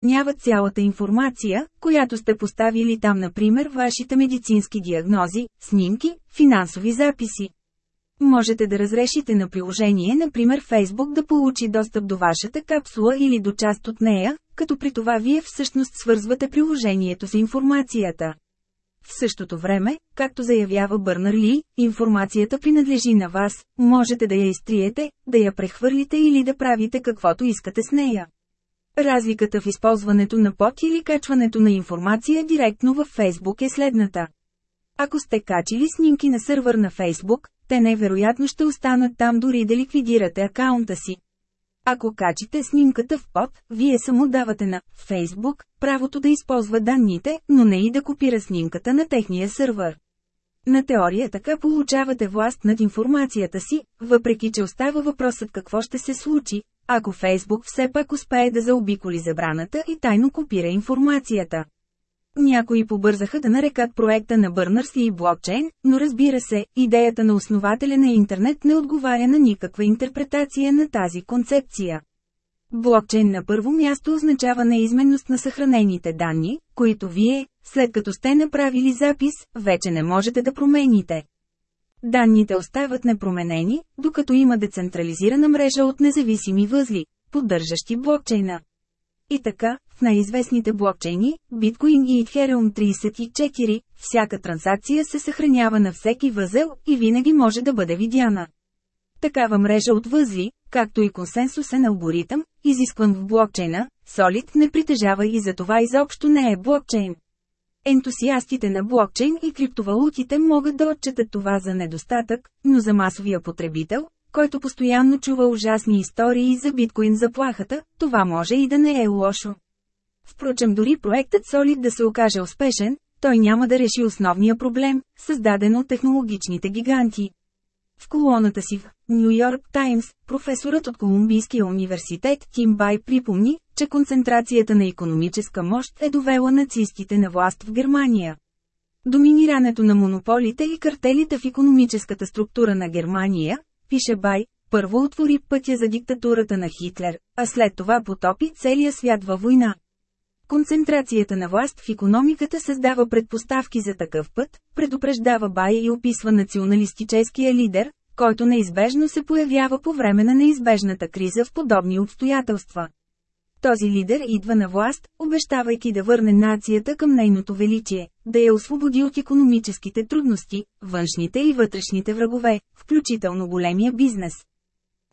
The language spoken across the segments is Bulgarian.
съхраняват цялата информация, която сте поставили там например вашите медицински диагнози, снимки, финансови записи. Можете да разрешите на приложение например Facebook да получи достъп до вашата капсула или до част от нея, като при това вие всъщност свързвате приложението с информацията. В същото време, както заявява Бърнар Ли, информацията принадлежи на вас, можете да я изтриете, да я прехвърлите или да правите каквото искате с нея. Разликата в използването на под или качването на информация директно във Facebook е следната. Ако сте качили снимки на сървър на Facebook, те невероятно ще останат там дори да ликвидирате акаунта си. Ако качите снимката в под, вие само давате на Facebook правото да използва данните, но не и да копира снимката на техния сървър. На теория така получавате власт над информацията си, въпреки че остава въпросът какво ще се случи, ако Фейсбук все пак успее да заобиколи забраната и тайно копира информацията. Някои побързаха да нарекат проекта на Бърнърс и блокчейн, но разбира се, идеята на основателя на интернет не отговаря на никаква интерпретация на тази концепция. Блокчейн на първо място означава неизменност на съхранените данни, които вие, след като сте направили запис, вече не можете да промените. Данните остават непроменени, докато има децентрализирана мрежа от независими възли, поддържащи блокчейна. И така, в най-известните блокчейни, Bitcoin и Ethereum 34, всяка транзакция се съхранява на всеки възел и винаги може да бъде видяна. Такава мрежа от възли, както и консенсусен алгоритъм, изискван в блокчейна, Solid не притежава и за това изобщо не е блокчейн. Ентусиастите на блокчейн и криптовалутите могат да отчетат това за недостатък, но за масовия потребител, който постоянно чува ужасни истории за биткоин заплахата, това може и да не е лошо. Впрочем дори проектът Solid да се окаже успешен, той няма да реши основния проблем, създаден от технологичните гиганти. В колоната си в Нью Йорк Таймс, професорът от Колумбийския университет Тим Бай припомни, че концентрацията на економическа мощ е довела нацистите на власт в Германия. Доминирането на монополите и картелите в економическата структура на Германия, пише Бай, първо отвори пътя за диктатурата на Хитлер, а след това потопи целия свят във война. Концентрацията на власт в економиката създава предпоставки за такъв път, предупреждава Бай и описва националистическия лидер, който неизбежно се появява по време на неизбежната криза в подобни обстоятелства. Този лидер идва на власт, обещавайки да върне нацията към нейното величие, да я освободи от економическите трудности, външните и вътрешните врагове, включително големия бизнес.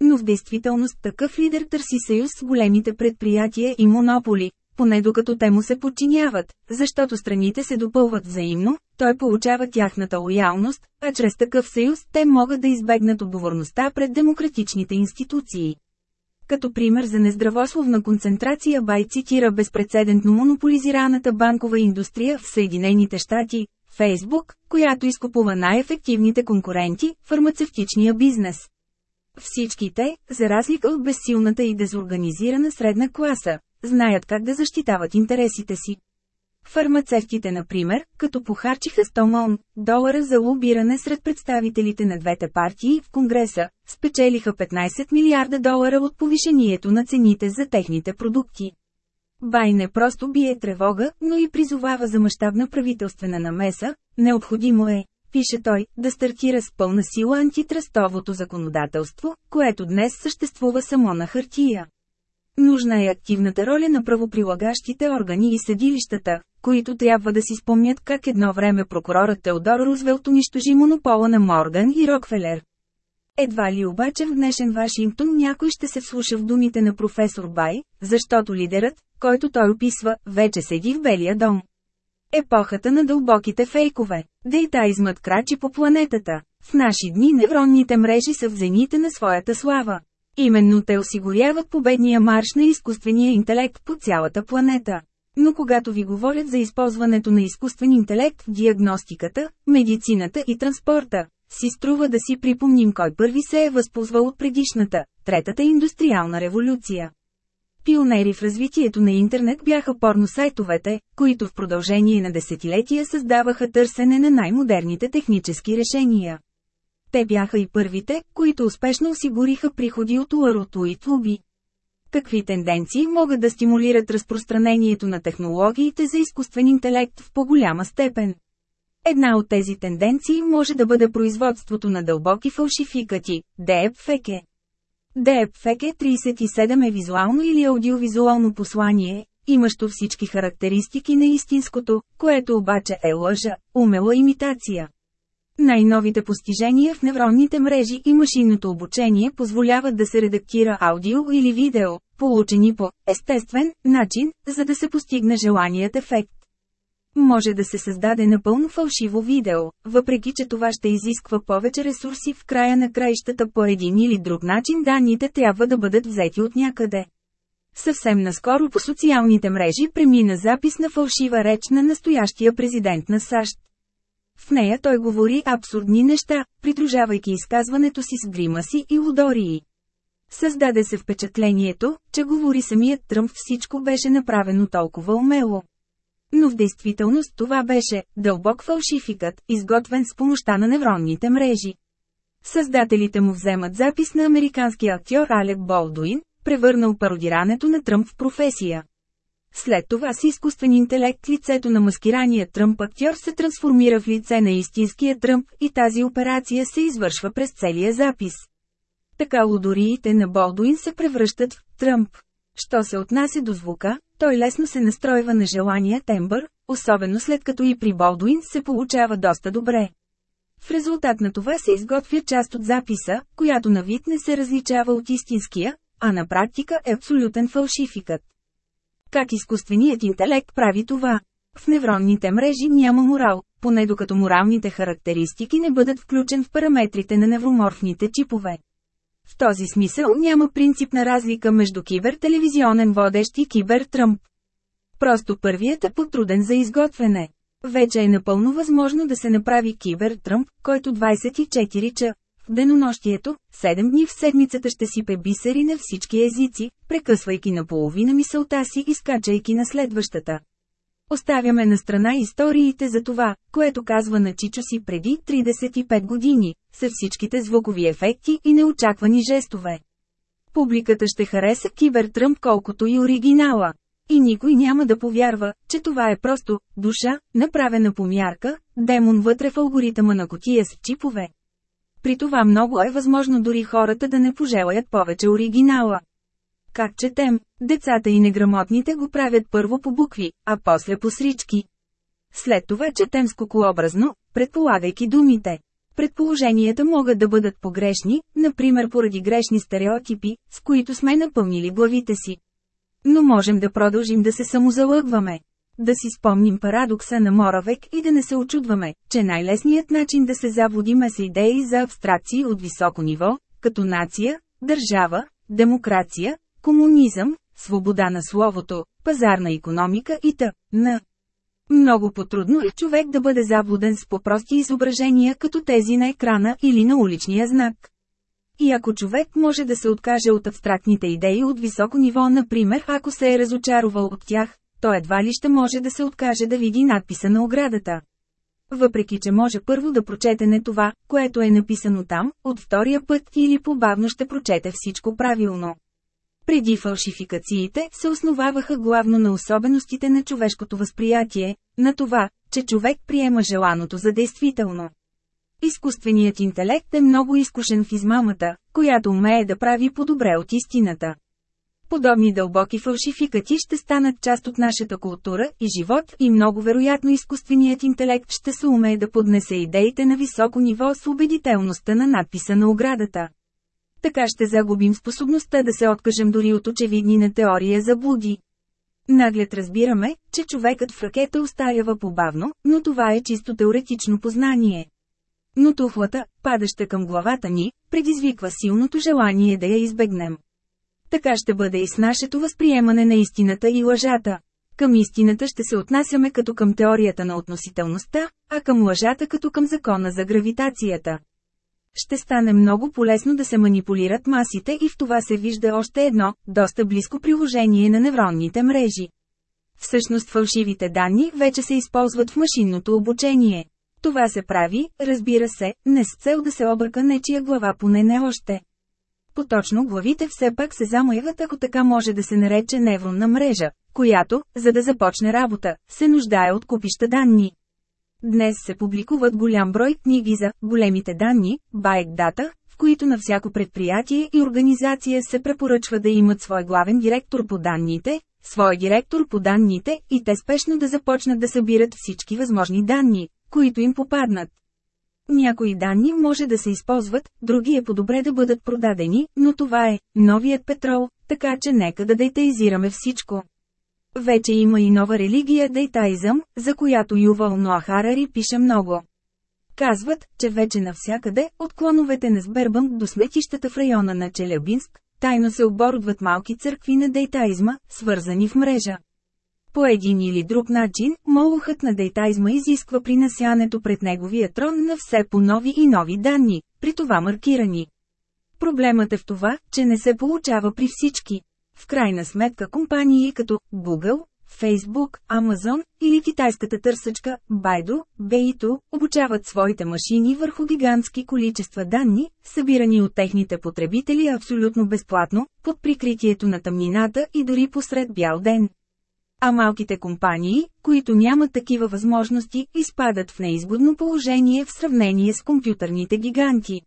Но в действителност такъв лидер търси съюз с големите предприятия и монополи, поне докато те му се подчиняват, защото страните се допълват взаимно, той получава тяхната лоялност, а чрез такъв съюз те могат да избегнат отговорността пред демократичните институции. Като пример за нездравословна концентрация Бай цитира безпредседентно монополизираната банкова индустрия в Съединените щати, Фейсбук, която изкупува най-ефективните конкуренти – фармацевтичния бизнес. Всички те, за разлика от безсилната и дезорганизирана средна класа, знаят как да защитават интересите си. Фармацевтите, например, като похарчиха 100 мон долара за лобиране сред представителите на двете партии в Конгреса, спечелиха 15 милиарда долара от повишението на цените за техните продукти. Бай не просто бие тревога, но и призовава за мащабна правителствена намеса, необходимо е, пише той, да стартира с пълна сила антитрастовото законодателство, което днес съществува само на хартия. Нужна е активната роля на правоприлагащите органи и съдилищата, които трябва да си спомнят как едно време прокурорът Теодор Рузвелт унищожи монопола на Морган и Рокфелер. Едва ли обаче в днешен Вашингтон някой ще се вслуша в думите на професор Бай, защото лидерът, който той описва, вече седи в Белия дом. Епохата на дълбоките фейкове. Дейтаизмът крачи по планетата. В наши дни невронните мрежи са в зените на своята слава. Именно те осигуряват победния марш на изкуствения интелект по цялата планета. Но когато ви говорят за използването на изкуствен интелект в диагностиката, медицината и транспорта, си струва да си припомним кой първи се е възползвал от предишната, третата индустриална революция. Пионери в развитието на интернет бяха порно-сайтовете, които в продължение на десетилетия създаваха търсене на най-модерните технически решения. Те бяха и първите, които успешно осигуриха приходи от Уаруто и Тлуби. Какви тенденции могат да стимулират разпространението на технологиите за изкуствен интелект в по-голяма степен? Една от тези тенденции може да бъде производството на дълбоки фалшификати – Deepfake. Deepfake 37 е визуално или аудиовизуално послание, имащо всички характеристики на истинското, което обаче е лъжа, умела имитация. Най-новите постижения в невронните мрежи и машинното обучение позволяват да се редактира аудио или видео, получени по естествен начин, за да се постигне желаният ефект. Може да се създаде напълно фалшиво видео, въпреки че това ще изисква повече ресурси в края на краищата по един или друг начин данните трябва да бъдат взети от някъде. Съвсем наскоро по социалните мрежи премина запис на фалшива реч на настоящия президент на САЩ. В нея той говори абсурдни неща, придружавайки изказването си с гримаси и лудории. Създаде се впечатлението, че говори самият Тръмп всичко беше направено толкова умело. Но в действителност това беше дълбок фалшификът, изготвен с помощта на невронните мрежи. Създателите му вземат запис на американския актьор Алек Болдуин, превърнал пародирането на Тръмп в професия. След това с изкуствен интелект лицето на маскирания Тръмп актьор се трансформира в лице на истинския Тръмп и тази операция се извършва през целия запис. Така лудориите на Болдуин се превръщат в Тръмп. Що се отнася до звука, той лесно се настройва на желания тембър, особено след като и при Болдуин се получава доста добре. В резултат на това се изготвя част от записа, която на вид не се различава от истинския, а на практика е абсолютен фалшификът. Как изкуственият интелект прави това? В невронните мрежи няма морал, поне докато моралните характеристики не бъдат включен в параметрите на невроморфните чипове. В този смисъл няма принципна разлика между кибертелевизионен водещ и кибертръмп. Просто първият е потруден за изготвяне. Вече е напълно възможно да се направи кибертръмп, който 24 ча. В денонощието, 7 дни в седмицата ще сипе бисери на всички езици, прекъсвайки наполовина мисълта си и скачайки на следващата. Оставяме на страна историите за това, което казва на Чичо си преди 35 години, с всичките звукови ефекти и неочаквани жестове. Публиката ще хареса Кибертръмп колкото и оригинала. И никой няма да повярва, че това е просто душа, направена по мярка, демон вътре в алгоритъма на котия с чипове. При това много е възможно дори хората да не пожелаят повече оригинала. Как четем, децата и неграмотните го правят първо по букви, а после по срички. След това четем скокообразно, предполагайки думите. Предположенията могат да бъдат погрешни, например поради грешни стереотипи, с които сме напълнили главите си. Но можем да продължим да се самозалъгваме. Да си спомним парадокса на Моравек и да не се очудваме, че най-лесният начин да се заводим е с идеи за абстракции от високо ниво, като нация, държава, демокрация, комунизъм, свобода на словото, пазарна економика и т.н. Много потрудно е човек да бъде заблуден с по-прости изображения като тези на екрана или на уличния знак. И ако човек може да се откаже от абстрактните идеи от високо ниво, например, ако се е разочаровал от тях, то едва ли ще може да се откаже да види надписа на оградата. Въпреки, че може първо да прочете не това, което е написано там, от втория път или побавно ще прочете всичко правилно. Преди фалшификациите се основаваха главно на особеностите на човешкото възприятие, на това, че човек приема желаното за действително. Изкуственият интелект е много изкушен в измамата, която умее да прави по-добре от истината. Подобни дълбоки фалшификати ще станат част от нашата култура и живот и много вероятно изкуственият интелект ще се умее да поднесе идеите на високо ниво с убедителността на надписа на оградата. Така ще загубим способността да се откажем дори от очевидни на теория за блуди. Наглед разбираме, че човекът в ракета устарява побавно, но това е чисто теоретично познание. Но тухлата, падаща към главата ни, предизвиква силното желание да я избегнем. Така ще бъде и с нашето възприемане на истината и лъжата. Към истината ще се отнасяме като към теорията на относителността, а към лъжата като към закона за гравитацията. Ще стане много полезно да се манипулират масите и в това се вижда още едно, доста близко приложение на невронните мрежи. Всъщност фалшивите данни вече се използват в машинното обучение. Това се прави, разбира се, не с цел да се обърка нечия глава поне не още. Поточно главите все пак се замайват ако така може да се нарече невронна мрежа, която, за да започне работа, се нуждае от купища данни. Днес се публикуват голям брой книги за големите данни, Bike Data, в които на всяко предприятие и организация се препоръчва да имат свой главен директор по данните, свой директор по данните и те спешно да започнат да събират всички възможни данни, които им попаднат. Някои данни може да се използват, други е по-добре да бъдат продадени, но това е новият петрол, така че нека да дейтаизираме всичко. Вече има и нова религия дейтаизъм, за която Ювал Ноахарари пише много. Казват, че вече навсякъде, от клоновете на Сбербанк до сметищата в района на Челябинск, тайно се оборудват малки църкви на дейтаизма, свързани в мрежа. По един или друг начин, молохът на дейтаизма изисква принасянето пред неговия трон на все по-нови и нови данни, при това маркирани. Проблемът е в това, че не се получава при всички. В крайна сметка компании като Google, Facebook, Amazon или китайската търсачка Baidu, Beito обучават своите машини върху гигантски количества данни, събирани от техните потребители абсолютно безплатно, под прикритието на тъмнината и дори посред бял ден. А малките компании, които нямат такива възможности, изпадат в неизгодно положение в сравнение с компютърните гиганти.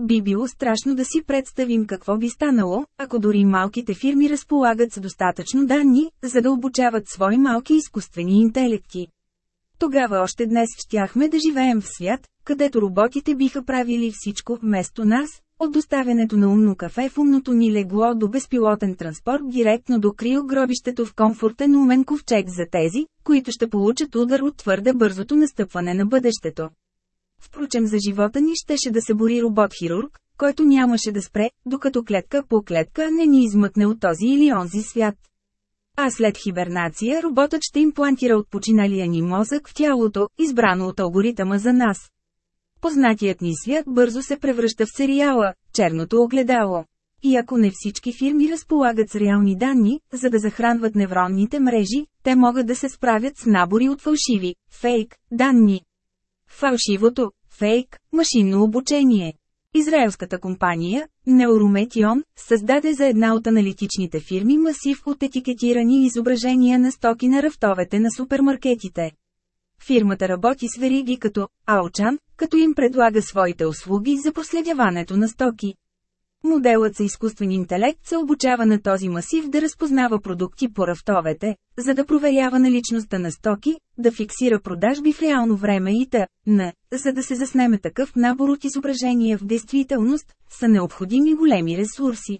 Би било страшно да си представим какво би станало, ако дори малките фирми разполагат с достатъчно данни, за да обучават свои малки изкуствени интелекти. Тогава още днес щяхме да живеем в свят, където роботите биха правили всичко вместо нас, от доставянето на умно кафе в умното ни легло до безпилотен транспорт директно до криогробището в комфортен умен ковчег за тези, които ще получат удар от твърде бързото настъпване на бъдещето. Впрочем за живота ни щеше да се бори робот-хирург, който нямаше да спре, докато клетка по клетка не ни измъкне от този или онзи свят. А след хибернация роботът ще имплантира от починалия ни мозък в тялото, избрано от алгоритъма за нас. Познатият ни свят бързо се превръща в сериала «Черното огледало». И ако не всички фирми разполагат с реални данни, за да захранват невронните мрежи, те могат да се справят с набори от фалшиви, фейк, данни. Фалшивото, фейк, машинно обучение. Израелската компания, Neurometion, създаде за една от аналитичните фирми масив от етикетирани изображения на стоки на рафтовете на супермаркетите. Фирмата работи с вериги като Алчан, като им предлага своите услуги за проследяването на стоки. Моделът за изкуствен интелект се обучава на този масив да разпознава продукти по рафтовете, за да проверява наличността на стоки, да фиксира продажби в реално време и т.н. За да се заснеме такъв набор от изображения в действителност, са необходими големи ресурси.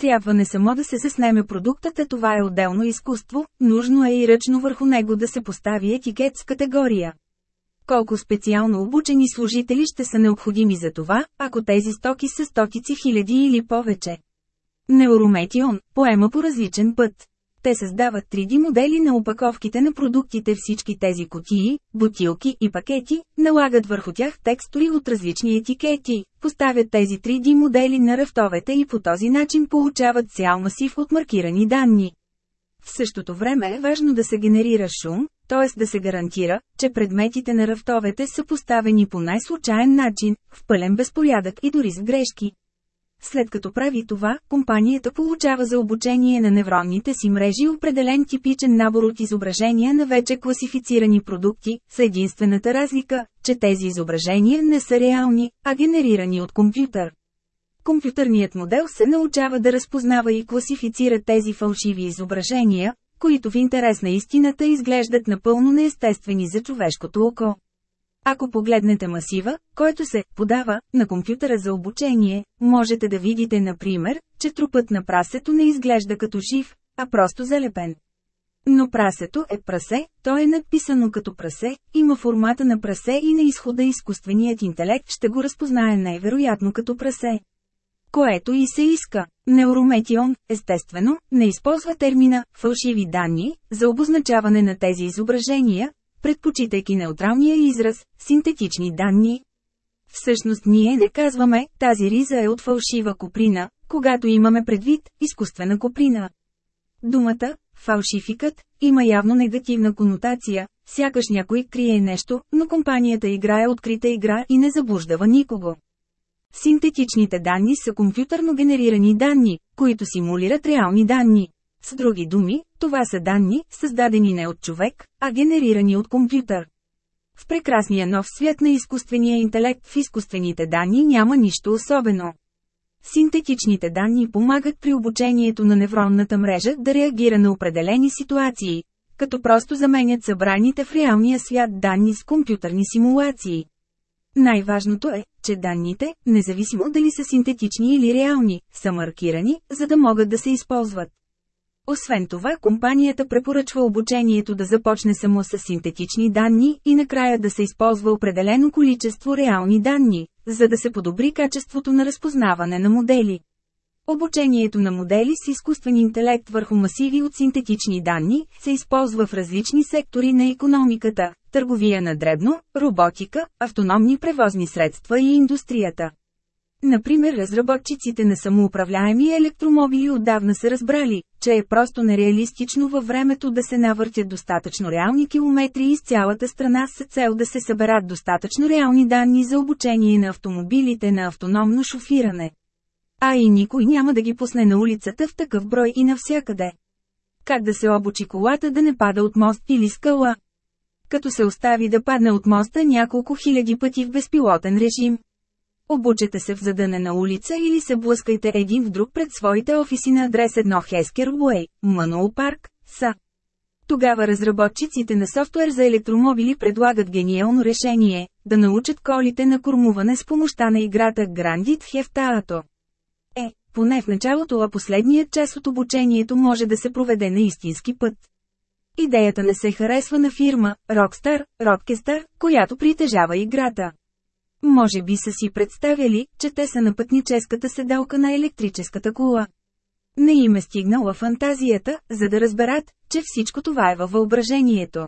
Трябва не само да се заснеме продуктът, а това е отделно изкуство, нужно е и ръчно върху него да се постави етикет с категория. Колко специално обучени служители ще са необходими за това, ако тези стоки са стотици хиляди или повече? Neurometion поема по различен път. Те създават 3D модели на опаковките на продуктите всички тези котии, бутилки и пакети, налагат върху тях текстури от различни етикети, поставят тези 3D модели на рафтовете и по този начин получават цял масив от маркирани данни. В същото време е важно да се генерира шум, т.е. да се гарантира, че предметите на рафтовете са поставени по най-случайен начин, в пълен безпорядък и дори с грешки. След като прави това, компанията получава за обучение на невронните си мрежи определен типичен набор от изображения на вече класифицирани продукти, с единствената разлика, че тези изображения не са реални, а генерирани от компютър. Компютърният модел се научава да разпознава и класифицира тези фалшиви изображения, които в интерес на истината изглеждат напълно неестествени за човешкото око. Ако погледнете масива, който се подава на компютъра за обучение, можете да видите, например, че трупът на прасето не изглежда като жив, а просто залепен. Но прасето е прасе, то е надписано като прасе, има формата на прасе и на изхода изкуственият интелект ще го разпознае най-вероятно като прасе. Което и се иска. Neurometion, естествено, не използва термина «фалшиви данни» за обозначаване на тези изображения, предпочитайки неутралния израз «синтетични данни». Всъщност ние не казваме, тази риза е от фалшива коприна, когато имаме предвид изкуствена коприна. Думата «фалшификът» има явно негативна конотация, сякаш някой крие нещо, но компанията играе открита игра и не заблуждава никого. Синтетичните данни са компютърно генерирани данни, които симулират реални данни. С други думи, това са данни, създадени не от човек, а генерирани от компютър. В прекрасния нов свят на изкуствения интелект в изкуствените данни няма нищо особено. Синтетичните данни помагат при обучението на невронната мрежа да реагира на определени ситуации, като просто заменят събраните в реалния свят данни с компютърни симулации. Най-важното е, че данните, независимо дали са синтетични или реални, са маркирани, за да могат да се използват. Освен това, компанията препоръчва обучението да започне само с синтетични данни и накрая да се използва определено количество реални данни, за да се подобри качеството на разпознаване на модели. Обучението на модели с изкуствен интелект върху масиви от синтетични данни се използва в различни сектори на економиката, търговия на дребно, роботика, автономни превозни средства и индустрията. Например разработчиците на самоуправляеми електромобили отдавна са разбрали, че е просто нереалистично във времето да се навъртят достатъчно реални километри из цялата страна с цел да се съберат достатъчно реални данни за обучение на автомобилите на автономно шофиране. А и никой няма да ги пусне на улицата в такъв брой и навсякъде. Как да се обучи колата да не пада от мост или скала? Като се остави да падне от моста няколко хиляди пъти в безпилотен режим. Обучете се в задънена улица или се блъскайте един в друг пред своите офиси на адрес 1 Хескер Уей, Мануал Парк, са. Тогава разработчиците на софтуер за електромобили предлагат гениално решение – да научат колите на кормуване с помощта на играта Grandit Theft Е, поне в началото, а последният част от обучението може да се проведе на истински път. Идеята не се харесва на фирма Rockstar, Rockestar, която притежава играта. Може би са си представяли, че те са на пътническата седалка на електрическата кола. Не им е стигнала фантазията, за да разберат, че всичко това е във въображението.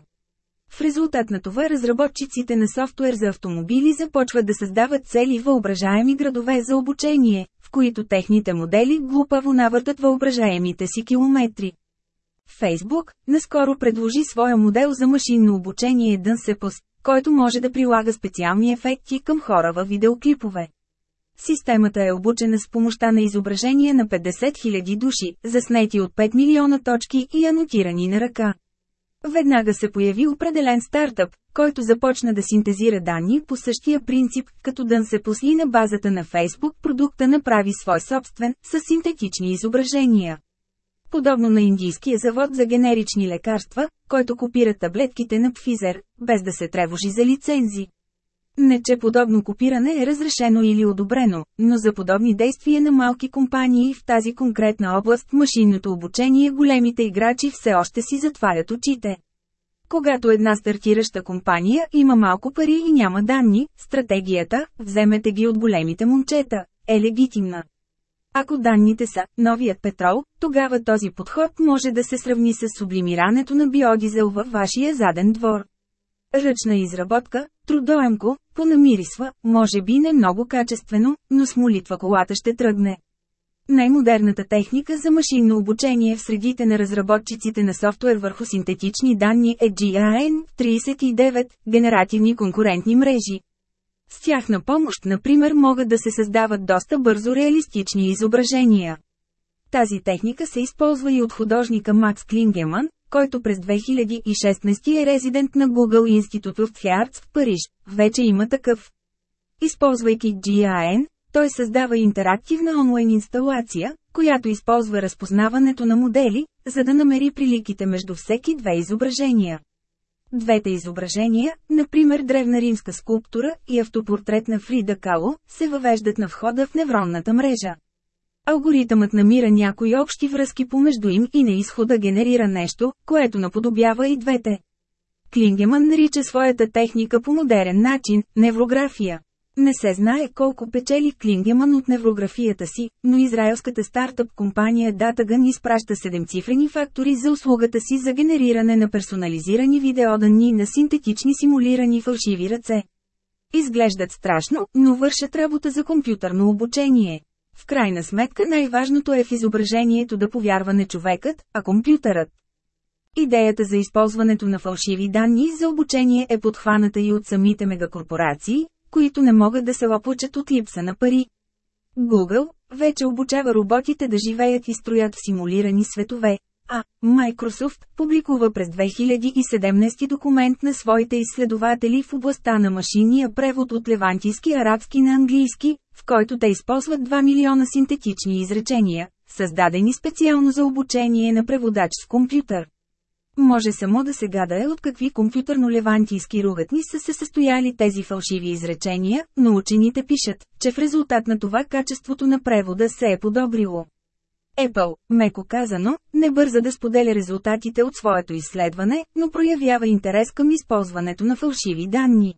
В резултат на това разработчиците на софтуер за автомобили започват да създават цели въображаеми градове за обучение, в които техните модели глупаво навъртат въображаемите си километри. Фейсбук наскоро предложи своя модел за машинно обучение Дънсепос, който може да прилага специални ефекти към хора във видеоклипове. Системата е обучена с помощта на изображения на 50 000 души, заснети от 5 милиона точки и анотирани на ръка. Веднага се появи определен стартъп, който започна да синтезира данни по същия принцип, като дън се посли на базата на Facebook продукта направи свой собствен, с синтетични изображения подобно на индийския завод за генерични лекарства, който копира таблетките на Pfizer, без да се тревожи за лицензи. Не че подобно копиране е разрешено или одобрено, но за подобни действия на малки компании в тази конкретна област машинното обучение големите играчи все още си затварят очите. Когато една стартираща компания има малко пари и няма данни, стратегията, вземете ги от големите момчета, е легитимна. Ако данните са новият петрол, тогава този подход може да се сравни с сублимирането на биодизел във вашия заден двор. Ръчна изработка, трудоемко, понамирисва, може би не много качествено, но с молитва колата ще тръгне. Най-модерната техника за машинно обучение в средите на разработчиците на софтуер върху синтетични данни е GAN-39, генеративни конкурентни мрежи. С тях на помощ, например, могат да се създават доста бързо реалистични изображения. Тази техника се използва и от художника Макс Клингеман, който през 2016 е резидент на Google Institute of the в Париж, вече има такъв. Използвайки GAN, той създава интерактивна онлайн инсталация, която използва разпознаването на модели, за да намери приликите между всеки две изображения. Двете изображения, например древна римска скулптура и автопортрет на Фрида Кало, се въвеждат на входа в невронната мрежа. Алгоритъмът намира някои общи връзки помежду им и на изхода генерира нещо, което наподобява и двете. Клингеман нарича своята техника по модерен начин – неврография. Не се знае колко печели Клингеман от неврографията си, но израелската стартъп компания Datagan изпраща 7-цифрени фактори за услугата си за генериране на персонализирани видеоданни на синтетични симулирани фалшиви ръце. Изглеждат страшно, но вършат работа за компютърно обучение. В крайна сметка най-важното е в изображението да повярва не човекът, а компютърът. Идеята за използването на фалшиви данни за обучение е подхваната и от самите мегакорпорации, които не могат да се лопочат от липса на пари. Google вече обучава роботите да живеят и строят в симулирани светове, а Microsoft публикува през 2017 документ на своите изследователи в областта на машинния превод от левантийски арабски на английски, в който те използват 2 милиона синтетични изречения, създадени специално за обучение на преводач с компютър. Може само да се гадае от какви компютърно-левантийски ругатни са се състояли тези фалшиви изречения, но учените пишат, че в резултат на това качеството на превода се е подобрило. Apple, меко казано, не бърза да споделя резултатите от своето изследване, но проявява интерес към използването на фалшиви данни.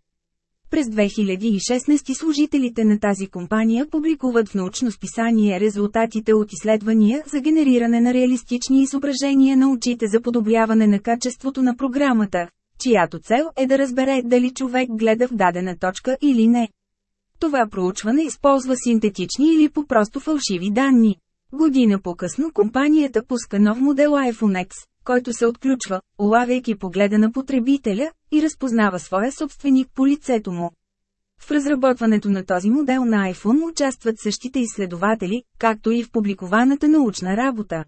През 2016 служителите на тази компания публикуват в научно списание резултатите от изследвания за генериране на реалистични изображения на очите за подобряване на качеството на програмата, чиято цел е да разбере дали човек гледа в дадена точка или не. Това проучване използва синтетични или по-просто фалшиви данни. Година по-късно компанията пуска нов модел iPhone X, който се отключва, улавяйки погледа на потребителя, и разпознава своя собственик по лицето му. В разработването на този модел на iPhone участват същите изследователи, както и в публикуваната научна работа.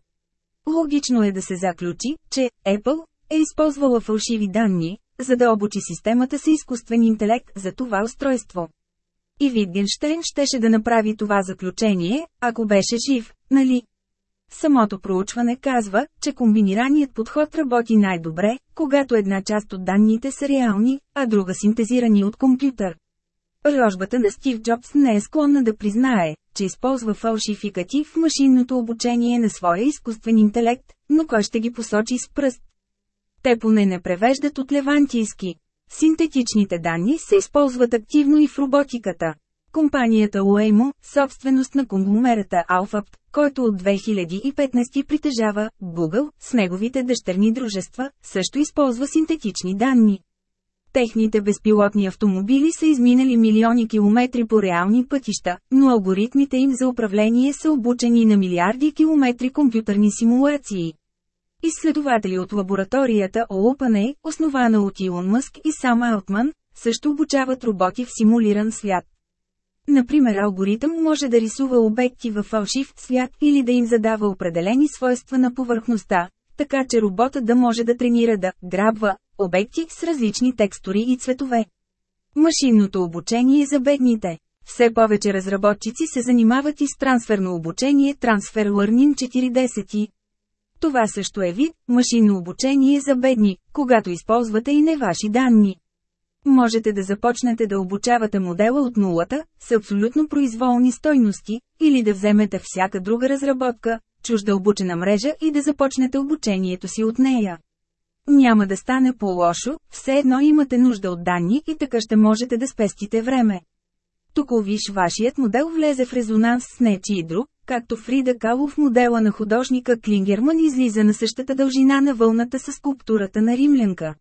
Логично е да се заключи, че Apple е използвала фалшиви данни, за да обучи системата с изкуствен интелект за това устройство. И Витгенштейн щеше да направи това заключение, ако беше жив, нали? Самото проучване казва, че комбинираният подход работи най-добре, когато една част от данните са реални, а друга синтезирани от компютър. Рожбата на Стив Джобс не е склонна да признае, че използва фалшификати в машинното обучение на своя изкуствен интелект, но кой ще ги посочи с пръст? Те поне не превеждат от левантийски. Синтетичните данни се използват активно и в роботиката. Компанията Waymo, собственост на конгломерата Alphabet, който от 2015 притежава Google, с неговите дъщерни дружества, също използва синтетични данни. Техните безпилотни автомобили са изминали милиони километри по реални пътища, но алгоритмите им за управление са обучени на милиарди километри компютърни симулации. Изследователи от лабораторията OpenAI, основана от Илон Мъск и сам Алтман, също обучават роботи в симулиран свят. Например алгоритъм може да рисува обекти във фалшив свят или да им задава определени свойства на повърхността, така че роботът да може да тренира да грабва обекти с различни текстури и цветове. Машинното обучение за бедните. Все повече разработчици се занимават и с трансферно обучение Transfer Learning 40. Това също е вид машинно обучение за бедни, когато използвате и не ваши данни. Можете да започнете да обучавате модела от нулата, с абсолютно произволни стойности, или да вземете всяка друга разработка, чужда обучена мрежа и да започнете обучението си от нея. Няма да стане по-лошо, все едно имате нужда от данни и така ще можете да спестите време. Тук виж вашият модел влезе в резонанс с нечи и друг, както Фрида Кало модела на художника Клингерман излиза на същата дължина на вълната с скулптурата на римлянка.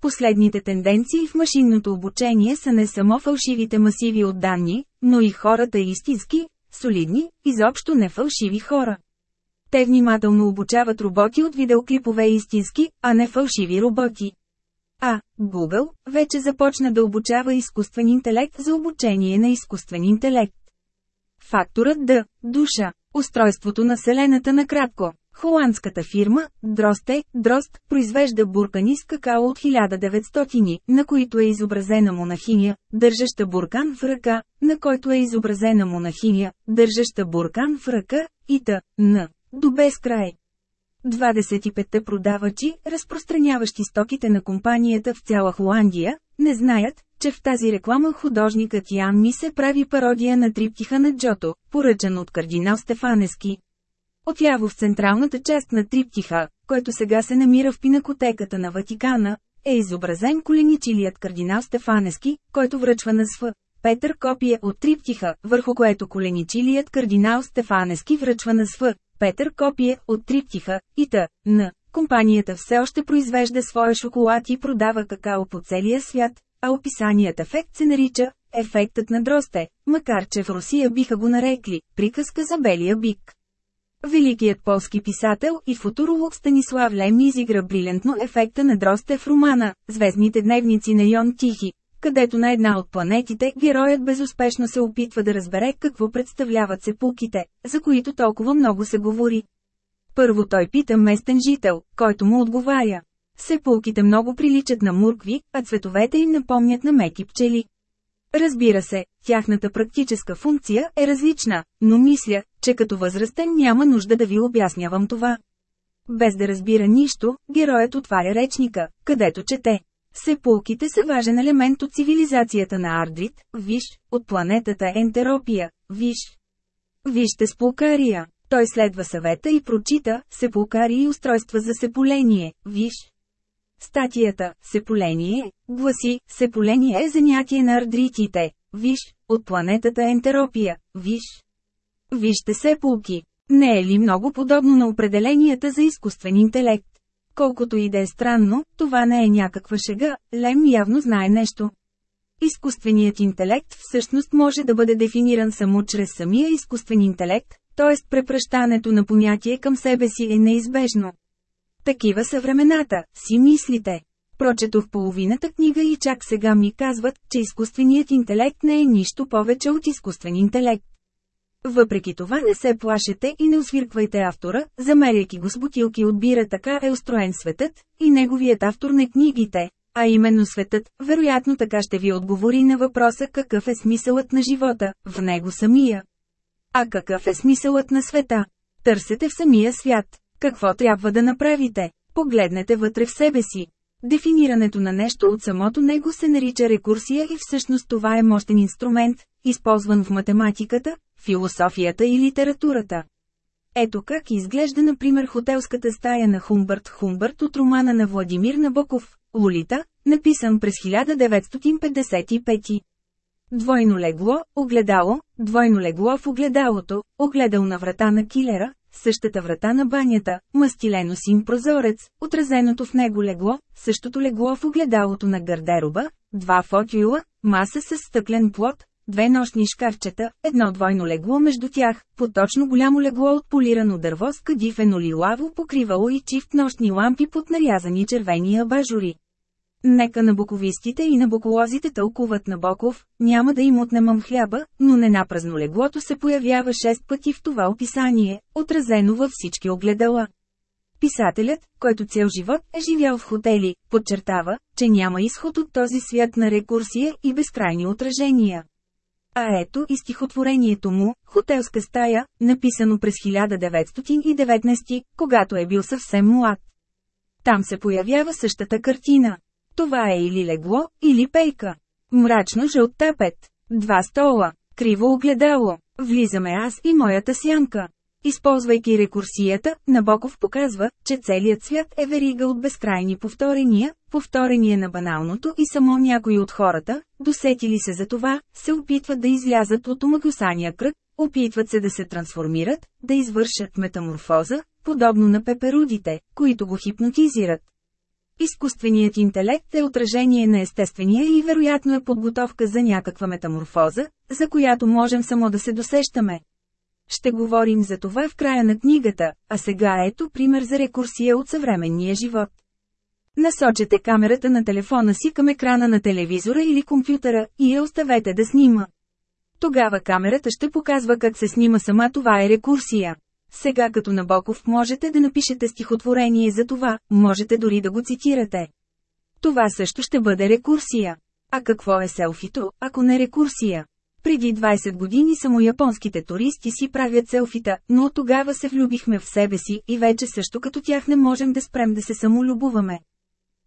Последните тенденции в машинното обучение са не само фалшивите масиви от данни, но и хората истински, солидни, изобщо не фалшиви хора. Те внимателно обучават роботи от видеоклипове истински, а не фалшиви роботи. А, Google, вече започна да обучава изкуствен интелект за обучение на изкуствен интелект. Факторът Д – душа. Устройството на Вселената накратко. Холандската фирма, Дросте, Дрост, произвежда буркани с какао от 1900, на които е изобразена монахиня, държаща буркан в ръка, на който е изобразена монахиня, държаща буркан в ръка, и т.н. До безкрай. 25-те продавачи, разпространяващи стоките на компанията в цяла Холандия, не знаят, че в тази реклама художникът Ян Ми се прави пародия на триптиха на Джото, поръчан от кардинал Стефанески. Отляво в централната част на триптиха, който сега се намира в пинакотеката на Ватикана, е изобразен коленичилият кардинал Стефанески, който връчва на СВ. Петър копие от триптиха, върху което коленичилият кардинал Стефанески връчва на СВ. Петър копие от триптиха, и т. Н. Компанията все още произвежда своя шоколад и продава какао по целия свят, а описаният ефект се нарича «ефектът на дросте», макар че в Русия биха го нарекли «приказка за белия бик». Великият полски писател и футуролог Станислав Лем изигра брилянтно ефекта на дросте в романа «Звездните дневници на Йон Тихи», където на една от планетите героят безуспешно се опитва да разбере какво представляват сепулките, за които толкова много се говори. Първо той пита местен жител, който му отговаря. Сепулките много приличат на муркви, а цветовете им напомнят на меки пчели. Разбира се, тяхната практическа функция е различна, но мисля, че като възрастен няма нужда да ви обяснявам това. Без да разбира нищо, героят отваря речника, където чете. Сепулките са важен елемент от цивилизацията на Ардрит, виж, от планетата Ентеропия, виж. Вижте спулкария. Той следва съвета и прочита «Сепулкари и устройства за сепуление», виж. Статията «Сеполение» гласи «Сеполение е занятие на ардритите», виж, от планетата Ентеропия, виж. Вижте сепулки. Не е ли много подобно на определенията за изкуствен интелект? Колкото и да е странно, това не е някаква шега, Лем явно знае нещо. Изкуственият интелект всъщност може да бъде дефиниран само чрез самия изкуствен интелект, т.е. препръщането на понятие към себе си е неизбежно. Такива са времената, си мислите. Прочетох половината книга и чак сега ми казват, че изкуственият интелект не е нищо повече от изкуствен интелект. Въпреки това не се плашете и не освирквайте автора, замеряйки го с бутилки от бира така е устроен светът, и неговият автор на книгите, а именно светът, вероятно така ще ви отговори на въпроса какъв е смисълът на живота, в него самия. А какъв е смисълът на света? Търсете в самия свят. Какво трябва да направите? Погледнете вътре в себе си. Дефинирането на нещо от самото него се нарича рекурсия и всъщност това е мощен инструмент, използван в математиката, философията и литературата. Ето как изглежда например хотелската стая на Хумбърт Хумбърт от романа на Владимир Набоков, Лолита, написан през 1955. Двойно легло, огледало, двойно легло в огледалото, огледал на врата на килера, същата врата на банята, мастилено син прозорец, отразеното в него легло, същото легло в огледалото на гардероба, два фотюла, маса с стъклен плод, две нощни шкафчета, едно двойно легло между тях, поточно голямо легло от полирано дърво с кадифено лилаво покривало и чифт нощни лампи под нарязани червени абажури. Нека на боковистите и на боколозите тълкуват на Боков, няма да им отнемам хляба, но не на празно леглото се появява шест пъти в това описание, отразено във всички огледала. Писателят, който цял живот е живял в хотели, подчертава, че няма изход от този свят на рекурсия и безкрайни отражения. А ето и стихотворението му, «Хотелска стая», написано през 1919, когато е бил съвсем млад. Там се появява същата картина. Това е или легло, или пейка. Мрачно жълт тапет. Два стола. Криво огледало. Влизаме аз и моята сянка. Използвайки рекурсията, Набоков показва, че целият свят е верига от безкрайни повторения, повторения на баналното и само някои от хората, досетили се за това, се опитват да излязат от омагосания кръг, опитват се да се трансформират, да извършат метаморфоза, подобно на пеперудите, които го хипнотизират. Изкуственият интелект е отражение на естествения и вероятно е подготовка за някаква метаморфоза, за която можем само да се досещаме. Ще говорим за това в края на книгата, а сега ето пример за рекурсия от съвременния живот. Насочете камерата на телефона си към екрана на телевизора или компютъра и я оставете да снима. Тогава камерата ще показва как се снима сама това е рекурсия. Сега като Набоков можете да напишете стихотворение за това, можете дори да го цитирате. Това също ще бъде рекурсия. А какво е селфито, ако не рекурсия? Преди 20 години само японските туристи си правят селфита, но от тогава се влюбихме в себе си и вече също като тях не можем да спрем да се самолюбуваме.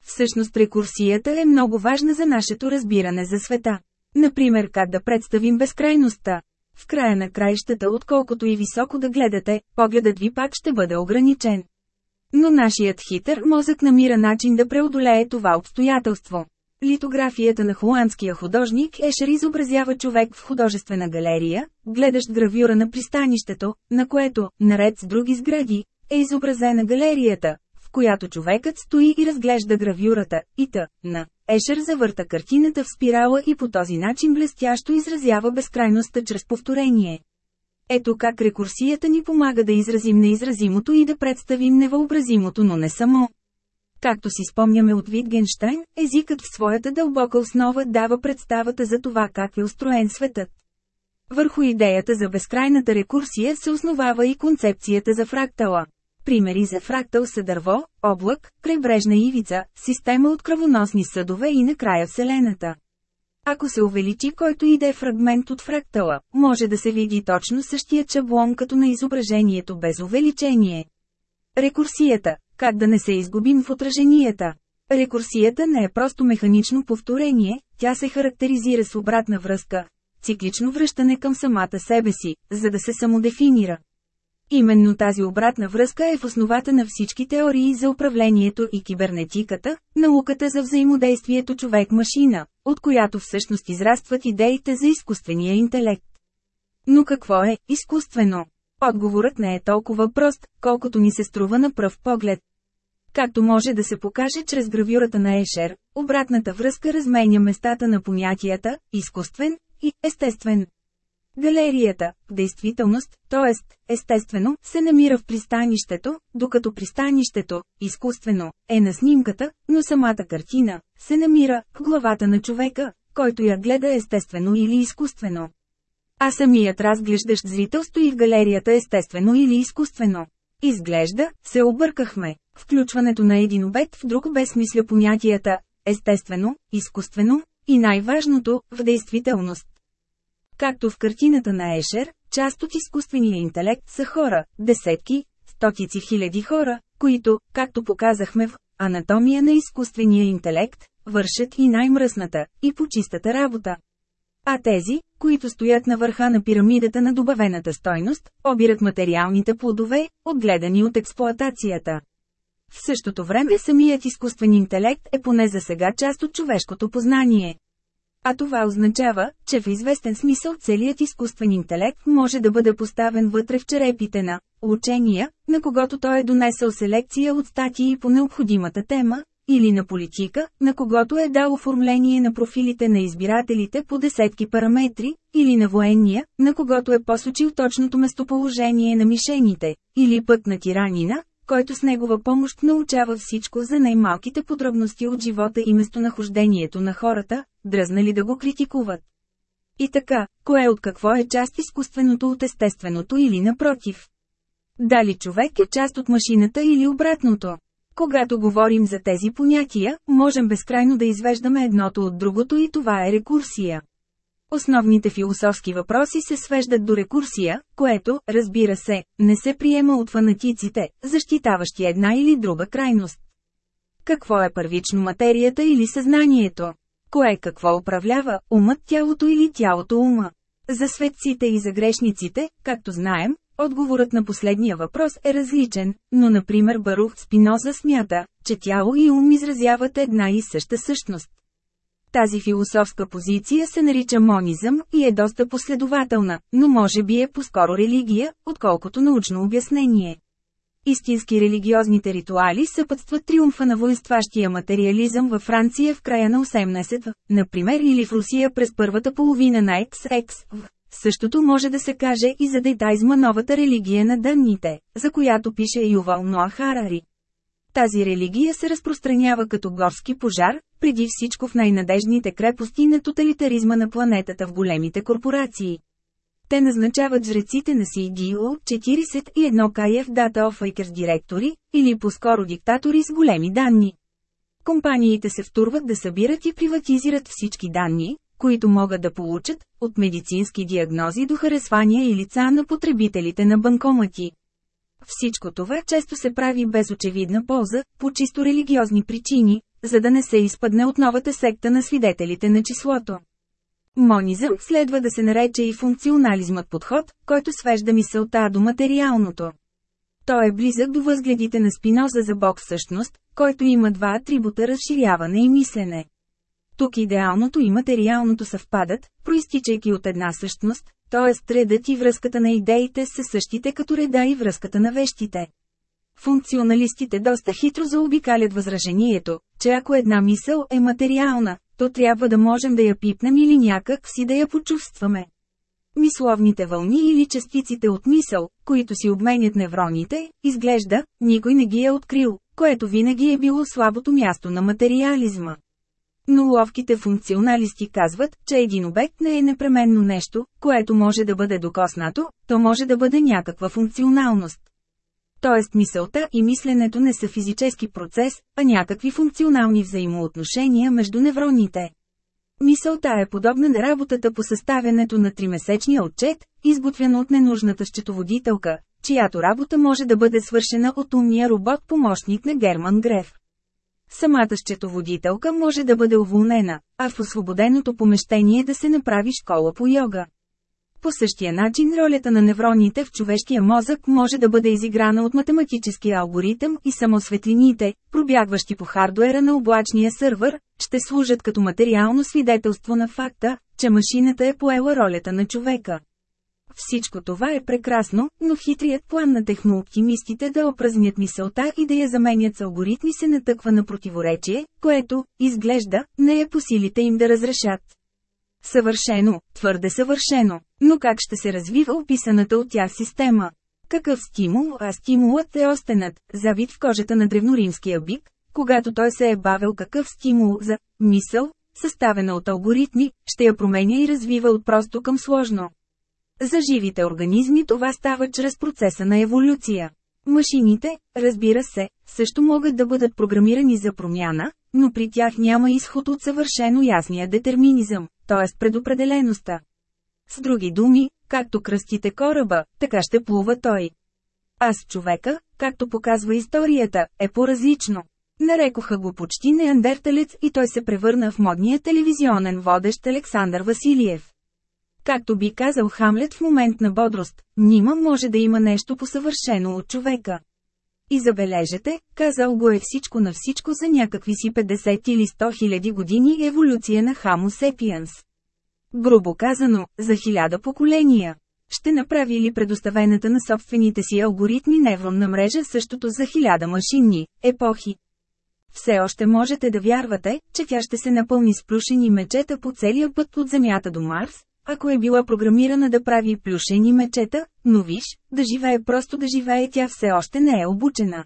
Всъщност рекурсията е много важна за нашето разбиране за света. Например как да представим безкрайността. В края на краищата отколкото и високо да гледате, погледът ви пак ще бъде ограничен. Но нашият хитър мозък намира начин да преодолее това обстоятелство. Литографията на холандския художник Ешер изобразява човек в художествена галерия, гледащ гравюра на пристанището, на което, наред с други сгради, е изобразена галерията, в която човекът стои и разглежда гравюрата, и т. Ешер завърта картината в спирала и по този начин блестящо изразява безкрайността чрез повторение. Ето как рекурсията ни помага да изразим неизразимото и да представим невъобразимото, но не само. Както си спомняме от Витгенштайн, езикът в своята дълбока основа дава представата за това как е устроен светът. Върху идеята за безкрайната рекурсия се основава и концепцията за фрактала. Примери за фрактал са дърво, облак, крайбрежна ивица, система от кръвоносни съдове и накрая Вселената. Ако се увеличи който и да е фрагмент от фрактала, може да се види точно същия чаблон като на изображението без увеличение. Рекурсията – как да не се изгубим в отраженията. Рекурсията не е просто механично повторение, тя се характеризира с обратна връзка, циклично връщане към самата себе си, за да се самодефинира. Именно тази обратна връзка е в основата на всички теории за управлението и кибернетиката, науката за взаимодействието човек-машина, от която всъщност израстват идеите за изкуствения интелект. Но какво е изкуствено? Отговорът не е толкова прост, колкото ни се струва на пръв поглед. Както може да се покаже чрез гравюрата на Ешер, обратната връзка разменя местата на понятията «изкуствен» и «естествен». Галерията, в действителност, т.е. естествено, се намира в пристанището, докато пристанището, изкуствено, е на снимката, но самата картина, се намира в главата на човека, който я гледа естествено или изкуствено. А самият разглеждащ зрител стои в галерията естествено или изкуствено. Изглежда, се объркахме. Включването на един обект в друг безсмисля понятията естествено, изкуствено и най-важното в действителност. Както в картината на Ешер, част от изкуствения интелект са хора, десетки, стотици хиляди хора, които, както показахме в «Анатомия на изкуствения интелект», вършат и най-мръсната, и почистата работа. А тези, които стоят на върха на пирамидата на добавената стойност, обират материалните плодове, отгледани от експлоатацията. В същото време самият изкуствен интелект е поне за сега част от човешкото познание. А това означава, че в известен смисъл целият изкуствен интелект може да бъде поставен вътре в черепите на учения, на когото той е донесъл селекция от статии по необходимата тема, или на политика, на когото е дал оформление на профилите на избирателите по десетки параметри, или на военния, на когото е посочил точното местоположение на мишените, или пък на тиранина, който с негова помощ научава всичко за най-малките подробности от живота и местонахождението на хората, дръзнали да го критикуват. И така, кое от какво е част изкуственото от естественото или напротив? Дали човек е част от машината или обратното? Когато говорим за тези понятия, можем безкрайно да извеждаме едното от другото и това е рекурсия. Основните философски въпроси се свеждат до рекурсия, което, разбира се, не се приема от фанатиците, защитаващи една или друга крайност. Какво е първично материята или съзнанието? Кое какво управлява, умът тялото или тялото ума? За светците и за грешниците, както знаем, отговорът на последния въпрос е различен, но например Барух Спиноза смята, че тяло и ум изразяват една и съща същност. Тази философска позиция се нарича монизъм и е доста последователна, но може би е по-скоро религия, отколкото научно обяснение. Истински религиозните ритуали съпътстват триумфа на воинстващия материализъм във Франция в края на 18 например или в Русия през първата половина на XX. Същото може да се каже и за детайзма новата религия на данните, за която пише Ювал Ноа Харари. Тази религия се разпространява като горски пожар, преди всичко в най-надежните крепости на тоталитаризма на планетата в големите корпорации. Те назначават жреците на CDO 41 KF Data of директори, или по-скоро диктатори с големи данни. Компаниите се втурват да събират и приватизират всички данни, които могат да получат, от медицински диагнози до харесвания и лица на потребителите на банкомати. Всичко това често се прави без очевидна полза, по чисто религиозни причини, за да не се изпадне от новата секта на свидетелите на числото. Монизъм следва да се нарече и функционализмът подход, който свежда мисълта до материалното. Той е близък до възгледите на Спиноза за Бог същност, който има два атрибута разширяване и мислене. Тук идеалното и материалното съвпадат, проистичайки от една същност, т.е. редът и връзката на идеите са същите като реда и връзката на вещите. Функционалистите доста хитро заобикалят възражението, че ако една мисъл е материална, то трябва да можем да я пипнем или някак си да я почувстваме. Мисловните вълни или частиците от мисъл, които си обменят невроните, изглежда, никой не ги е открил, което винаги е било слабото място на материализма. Но ловките функционалисти казват, че един обект не е непременно нещо, което може да бъде докоснато, то може да бъде някаква функционалност. Тоест мисълта и мисленето не са физически процес, а някакви функционални взаимоотношения между невроните. Мисълта е подобна на работата по съставянето на тримесечния отчет, изготвян от ненужната счетоводителка, чиято работа може да бъде свършена от умния робот-помощник на Герман Греф. Самата счетоводителка може да бъде уволнена, а в освободеното помещение да се направи школа по йога. По същия начин ролята на невроните в човешкия мозък може да бъде изиграна от математически алгоритъм и само светлините, пробягващи по хардуера на облачния сървър, ще служат като материално свидетелство на факта, че машината е поела ролята на човека. Всичко това е прекрасно, но хитрият план на технооптимистите да опразнят мисълта и да я заменят с алгоритми се натъква на противоречие, което, изглежда, не е по силите им да разрешат. Съвършено, твърде съвършено, но как ще се развива описаната от тях система? Какъв стимул, а стимулът е остенът, завид в кожата на древноримския бик, когато той се е бавил какъв стимул за мисъл, съставена от алгоритми, ще я променя и развива от просто към сложно. За живите организми това става чрез процеса на еволюция. Машините, разбира се, също могат да бъдат програмирани за промяна, но при тях няма изход от съвършено ясния детерминизъм, т.е. предопределеността. С други думи, както кръстите кораба, така ще плува той. Аз човека, както показва историята, е по-различно. Нарекоха го почти неандерталец и той се превърна в модния телевизионен водещ Александър Василиев. Както би казал Хамлет в момент на бодрост, нима може да има нещо посъвършено от човека. И забележете, казал го е всичко на всичко за някакви си 50 или 100 хиляди години еволюция на Homo sapiens. Грубо казано, за хиляда поколения. Ще направи ли предоставената на собствените си алгоритми невронна мрежа същото за хиляда машинни епохи? Все още можете да вярвате, че тя ще се напълни с плюшени мечета по целия път от Земята до Марс, ако е била програмирана да прави плюшени мечета, но виж, да живее просто да живее тя все още не е обучена.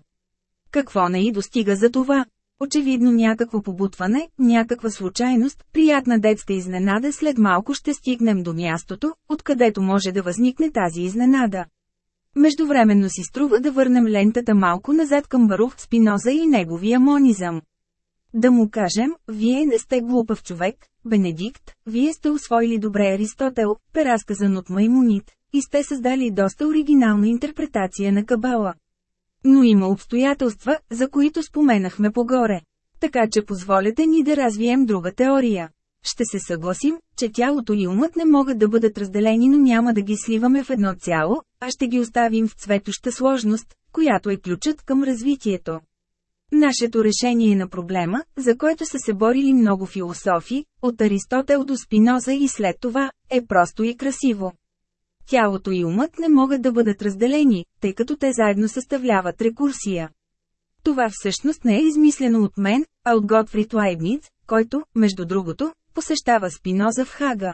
Какво не и достига за това? Очевидно някакво побутване, някаква случайност, приятна детска изненада след малко ще стигнем до мястото, откъдето може да възникне тази изненада. Междувременно си струва да върнем лентата малко назад към Барух Спиноза и неговия монизъм. Да му кажем, вие не сте глупав човек, Бенедикт, вие сте усвоили добре Аристотел, преразказан от Маймунит, и сте създали доста оригинална интерпретация на Кабала. Но има обстоятелства, за които споменахме погоре. Така че позволете ни да развием друга теория. Ще се съгласим, че тялото и умът не могат да бъдат разделени, но няма да ги сливаме в едно цяло, а ще ги оставим в цветуща сложност, която е ключът към развитието. Нашето решение на проблема, за който са се борили много философи, от Аристотел до Спиноза и след това, е просто и красиво. Тялото и умът не могат да бъдат разделени, тъй като те заедно съставляват рекурсия. Това всъщност не е измислено от мен, а от Готфрид Лайбниц, който, между другото, посещава Спиноза в Хага.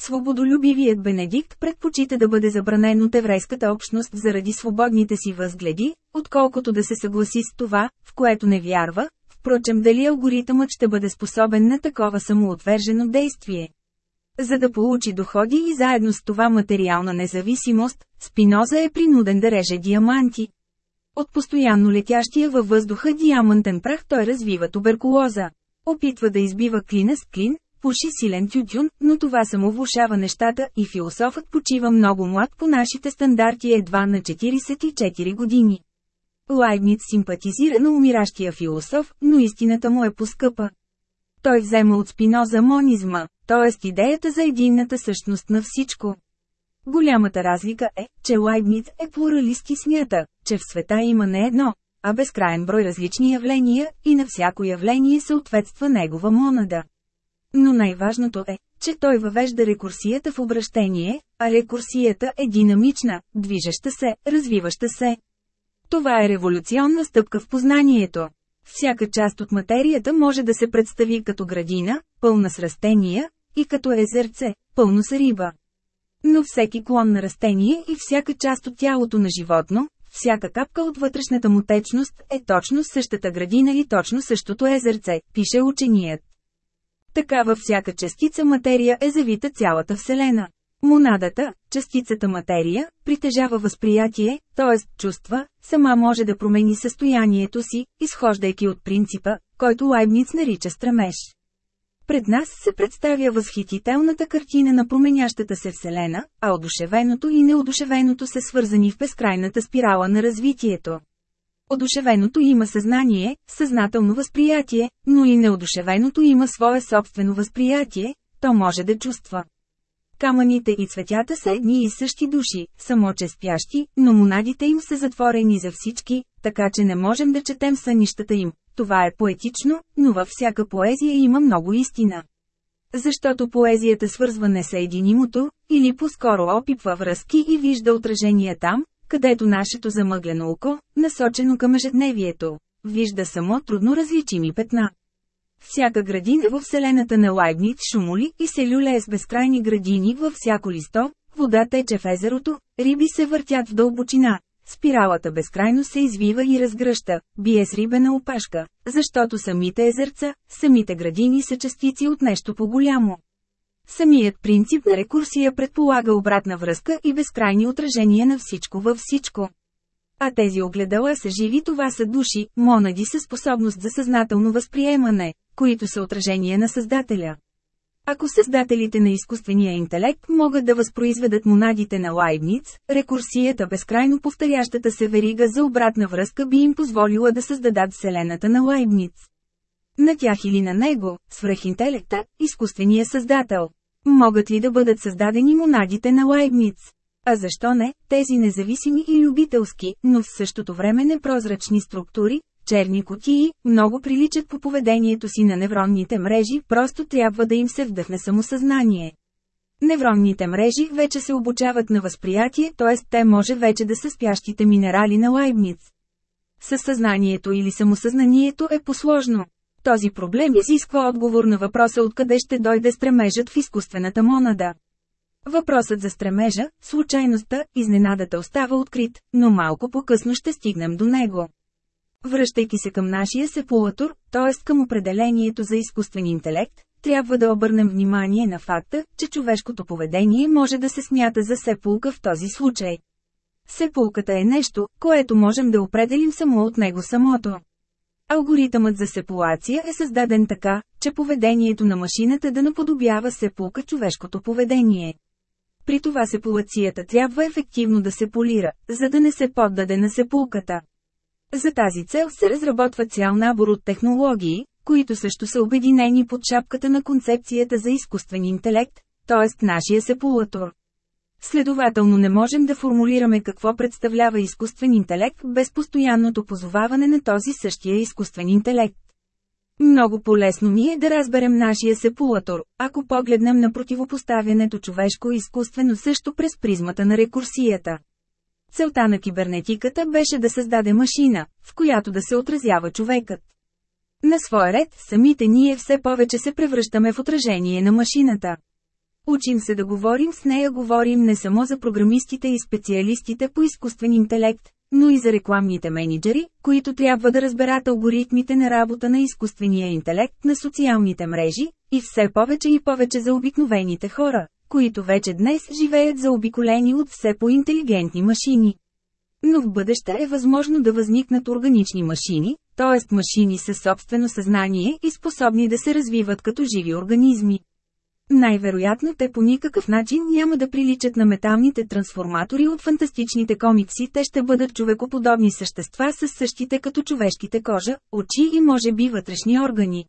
Свободолюбивият Бенедикт предпочита да бъде забранен от еврейската общност заради свободните си възгледи, отколкото да се съгласи с това, в което не вярва, впрочем дали алгоритъмът ще бъде способен на такова самоотвержено действие. За да получи доходи и заедно с това материална независимост, Спиноза е принуден да реже диаманти. От постоянно летящия във въздуха диамантен прах той развива туберкулоза. Опитва да избива клина с клин, пуши силен тютюн, но това само влушава нещата и философът почива много млад по нашите стандарти едва на 44 години. Лайбниц симпатизира на умиращия философ, но истината му е поскъпа. Той взема от спиноза монизма, т.е. идеята за единната същност на всичко. Голямата разлика е, че Лайбниц е плуралист и смята, че в света има не едно, а безкрайен брой различни явления, и на всяко явление съответства негова монада. Но най-важното е, че той въвежда рекурсията в обращение, а рекурсията е динамична, движеща се, развиваща се. Това е революционна стъпка в познанието. Всяка част от материята може да се представи като градина, пълна с растения, и като езерце, пълно с риба. Но всеки клон на растение и всяка част от тялото на животно, всяка капка от вътрешната му течност е точно същата градина или точно същото езерце, пише ученият. Така във всяка частица материя е завита цялата Вселена. Монадата, частицата материя, притежава възприятие, т.е. чувства, сама може да промени състоянието си, изхождайки от принципа, който Лайбниц нарича стремеж. Пред нас се представя възхитителната картина на променящата се Вселена, а одушевеното и неодушевеното се свързани в безкрайната спирала на развитието. Одушевеното има съзнание, съзнателно възприятие, но и неодушевеното има свое собствено възприятие, то може да чувства. Камъните и цветята са едни и същи души, само че спящи, но монадите им са затворени за всички, така че не можем да четем сънищата им. Това е поетично, но във всяка поезия има много истина. Защото поезията свързва несъединимото, или по-скоро опипва връзки и вижда отражения там, където нашето замъглено око, насочено към ежедневието, вижда само трудно различими петна. Всяка градина във вселената на Лайбниц шумоли и се люлее с безкрайни градини във всяко листо, вода тече в езерото, риби се въртят в дълбочина, спиралата безкрайно се извива и разгръща, бие с рибена опашка, защото самите езерца, самите градини са частици от нещо по-голямо. Самият принцип на рекурсия предполага обратна връзка и безкрайни отражения на всичко във всичко. А тези огледала са живи това са души, монади със способност за съзнателно възприемане, които са отражение на Създателя. Ако създателите на изкуствения интелект могат да възпроизведат монадите на Лайбниц, рекурсията безкрайно повторящата се верига за обратна връзка би им позволила да създадат Вселената на Лайбниц. На тях или на него, свръхинтелекта, изкуствения създател. Могат ли да бъдат създадени монадите на Лайбниц? А защо не, тези независими и любителски, но в същото време непрозрачни структури, черни кутии, много приличат по поведението си на невронните мрежи, просто трябва да им се вдъхне самосъзнание. Невронните мрежи вече се обучават на възприятие, т.е. те може вече да са спящите минерали на Лайбниц. Със съзнанието или самосъзнанието е посложно. Този проблем изисква отговор на въпроса откъде ще дойде стремежът в изкуствената монада. Въпросът за стремежа, случайността, изненадата остава открит, но малко по-късно ще стигнем до него. Връщайки се към нашия сепулатор, т.е. към определението за изкуствен интелект, трябва да обърнем внимание на факта, че човешкото поведение може да се смята за сепулка в този случай. Сепулката е нещо, което можем да определим само от него самото. Алгоритъмът за сепулация е създаден така, че поведението на машината да наподобява сепулка човешкото поведение. При това сепулацията трябва ефективно да се полира, за да не се поддаде на сепулката. За тази цел се разработва цял набор от технологии, които също са обединени под шапката на концепцията за изкуствен интелект, т.е. нашия сепулатор. Следователно не можем да формулираме какво представлява изкуствен интелект без постоянното позоваване на този същия изкуствен интелект. Много полезно ми е да разберем нашия сепулатор, ако погледнем на противопоставянето човешко-изкуствено също през призмата на рекурсията. Целта на кибернетиката беше да създаде машина, в която да се отразява човекът. На свой ред, самите ние все повече се превръщаме в отражение на машината. Учим се да говорим с нея, говорим не само за програмистите и специалистите по изкуствен интелект, но и за рекламните менеджери, които трябва да разберат алгоритмите на работа на изкуствения интелект на социалните мрежи, и все повече и повече за обикновените хора, които вече днес живеят заобиколени от все по-интелигентни машини. Но в бъдеще е възможно да възникнат органични машини, т.е. машини със собствено съзнание и способни да се развиват като живи организми. Най-вероятно те по никакъв начин няма да приличат на металните трансформатори от фантастичните комикси, те ще бъдат човекоподобни същества с същите като човешките кожа, очи и може би вътрешни органи.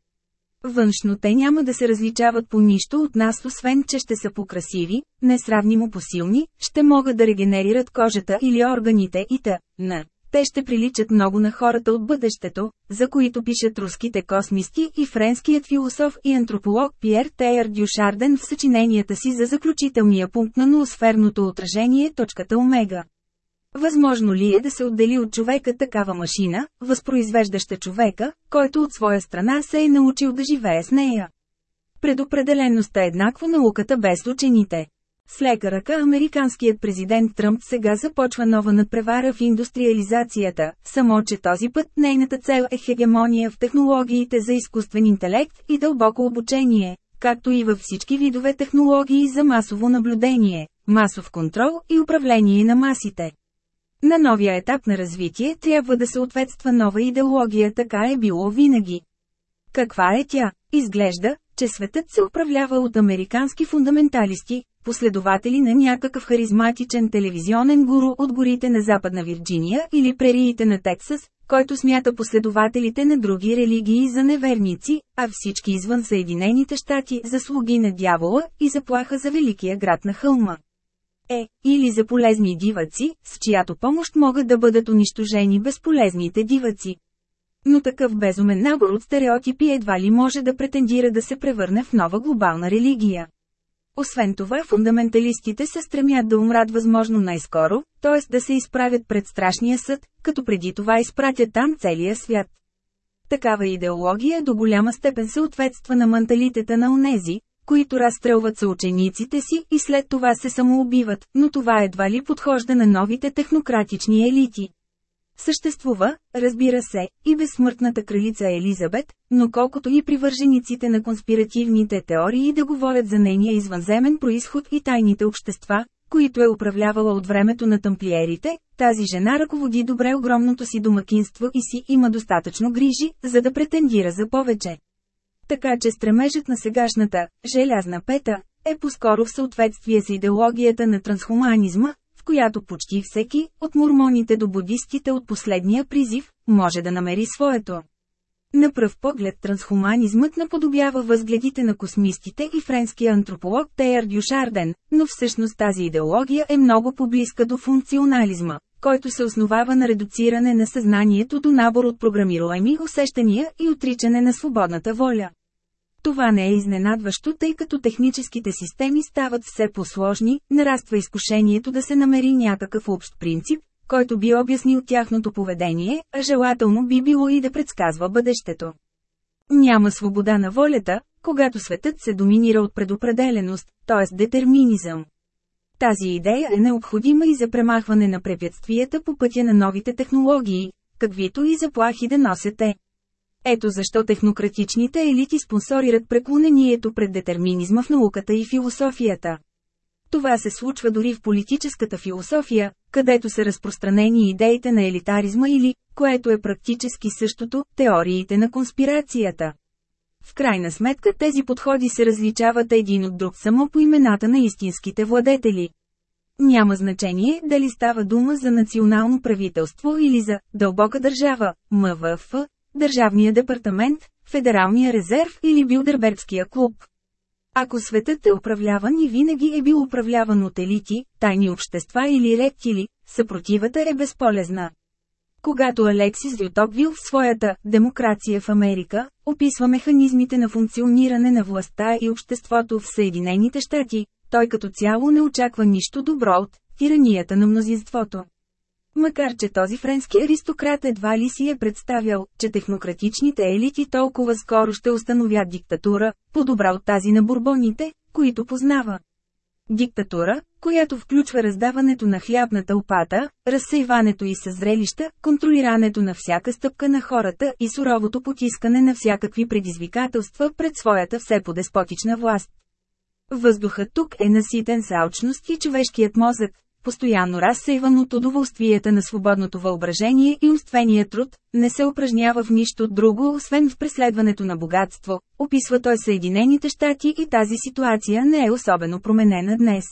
Външно те няма да се различават по нищо от нас, освен че ще са покрасиви, несравнимо посилни, ще могат да регенерират кожата или органите и т.н. Те ще приличат много на хората от бъдещето, за които пишат руските космисти и френският философ и антрополог Пьер Тейър Дюшарден в съчиненията си за заключителния пункт на ноосферното отражение точката омега. Възможно ли е да се отдели от човека такава машина, възпроизвеждаща човека, който от своя страна се е научил да живее с нея? Предопределеността е еднакво науката без учените. С лека ръка американският президент Тръмп сега започва нова надпревара в индустриализацията, само че този път нейната цел е хегемония в технологиите за изкуствен интелект и дълбоко обучение, както и във всички видове технологии за масово наблюдение, масов контрол и управление на масите. На новия етап на развитие трябва да съответства нова идеология, така е било винаги. Каква е тя? Изглежда, че светът се управлява от американски фундаменталисти, последователи на някакъв харизматичен телевизионен гуру от горите на Западна Вирджиния или прериите на Тексас, който смята последователите на други религии за неверници, а всички извън Съединените щати за слуги на дявола и заплаха за великия град на хълма. Е, или за полезни диваци, с чиято помощ могат да бъдат унищожени безполезните диваци. Но такъв безумен набор от стереотипи едва ли може да претендира да се превърне в нова глобална религия. Освен това фундаменталистите се стремят да умрат възможно най-скоро, т.е. да се изправят пред страшния съд, като преди това изпратят там целия свят. Такава идеология до голяма степен съответства на менталитета на онези, които разстрелват съучениците си и след това се самоубиват, но това едва ли подхожда на новите технократични елити. Съществува, разбира се, и безсмъртната кралица Елизабет, но колкото и привържениците на конспиративните теории да говорят за нейния извънземен происход и тайните общества, които е управлявала от времето на тамплиерите, тази жена ръководи добре огромното си домакинство и си има достатъчно грижи, за да претендира за повече. Така че стремежът на сегашната «желязна пета» е по-скоро в съответствие с идеологията на трансхуманизма, в която почти всеки, от мормоните до будистите от последния призив, може да намери своето. На пръв поглед трансхуманизмът наподобява възгледите на космистите и френския антрополог Теяр Дюшарден, но всъщност тази идеология е много поблизка до функционализма, който се основава на редуциране на съзнанието до набор от програмируеми усещания и отричане на свободната воля. Това не е изненадващо, тъй като техническите системи стават все по-сложни, нараства изкушението да се намери някакъв общ принцип, който би обяснил тяхното поведение, а желателно би било и да предсказва бъдещето. Няма свобода на волята, когато светът се доминира от предопределеност, т.е. детерминизъм. Тази идея е необходима и за премахване на препятствията по пътя на новите технологии, каквито и заплахи да носят те. Ето защо технократичните елити спонсорират преклонението пред детерминизма в науката и философията. Това се случва дори в политическата философия, където са разпространени идеите на елитаризма или, което е практически същото, теориите на конспирацията. В крайна сметка тези подходи се различават един от друг само по имената на истинските владетели. Няма значение дали става дума за национално правителство или за «дълбока държава», МВФ, Държавния департамент, Федералния резерв или Билдербергския клуб. Ако светът е управляван и винаги е бил управляван от елити, тайни общества или рептили, съпротивата е безполезна. Когато Алексис Дютоквил в своята «Демокрация в Америка» описва механизмите на функциониране на властта и обществото в Съединените щати, той като цяло не очаква нищо добро от тиранията на мнозинството. Макар че този френски аристократ едва ли си е представял, че технократичните елити толкова скоро ще установят диктатура, по-добра от тази на бурбоните, които познава. Диктатура, която включва раздаването на хляб на тълпата, разсейването и съзрелища, контролирането на всяка стъпка на хората и суровото потискане на всякакви предизвикателства пред своята все по-деспотична власт. Въздухът тук е наситен с алчност и човешкият мозък, постоянно разсейван от удоволствията на свободното въображение и умствения труд, не се упражнява в нищо друго, освен в преследването на богатство, описва той Съединените щати и тази ситуация не е особено променена днес.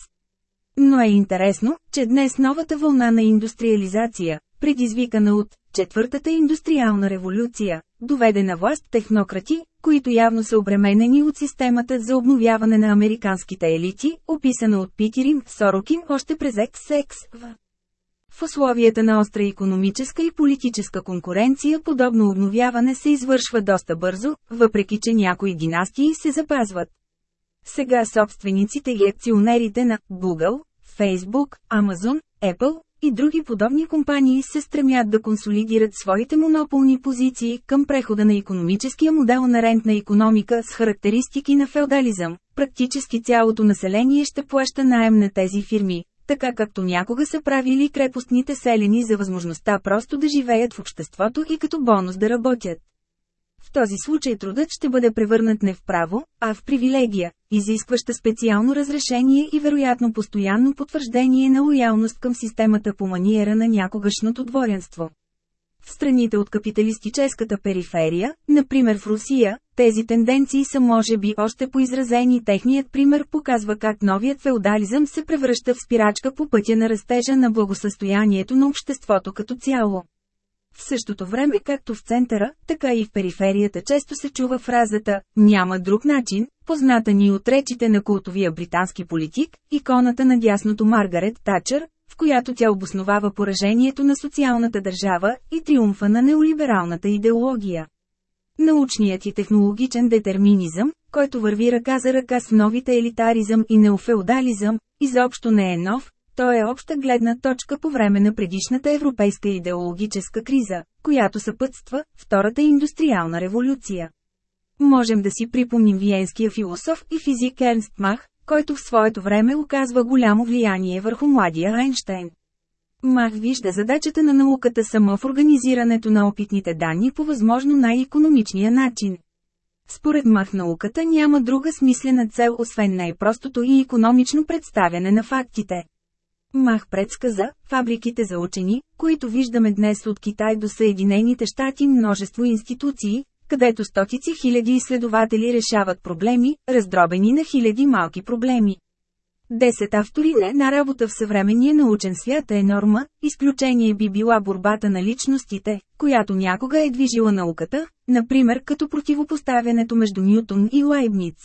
Но е интересно, че днес новата вълна на индустриализация, предизвикана от Четвъртата индустриална революция, доведе на власт технократи, които явно са обременени от системата за обновяване на американските елити, описана от Питерин Сорокин още през Екс-Секс в. В условията на остра економическа и политическа конкуренция подобно обновяване се извършва доста бързо, въпреки че някои династии се запазват. Сега собствениците и акционерите на Google, Facebook, Amazon, Apple, и други подобни компании се стремят да консолидират своите монополни позиции към прехода на економическия модел на рентна економика с характеристики на феодализъм. Практически цялото население ще плаща найем на тези фирми, така както някога са правили крепостните селени за възможността просто да живеят в обществото и като бонус да работят. В този случай трудът ще бъде превърнат не в право, а в привилегия, изискваща специално разрешение и вероятно постоянно потвърждение на лоялност към системата по маниера на някогашното дворянство. В страните от капиталистическата периферия, например в Русия, тези тенденции са може би още поизразени. Техният пример показва как новият феодализъм се превръща в спирачка по пътя на растежа на благосъстоянието на обществото като цяло. В същото време както в центъра, така и в периферията често се чува фразата «няма друг начин», позната ни от речите на култовия британски политик, иконата на дясното Маргарет Тачър, в която тя обосновава поражението на социалната държава и триумфа на неолибералната идеология. Научният и технологичен детерминизъм, който върви ръка за ръка с новите елитаризъм и неофеодализъм, изобщо не е нов, то е обща гледна точка по време на предишната европейска идеологическа криза, която съпътства Втората индустриална революция. Можем да си припомним виенския философ и физик Ернст Мах, който в своето време оказва голямо влияние върху младия Айнштейн. Мах вижда задачата на науката само в организирането на опитните данни по възможно най-економичния начин. Според Мах науката няма друга смислена цел освен най-простото и економично представяне на фактите. Мах предсказа, фабриките за учени, които виждаме днес от Китай до Съединените щати множество институции, където стотици хиляди изследователи решават проблеми, раздробени на хиляди малки проблеми. Десет автори на работа в съвременния научен свят е норма, изключение би била борбата на личностите, която някога е движила науката, например като противопоставянето между Ньютон и Лайбниц.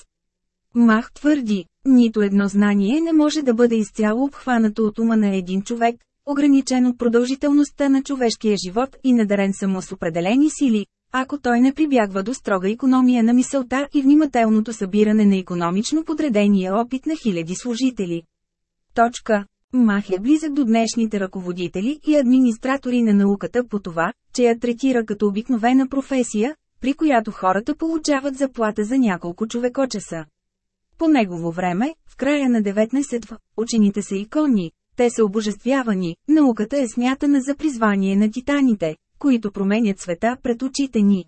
Мах твърди, нито едно знание не може да бъде изцяло обхванато от ума на един човек, ограничен от продължителността на човешкия живот и надарен само с определени сили, ако той не прибягва до строга економия на мисълта и внимателното събиране на економично подредения опит на хиляди служители. Точка. Мах е близък до днешните ръководители и администратори на науката по това, че я третира като обикновена професия, при която хората получават заплата за няколко човекочаса. По негово време, в края на 19 в учените са икони, те са обожествявани, науката е смятана за призвание на титаните, които променят света пред очите ни.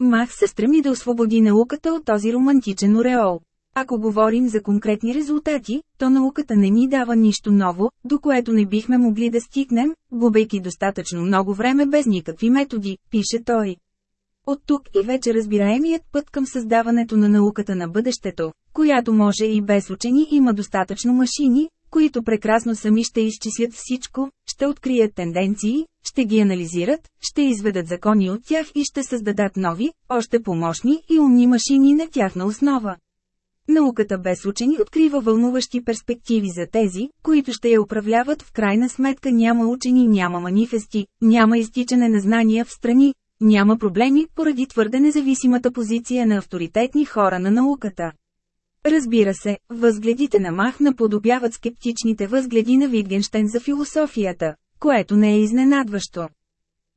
Мах се стреми да освободи науката от този романтичен ореол. Ако говорим за конкретни резултати, то науката не ни дава нищо ново, до което не бихме могли да стигнем, губейки достатъчно много време без никакви методи, пише той. От тук и вече разбираемият път към създаването на науката на бъдещето, която може и без учени има достатъчно машини, които прекрасно сами ще изчислят всичко, ще открият тенденции, ще ги анализират, ще изведат закони от тях и ще създадат нови, още помощни и умни машини на тяхна основа. Науката без учени открива вълнуващи перспективи за тези, които ще я управляват в крайна сметка няма учени, няма манифести, няма изтичане на знания в страни, няма проблеми поради твърде независимата позиция на авторитетни хора на науката. Разбира се, възгледите на Мах наподобяват скептичните възгледи на Витгенштейн за философията, което не е изненадващо.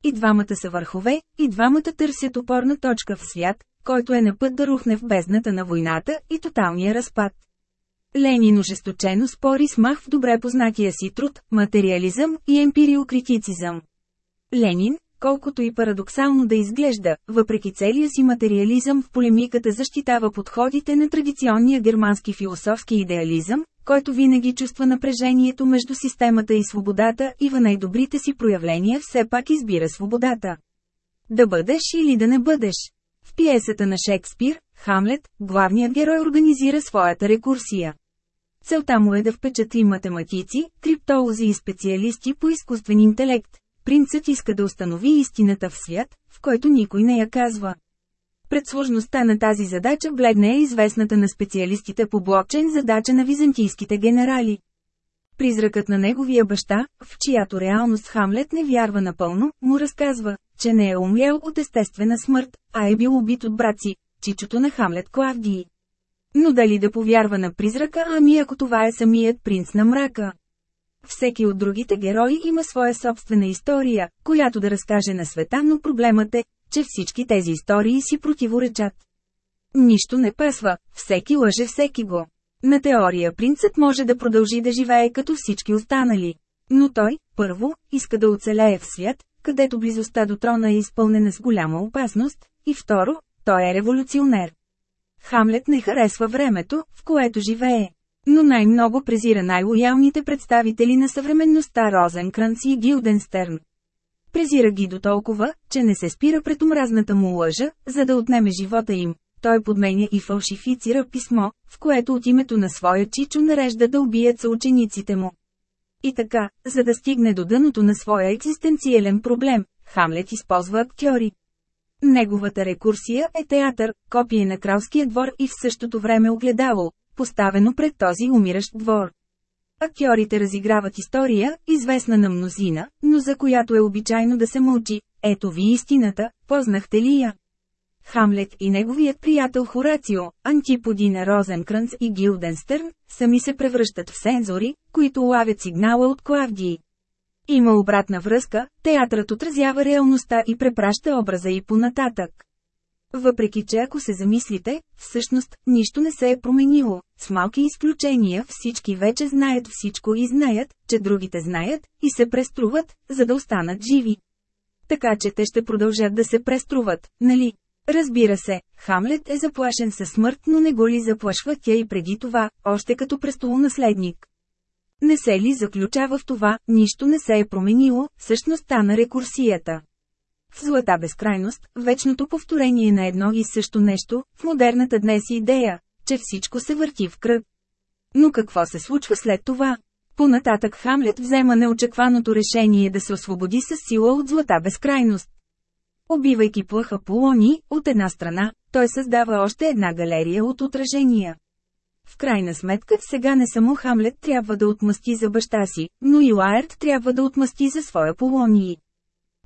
И двамата са върхове, и двамата търсят опорна точка в свят, който е на път да рухне в бездната на войната и тоталния разпад. Ленин ожесточено спори с Мах в добре познатия си труд, материализъм и емпириокритицизъм. Ленин, колкото и парадоксално да изглежда, въпреки целия си материализъм в полемиката защитава подходите на традиционния германски философски идеализъм, който винаги чувства напрежението между системата и свободата и в най-добрите си проявления все пак избира свободата. Да бъдеш или да не бъдеш. В пиесата на Шекспир, Хамлет, главният герой организира своята рекурсия. Целта му е да впечатли математици, криптолози и специалисти по изкуствен интелект, Принцът иска да установи истината в свят, в който никой не я казва. Пред сложността на тази задача бледне е известната на специалистите по блокчейн задача на византийските генерали. Призракът на неговия баща, в чиято реалност Хамлет не вярва напълно, му разказва, че не е умрял от естествена смърт, а е бил убит от брат си, чичото на Хамлет Клавдии. Но дали да повярва на призрака, ами ако това е самият принц на мрака? Всеки от другите герои има своя собствена история, която да разкаже на света, но проблемът е, че всички тези истории си противоречат. Нищо не пасва, всеки лъже всеки го. На теория принцът може да продължи да живее като всички останали. Но той, първо, иска да оцелее в свят, където близостта до трона е изпълнена с голяма опасност, и второ, той е революционер. Хамлет не харесва времето, в което живее. Но най-много презира най-лоялните представители на съвременността Розенкранц и Гилденстерн. Презира ги до толкова, че не се спира пред омразната му лъжа, за да отнеме живота им. Той подменя и фалшифицира писмо, в което от името на своя чичо нарежда да убият съучениците му. И така, за да стигне до дъното на своя екзистенциален проблем, Хамлет използва актьори. Неговата рекурсия е театър, копие на кралския двор и в същото време огледало, поставено пред този умиращ двор. Актьорите разиграват история, известна на мнозина, но за която е обичайно да се мълчи. Ето ви истината, познахте ли я? Хамлет и неговият приятел Хорацио, антиподи на Розенкранц и Гилденстърн, сами се превръщат в сензори, които лавят сигнала от Клавдии. Има обратна връзка, театрът отразява реалността и препраща образа и понататък. Въпреки че ако се замислите, всъщност, нищо не се е променило, с малки изключения всички вече знаят всичко и знаят, че другите знаят, и се преструват, за да останат живи. Така че те ще продължат да се преструват, нали? Разбира се, Хамлет е заплашен със смърт, но не го ли заплашва тя и преди това, още като престолонаследник. Не се ли заключава в това, нищо не се е променило, същността на рекурсията. Злата безкрайност, вечното повторение на едно и също нещо, в модерната днес идея, че всичко се върти в кръг. Но какво се случва след това? Понататък Хамлет взема неочакваното решение да се освободи с сила от злата безкрайност. Убивайки плъха Полони, от една страна, той създава още една галерия от отражения. В крайна сметка, сега не само Хамлет трябва да отмъсти за баща си, но и Лаерт трябва да отмъсти за своя Полонии.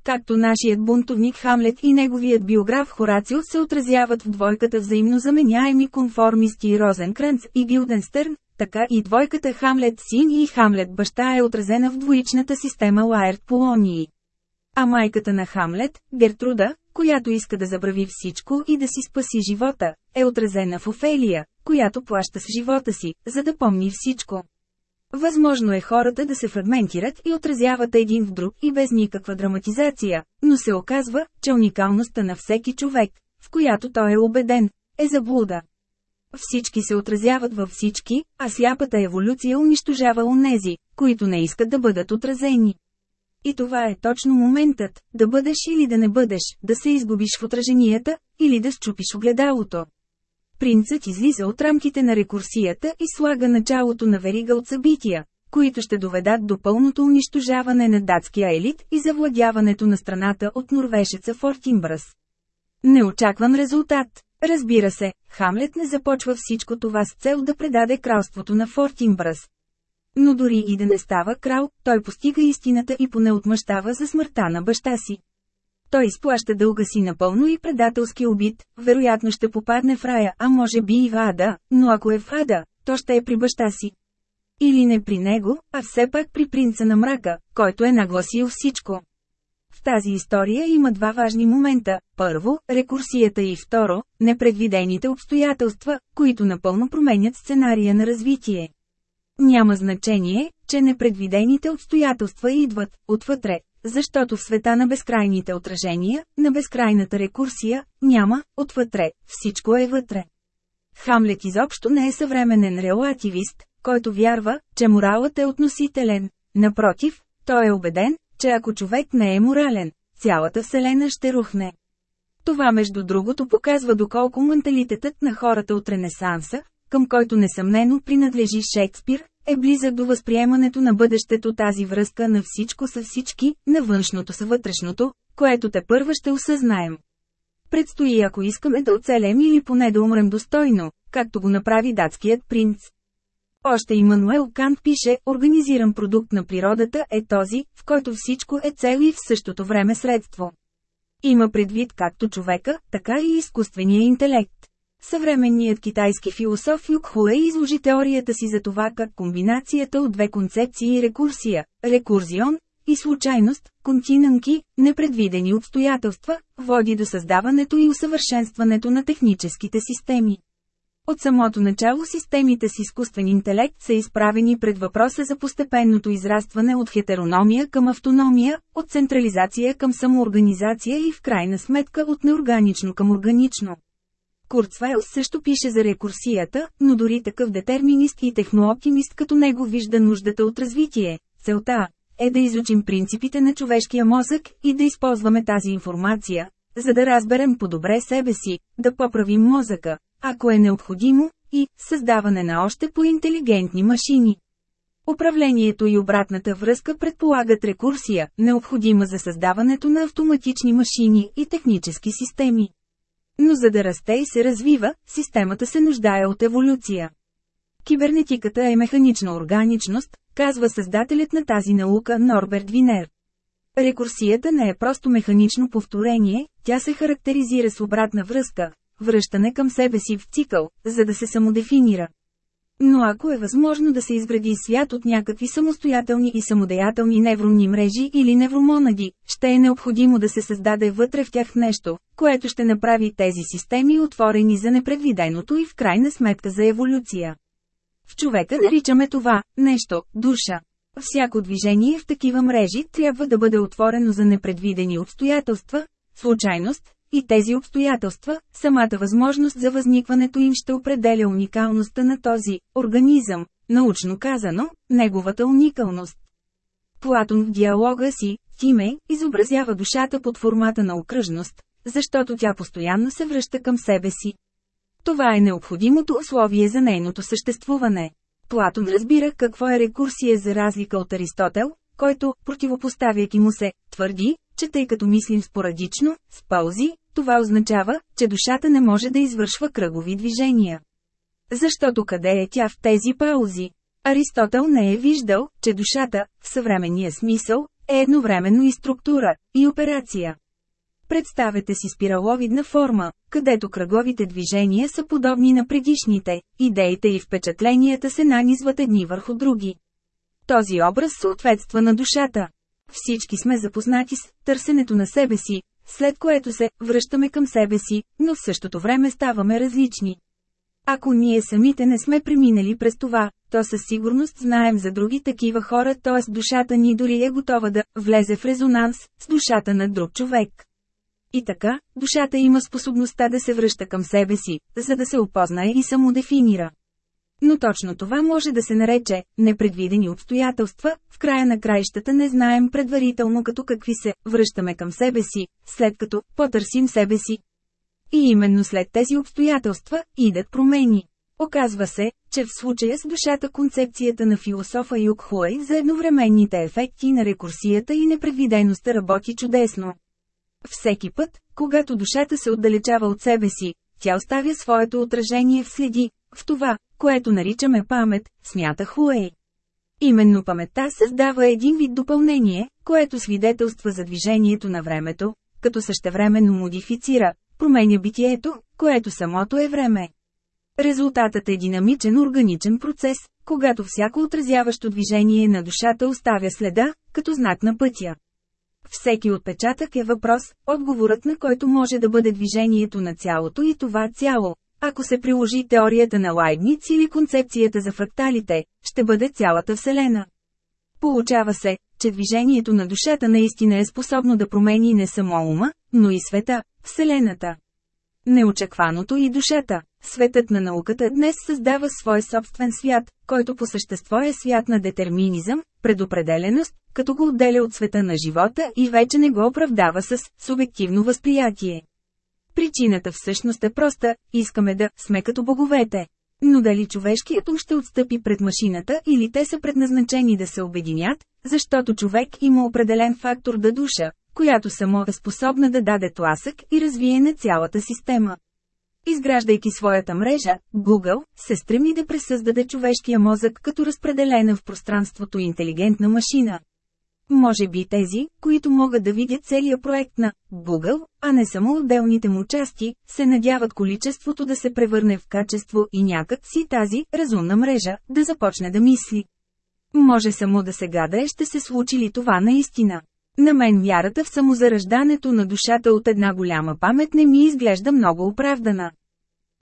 Както нашият бунтовник Хамлет и неговият биограф Хорацио се отразяват в двойката взаимно заменяеми конформисти Розенкранц и Гилденстърн, така и двойката Хамлет син и Хамлет баща е отразена в двоичната система Лаерт Полонии. А майката на Хамлет, Гертруда, която иска да забрави всичко и да си спаси живота, е отразена в Офелия, която плаща с живота си, за да помни всичко. Възможно е хората да се фрагментират и отразяват един в друг и без никаква драматизация, но се оказва, че уникалността на всеки човек, в която той е убеден, е заблуда. Всички се отразяват във всички, а сляпата еволюция унищожава онези, които не искат да бъдат отразени. И това е точно моментът, да бъдеш или да не бъдеш, да се изгубиш в отраженията, или да счупиш огледалото. Принцът излиза от рамките на рекурсията и слага началото на верига от събития, които ще доведат до пълното унищожаване на датския елит и завладяването на страната от норвежеца Фортинбрас. Неочакван резултат. Разбира се, Хамлет не започва всичко това с цел да предаде кралството на Фортинбрас, но дори и да не става крал, той постига истината и поне отмъщава за смъртта на баща си. Той изплаща дълга си напълно и предателски убит, вероятно ще попадне в рая, а може би и в ада, но ако е в ада, то ще е при баща си. Или не при него, а все пак при принца на мрака, който е нагласил всичко. В тази история има два важни момента. Първо, рекурсията и второ, непредвидените обстоятелства, които напълно променят сценария на развитие. Няма значение, че непредвидените обстоятелства идват отвътре, защото в света на безкрайните отражения, на безкрайната рекурсия, няма отвътре, всичко е вътре. Хамлет изобщо не е съвременен релативист, който вярва, че моралът е относителен. Напротив, той е убеден, че ако човек не е морален, цялата Вселена ще рухне. Това между другото показва доколко менталитетът на хората от Ренесанса, към който несъмнено принадлежи Шекспир, е близък до възприемането на бъдещето тази връзка на всичко с всички, на външното с вътрешното, което те първа ще осъзнаем. Предстои ако искаме да оцелем или поне да умрем достойно, както го направи датският принц. Още Имануел Кант пише, организиран продукт на природата е този, в който всичко е цел и в същото време средство. Има предвид както човека, така и изкуствения интелект. Съвременният китайски философ Юк Хуе изложи теорията си за това как комбинацията от две концепции рекурсия, рекурзион, и случайност, континанки, непредвидени обстоятелства, води до създаването и усъвършенстването на техническите системи. От самото начало системите с изкуствен интелект са изправени пред въпроса за постепенното израстване от хетерономия към автономия, от централизация към самоорганизация и в крайна сметка от неорганично към органично. Курцвейл също пише за рекурсията, но дори такъв детерминист и технооптимист като него вижда нуждата от развитие. Целта е да изучим принципите на човешкия мозък и да използваме тази информация, за да разберем по-добре себе си, да поправим мозъка, ако е необходимо, и създаване на още по-интелигентни машини. Управлението и обратната връзка предполагат рекурсия, необходима за създаването на автоматични машини и технически системи. Но за да расте и се развива, системата се нуждае от еволюция. Кибернетиката е механична органичност, казва създателят на тази наука Норберт Винер. Рекурсията не е просто механично повторение, тя се характеризира с обратна връзка, връщане към себе си в цикъл, за да се самодефинира. Но ако е възможно да се изгради свят от някакви самостоятелни и самодеятелни невронни мрежи или невромонади, ще е необходимо да се създаде вътре в тях нещо, което ще направи тези системи отворени за непредвиденото и в крайна сметка за еволюция. В човека наричаме това нещо – душа. Всяко движение в такива мрежи трябва да бъде отворено за непредвидени обстоятелства, случайност, и тези обстоятелства, самата възможност за възникването им ще определя уникалността на този организъм, научно казано, неговата уникалност. Платон в диалога си, Тиме, изобразява душата под формата на окръжност, защото тя постоянно се връща към себе си. Това е необходимото условие за нейното съществуване. Платон разбира какво е рекурсия за разлика от Аристотел, който, противопоставяйки му се, твърди, че тъй като мислим спорадично, с паузи, това означава, че душата не може да извършва кръгови движения. Защото къде е тя в тези паузи? Аристотел не е виждал, че душата, в съвременния смисъл, е едновременно и структура, и операция. Представете си спираловидна форма, където кръговите движения са подобни на предишните, идеите и впечатленията се нанизват едни върху други. Този образ съответства на душата. Всички сме запознати с търсенето на себе си, след което се връщаме към себе си, но в същото време ставаме различни. Ако ние самите не сме преминали през това, то със сигурност знаем за други такива хора, т.е. душата ни дори е готова да влезе в резонанс с душата на друг човек. И така, душата има способността да се връща към себе си, за да се опознае и самодефинира. Но точно това може да се нарече непредвидени обстоятелства, в края на краищата не знаем предварително като какви се, връщаме към себе си, след като потърсим себе си. И именно след тези обстоятелства идат промени. Оказва се, че в случая с душата концепцията на философа Юк Хуей за едновременните ефекти на рекурсията и непредвидеността работи чудесно. Всеки път, когато душата се отдалечава от себе си, тя оставя своето отражение в следи, в това, което наричаме памет, смята Хуей. Именно паметта създава един вид допълнение, което свидетелства за движението на времето, като същевременно модифицира, променя битието, което самото е време. Резултатът е динамичен органичен процес, когато всяко отразяващо движение на душата оставя следа, като знак на пътя. Всеки отпечатък е въпрос, отговорът на който може да бъде движението на цялото и това цяло, ако се приложи теорията на Лайбниц или концепцията за фракталите, ще бъде цялата Вселена. Получава се, че движението на душата наистина е способно да промени не само ума, но и света, Вселената. Неочакваното и душата. Светът на науката днес създава свой собствен свят, който по същество е свят на детерминизъм, предопределеност, като го отделя от света на живота и вече не го оправдава с субективно възприятие. Причината всъщност е проста – искаме да сме като боговете. Но дали човешкият ум ще отстъпи пред машината или те са предназначени да се обединят, защото човек има определен фактор да душа, която само е способна да даде тласък и развие на цялата система. Изграждайки своята мрежа, Google се стреми да пресъздаде човешкия мозък като разпределена в пространството интелигентна машина. Може би тези, които могат да видят целия проект на Google, а не само отделните му части, се надяват количеството да се превърне в качество и някак си тази разумна мрежа да започне да мисли. Може само да се гадае ще се случи ли това наистина. На мен вярата в самозараждането на душата от една голяма памет не ми изглежда много оправдана.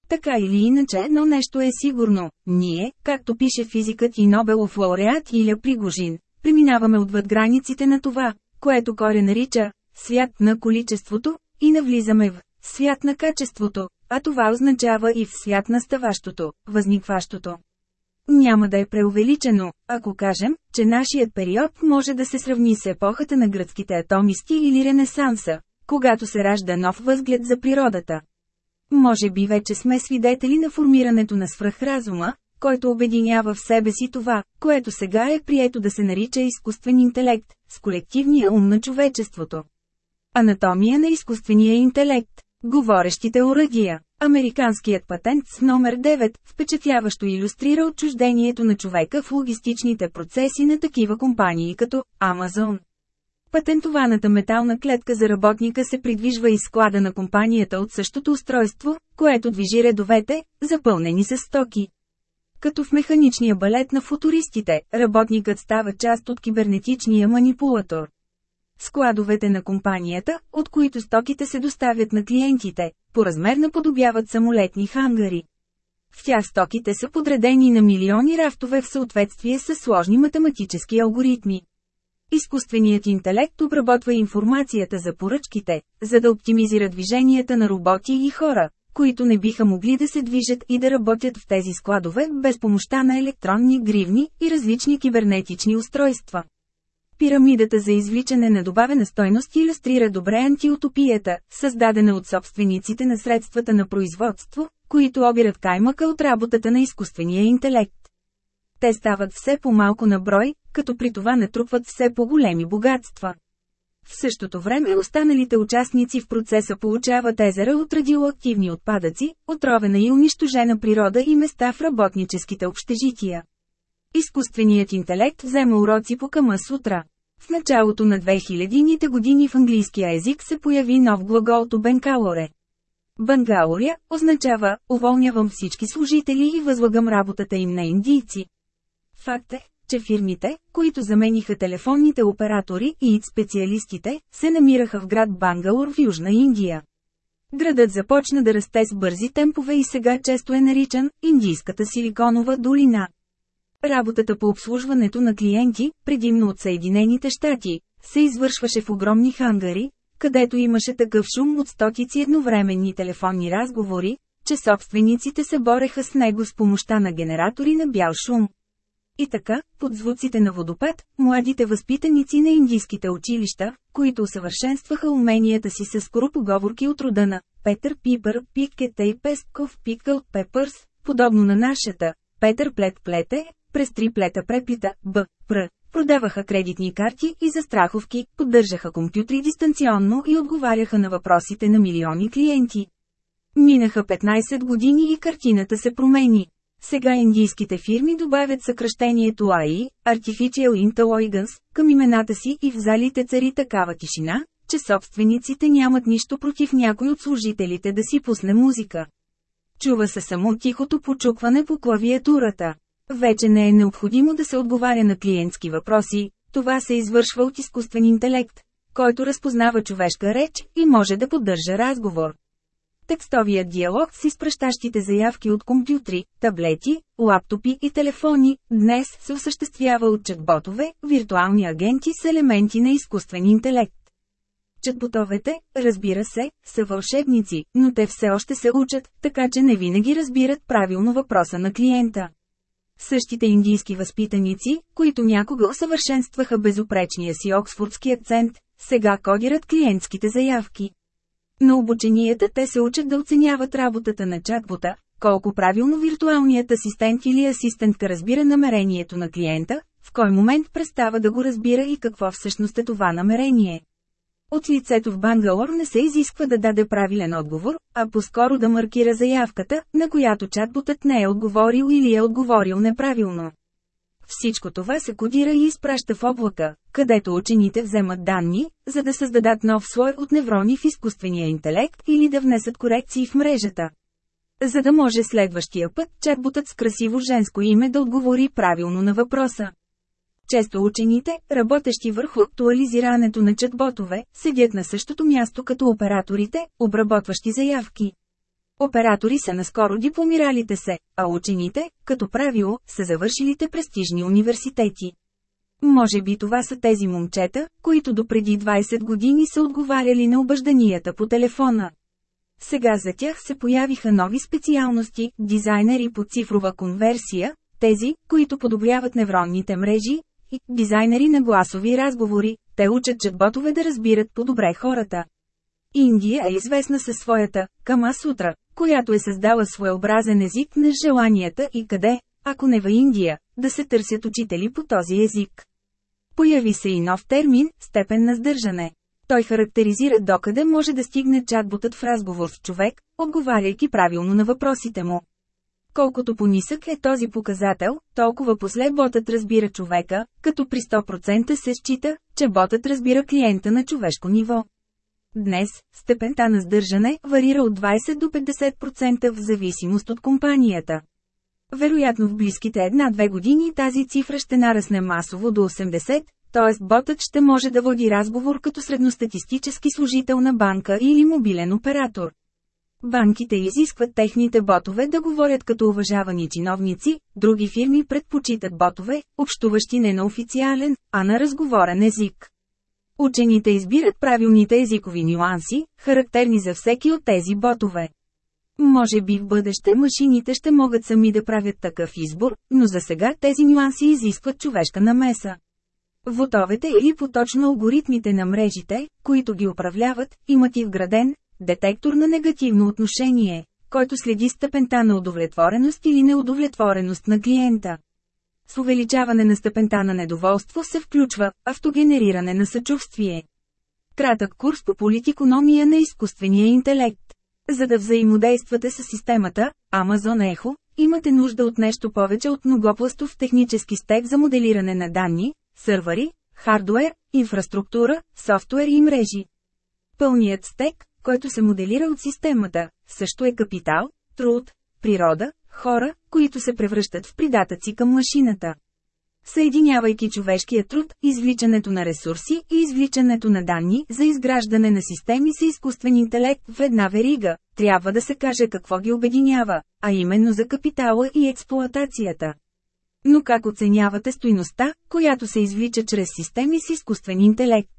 Така или иначе, но нещо е сигурно. Ние, както пише физикът и Нобелов лауреат Иля Пригожин, преминаваме отвъд границите на това, което Коре нарича «свят на количеството» и навлизаме в «свят на качеството», а това означава и в свят на ставащото, възникващото. Няма да е преувеличено, ако кажем, че нашият период може да се сравни с епохата на гръцките атомисти или Ренесанса, когато се ражда нов възглед за природата. Може би вече сме свидетели на формирането на свръхразума, който обединява в себе си това, което сега е прието да се нарича изкуствен интелект, с колективния ум на човечеството. Анатомия на изкуствения интелект. Говорещите оръдия. Американският патент с номер 9 впечатляващо иллюстрира отчуждението на човека в логистичните процеси на такива компании като Amazon. Патентованата метална клетка за работника се придвижва из склада на компанията от същото устройство, което движи редовете, запълнени с стоки. Като в механичния балет на футуристите, работникът става част от кибернетичния манипулатор. Складовете на компанията, от които стоките се доставят на клиентите, по размер наподобяват самолетни хангари. В тях стоките са подредени на милиони рафтове в съответствие с сложни математически алгоритми. Изкуственият интелект обработва информацията за поръчките, за да оптимизира движенията на роботи и хора, които не биха могли да се движат и да работят в тези складове без помощта на електронни гривни и различни кибернетични устройства. Пирамидата за извличане на добавена стойност иллюстрира добре антиутопията, създадена от собствениците на средствата на производство, които обират каймака от работата на изкуствения интелект. Те стават все по-малко на брой, като при това натрупват все по-големи богатства. В същото време останалите участници в процеса получават езера от радиоактивни отпадъци, отровена и унищожена природа и места в работническите общежития. Изкуственият интелект взема уроци по Кама Сутра. В началото на 2000-ните години в английския език се появи нов глагол бенкалоре. Бангалоря означава «уволнявам всички служители и възлагам работата им на индийци». Факт е, че фирмите, които замениха телефонните оператори и специалистите, се намираха в град Бангалор в Южна Индия. Градът започна да расте с бързи темпове и сега често е наричан «Индийската силиконова долина». Работата по обслужването на клиенти, предимно от Съединените щати, се извършваше в огромни хангари, където имаше такъв шум от стотици едновременни телефонни разговори, че собствениците се бореха с него с помощта на генератори на бял шум. И така, под звуците на водопад, младите възпитаници на индийските училища, които усъвършенстваха уменията си с скоропоговорки от рода на Петър Пипър, Пикета и Песков, Пикъл Пепърс, подобно на нашата, Петър Плет Плете, през три плета препита, Б, Пр, продаваха кредитни карти и застраховки, поддържаха компютри дистанционно и отговаряха на въпросите на милиони клиенти. Минаха 15 години и картината се промени. Сега индийските фирми добавят съкръщението AI, Artificial Intelligence, към имената си и в залите цари такава тишина, че собствениците нямат нищо против някой от служителите да си пусне музика. Чува се само тихото почукване по клавиатурата. Вече не е необходимо да се отговаря на клиентски въпроси, това се извършва от изкуствен интелект, който разпознава човешка реч и може да поддържа разговор. Текстовият диалог с изпращащите заявки от компютри, таблети, лаптопи и телефони днес се осъществява от чатботове, виртуални агенти с елементи на изкуствен интелект. Чатботовете, разбира се, са вълшебници, но те все още се учат, така че не винаги разбират правилно въпроса на клиента. Същите индийски възпитаници, които някога усъвършенстваха безупречния си оксфордски акцент, сега кодират клиентските заявки. На обученията те се учат да оценяват работата на чатбота, колко правилно виртуалният асистент или асистентка разбира намерението на клиента, в кой момент престава да го разбира и какво всъщност е това намерение. От лицето в Бангалор не се изисква да даде правилен отговор, а по-скоро да маркира заявката, на която чатботът не е отговорил или е отговорил неправилно. Всичко това се кодира и изпраща в облака, където учените вземат данни, за да създадат нов слой от неврони в изкуствения интелект или да внесат корекции в мрежата. За да може следващия път чатботът с красиво женско име да отговори правилно на въпроса. Често учените, работещи върху актуализирането на чатботове, седят на същото място като операторите, обработващи заявки. Оператори са наскоро дипломиралите се, а учените, като правило, са завършилите престижни университети. Може би това са тези момчета, които допреди 20 години са отговаряли на обажданията по телефона. Сега за тях се появиха нови специалности, дизайнери по цифрова конверсия, тези, които подобряват невронните мрежи, и дизайнери на гласови разговори, те учат чатботове да разбират по-добре хората. Индия е известна със своята Кама Сутра, която е създала своеобразен език на желанията и къде, ако не в Индия, да се търсят учители по този език. Появи се и нов термин – степен на сдържане. Той характеризира докъде може да стигне чатботът в разговор с човек, отговаряйки правилно на въпросите му. Колкото понисък е този показател, толкова после ботът разбира човека, като при 100% се счита, че ботът разбира клиента на човешко ниво. Днес, степента на сдържане варира от 20 до 50% в зависимост от компанията. Вероятно в близките една-две години тази цифра ще нарасне масово до 80, т.е. ботът ще може да води разговор като средностатистически служител на банка или мобилен оператор. Банките изискват техните ботове да говорят като уважавани чиновници, други фирми предпочитат ботове, общуващи не на официален, а на разговорен език. Учените избират правилните езикови нюанси, характерни за всеки от тези ботове. Може би в бъдеще машините ще могат сами да правят такъв избор, но за сега тези нюанси изискват човешка намеса. Вотовете или поточно алгоритмите на мрежите, които ги управляват, имат и вграден детектор на негативно отношение, който следи степента на удовлетвореност или неудовлетвореност на клиента. С увеличаване на степента на недоволство се включва автогенериране на съчувствие. Кратък курс по политикономия на изкуствения интелект. За да взаимодействате с системата, Amazon Echo, имате нужда от нещо повече от многопластов технически стек за моделиране на данни, сървъри, хардуер, инфраструктура, софтуер и мрежи. Пълният стек, който се моделира от системата, също е капитал, труд, природа, хора, които се превръщат в придатъци към машината. Съединявайки човешкия труд, извличането на ресурси и извличането на данни за изграждане на системи с изкуствен интелект в една верига, трябва да се каже какво ги обединява, а именно за капитала и експлоатацията. Но как оценявате стойността, която се извлича чрез системи с изкуствен интелект?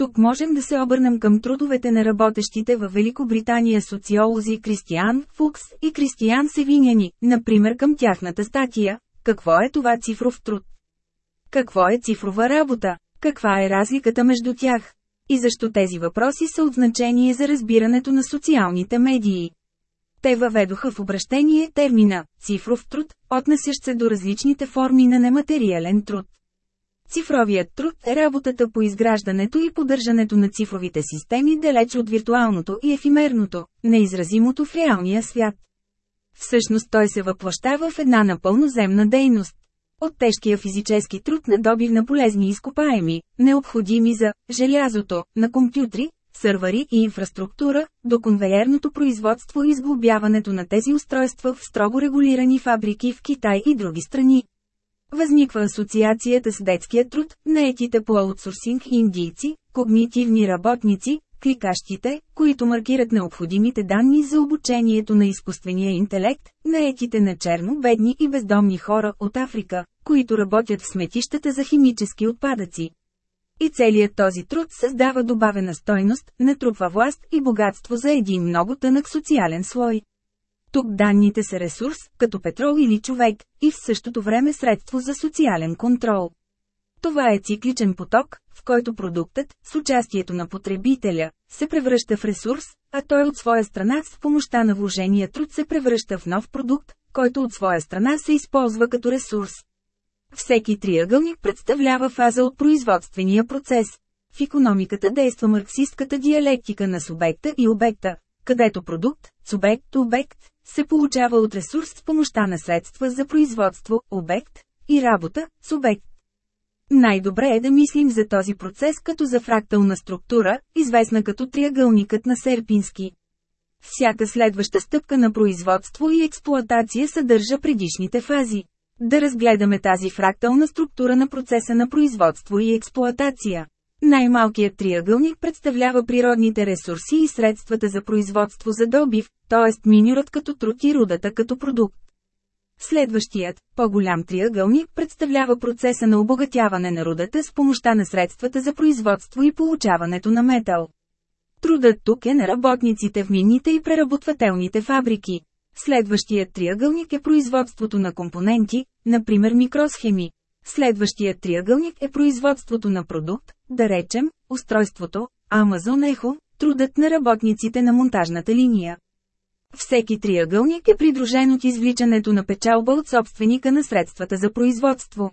Тук можем да се обърнем към трудовете на работещите в Великобритания социолози Кристиан Фукс и Кристиан Севиняни, например към тяхната статия «Какво е това цифров труд?» Какво е цифрова работа? Каква е разликата между тях? И защо тези въпроси са от значение за разбирането на социалните медии? Те въведоха в обращение термина «цифров труд», отнасящ се до различните форми на нематериален труд. Цифровият труд е работата по изграждането и поддържането на цифровите системи далеч от виртуалното и ефимерното, неизразимото в реалния свят. Всъщност той се въплащава в една напълно земна дейност. От тежкия физически труд на добив на полезни изкопаеми, необходими за желязото, на компютри, сървъри и инфраструктура, до конвейерното производство и изглобяването на тези устройства в строго регулирани фабрики в Китай и други страни. Възниква асоциацията с детския труд, наетите по аутсорсинг индийци, когнитивни работници, кликащите, които маркират необходимите данни за обучението на изкуствения интелект, наетите на черно бедни и бездомни хора от Африка, които работят в сметищата за химически отпадъци. И целият този труд създава добавена стойност, натрупва власт и богатство за един много тънък социален слой. Тук данните са ресурс, като петрол или човек, и в същото време средство за социален контрол. Това е цикличен поток, в който продуктът, с участието на потребителя, се превръща в ресурс, а той от своя страна с помощта на вложения труд се превръща в нов продукт, който от своя страна се използва като ресурс. Всеки триъгълник представлява фаза от производствения процес. В економиката действа марксистката диалектика на субекта и обекта, където продукт, субект, обект, се получава от ресурс с помощта на средства за производство, обект, и работа, субект. Най-добре е да мислим за този процес като за фрактална структура, известна като триъгълникът на Серпински. Всяка следваща стъпка на производство и експлоатация съдържа предишните фази. Да разгледаме тази фрактална структура на процеса на производство и експлоатация. Най-малкият триъгълник представлява природните ресурси и средствата за производство за добив, т.е. минерът като труд и рудата като продукт. Следващият, по-голям триъгълник представлява процеса на обогатяване на рудата с помощта на средствата за производство и получаването на метал. Трудът тук е на работниците в мините и преработвателните фабрики. Следващият триъгълник е производството на компоненти, например микросхеми. Следващият триъгълник е производството на продукт, да речем, устройството, Amazon Echo, трудът на работниците на монтажната линия. Всеки триъгълник е придружен от извличането на печалба от собственика на средствата за производство.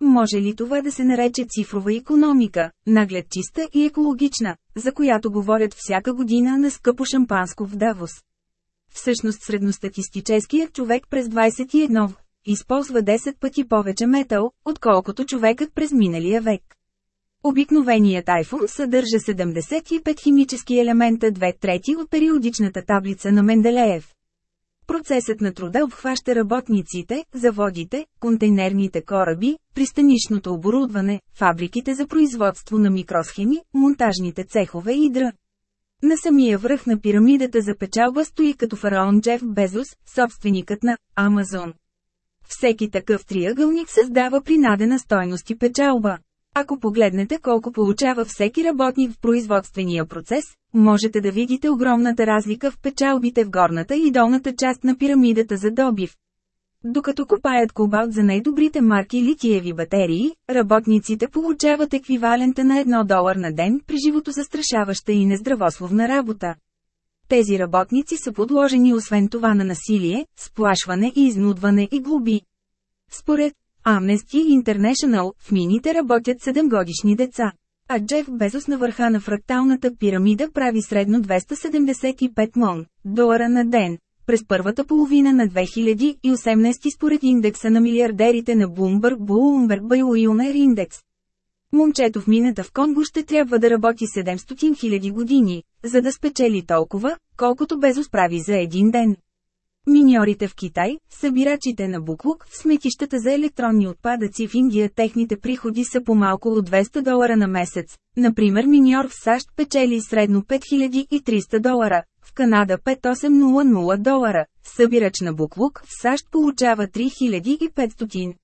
Може ли това да се нарече цифрова економика, наглед чиста и екологична, за която говорят всяка година на скъпо шампанско в Давос? Всъщност средностатистическият човек през 21 използва 10 пъти повече метал, отколкото човекът през миналия век. Обикновеният iPhone съдържа 75 химически елемента 2 трети от периодичната таблица на Менделеев. Процесът на труда обхваща работниците, заводите, контейнерните кораби, пристанишното оборудване, фабриките за производство на микросхеми, монтажните цехове и др. На самия връх на пирамидата за печалба стои като фараон Джеф Безос, собственикът на Амазон. Всеки такъв триъгълник създава принадена стойност и печалба. Ако погледнете колко получава всеки работник в производствения процес, можете да видите огромната разлика в печалбите в горната и долната част на пирамидата за добив. Докато копаят кобалт за най-добрите марки литиеви батерии, работниците получават еквивалента на 1 долар на ден при живото застрашаваща и нездравословна работа. Тези работници са подложени освен това на насилие, сплашване и изнудване и глоби. Според Amnesty International, в мините работят 7 годишни деца. А Джеф Безос на върха на фракталната пирамида прави средно 275 мон долара на ден. През първата половина на 2018 според индекса на милиардерите на Bloomberg Bloomberg Billionaire Index. Момчето в мината в Конго ще трябва да работи 700 000 години, за да спечели толкова, колкото Безос прави за един ден. Миньорите в Китай, събирачите на буклук, сметищата за електронни отпадъци в Индия техните приходи са по-малко от 200 долара на месец. Например миньор в САЩ печели средно 5300 долара, в Канада 5800 долара, събирач на буклук в САЩ получава 3500.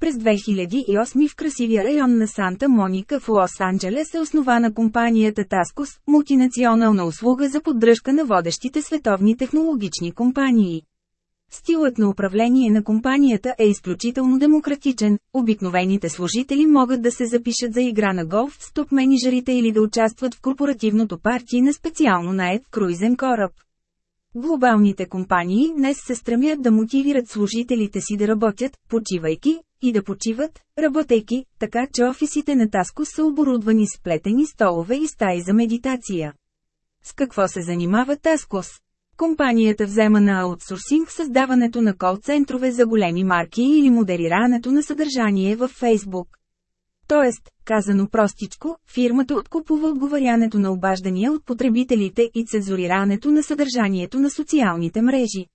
През 2008 в красивия район на Санта Моника в Лос-Анджелес е основана компанията Таскос, мултинационална услуга за поддръжка на водещите световни технологични компании. Стилът на управление на компанията е изключително демократичен, обикновените служители могат да се запишат за игра на голф с топ-менеджерите или да участват в корпоративното парти на специално наед круизен кораб. Глобалните компании днес се стремят да мотивират служителите си да работят, почивайки, и да почиват, работейки, така че офисите на Таско са оборудвани с плетени столове и стаи за медитация. С какво се занимава Таскос? Компанията взема на аутсорсинг създаването на кол-центрове за големи марки или модерирането на съдържание във Фейсбук. Тоест, казано простичко, фирмата откупува отговарянето на обаждания от потребителите и цензурирането на съдържанието на социалните мрежи.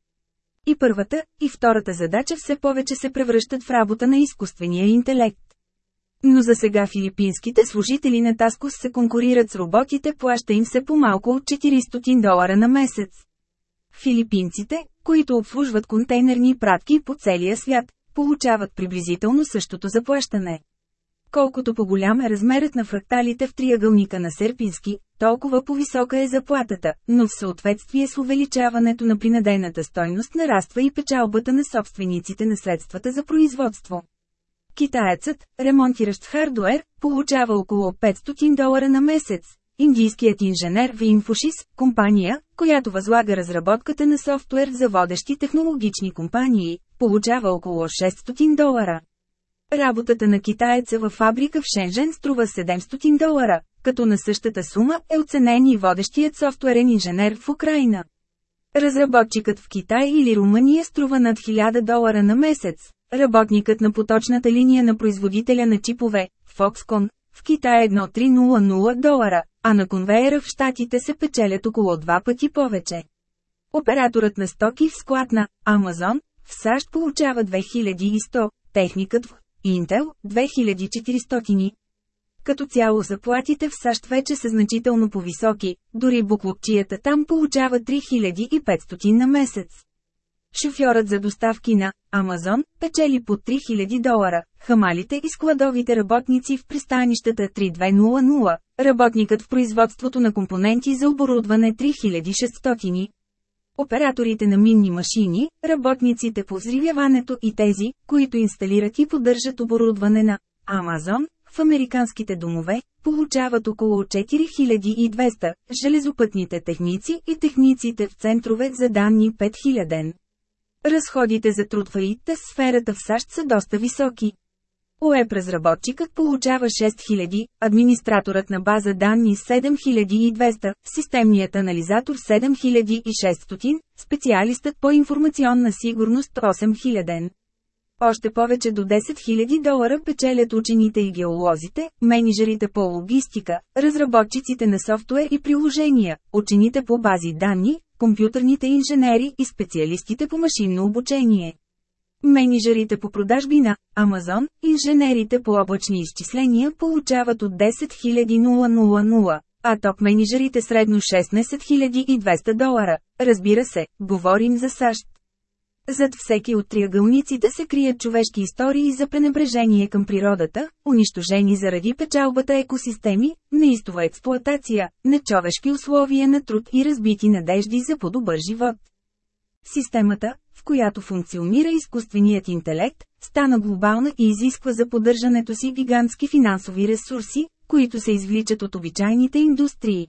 И първата, и втората задача все повече се превръщат в работа на изкуствения интелект. Но за сега филипинските служители на Таскос се конкурират с роботите, плаща им се по малко от 400 долара на месец. Филипинците, които обслужват контейнерни пратки по целия свят, получават приблизително същото заплащане. Колкото по-голям е размерът на фракталите в триъгълника на Серпински, толкова по-висока е заплатата, но в съответствие с увеличаването на принадената стойност нараства и печалбата на собствениците на средствата за производство. Китаецът, ремонтиращ хардуер, получава около 500 долара на месец. Индийският инженер в Infosys, компания, която възлага разработката на софтуер за водещи технологични компании, получава около 600 долара. Работата на китаеца във фабрика в Шенжен струва 700 долара, като на същата сума е оценен и водещият софтуерен инженер в Украина. Разработчикът в Китай или Румъния струва над 1000 долара на месец, работникът на поточната линия на производителя на чипове, Foxconn, в Китай 1300 долара, а на конвейера в Штатите се печелят около два пъти повече. Операторът на стоки в склад на Amazon в САЩ получава 2100, техникът в Intel 2400. Като цяло заплатите в САЩ вече са значително по-високи, дори буклопчията там получава 3500 на месец. Шофьорът за доставки на Амазон печели по 3000 долара, хамалите и складовите работници в пристанищата 3200, работникът в производството на компоненти за оборудване 3600. Операторите на минни машини, работниците по взривяването и тези, които инсталират и поддържат оборудване на Амазон, в американските домове, получават около 4200, железопътните техници и техниците в центрове за данни 5000. Разходите за труд в ИТ сферата в САЩ са доста високи. Уеб разработчикът получава 6000, администраторът на база данни 7200, системният анализатор 7600, специалистът по информационна сигурност 8000. Още повече до 10 000 долара печелят учените и геолозите, менеджерите по логистика, разработчиците на софтуер и приложения, учените по бази данни, компютърните инженери и специалистите по машинно обучение. Менеджерите по продажби на Amazon, инженерите по облачни изчисления получават от 10 000, а топ менеджерите средно 16 200 долара. Разбира се, говорим за САЩ. Зад всеки от триъгълниците се крият човешки истории за пренебрежение към природата, унищожени заради печалбата екосистеми, неистова експлоатация, нечовешки условия на труд и разбити надежди за по-добър живот. Системата, в която функционира изкуственият интелект, стана глобална и изисква за поддържането си гигантски финансови ресурси, които се извличат от обичайните индустрии.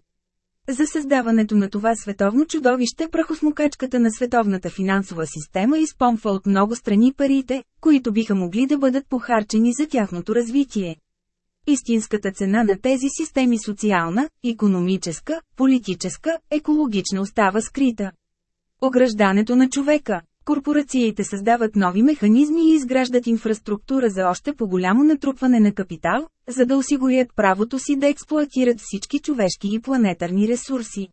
За създаването на това световно чудовище прахосмокачката на световната финансова система изпомпва от много страни парите, които биха могли да бъдат похарчени за тяхното развитие. Истинската цена на тези системи социална, економическа, политическа, екологична остава скрита. Ограждането на човека Корпорациите създават нови механизми и изграждат инфраструктура за още по-голямо натрупване на капитал, за да осигурят правото си да експлуатират всички човешки и планетарни ресурси.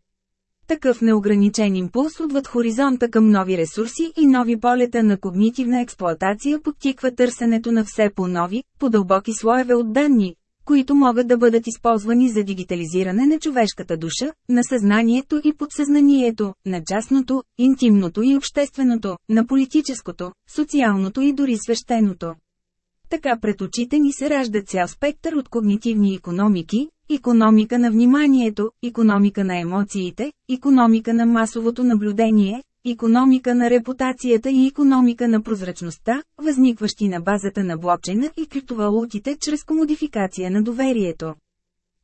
Такъв неограничен импулс отвъд хоризонта към нови ресурси и нови полета на когнитивна експлоатация подтиква търсенето на все по-нови, по-дълбоки слоеве от данни, които могат да бъдат използвани за дигитализиране на човешката душа, на съзнанието и подсъзнанието, на частното, интимното и общественото, на политическото, социалното и дори свещеното. Така пред очите ни се ражда цял спектър от когнитивни економики, економика на вниманието, економика на емоциите, економика на масовото наблюдение, економика на репутацията и економика на прозрачността, възникващи на базата на блокчейна и криптовалутите чрез комодификация на доверието.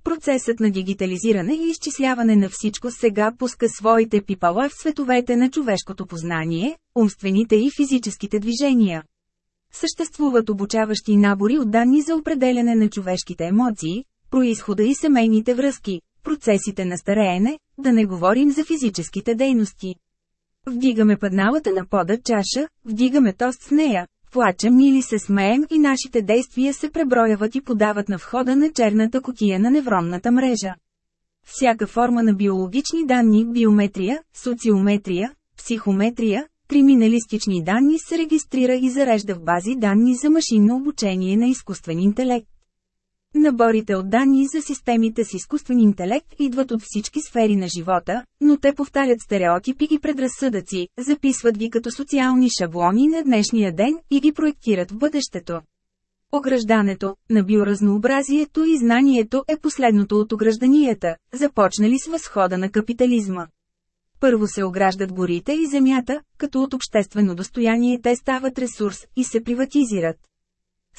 Процесът на дигитализиране и изчисляване на всичко сега пуска своите пипала в световете на човешкото познание, умствените и физическите движения. Съществуват обучаващи набори от данни за определяне на човешките емоции, происхода и семейните връзки, процесите на стареене, да не говорим за физическите дейности. Вдигаме падналата на пода чаша, вдигаме тост с нея, плачем или се смеем и нашите действия се преброяват и подават на входа на черната котия на невронната мрежа. Всяка форма на биологични данни, биометрия, социометрия, психометрия, криминалистични данни се регистрира и зарежда в бази данни за машинно обучение на изкуствен интелект. Наборите от данни за системите с изкуствен интелект идват от всички сфери на живота, но те повтарят стереотипи и предразсъдъци, записват ги като социални шаблони на днешния ден и ги проектират в бъдещето. Ограждането на биоразнообразието и знанието е последното от огражданията, започнали с възхода на капитализма. Първо се ограждат горите и земята, като от обществено достояние те стават ресурс и се приватизират.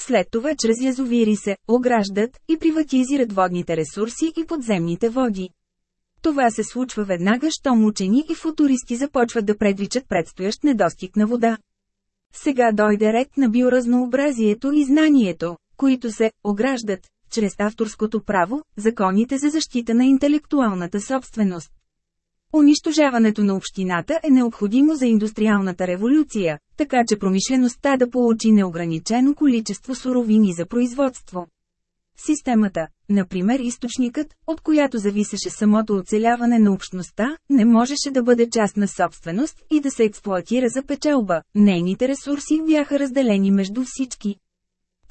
След това чрез язовири се ограждат и приватизират водните ресурси и подземните води. Това се случва веднага, щом учени и футуристи започват да предвичат предстоящ недостиг на вода. Сега дойде ред на биоразнообразието и знанието, които се ограждат, чрез авторското право, законите за защита на интелектуалната собственост. Унищожаването на общината е необходимо за индустриалната революция, така че промишлеността да получи неограничено количество суровини за производство. Системата, например източникът, от която зависеше самото оцеляване на общността, не можеше да бъде частна собственост и да се експлоатира за печелба, нейните ресурси бяха разделени между всички.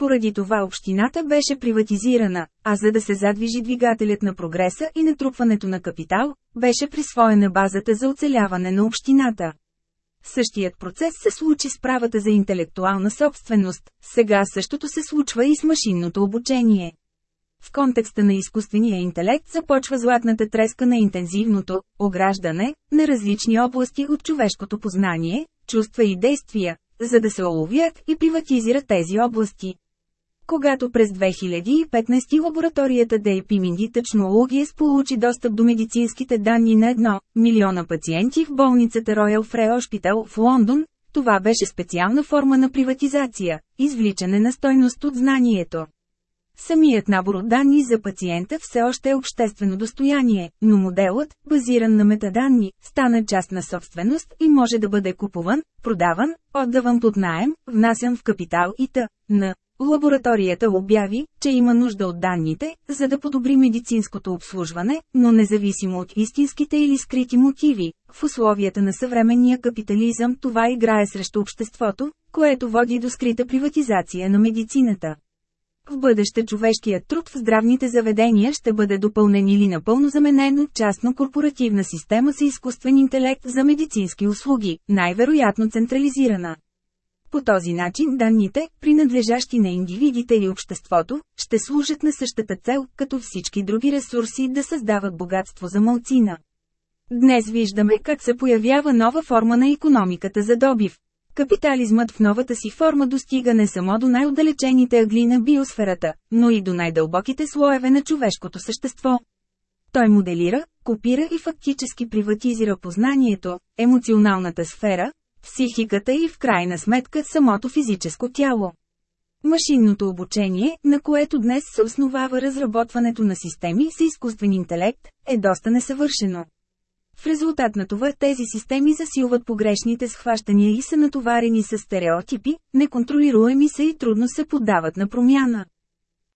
Поради това общината беше приватизирана, а за да се задвижи двигателят на прогреса и натрупването на капитал, беше присвоена базата за оцеляване на общината. Същият процес се случи с правата за интелектуална собственост, сега същото се случва и с машинното обучение. В контекста на изкуствения интелект започва златната треска на интензивното ограждане на различни области от човешкото познание, чувства и действия, за да се оловят и приватизират тези области. Когато през 2015 лабораторията DAP Mindy Technologies получи достъп до медицинските данни на 1 милиона пациенти в болницата Royal Free Hospital в Лондон, това беше специална форма на приватизация, извличане на стойност от знанието. Самият набор от данни за пациента все още е обществено достояние, но моделът, базиран на метаданни, стана част на собственост и може да бъде купуван, продаван, отдаван под наем, внасян в капитал и т.н. Лабораторията обяви, че има нужда от данните, за да подобри медицинското обслужване, но независимо от истинските или скрити мотиви, в условията на съвременния капитализъм това играе срещу обществото, което води до скрита приватизация на медицината. В бъдеще човешкият труд в здравните заведения ще бъде допълнен или напълно заменен от частно-корпоративна система с изкуствен интелект за медицински услуги, най-вероятно централизирана. По този начин данните, принадлежащи на индивидите и обществото, ще служат на същата цел, като всички други ресурси да създават богатство за малцина. Днес виждаме как се появява нова форма на економиката за добив. Капитализмът в новата си форма достига не само до най-отдалечените ъгли на биосферата, но и до най-дълбоките слоеве на човешкото същество. Той моделира, копира и фактически приватизира познанието, емоционалната сфера, психиката и в крайна сметка самото физическо тяло. Машинното обучение, на което днес се основава разработването на системи с изкуствен интелект, е доста несъвършено. В резултат на това тези системи засилват погрешните схващания и са натоварени с стереотипи, неконтролируеми са и трудно се поддават на промяна.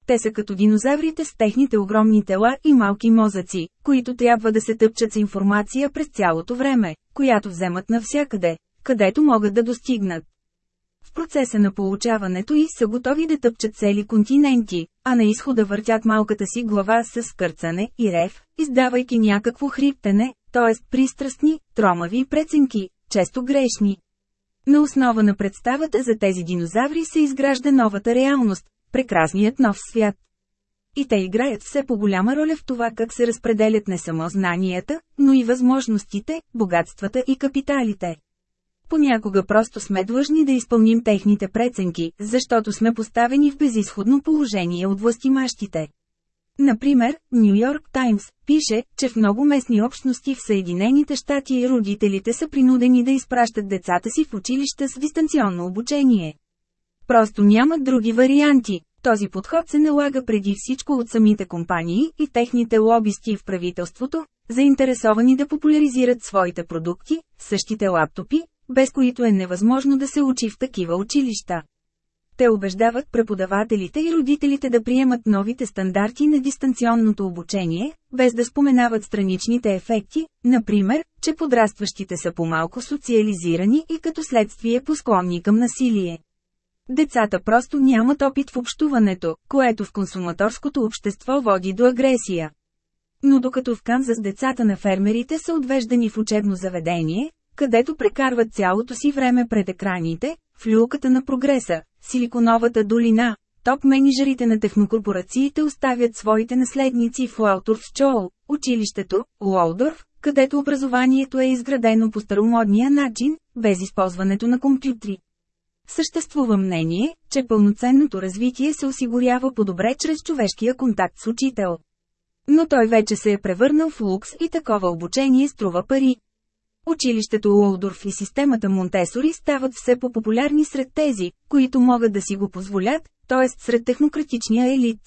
Те са като динозаврите с техните огромни тела и малки мозъци, които трябва да се тъпчат с информация през цялото време, която вземат навсякъде, където могат да достигнат. В процеса на получаването й са готови да тъпчат цели континенти, а на изхода въртят малката си глава с скърцане и рев, издавайки някакво хриптене, т.е. пристрастни, тромави преценки, често грешни. На основа на представата за тези динозаври се изгражда новата реалност, прекрасният нов свят. И те играят все по-голяма роля в това как се разпределят не само знанията, но и възможностите, богатствата и капиталите. Понякога просто сме длъжни да изпълним техните преценки, защото сме поставени в безисходно положение от властимащите. Например, Нью Йорк Таймс пише, че в много местни общности в Съединените щати родителите са принудени да изпращат децата си в училища с дистанционно обучение. Просто нямат други варианти. Този подход се налага преди всичко от самите компании и техните лобисти в правителството, заинтересовани да популяризират своите продукти, същите лаптопи, без които е невъзможно да се учи в такива училища. Те убеждават преподавателите и родителите да приемат новите стандарти на дистанционното обучение, без да споменават страничните ефекти, например, че подрастващите са по-малко социализирани и като следствие посклонни към насилие. Децата просто нямат опит в общуването, което в консуматорското общество води до агресия. Но докато в Канзас децата на фермерите са отвеждани в учебно заведение, където прекарват цялото си време пред екраните, в люлката на прогреса, Силиконовата долина, топ-менеджерите на технокорпорациите оставят своите наследници в Чоул, училището, Уолдорф, където образованието е изградено по старомодния начин, без използването на компютри. Съществува мнение, че пълноценното развитие се осигурява по-добре чрез човешкия контакт с учител. Но той вече се е превърнал в лукс и такова обучение струва пари. Училището Уолдорф и системата Монтесори стават все по-популярни сред тези, които могат да си го позволят, т.е. сред технократичния елит.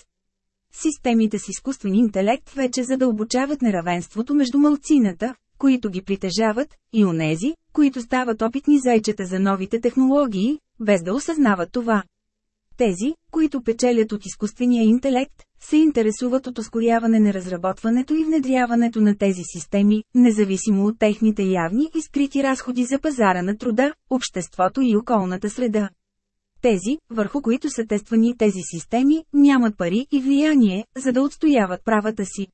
Системите с изкуствен интелект вече задълбочават неравенството между малцината, които ги притежават, и онези, които стават опитни зайчета за новите технологии, без да осъзнават това. Тези, които печелят от изкуствения интелект, се интересуват от ускоряване на разработването и внедряването на тези системи, независимо от техните явни и скрити разходи за пазара на труда, обществото и околната среда. Тези, върху които са тествани тези системи, нямат пари и влияние, за да отстояват правата си.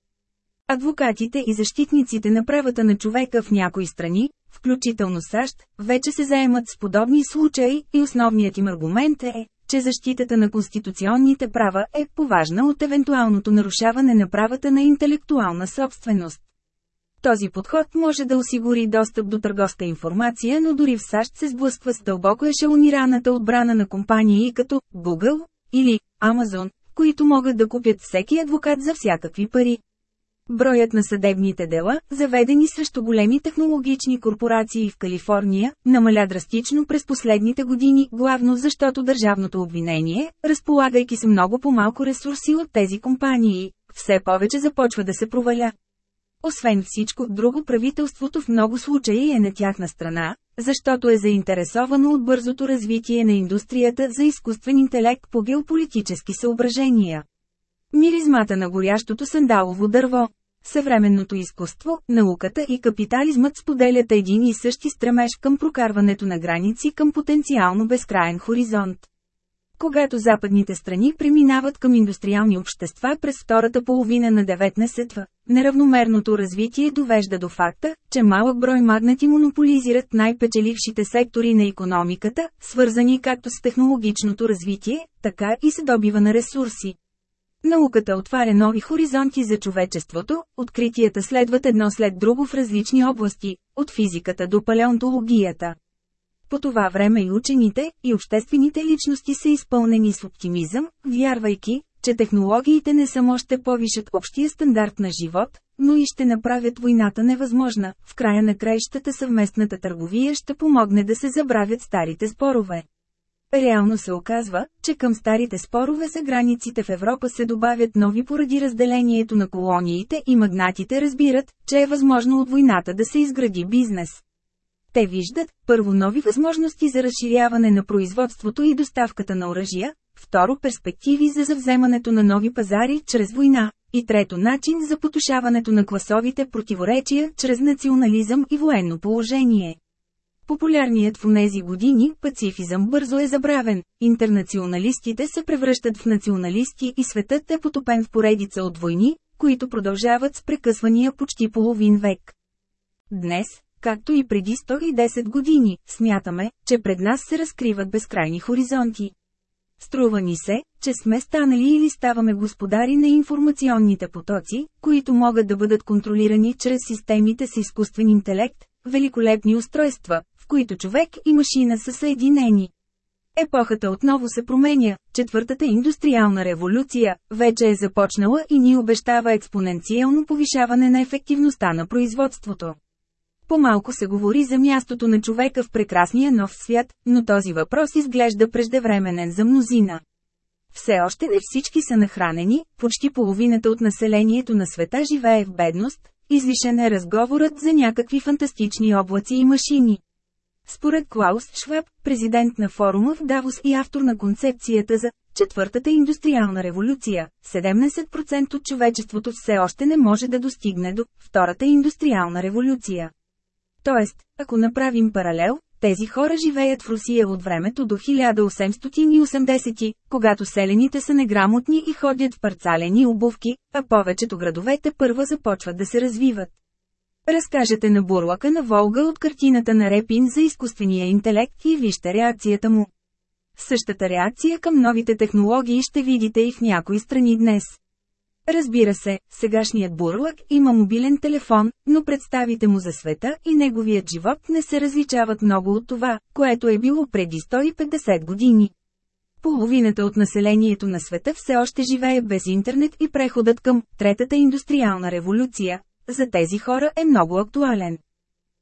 Адвокатите и защитниците на правата на човека в някои страни, включително САЩ, вече се заемат с подобни случаи и основният им аргумент е, че защитата на конституционните права е поважна от евентуалното нарушаване на правата на интелектуална собственост. Този подход може да осигури достъп до търговска информация, но дори в САЩ се сблъсква с дълбоко ешелонираната отбрана на компании като Google или Amazon, които могат да купят всеки адвокат за всякакви пари. Броят на съдебните дела, заведени срещу големи технологични корпорации в Калифорния, намаля драстично през последните години, главно защото държавното обвинение, разполагайки се много по-малко ресурси от тези компании, все повече започва да се проваля. Освен всичко друго правителството в много случаи е на тяхна страна, защото е заинтересовано от бързото развитие на индустрията за изкуствен интелект по геополитически съображения. Миризмата на горящото сандалово дърво. Съвременното изкуство, науката и капитализмът споделят един и същи стремеж към прокарването на граници към потенциално безкрайен хоризонт. Когато западните страни преминават към индустриални общества през втората половина на 19 неравномерното развитие довежда до факта, че малък брой магнати монополизират най-печелившите сектори на економиката, свързани както с технологичното развитие, така и с добива на ресурси. Науката отваря нови хоризонти за човечеството, откритията следват едно след друго в различни области, от физиката до палеонтологията. По това време и учените, и обществените личности са изпълнени с оптимизъм, вярвайки, че технологиите не само ще повишат общия стандарт на живот, но и ще направят войната невъзможна. В края на краищата съвместната търговия ще помогне да се забравят старите спорове. Реално се оказва, че към старите спорове за границите в Европа се добавят нови поради разделението на колониите и магнатите разбират, че е възможно от войната да се изгради бизнес. Те виждат, първо нови възможности за разширяване на производството и доставката на оръжия, второ перспективи за завземането на нови пазари чрез война, и трето начин за потушаването на класовите противоречия чрез национализъм и военно положение. Популярният в онези години пацифизъм бързо е забравен, интернационалистите се превръщат в националисти и светът е потопен в поредица от войни, които продължават с прекъсвания почти половин век. Днес, както и преди 110 години, смятаме, че пред нас се разкриват безкрайни хоризонти. Струва ни се, че сме станали или ставаме господари на информационните потоци, които могат да бъдат контролирани чрез системите с изкуствен интелект, великолепни устройства, в които човек и машина са съединени. Епохата отново се променя, четвъртата индустриална революция вече е започнала и ни обещава експоненциално повишаване на ефективността на производството. По-малко се говори за мястото на човека в прекрасния нов свят, но този въпрос изглежда преждевременен за мнозина. Все още не всички са нахранени, почти половината от населението на света живее в бедност, излишен е разговорът за някакви фантастични облаци и машини. Според Клаус Шваб, президент на форума в Давос и автор на концепцията за Четвъртата индустриална революция, 70% от човечеството все още не може да достигне до Втората индустриална революция. Тоест, ако направим паралел, тези хора живеят в Русия от времето до 1880, когато селените са неграмотни и ходят в парцалени обувки, а повечето градовете първа започват да се развиват. Разкажете на бурлака на Волга от картината на Репин за изкуствения интелект и вижте реакцията му. Същата реакция към новите технологии ще видите и в някои страни днес. Разбира се, сегашният бурлак има мобилен телефон, но представите му за света и неговият живот не се различават много от това, което е било преди 150 години. Половината от населението на света все още живее без интернет и преходът към Третата индустриална революция, за тези хора е много актуален.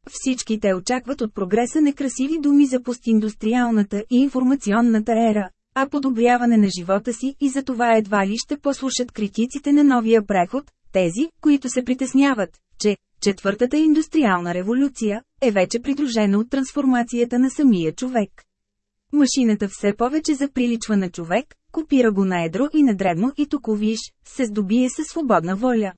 Всички те очакват от прогреса некрасиви думи за постиндустриалната и информационната ера, а подобряване на живота си и за това едва ли ще послушат критиците на новия преход, тези, които се притесняват, че четвъртата индустриална революция, е вече придружена от трансформацията на самия човек. Машината все повече заприличва на човек, копира го на едро и на дребно и виж, се здобие със свободна воля.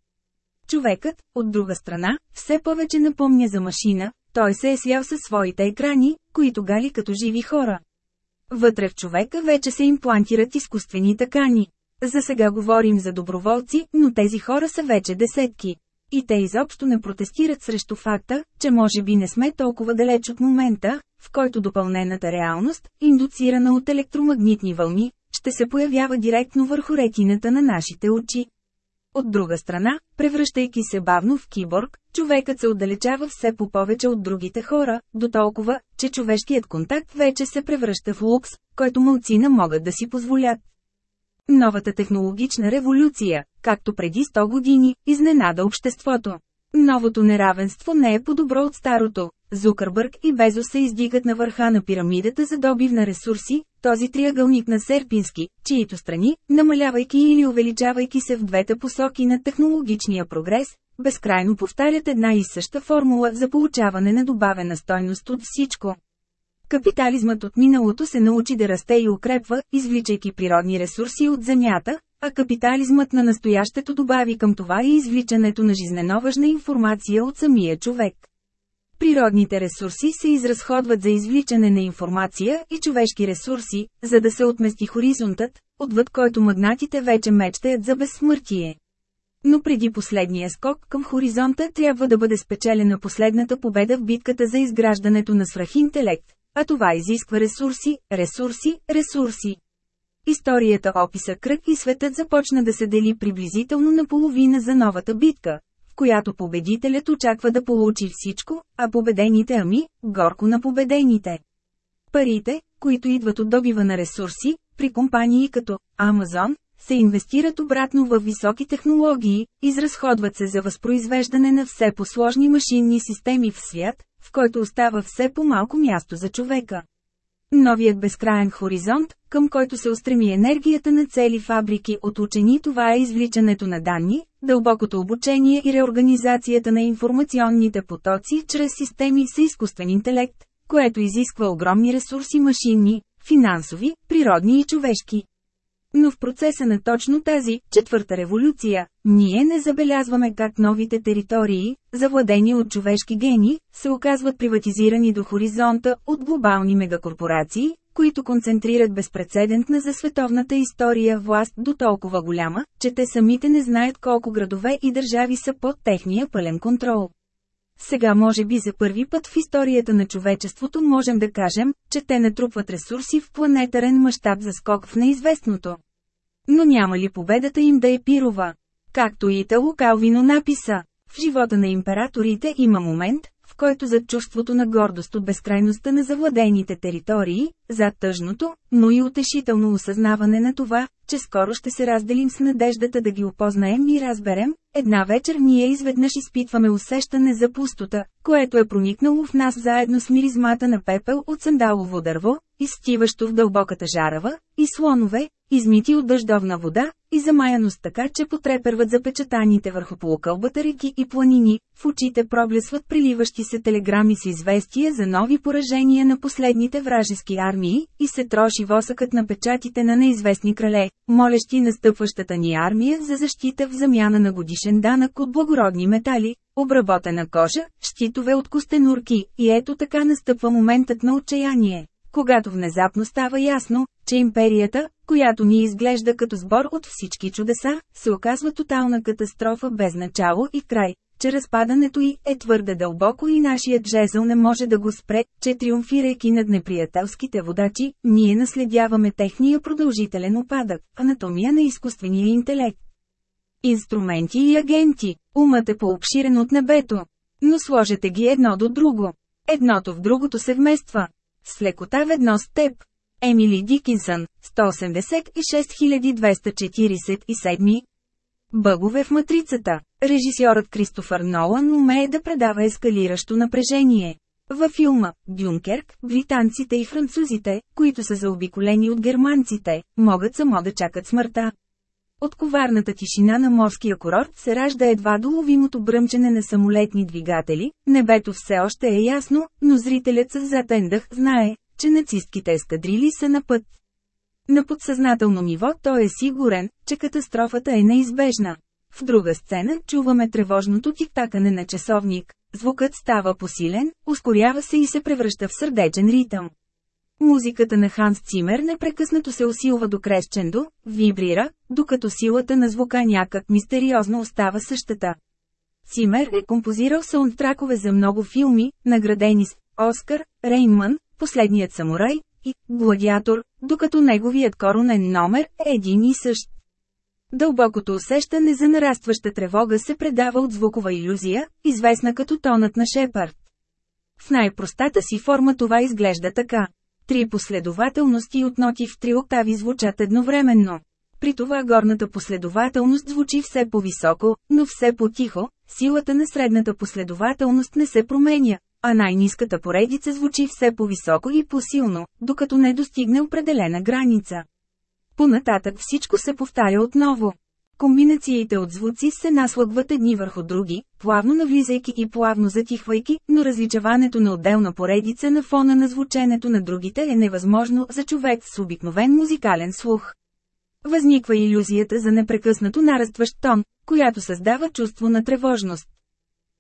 Човекът, от друга страна, все повече напомня за машина, той се е свял със своите екрани, които гали като живи хора. Вътре в човека вече се имплантират изкуствени тъкани. За сега говорим за доброволци, но тези хора са вече десетки. И те изобщо не протестират срещу факта, че може би не сме толкова далеч от момента, в който допълнената реалност, индуцирана от електромагнитни вълни, ще се появява директно върху ретината на нашите очи. От друга страна, превръщайки се бавно в киборг, човекът се отдалечава все по повече от другите хора, до толкова, че човешкият контакт вече се превръща в лукс, който мълцина могат да си позволят. Новата технологична революция, както преди 100 години, изненада обществото. Новото неравенство не е по-добро от старото. Зукърбърг и Безос се издигат на върха на пирамидата за добив на ресурси, този триъгълник на Серпински, чието страни, намалявайки или увеличавайки се в двете посоки на технологичния прогрес, безкрайно повтарят една и съща формула за получаване на добавена стойност от всичко. Капитализмът от миналото се научи да расте и укрепва, извличайки природни ресурси от земята, а капитализмът на настоящето добави към това и извличането на жизненоважна информация от самия човек. Природните ресурси се изразходват за извличане на информация и човешки ресурси, за да се отмести хоризонтът, отвъд който магнатите вече мечтаят за безсмъртие. Но преди последния скок към хоризонта трябва да бъде спечелена последната победа в битката за изграждането на свръхинтелект, а това изисква ресурси, ресурси, ресурси. Историята описа кръг и светът започна да се дели приблизително на половина за новата битка, в която победителят очаква да получи всичко, а победените ами, горко на победените. Парите, които идват от добива на ресурси, при компании като Amazon, се инвестират обратно в високи технологии, изразходват се за възпроизвеждане на все посложни машинни системи в свят, в който остава все по-малко място за човека. Новият безкраен хоризонт, към който се устреми енергията на цели фабрики от учени това е извличането на данни, дълбокото обучение и реорганизацията на информационните потоци чрез системи с изкуствен интелект, което изисква огромни ресурси машинни, финансови, природни и човешки. Но в процеса на точно тази, четвърта революция, ние не забелязваме как новите територии, завладени от човешки гени, се оказват приватизирани до хоризонта от глобални мегакорпорации, които концентрират безпредседентна за световната история власт до толкова голяма, че те самите не знаят колко градове и държави са под техния пълен контрол. Сега може би за първи път в историята на човечеството можем да кажем, че те натрупват ресурси в планетарен мащаб за скок в неизвестното. Но няма ли победата им да е пирова? Както Итало Калвино написа, в живота на императорите има момент, в който зад чувството на гордост от безкрайността на завладените територии, зад тъжното, но и утешително осъзнаване на това, че скоро ще се разделим с надеждата да ги опознаем и разберем, една вечер ние изведнъж изпитваме усещане за пустота, което е проникнало в нас заедно с миризмата на пепел от сандалово дърво, изстиващо в дълбоката жарава, и слонове, измити от дъждовна вода, и замаяност така, че потреперват запечатаните върху полукълбата реки и планини, в очите проблесват приливащи се телеграми с известия за нови поражения на последните вражески армии, и се троши восъкът на печатите на неизвестни крале, молещи настъпващата ни армия за защита в замяна на годишен данък от благородни метали, обработена кожа, щитове от костенурки, и ето така настъпва моментът на отчаяние когато внезапно става ясно, че империята, която ни изглежда като сбор от всички чудеса, се оказва тотална катастрофа без начало и край, че разпадането й е твърде дълбоко и нашият жезъл не може да го спре, че триумфирайки над неприятелските водачи, ние наследяваме техния продължителен опадък, анатомия на изкуствения интелект. Инструменти и агенти, умът е пообширен от небето. Но сложете ги едно до друго. Едното в другото се вмества. С лекота ведно с теб. Емили Дикинсън, 186247. Бъгове в матрицата. Режисьорът Кристофър Нолан умее да предава ескалиращо напрежение. Във филма «Дюнкерк» британците и французите, които са заобиколени от германците, могат само да чакат смъртта. От коварната тишина на морския курорт се ражда едва доловимото бръмчене на самолетни двигатели, небето все още е ясно, но зрителят с затен дъх знае, че нацистките ескадрили са на път. На подсъзнателно ниво той е сигурен, че катастрофата е неизбежна. В друга сцена чуваме тревожното тиктакане на часовник. Звукът става посилен, ускорява се и се превръща в сърдечен ритъм. Музиката на Ханс Цимер непрекъснато се усилва до крещендо, вибрира, докато силата на звука някак мистериозно остава същата. Цимер е композирал саундтракове за много филми, наградени с Оскар, Рейнман, Последният самурай и Гладиатор, докато неговият коронен номер е един и същ. Дълбокото усещане за нарастваща тревога се предава от звукова иллюзия, известна като тонът на Шепард. В най-простата си форма това изглежда така. Три последователности от ноти в три октави звучат едновременно. При това горната последователност звучи все по-високо, но все по-тихо, силата на средната последователност не се променя, а най-низката поредица звучи все по-високо и по-силно, докато не достигне определена граница. Понататък всичко се повтаря отново. Комбинациите от звуци се наслъгват едни върху други, плавно навлизайки и плавно затихвайки, но различаването на отделна поредица на фона на звученето на другите е невъзможно за човек с обикновен музикален слух. Възниква иллюзията за непрекъснато нарастващ тон, която създава чувство на тревожност.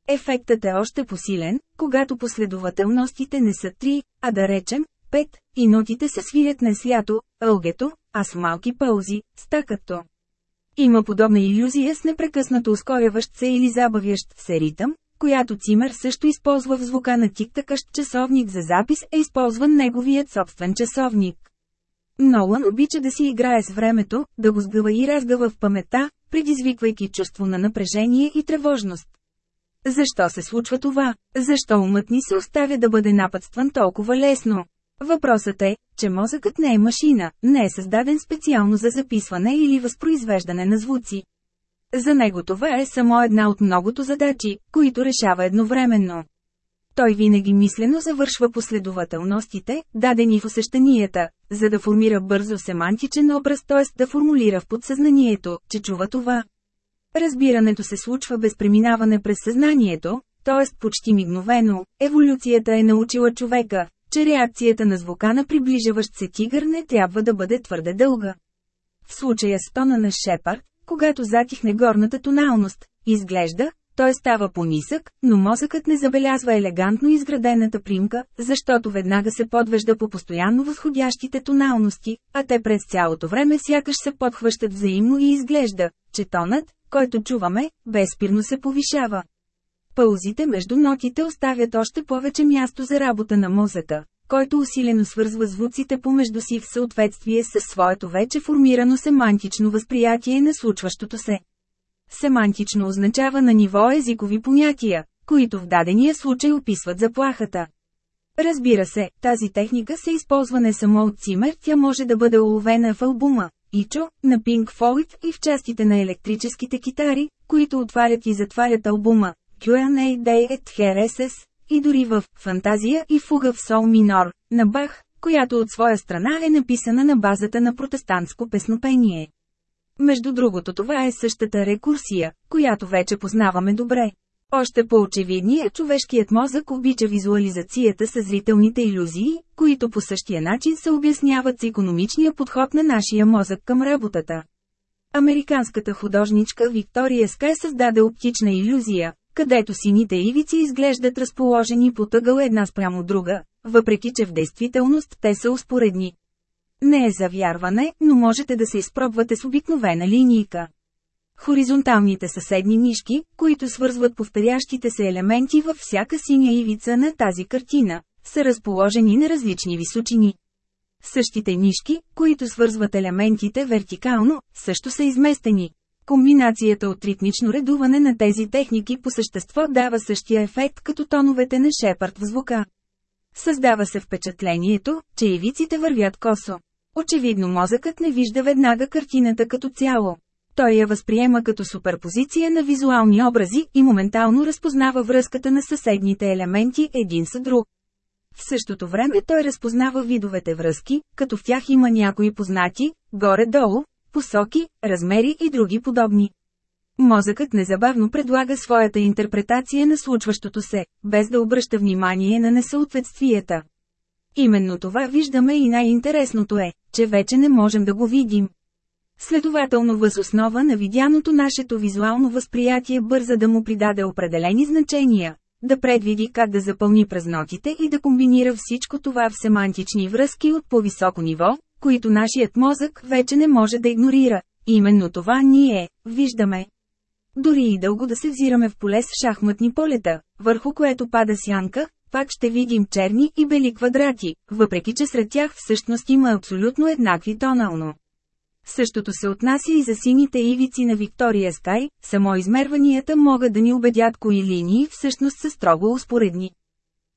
Ефектът е още посилен, когато последователностите не са три, а да речем, пет, и нотите се свирят не свято, ългето, а с малки паузи, стакато. Има подобна иллюзия с непрекъснато ускоряващ се или забавящ се ритъм, която Цимер също използва в звука на тиктакащ часовник за запис е използван неговият собствен часовник. Нолан обича да си играе с времето, да го сгъва и разгъва в памета, предизвиквайки чувство на напрежение и тревожност. Защо се случва това? Защо умът ни се оставя да бъде напътстван толкова лесно? Въпросът е, че мозъкът не е машина, не е създаден специално за записване или възпроизвеждане на звуци. За него това е само една от многото задачи, които решава едновременно. Той винаги мислено завършва последователностите, дадени в усещанията, за да формира бързо семантичен образ, т.е. да формулира в подсъзнанието, че чува това. Разбирането се случва без преминаване през съзнанието, т.е. почти мигновено, еволюцията е научила човека, че реакцията на звука на приближаващ се тигър не трябва да бъде твърде дълга. В случая с тона на Шепард, когато затихне горната тоналност, изглежда, той става по-нисък, но мозъкът не забелязва елегантно изградената примка, защото веднага се подвежда по постоянно възходящите тоналности, а те през цялото време сякаш се подхващат взаимно и изглежда, че тонът, който чуваме, безспирно се повишава. Паузите между нотите оставят още повече място за работа на мозъка, който усилено свързва звуците помежду си в съответствие с своето вече формирано семантично възприятие на случващото се. Семантично означава на ниво езикови понятия, които в дадения случай описват заплахата. Разбира се, тази техника се използва не само от Цимер, тя може да бъде уловена в албума Ичо, на Pink Floyd и в частите на електрическите китари, които отварят и затварят албума Q&A Day at Hereses, и дори в «Фантазия» и «Фуга в сол минор» на Бах, която от своя страна е написана на базата на протестантско песнопение. Между другото това е същата рекурсия, която вече познаваме добре. Още по-очевидни е човешкият мозък обича визуализацията с зрителните иллюзии, които по същия начин се обясняват с економичния подход на нашия мозък към работата. Американската художничка Виктория Скай създаде оптична иллюзия, където сините ивици изглеждат разположени по тъгъл една спрямо друга, въпреки че в действителност те са успоредни. Не е за вярване, но можете да се изпробвате с обикновена линийка. Хоризонталните съседни нишки, които свързват повторящите се елементи във всяка синя ивица на тази картина, са разположени на различни височини. Същите нишки, които свързват елементите вертикално, също са изместени. Комбинацията от ритмично редуване на тези техники по същество дава същия ефект като тоновете на Шепард в звука. Създава се впечатлението, че ивиците вървят косо. Очевидно мозъкът не вижда веднага картината като цяло. Той я възприема като суперпозиция на визуални образи и моментално разпознава връзката на съседните елементи един с друг. В същото време той разпознава видовете връзки, като в тях има някои познати, горе-долу, посоки, размери и други подобни. Мозъкът незабавно предлага своята интерпретация на случващото се, без да обръща внимание на несъответствията. Именно това виждаме и най-интересното е, че вече не можем да го видим. Следователно въз основа на видяното нашето визуално възприятие бърза да му придаде определени значения, да предвиди как да запълни празнотите и да комбинира всичко това в семантични връзки от по-високо ниво, които нашият мозък вече не може да игнорира. Именно това ние виждаме. Дори и дълго да се взираме в поле с шахматни полета, върху което пада сянка, пак ще видим черни и бели квадрати, въпреки че сред тях всъщност има абсолютно еднакви тонално. Същото се отнася и за сините ивици на Виктория Скай, само измерванията могат да ни убедят кои линии всъщност са строго успоредни.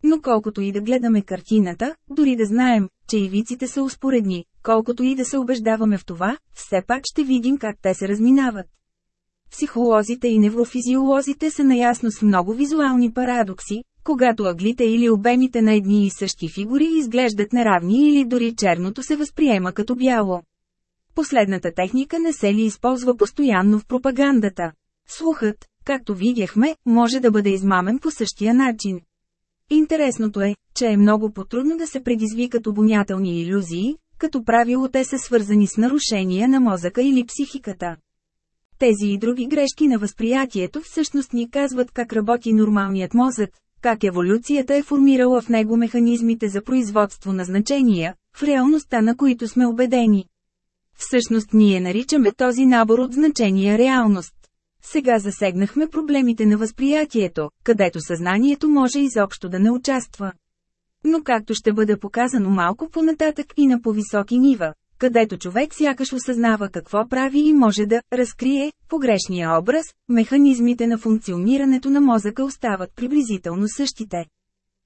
Но колкото и да гледаме картината, дори да знаем, че ивиците са успоредни, колкото и да се убеждаваме в това, все пак ще видим как те се разминават. Психолозите и неврофизиолозите са наясно с много визуални парадокси, когато аглите или обемите на едни и същи фигури изглеждат неравни или дори черното се възприема като бяло. Последната техника не се ли използва постоянно в пропагандата? Слухът, както видяхме, може да бъде измамен по същия начин. Интересното е, че е много потрудно да се предизвикат обонятелни иллюзии, като правило те са свързани с нарушения на мозъка или психиката. Тези и други грешки на възприятието всъщност ни казват как работи нормалният мозък, как еволюцията е формирала в него механизмите за производство на значения, в реалността на които сме убедени. Всъщност ние наричаме този набор от значения реалност. Сега засегнахме проблемите на възприятието, където съзнанието може изобщо да не участва. Но както ще бъде показано малко по-нататък и на по-високи нива, където човек сякаш осъзнава какво прави и може да разкрие погрешния образ, механизмите на функционирането на мозъка остават приблизително същите.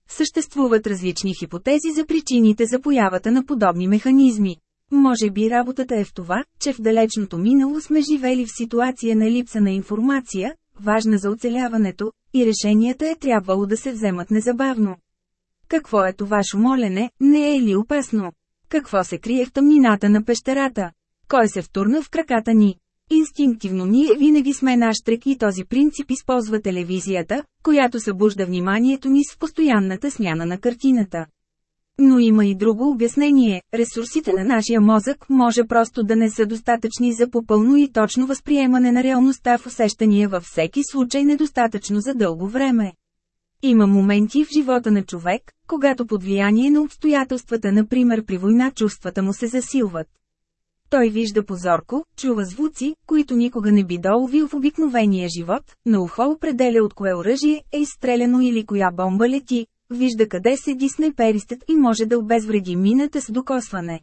Съществуват различни хипотези за причините за появата на подобни механизми. Може би работата е в това, че в далечното минало сме живели в ситуация на липса на информация, важна за оцеляването, и решенията е трябвало да се вземат незабавно. Какво е това шумолене, не е ли опасно? Какво се крие в тъмнината на пещерата? Кой се втурна в краката ни? Инстинктивно ние винаги сме наш трек и този принцип използва телевизията, която събужда вниманието ни с постоянната смяна на картината. Но има и друго обяснение – ресурсите на нашия мозък може просто да не са достатъчни за попълно и точно възприемане на реалността в усещания във всеки случай недостатъчно за дълго време. Има моменти в живота на човек, когато под влияние на обстоятелствата, например при война, чувствата му се засилват. Той вижда позорко, чува звуци, които никога не би доловил в обикновения живот, на ухо определя от кое оръжие е изстреляно или коя бомба лети, вижда къде седи снайперистът и може да обезвреди мината с докосване.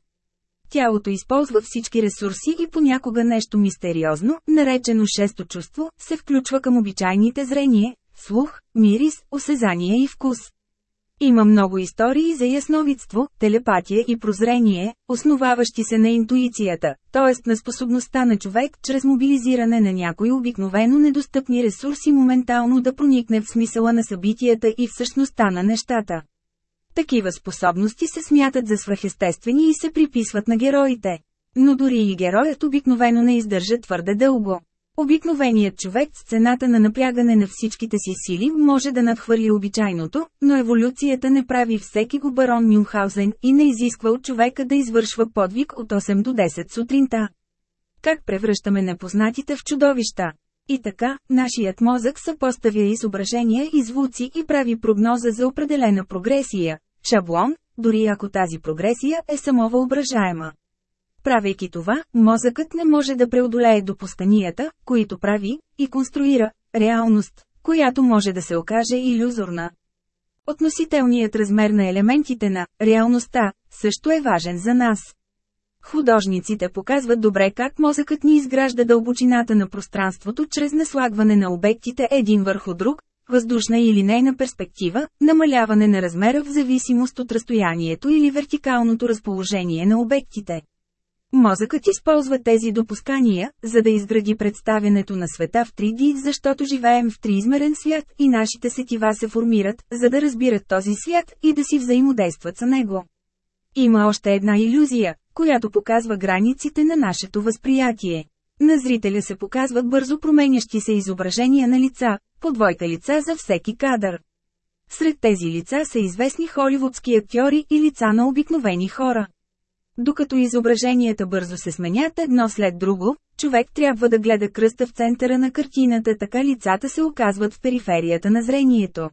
Тялото използва всички ресурси и понякога нещо мистериозно, наречено шесто чувство, се включва към обичайните зрение, слух, мирис, осезание и вкус. Има много истории за ясновидство, телепатия и прозрение, основаващи се на интуицията, т.е. на способността на човек чрез мобилизиране на някои обикновено недостъпни ресурси моментално да проникне в смисъла на събитията и в същността на нещата. Такива способности се смятат за свръхестествени и се приписват на героите. Но дори и героят обикновено не издържа твърде дълго. Обикновеният човек с цената на напрягане на всичките си сили може да надхвърли обичайното, но еволюцията не прави всеки го барон Мюнхаузен и не изисква от човека да извършва подвиг от 8 до 10 сутринта. Как превръщаме непознатите в чудовища? И така, нашият мозък съпоставя изображения и звуци и прави прогноза за определена прогресия, шаблон, дори ако тази прогресия е само въображаема. Правейки това, мозъкът не може да преодолее допусканията, които прави, и конструира реалност, която може да се окаже иллюзорна. Относителният размер на елементите на реалността също е важен за нас. Художниците показват добре как мозъкът ни изгражда дълбочината на пространството чрез наслагване на обектите един върху друг, въздушна или нейна перспектива, намаляване на размера в зависимост от разстоянието или вертикалното разположение на обектите. Мозъкът използва тези допускания, за да изгради представянето на света в 3D, защото живеем в триизмерен свят и нашите сетива се формират, за да разбират този свят и да си взаимодействат с него. Има още една илюзия, която показва границите на нашето възприятие. На зрителя се показват бързо променящи се изображения на лица, по двойка лица за всеки кадър. Сред тези лица са известни холивудски актьори и лица на обикновени хора. Докато изображенията бързо се сменят едно след друго, човек трябва да гледа кръста в центъра на картината, така лицата се оказват в периферията на зрението.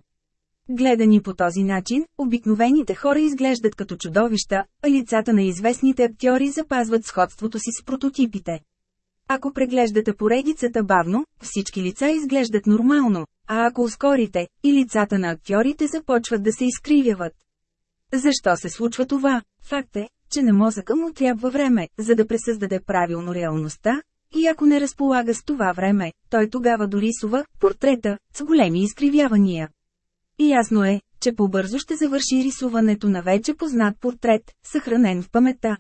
Гледани по този начин, обикновените хора изглеждат като чудовища, а лицата на известните актьори запазват сходството си с прототипите. Ако преглеждате поредицата бавно, всички лица изглеждат нормално, а ако ускорите, и лицата на актьорите започват да се изкривяват. Защо се случва това? Факт е, че на мозъка му трябва време, за да пресъздаде правилно реалността, и ако не разполага с това време, той тогава дорисува портрета с големи изкривявания. И ясно е, че по-бързо ще завърши рисуването на вече познат портрет, съхранен в паметта.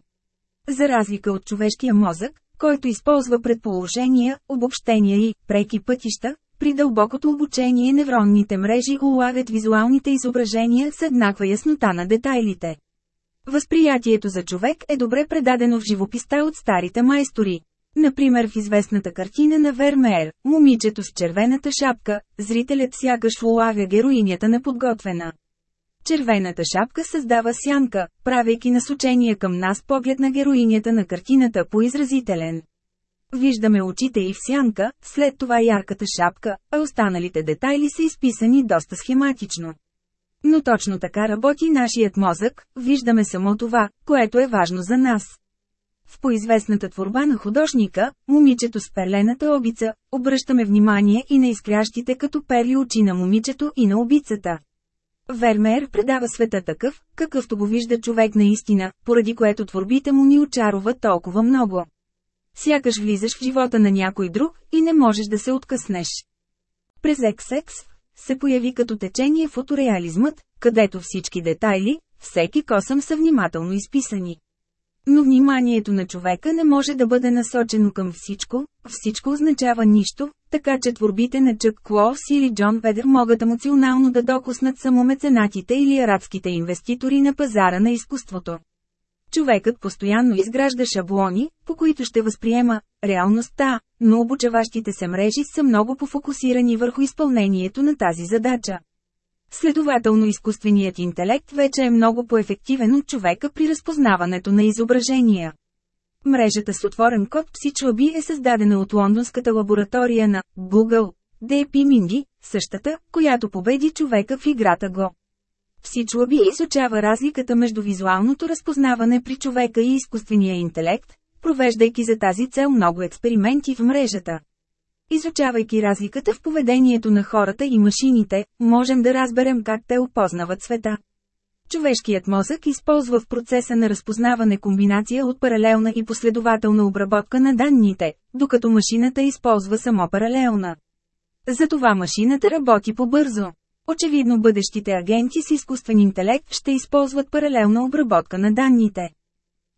За разлика от човешкия мозък, който използва предположения, обобщения и преки пътища, при дълбокото обучение невронните мрежи улавят визуалните изображения с еднаква яснота на детайлите. Възприятието за човек е добре предадено в живописта от старите майстори. Например в известната картина на Вермеер, момичето с червената шапка, зрителят сякаш улавя героинята неподготвена. Червената шапка създава сянка, правейки насочение към нас поглед на героинята на картината по изразителен. Виждаме очите и в сянка, след това ярката шапка, а останалите детайли са изписани доста схематично. Но точно така работи нашият мозък, виждаме само това, което е важно за нас. В поизвестната творба на художника, момичето с перлената обица, обръщаме внимание и на изкрящите като перли очи на момичето и на обицата. Вермеер предава света такъв, какъвто го вижда човек наистина, поради което творбите му ни очаруват толкова много. Сякаш влизаш в живота на някой друг и не можеш да се откъснеш. През XX се появи като течение фотореализмът, където всички детайли, всеки косъм са внимателно изписани. Но вниманието на човека не може да бъде насочено към всичко, всичко означава нищо, така че творбите на Чък Клоус или Джон Ведер могат емоционално да докоснат само меценатите или арабските инвеститори на пазара на изкуството. Човекът постоянно изгражда шаблони, по които ще възприема реалността, но обучаващите се мрежи са много пофокусирани върху изпълнението на тази задача. Следователно изкуственият интелект вече е много по-ефективен от човека при разпознаването на изображения. Мрежата с отворен код PsyChlab е създадена от лондонската лаборатория на Google, DP Mindy, същата, която победи човека в играта Go. PsyChlab изучава разликата между визуалното разпознаване при човека и изкуствения интелект, провеждайки за тази цел много експерименти в мрежата. Изучавайки разликата в поведението на хората и машините, можем да разберем как те опознават света. Човешкият мозък използва в процеса на разпознаване комбинация от паралелна и последователна обработка на данните, докато машината използва само паралелна. Затова машината работи по-бързо. Очевидно бъдещите агенти с изкуствен интелект ще използват паралелна обработка на данните.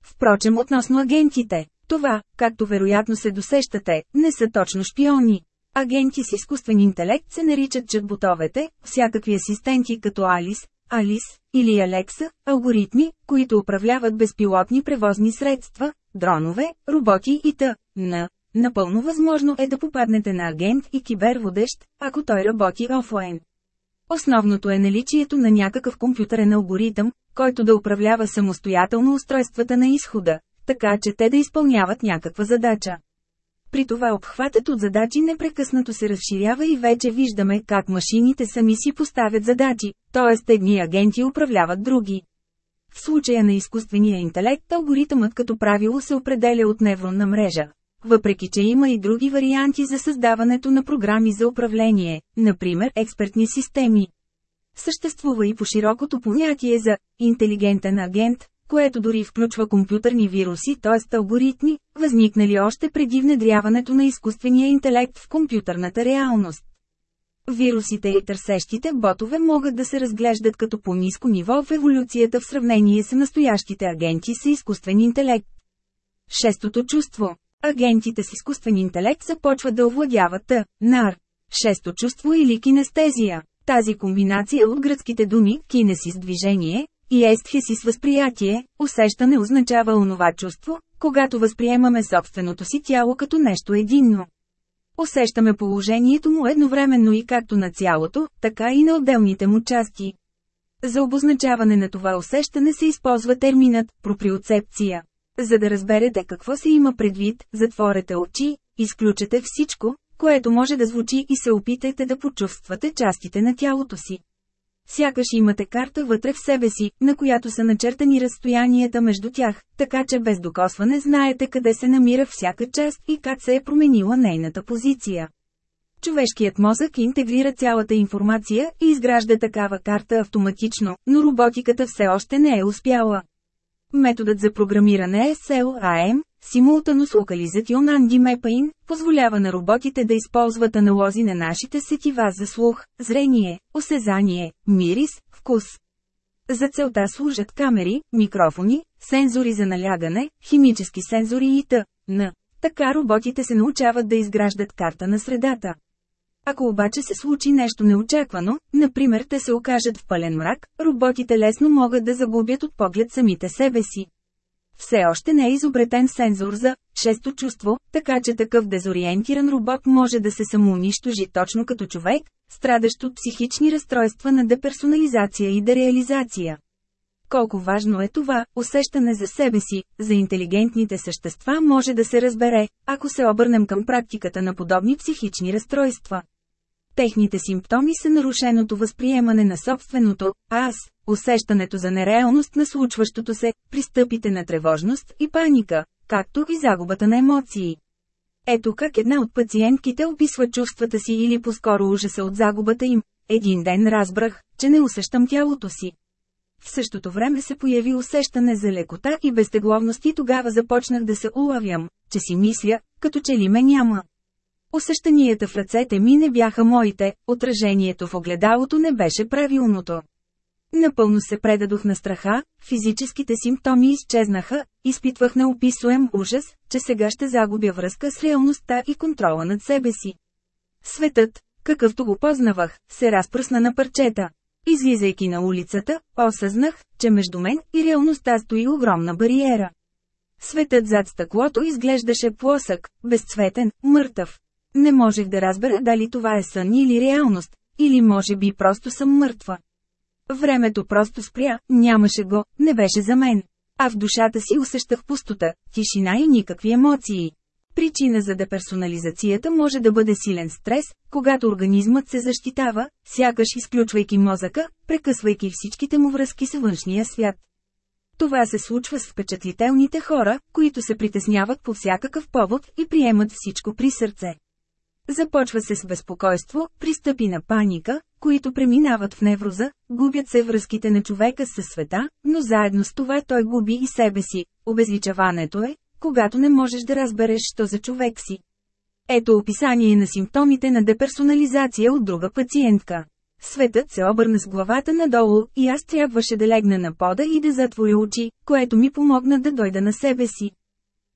Впрочем относно агентите, това, както вероятно се досещате, не са точно шпиони. Агенти с изкуствен интелект се наричат чатботовете, всякакви асистенти като Алис, Алис или Алекса, алгоритми, които управляват безпилотни превозни средства, дронове, роботи и т.н. Напълно възможно е да попаднете на агент и киберводещ, ако той работи офлайн. Основното е наличието на някакъв компютърен алгоритъм, който да управлява самостоятелно устройствата на изхода, така че те да изпълняват някаква задача. При това обхватът от задачи непрекъснато се разширява и вече виждаме как машините сами си поставят задачи, т.е. едни агенти управляват други. В случая на изкуствения интелект алгоритъмът като правило се определя от невронна мрежа. Въпреки че има и други варианти за създаването на програми за управление, например експертни системи. Съществува и по-широкото понятие за интелигентен агент, което дори включва компютърни вируси, т.е. алгоритми, възникнали още преди внедряването на изкуствения интелект в компютърната реалност. Вирусите и търсещите ботове могат да се разглеждат като по-низко ниво в еволюцията в сравнение с настоящите агенти с изкуствен интелект. Шестото чувство. Агентите с изкуствен интелект започват да овладяват Т, нар. Шесто чувство или кинестезия. Тази комбинация от гръцките думи «кинесис» движение и естхесис възприятие, усещане означава онова чувство, когато възприемаме собственото си тяло като нещо единно. Усещаме положението му едновременно и както на цялото, така и на отделните му части. За обозначаване на това усещане се използва терминът проприоцепция. За да разберете какво се има предвид, затворете очи, изключете всичко, което може да звучи и се опитайте да почувствате частите на тялото си. Сякаш имате карта вътре в себе си, на която са начертани разстоянията между тях, така че без докосване знаете къде се намира всяка част и как се е променила нейната позиция. Човешкият мозък интегрира цялата информация и изгражда такава карта автоматично, но роботиката все още не е успяла. Методът за програмиране е SEL-AM, Simultaneous Localization Anti-Mapping, позволява на роботите да използват аналози на нашите сетива за слух, зрение, осезание, мирис, вкус. За целта служат камери, микрофони, сензори за налягане, химически сензори и т.н. Така роботите се научават да изграждат карта на средата. Ако обаче се случи нещо неочаквано, например те се окажат в пълен мрак, роботите лесно могат да загубят от поглед самите себе си. Все още не е изобретен сензор за шесто чувство, така че такъв дезориентиран робот може да се самоунищожи точно като човек, страдащ от психични разстройства на деперсонализация и дереализация. Колко важно е това, усещане за себе си, за интелигентните същества може да се разбере, ако се обърнем към практиката на подобни психични разстройства. Техните симптоми са нарушеното възприемане на собственото «аз», усещането за нереалност на случващото се, пристъпите на тревожност и паника, както и загубата на емоции. Ето как една от пациентките описва чувствата си или по-скоро ужаса от загубата им. Един ден разбрах, че не усещам тялото си. В същото време се появи усещане за лекота и безтегловност и тогава започнах да се улавям, че си мисля, като че ли ме няма. Усещанията в ръцете ми не бяха моите, отражението в огледалото не беше правилното. Напълно се предадох на страха, физическите симптоми изчезнаха, изпитвах неописуем ужас, че сега ще загубя връзка с реалността и контрола над себе си. Светът, какъвто го познавах, се разпръсна на парчета. Излизайки на улицата, осъзнах, че между мен и реалността стои огромна бариера. Светът зад стъклото изглеждаше плосък, безцветен, мъртъв. Не можех да разбера дали това е сън или реалност, или може би просто съм мъртва. Времето просто спря, нямаше го, не беше за мен. А в душата си усещах пустота, тишина и никакви емоции. Причина за деперсонализацията може да бъде силен стрес, когато организмът се защитава, сякаш изключвайки мозъка, прекъсвайки всичките му връзки с външния свят. Това се случва с впечатлителните хора, които се притесняват по всякакъв повод и приемат всичко при сърце. Започва се с безпокойство, пристъпи на паника, които преминават в невроза, губят се връзките на човека със света, но заедно с това той губи и себе си. Обезличаването е, когато не можеш да разбереш, що за човек си. Ето описание на симптомите на деперсонализация от друга пациентка. Светът се обърна с главата надолу и аз трябваше да легна на пода и да затворя очи, което ми помогна да дойда на себе си.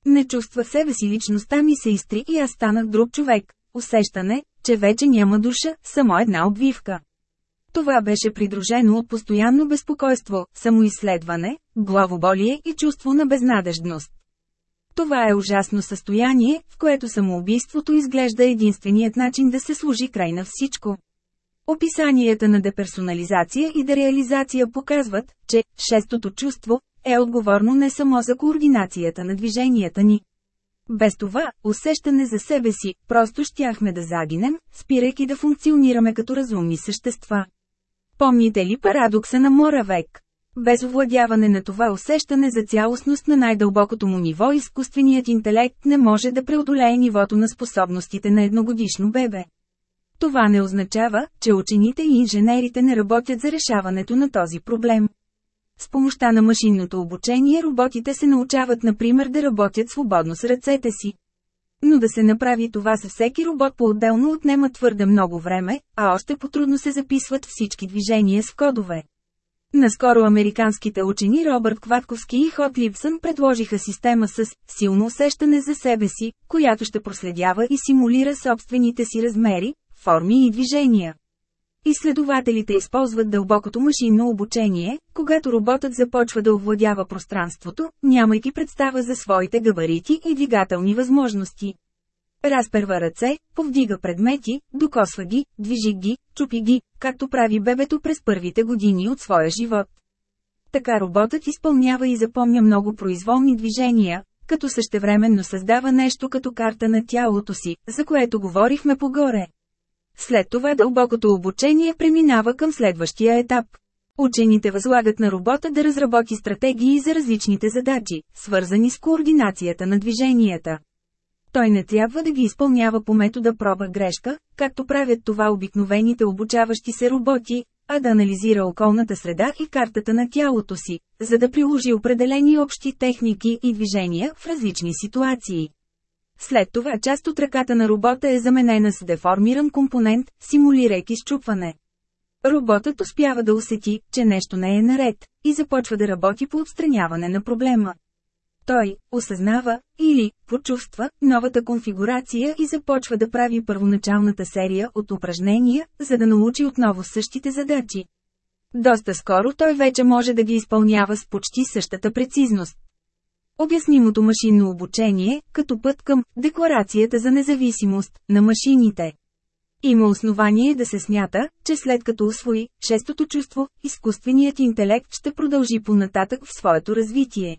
Не чувствах себе си личността ми се изтри и аз станах друг човек. Усещане, че вече няма душа, само една обвивка. Това беше придружено от постоянно безпокойство, самоизследване, главоболие и чувство на безнадеждност. Това е ужасно състояние, в което самоубийството изглежда единственият начин да се служи край на всичко. Описанията на деперсонализация и дереализация показват, че шестото чувство е отговорно не само за координацията на движенията ни. Без това, усещане за себе си, просто щяхме да загинем, спирайки да функционираме като разумни същества. Помните ли парадокса на Моравек? Без овладяване на това усещане за цялостност на най-дълбокото му ниво изкуственият интелект не може да преодолее нивото на способностите на едногодишно бебе. Това не означава, че учените и инженерите не работят за решаването на този проблем. С помощта на машинното обучение роботите се научават например да работят свободно с ръцете си. Но да се направи това със всеки робот по-отделно отнема твърде много време, а още по-трудно се записват всички движения с кодове. Наскоро американските учени Робърт Кватковски и Хот Липсън предложиха система с силно усещане за себе си, която ще проследява и симулира собствените си размери, форми и движения. Изследователите използват дълбокото машинно обучение, когато роботът започва да овладява пространството, нямайки представа за своите габарити и двигателни възможности. Разперва ръце, повдига предмети, докосва ги, движи ги, чупи ги, както прави бебето през първите години от своя живот. Така роботът изпълнява и запомня много произволни движения, като същевременно създава нещо като карта на тялото си, за което говорихме погоре. След това дълбокото обучение преминава към следващия етап. Учените възлагат на робота да разработи стратегии за различните задачи, свързани с координацията на движенията. Той не трябва да ги изпълнява по метода проба-грешка, както правят това обикновените обучаващи се роботи, а да анализира околната среда и картата на тялото си, за да приложи определени общи техники и движения в различни ситуации. След това част от ръката на робота е заменена с деформиран компонент, симулирайки счупване. Роботът успява да усети, че нещо не е наред, и започва да работи по отстраняване на проблема. Той осъзнава или почувства новата конфигурация и започва да прави първоначалната серия от упражнения, за да научи отново същите задачи. Доста скоро той вече може да ги изпълнява с почти същата прецизност. Обяснимото машинно обучение, като път към Декларацията за независимост на машините. Има основание да се смята, че след като освои шестото чувство, изкуственият интелект ще продължи понататък в своето развитие.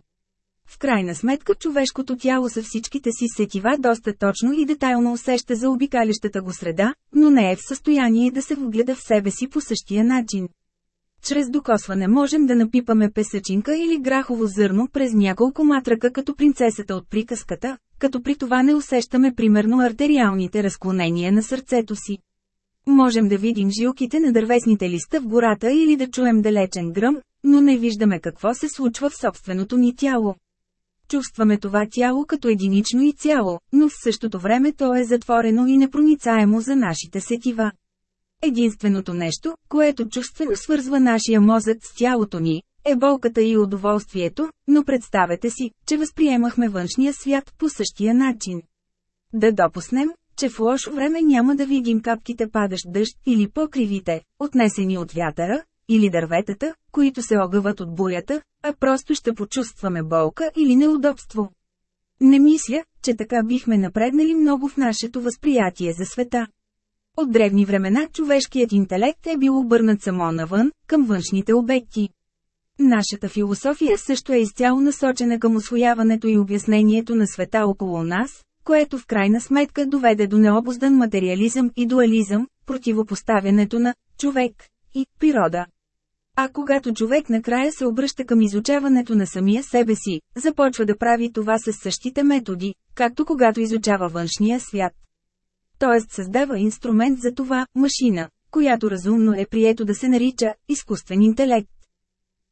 В крайна сметка човешкото тяло със всичките си сетива доста точно и детайлно усеща за обикалящата го среда, но не е в състояние да се вгледа в себе си по същия начин. Чрез докосване можем да напипаме песъчинка или грахово зърно през няколко матрака като принцесата от приказката, като при това не усещаме примерно артериалните разклонения на сърцето си. Можем да видим жилките на дървесните листа в гората или да чуем далечен гръм, но не виждаме какво се случва в собственото ни тяло. Чувстваме това тяло като единично и цяло, но в същото време то е затворено и непроницаемо за нашите сетива. Единственото нещо, което чувствено свързва нашия мозък с тялото ни, е болката и удоволствието, но представете си, че възприемахме външния свят по същия начин. Да допуснем, че в лошо време няма да видим капките падащ дъжд или покривите, отнесени от вятъра, или дърветата, които се огъват от бурята, а просто ще почувстваме болка или неудобство. Не мисля, че така бихме напреднали много в нашето възприятие за света. От древни времена човешкият интелект е бил обърнат само навън, към външните обекти. Нашата философия също е изцяло насочена към освояването и обяснението на света около нас, което в крайна сметка доведе до необоздан материализъм и дуализъм, противопоставянето на човек и природа. А когато човек накрая се обръща към изучаването на самия себе си, започва да прави това с същите методи, както когато изучава външния свят. Тоест създава инструмент за това – машина, която разумно е прието да се нарича изкуствен интелект.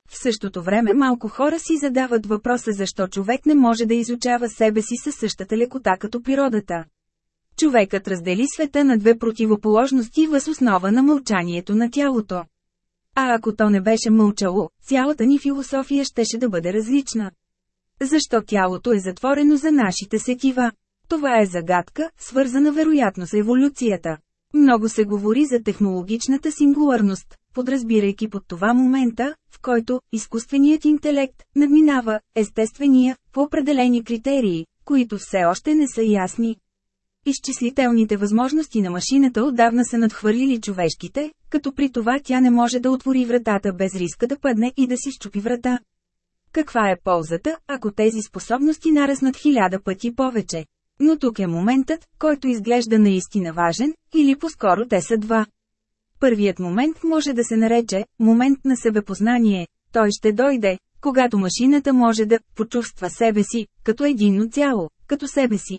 В същото време малко хора си задават въпроса защо човек не може да изучава себе си със същата лекота като природата. Човекът раздели света на две противоположности въз основа на мълчанието на тялото. А ако то не беше мълчало, цялата ни философия щеше да бъде различна. Защо тялото е затворено за нашите сетива? Това е загадка, свързана вероятно с еволюцията. Много се говори за технологичната сингуларност, подразбирайки под това момента, в който изкуственият интелект надминава естествения по определени критерии, които все още не са ясни. Изчислителните възможности на машината отдавна са надхвърлили човешките, като при това тя не може да отвори вратата без риска да падне и да си щупи врата. Каква е ползата, ако тези способности нараснат хиляда пъти повече? Но тук е моментът, който изглежда наистина важен, или по-скоро те са два. Първият момент може да се нарече момент на себепознание. Той ще дойде, когато машината може да почувства себе си, като единно цяло, като себе си.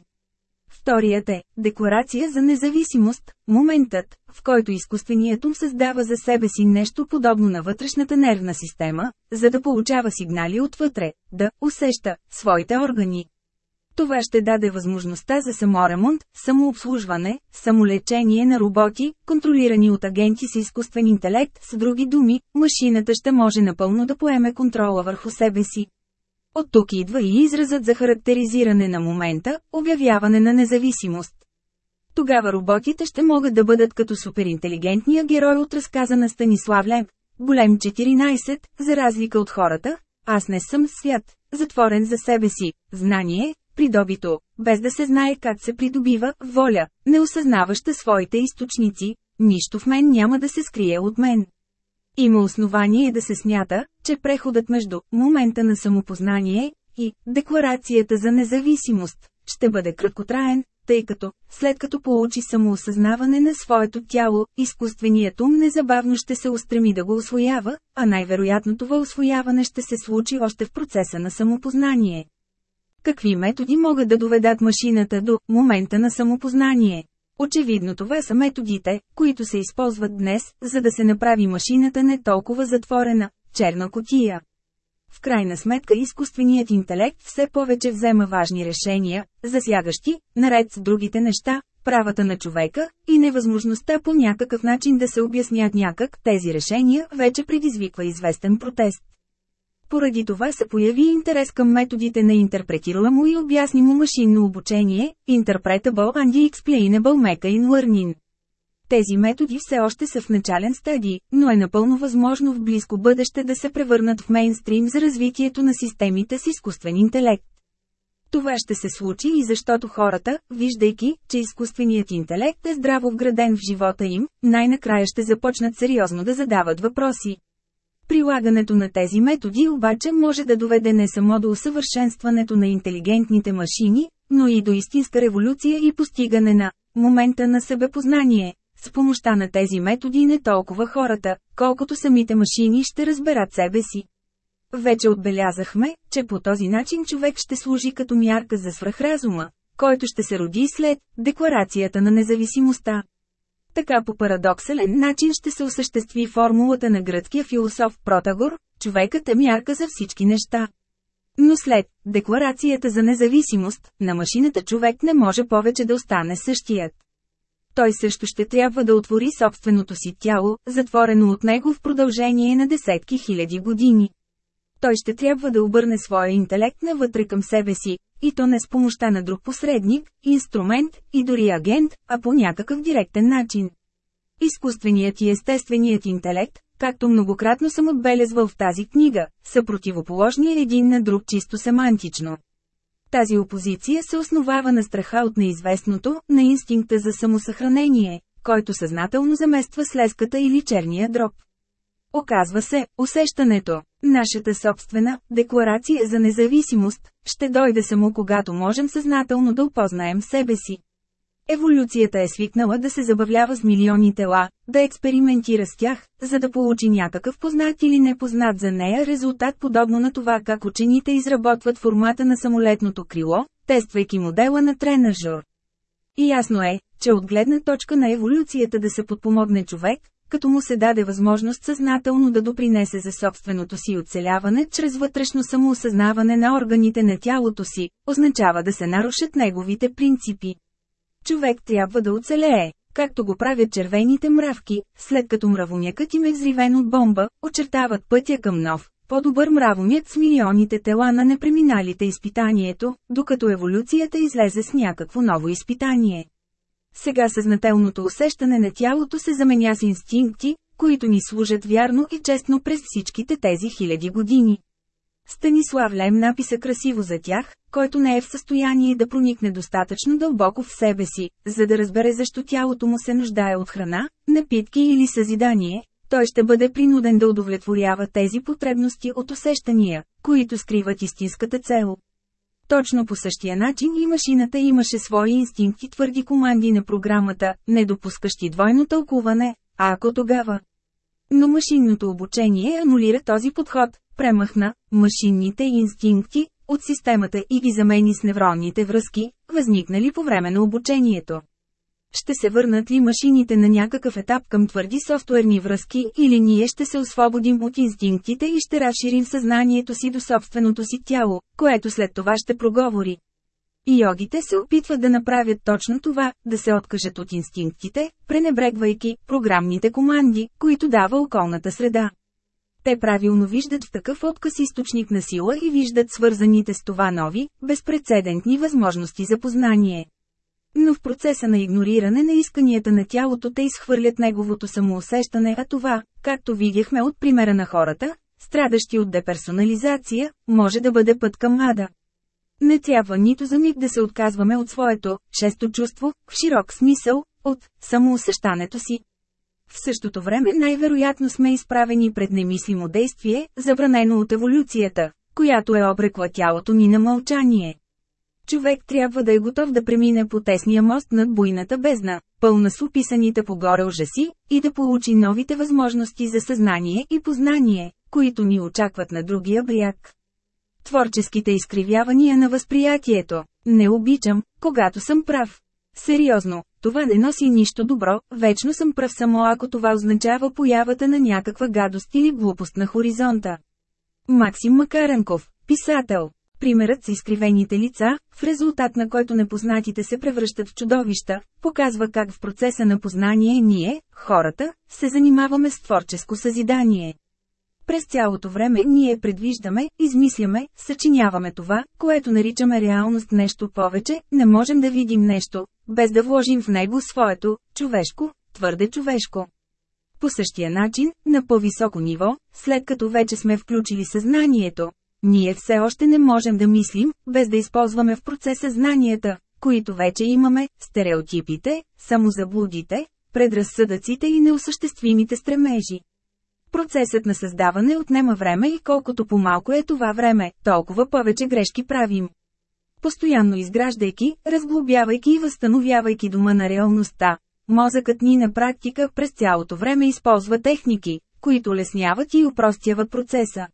Вторият е – декларация за независимост, моментът, в който изкуственият ум създава за себе си нещо подобно на вътрешната нервна система, за да получава сигнали отвътре, да усеща своите органи. Това ще даде възможността за саморемонт, самообслужване, самолечение на роботи, контролирани от агенти с изкуствен интелект, с други думи, машината ще може напълно да поеме контрола върху себе си. От тук идва и изразът за характеризиране на момента – обявяване на независимост. Тогава роботите ще могат да бъдат като суперинтелигентния герой от разказа на Станислав Лем. Голем 14, за разлика от хората, аз не съм свят, затворен за себе си, знание, придобито, без да се знае как се придобива, воля, неосъзнаваща своите източници, нищо в мен няма да се скрие от мен. Има основание да се смята, че преходът между момента на самопознание и декларацията за независимост ще бъде краткотраен, тъй като, след като получи самоосъзнаване на своето тяло, изкуственият ум незабавно ще се устреми да го освоява, а най-вероятно това освояване ще се случи още в процеса на самопознание. Какви методи могат да доведат машината до момента на самопознание? Очевидно това са методите, които се използват днес, за да се направи машината не толкова затворена, черна котия. В крайна сметка изкуственият интелект все повече взема важни решения, засягащи, наред с другите неща, правата на човека, и невъзможността по някакъв начин да се обяснят някак тези решения вече предизвиква известен протест. Поради това се появи интерес към методите на интерпретируемо и обяснимо машинно обучение, Interpretable and Explainable Machine Learning. Тези методи все още са в начален стадий, но е напълно възможно в близко бъдеще да се превърнат в мейнстрим за развитието на системите с изкуствен интелект. Това ще се случи и защото хората, виждайки, че изкуственият интелект е здраво вграден в живота им, най-накрая ще започнат сериозно да задават въпроси. Прилагането на тези методи обаче може да доведе не само до усъвършенстването на интелигентните машини, но и до истинска революция и постигане на момента на себепознание. С помощта на тези методи не толкова хората, колкото самите машини ще разберат себе си. Вече отбелязахме, че по този начин човек ще служи като мярка за свръхразума, който ще се роди след декларацията на независимостта. Така по парадоксален начин ще се осъществи формулата на гръцкия философ Протагор, човекът е мярка за всички неща. Но след декларацията за независимост, на машината човек не може повече да остане същият. Той също ще трябва да отвори собственото си тяло, затворено от него в продължение на десетки хиляди години. Той ще трябва да обърне своя интелект навътре към себе си, и то не с помощта на друг посредник, инструмент и дори агент, а по някакъв директен начин. Изкуственият и естественият интелект, както многократно съм отбелезвал в тази книга, са противоположни един на друг чисто семантично. Тази опозиция се основава на страха от неизвестното, на инстинкта за самосъхранение, който съзнателно замества слезката или черния дроб. Оказва се, усещането, нашата собствена декларация за независимост, ще дойде само когато можем съзнателно да опознаем себе си. Еволюцията е свикнала да се забавлява с милиони тела, да експериментира с тях, за да получи някакъв познат или непознат за нея резултат подобно на това как учените изработват формата на самолетното крило, тествайки модела на тренажор. И ясно е, че от гледна точка на еволюцията да се подпомогне човек, като му се даде възможност съзнателно да допринесе за собственото си оцеляване чрез вътрешно самоосъзнаване на органите на тялото си, означава да се нарушат неговите принципи. Човек трябва да оцелее, както го правят червените мравки, след като мравомякът им е взривен от бомба, очертават пътя към нов, по-добър мравомят с милионите тела на непреминалите изпитанието, докато еволюцията излезе с някакво ново изпитание. Сега съзнателното усещане на тялото се заменя с инстинкти, които ни служат вярно и честно през всичките тези хиляди години. Станислав Лем написа красиво за тях, който не е в състояние да проникне достатъчно дълбоко в себе си, за да разбере защо тялото му се нуждае от храна, напитки или съзидание, той ще бъде принуден да удовлетворява тези потребности от усещания, които скриват истинската цел. Точно по същия начин и машината имаше свои инстинкти твърди команди на програмата, не допускащи двойно тълкуване, а ако тогава. Но машинното обучение анулира този подход, премахна машинните инстинкти от системата и ги замени с невронните връзки, възникнали по време на обучението. Ще се върнат ли машините на някакъв етап към твърди софтуерни връзки или ние ще се освободим от инстинктите и ще разширим съзнанието си до собственото си тяло, което след това ще проговори. Йогите се опитват да направят точно това, да се откажат от инстинктите, пренебрегвайки програмните команди, които дава околната среда. Те правилно виждат в такъв отказ източник на сила и виждат свързаните с това нови, безпредседентни възможности за познание. Но в процеса на игнориране на исканията на тялото те изхвърлят неговото самоусещане, а това, както видяхме от примера на хората, страдащи от деперсонализация, може да бъде път към ада. Не трябва нито за миг да се отказваме от своето, шесто чувство, в широк смисъл, от самоусещането си. В същото време най-вероятно сме изправени пред немислимо действие, забранено от еволюцията, която е обрекла тялото ни на мълчание. Човек трябва да е готов да премине по тесния мост над буйната бездна, пълна с описаните погоре ужаси, и да получи новите възможности за съзнание и познание, които ни очакват на другия бряг. Творческите изкривявания на възприятието. Не обичам, когато съм прав. Сериозно, това не носи нищо добро, вечно съм прав само ако това означава появата на някаква гадост или глупост на хоризонта. Максим Макаренков, писател. Примерът с изкривените лица, в резултат на който непознатите се превръщат в чудовища, показва как в процеса на познание ние, хората, се занимаваме с творческо съзидание. През цялото време ние предвиждаме, измисляме, съчиняваме това, което наричаме реалност нещо повече, не можем да видим нещо, без да вложим в него своето, човешко, твърде човешко. По същия начин, на по-високо ниво, след като вече сме включили съзнанието, ние все още не можем да мислим, без да използваме в процеса знанията, които вече имаме, стереотипите, самозаблудите, предразсъдъците и неосъществимите стремежи. Процесът на създаване отнема време и колкото по-малко е това време, толкова повече грешки правим. Постоянно изграждайки, разглобявайки и възстановявайки дома на реалността, мозъкът ни на практика през цялото време използва техники, които лесняват и упростяват процеса.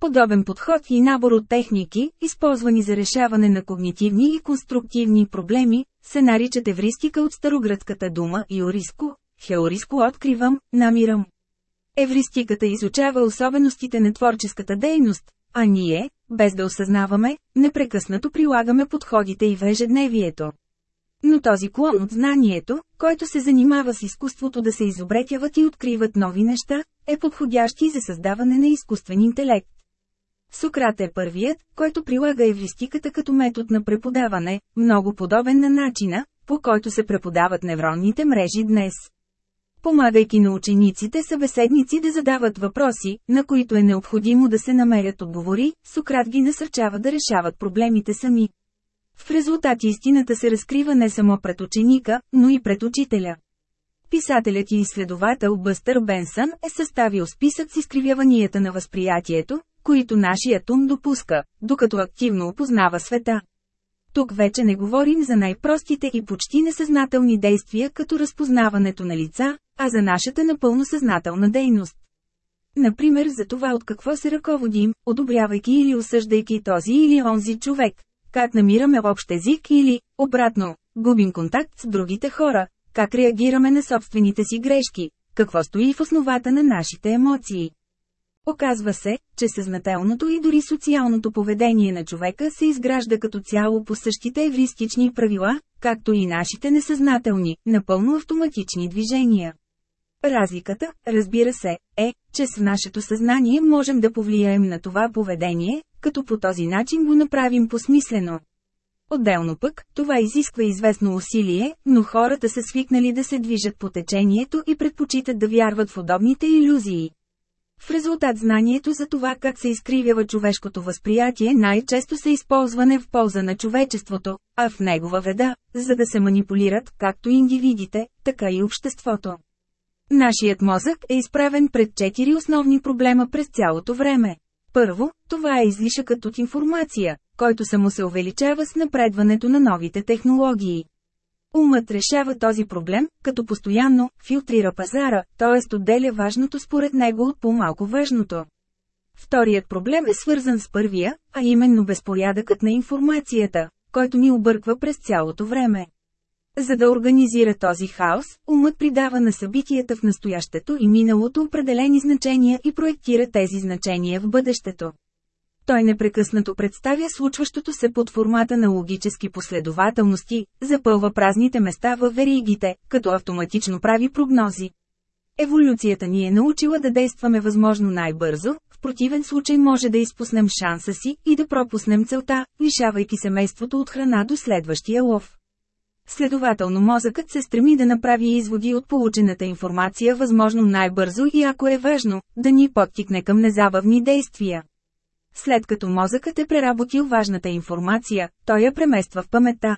Подобен подход и набор от техники, използвани за решаване на когнитивни и конструктивни проблеми, се наричат евристика от старогръцката дума юриско, хеориско откривам, намирам. Евристиката изучава особеностите на творческата дейност, а ние, без да осъзнаваме, непрекъснато прилагаме подходите и в ежедневието. Но този клон от знанието, който се занимава с изкуството да се изобретяват и откриват нови неща, е подходящ и за създаване на изкуствен интелект. Сократ е първият, който прилага евристиката като метод на преподаване, много подобен на начина, по който се преподават невронните мрежи днес. Помагайки на учениците събеседници да задават въпроси, на които е необходимо да се намерят отговори, Сократ ги насърчава да решават проблемите сами. В резултат истината се разкрива не само пред ученика, но и пред учителя. Писателят и изследовател Бъстър Бенсън е съставил списък с изкривяванията на възприятието, които нашият ум допуска, докато активно опознава света. Тук вече не говорим за най-простите и почти несъзнателни действия като разпознаването на лица, а за нашата напълно съзнателна дейност. Например за това от какво се ръководим, одобрявайки или осъждайки този или онзи човек, как намираме общ език или, обратно, губим контакт с другите хора, как реагираме на собствените си грешки, какво стои в основата на нашите емоции. Оказва се, че съзнателното и дори социалното поведение на човека се изгражда като цяло по същите евристични правила, както и нашите несъзнателни, напълно автоматични движения. Разликата, разбира се, е, че с нашето съзнание можем да повлияем на това поведение, като по този начин го направим посмислено. Отделно пък, това изисква известно усилие, но хората са свикнали да се движат по течението и предпочитат да вярват в удобните иллюзии. В резултат знанието за това как се изкривява човешкото възприятие най-често се използване в полза на човечеството, а в негова веда, за да се манипулират както индивидите, така и обществото. Нашият мозък е изправен пред четири основни проблема през цялото време. Първо, това е излишъкът от информация, който само се увеличава с напредването на новите технологии. Умът решава този проблем, като постоянно филтрира пазара, т.е. отделя важното според него от по-малко важното. Вторият проблем е свързан с първия, а именно безпорядъкът на информацията, който ни обърква през цялото време. За да организира този хаос, умът придава на събитията в настоящето и миналото определени значения и проектира тези значения в бъдещето. Той непрекъснато представя случващото се под формата на логически последователности, запълва празните места в веригите, като автоматично прави прогнози. Еволюцията ни е научила да действаме възможно най-бързо, в противен случай може да изпуснем шанса си и да пропуснем целта, лишавайки семейството от храна до следващия лов. Следователно мозъкът се стреми да направи изводи от получената информация възможно най-бързо и ако е важно, да ни подтикне към незабавни действия. След като мозъкът е преработил важната информация, той я премества в паметта.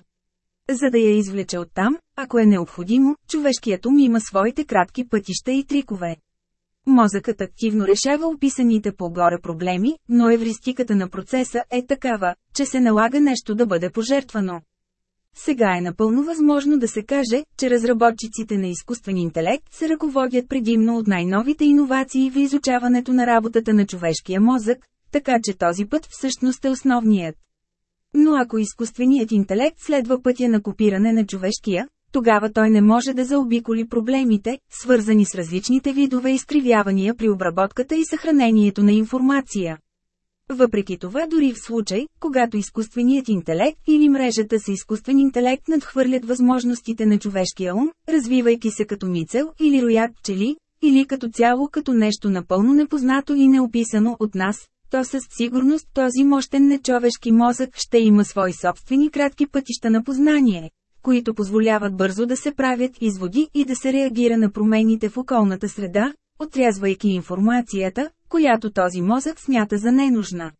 За да я извлече оттам, ако е необходимо, човешкият ум има своите кратки пътища и трикове. Мозъкът активно решава описаните по-горе проблеми, но евристиката на процеса е такава, че се налага нещо да бъде пожертвано. Сега е напълно възможно да се каже, че разработчиците на изкуствен интелект се ръководят предимно от най-новите иновации в изучаването на работата на човешкия мозък, така че този път всъщност е основният. Но ако изкуственият интелект следва пътя на копиране на човешкия, тогава той не може да заобиколи проблемите, свързани с различните видове изкривявания при обработката и съхранението на информация. Въпреки това дори в случай, когато изкуственият интелект или мрежата с изкуствен интелект надхвърлят възможностите на човешкия ум, развивайки се като мицел или рояк пчели, или като цяло като нещо напълно непознато и неописано от нас, то със сигурност този мощен нечовешки мозък ще има свои собствени кратки пътища на познание, които позволяват бързо да се правят изводи и да се реагира на промените в околната среда, отрязвайки информацията, която този мозък смята за ненужна.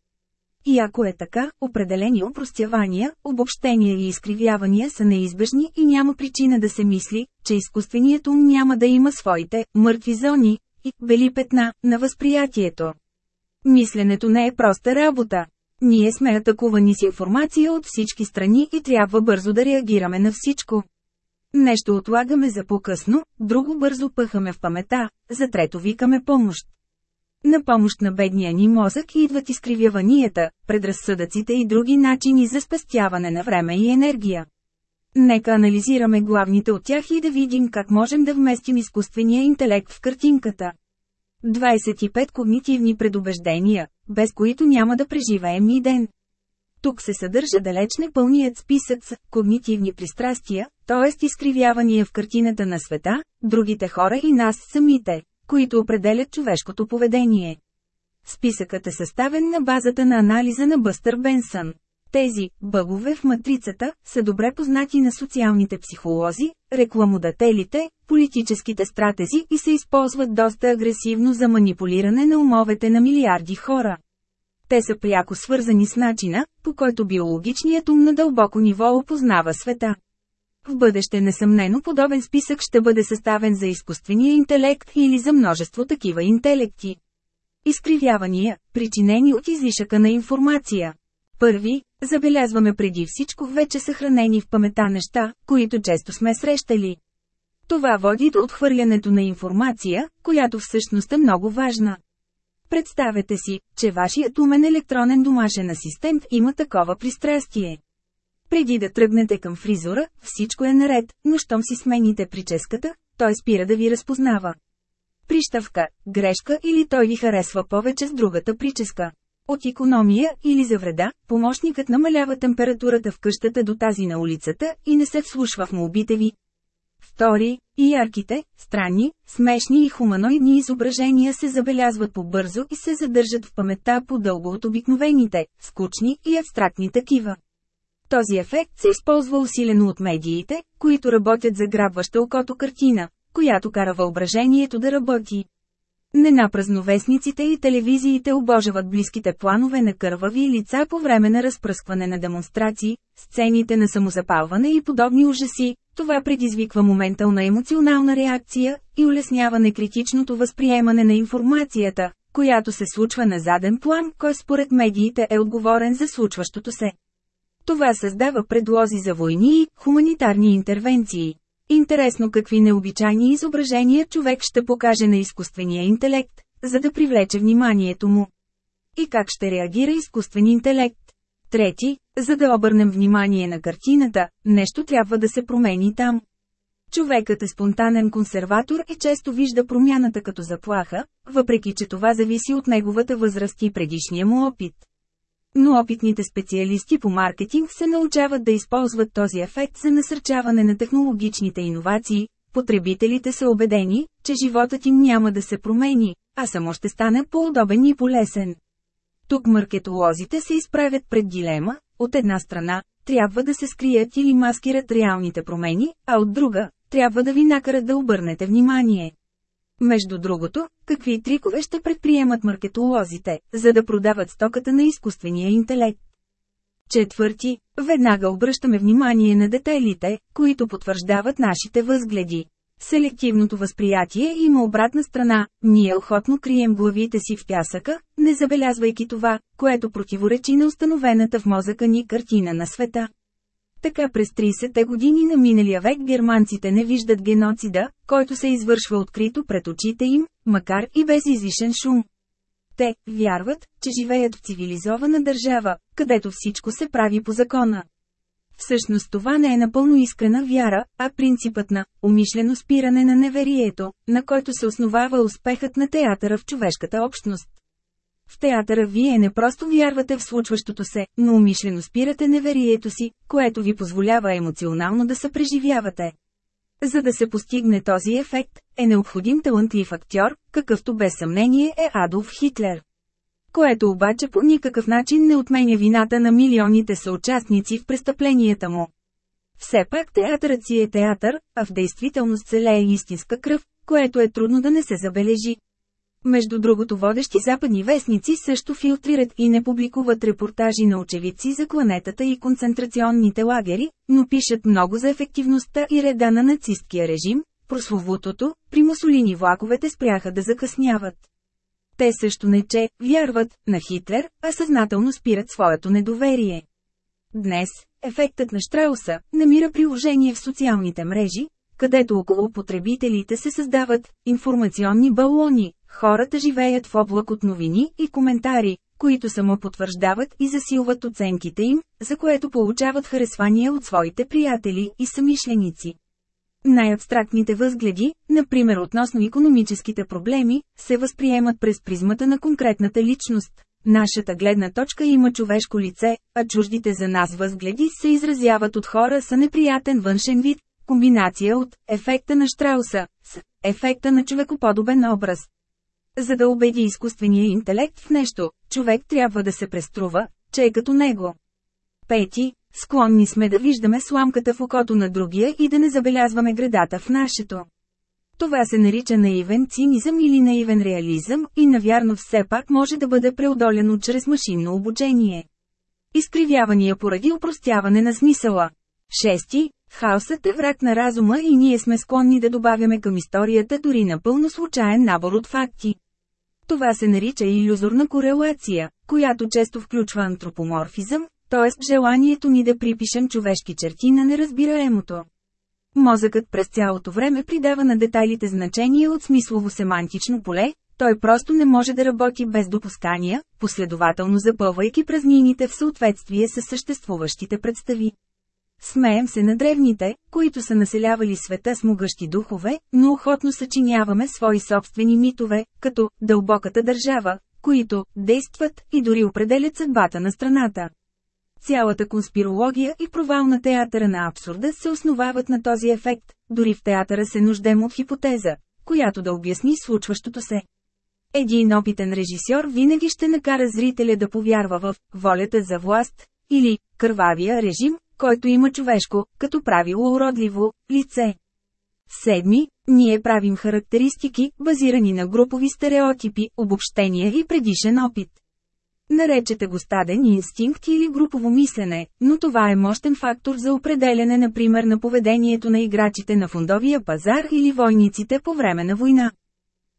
И ако е така, определени опростявания, обобщения и изкривявания са неизбежни и няма причина да се мисли, че изкуственият ум няма да има своите мъртви зони и бели петна на възприятието. Мисленето не е проста работа. Ние сме атакувани с информация от всички страни и трябва бързо да реагираме на всичко. Нещо отлагаме за по-късно, друго бързо пъхаме в памета, за трето викаме помощ. На помощ на бедния ни мозък идват изкривяванията, предразсъдъците и други начини за спестяване на време и енергия. Нека анализираме главните от тях и да видим как можем да вместим изкуствения интелект в картинката. 25 когнитивни предубеждения, без които няма да преживеем и ден. Тук се съдържа далеч не пълният списък с когнитивни пристрастия, т.е. изкривявания в картината на света, другите хора и нас самите, които определят човешкото поведение. Списъкът е съставен на базата на анализа на Бъстър Бенсън. Тези «бъгове в матрицата» са добре познати на социалните психолози, рекламодателите, политическите стратези и се използват доста агресивно за манипулиране на умовете на милиарди хора. Те са пряко свързани с начина, по който биологичният ум на дълбоко ниво опознава света. В бъдеще несъмнено подобен списък ще бъде съставен за изкуствения интелект или за множество такива интелекти. Изкривявания, причинени от излишъка на информация. Първи, забелязваме преди всичко вече съхранени в памета неща, които често сме срещали. Това води до отхвърлянето на информация, която всъщност е много важна. Представете си, че вашият умен електронен домашен асистент има такова пристрастие. Преди да тръгнете към фризора, всичко е наред, но щом си смените прическата, той спира да ви разпознава. Прищавка, грешка или той ви харесва повече с другата прическа. От економия или за вреда, помощникът намалява температурата в къщата до тази на улицата и не се вслушва в молбите ви. Втори, и ярките, странни, смешни и хуманоидни изображения се забелязват по-бързо и се задържат в паметта по-дълго от обикновените, скучни и абстрактни такива. Този ефект се използва усилено от медиите, които работят за грабваща окото картина, която кара въображението да работи. Ненапразно вестниците и телевизиите обожават близките планове на кървави лица по време на разпръскване на демонстрации, сцените на самозапалване и подобни ужаси. Това предизвиква моментална емоционална реакция и улеснява некритичното възприемане на информацията, която се случва на заден план, кой според медиите е отговорен за случващото се. Това създава предлози за войни и хуманитарни интервенции. Интересно какви необичайни изображения човек ще покаже на изкуствения интелект, за да привлече вниманието му. И как ще реагира изкуствен интелект. Трети, за да обърнем внимание на картината, нещо трябва да се промени там. Човекът е спонтанен консерватор и често вижда промяната като заплаха, въпреки че това зависи от неговата възраст и предишния му опит. Но опитните специалисти по маркетинг се научават да използват този ефект за насърчаване на технологичните иновации. Потребителите са убедени, че животът им няма да се промени, а само ще стане по-удобен и полезен. Тук маркетолозите се изправят пред дилема, от една страна, трябва да се скрият или маскират реалните промени, а от друга, трябва да ви накарат да обърнете внимание. Между другото, какви трикове ще предприемат маркетолозите, за да продават стоката на изкуствения интелект? Четвърти, веднага обръщаме внимание на детайлите, които потвърждават нашите възгледи. Селективното възприятие има обратна страна, ние охотно крием главите си в пясъка, не забелязвайки това, което противоречи на установената в мозъка ни картина на света. Така през 30-те години на миналия век германците не виждат геноцида, който се извършва открито пред очите им, макар и без излишен шум. Те вярват, че живеят в цивилизована държава, където всичко се прави по закона. Всъщност това не е напълно искрена вяра, а принципът на умишлено спиране на неверието, на който се основава успехът на театъра в човешката общност. В театъра вие не просто вярвате в случващото се, но умишлено спирате неверието си, което ви позволява емоционално да се преживявате. За да се постигне този ефект, е необходим талантлив актьор, какъвто без съмнение е Адолф Хитлер. Което обаче по никакъв начин не отменя вината на милионите съучастници в престъпленията му. Все пак театърът си е театър, а в действителност се лее истинска кръв, което е трудно да не се забележи. Между другото водещи западни вестници също филтрират и не публикуват репортажи на очевидци за кланетата и концентрационните лагери, но пишат много за ефективността и реда на нацисткия режим, прословутото, при Мусолини влаковете спряха да закъсняват. Те също не че, вярват, на Хитлер, а съзнателно спират своето недоверие. Днес, ефектът на Штрауса, намира приложение в социалните мрежи, където около потребителите се създават информационни балони, хората живеят в облак от новини и коментари, които само потвърждават и засилват оценките им, за което получават харесвания от своите приятели и самишленици. Най-абстрактните възгледи, например относно економическите проблеми, се възприемат през призмата на конкретната личност. Нашата гледна точка има човешко лице, а чуждите за нас възгледи се изразяват от хора с неприятен външен вид, комбинация от ефекта на Штрауса с ефекта на човекоподобен образ. За да убеди изкуствения интелект в нещо, човек трябва да се преструва, че е като него. Пети, Склонни сме да виждаме сламката в окото на другия и да не забелязваме гредата в нашето. Това се нарича наивен цинизъм или наивен реализъм и навярно все пак може да бъде преодоляно чрез машинно обучение. Изкривявания поради упростяване на смисъла. Шести, хаосът е враг на разума и ние сме склонни да добавяме към историята дори напълно случайен набор от факти. Това се нарича иллюзорна корелация, която често включва антропоморфизъм, т.е. желанието ни да припишем човешки черти на неразбираемото. Мозъкът през цялото време придава на детайлите значение от смислово-семантично поле, той просто не може да работи без допускания, последователно запълвайки празнините в съответствие с съществуващите представи. Смеем се на древните, които са населявали света с могъщи духове, но охотно съчиняваме свои собствени митове, като «дълбоката държава», които действат и дори определят съдбата на страната. Цялата конспирология и провал на театъра на абсурда се основават на този ефект, дори в театъра се нуждем от хипотеза, която да обясни случващото се. Един опитен режисьор винаги ще накара зрителя да повярва в волята за власт или кървавия режим, който има човешко, като правило уродливо, лице. Седми, ние правим характеристики, базирани на групови стереотипи, обобщения и предишен опит. Наречете го стаден инстинкт или групово мислене, но това е мощен фактор за определене например на поведението на играчите на фондовия пазар или войниците по време на война.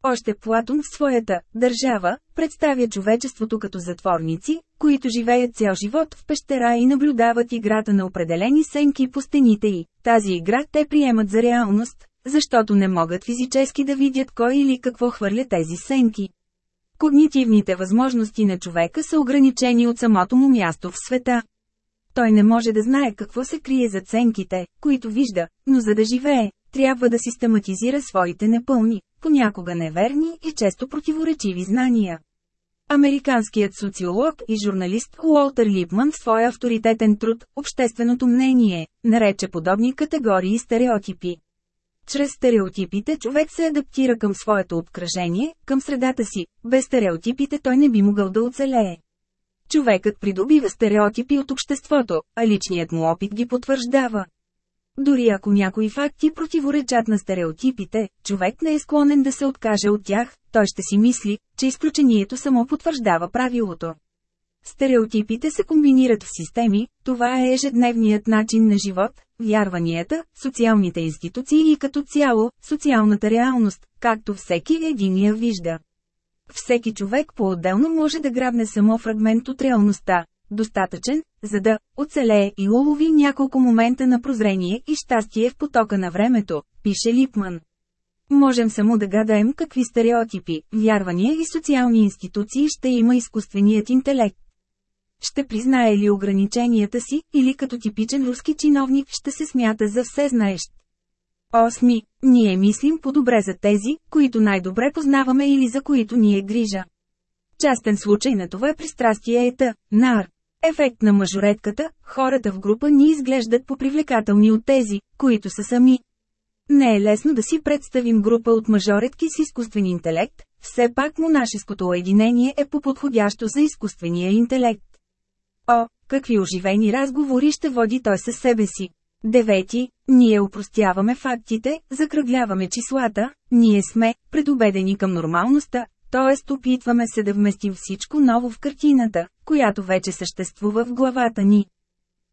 Още Платон в своята «държава» представя човечеството като затворници, които живеят цял живот в пещера и наблюдават играта на определени сенки по стените й. Тази игра те приемат за реалност, защото не могат физически да видят кой или какво хвърля тези сенки. Когнитивните възможности на човека са ограничени от самото му място в света. Той не може да знае какво се крие за ценките, които вижда, но за да живее, трябва да систематизира своите непълни, понякога неверни и често противоречиви знания. Американският социолог и журналист Уолтер Липман в своя авторитетен труд «Общественото мнение» нарече подобни категории стереотипи. Чрез стереотипите човек се адаптира към своето обкръжение, към средата си, без стереотипите той не би могъл да оцелее. Човекът придобива стереотипи от обществото, а личният му опит ги потвърждава. Дори ако някои факти противоречат на стереотипите, човек не е склонен да се откаже от тях, той ще си мисли, че изключението само потвърждава правилото. Стереотипите се комбинират в системи, това е ежедневният начин на живот, вярванията, социалните институции и като цяло, социалната реалност, както всеки един я вижда. Всеки човек по-отделно може да грабне само фрагмент от реалността, достатъчен, за да оцелее и улови няколко момента на прозрение и щастие в потока на времето, пише Липман. Можем само да гадаем какви стереотипи, вярвания и социални институции ще има изкуственият интелект. Ще признае ли ограниченията си, или като типичен руски чиновник ще се смята за все знаещ. Осми, ние мислим по-добре за тези, които най-добре познаваме или за които ни е грижа. Частен случай на това пристрастие е та, нар. Ефект на мажоретката, хората в група ни изглеждат попривлекателни от тези, които са сами. Не е лесно да си представим група от мажоретки с изкуствен интелект, все пак монашеското уединение е по-подходящо за изкуствения интелект. О, какви оживени разговори ще води той със себе си. Девети, ние упростяваме фактите, закръгляваме числата, ние сме предубедени към нормалността, т.е. опитваме се да вместим всичко ново в картината, която вече съществува в главата ни.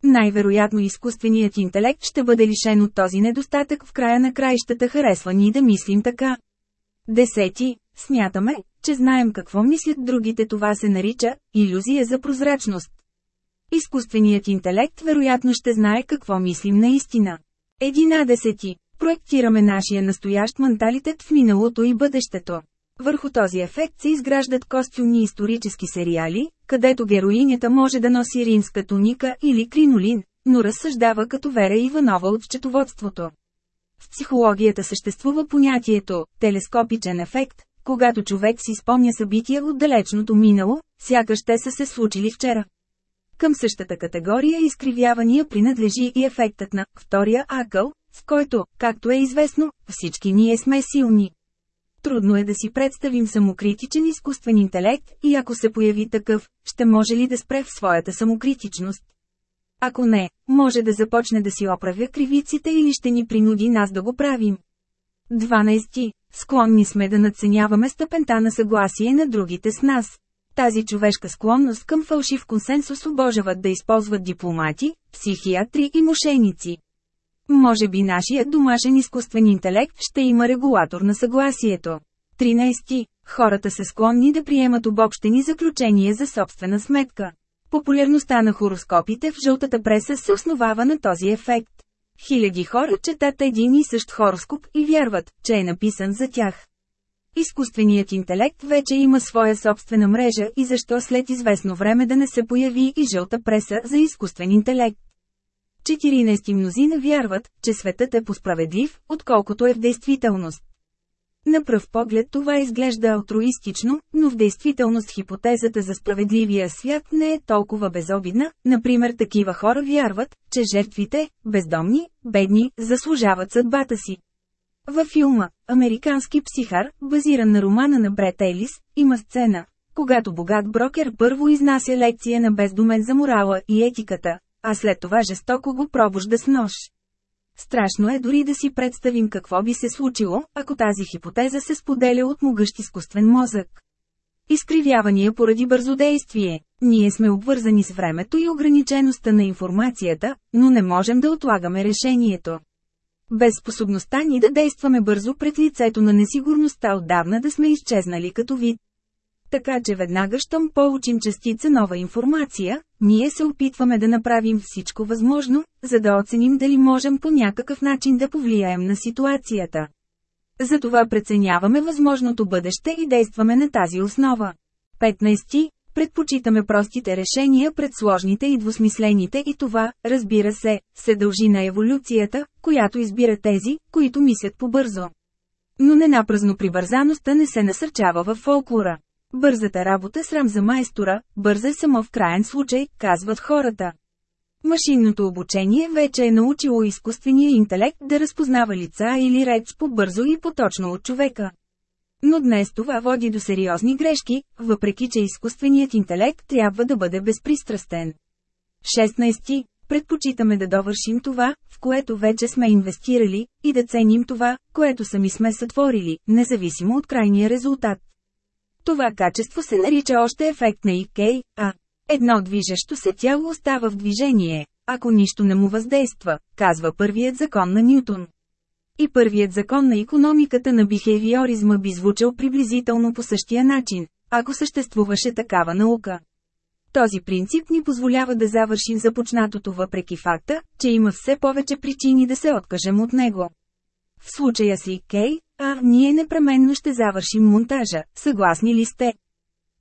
Най-вероятно изкуственият интелект ще бъде лишен от този недостатък в края на краищата харесва ни да мислим така. Десети, смятаме, че знаем какво мислят другите това се нарича иллюзия за прозрачност. Изкуственият интелект вероятно ще знае какво мислим наистина. Единадесети. Проектираме нашия настоящ менталитет в миналото и бъдещето. Върху този ефект се изграждат костюмни исторически сериали, където героинята може да носи ринска туника или кринолин, но разсъждава като Вера Иванова от счетоводството. В психологията съществува понятието «телескопичен ефект», когато човек си спомня събития от далечното минало, сякаш те са се случили вчера. Към същата категория изкривявания принадлежи и ефектът на втория акъл, с който, както е известно, всички ние сме силни. Трудно е да си представим самокритичен изкуствен интелект и ако се появи такъв, ще може ли да спре в своята самокритичност? Ако не, може да започне да си оправя кривиците или ще ни принуди нас да го правим. 12. Склонни сме да надценяваме степента на съгласие на другите с нас. Тази човешка склонност към фалшив консенсус обожават да използват дипломати, психиатри и мошеници. Може би нашият домашен изкуствен интелект ще има регулатор на съгласието. 13. Хората са склонни да приемат обобщени заключения за собствена сметка. Популярността на хороскопите в жълтата преса се основава на този ефект. Хиляди хора четат един и същ хороскоп и вярват, че е написан за тях. Изкуственият интелект вече има своя собствена мрежа и защо след известно време да не се появи и жълта преса за изкуствен интелект. 14 мнозина вярват, че светът е посправедлив, отколкото е в действителност. На пръв поглед това изглежда алтруистично, но в действителност хипотезата за справедливия свят не е толкова безобидна, например такива хора вярват, че жертвите, бездомни, бедни, заслужават съдбата си. Във филма «Американски психар», базиран на романа на Брет Елис, има сцена, когато богат брокер първо изнася лекция на бездомен за морала и етиката, а след това жестоко го пробужда с нож. Страшно е дори да си представим какво би се случило, ако тази хипотеза се споделя от могъщ изкуствен мозък. Изкривявания поради бързодействие. Ние сме обвързани с времето и ограничеността на информацията, но не можем да отлагаме решението. Без способността ни да действаме бързо пред лицето на несигурността отдавна да сме изчезнали като вид. Така че веднага щом получим частица нова информация, ние се опитваме да направим всичко възможно, за да оценим дали можем по някакъв начин да повлияем на ситуацията. Затова преценяваме възможното бъдеще и действаме на тази основа. 15. Предпочитаме простите решения пред сложните и двусмислените и това, разбира се, се дължи на еволюцията, която избира тези, които мислят побързо. Но не напразно прибързаността не се насърчава във фолклора. Бързата работа срам за майстора, бърза е само в крайен случай, казват хората. Машинното обучение вече е научило изкуствения интелект да разпознава лица или реч по-бързо и поточно от човека. Но днес това води до сериозни грешки, въпреки че изкуственият интелект трябва да бъде безпристрастен. 16. Предпочитаме да довършим това, в което вече сме инвестирали, и да ценим това, което сами сме сътворили, независимо от крайния резултат. Това качество се нарича още ефект на ИК, а едно движещо се тяло остава в движение, ако нищо не му въздейства, казва първият закон на Нютон. И първият закон на економиката на бихевиоризма би звучал приблизително по същия начин, ако съществуваше такава наука. Този принцип ни позволява да завършим започнатото въпреки факта, че има все повече причини да се откажем от него. В случая си Кей, а ние непременно ще завършим монтажа, съгласни ли сте?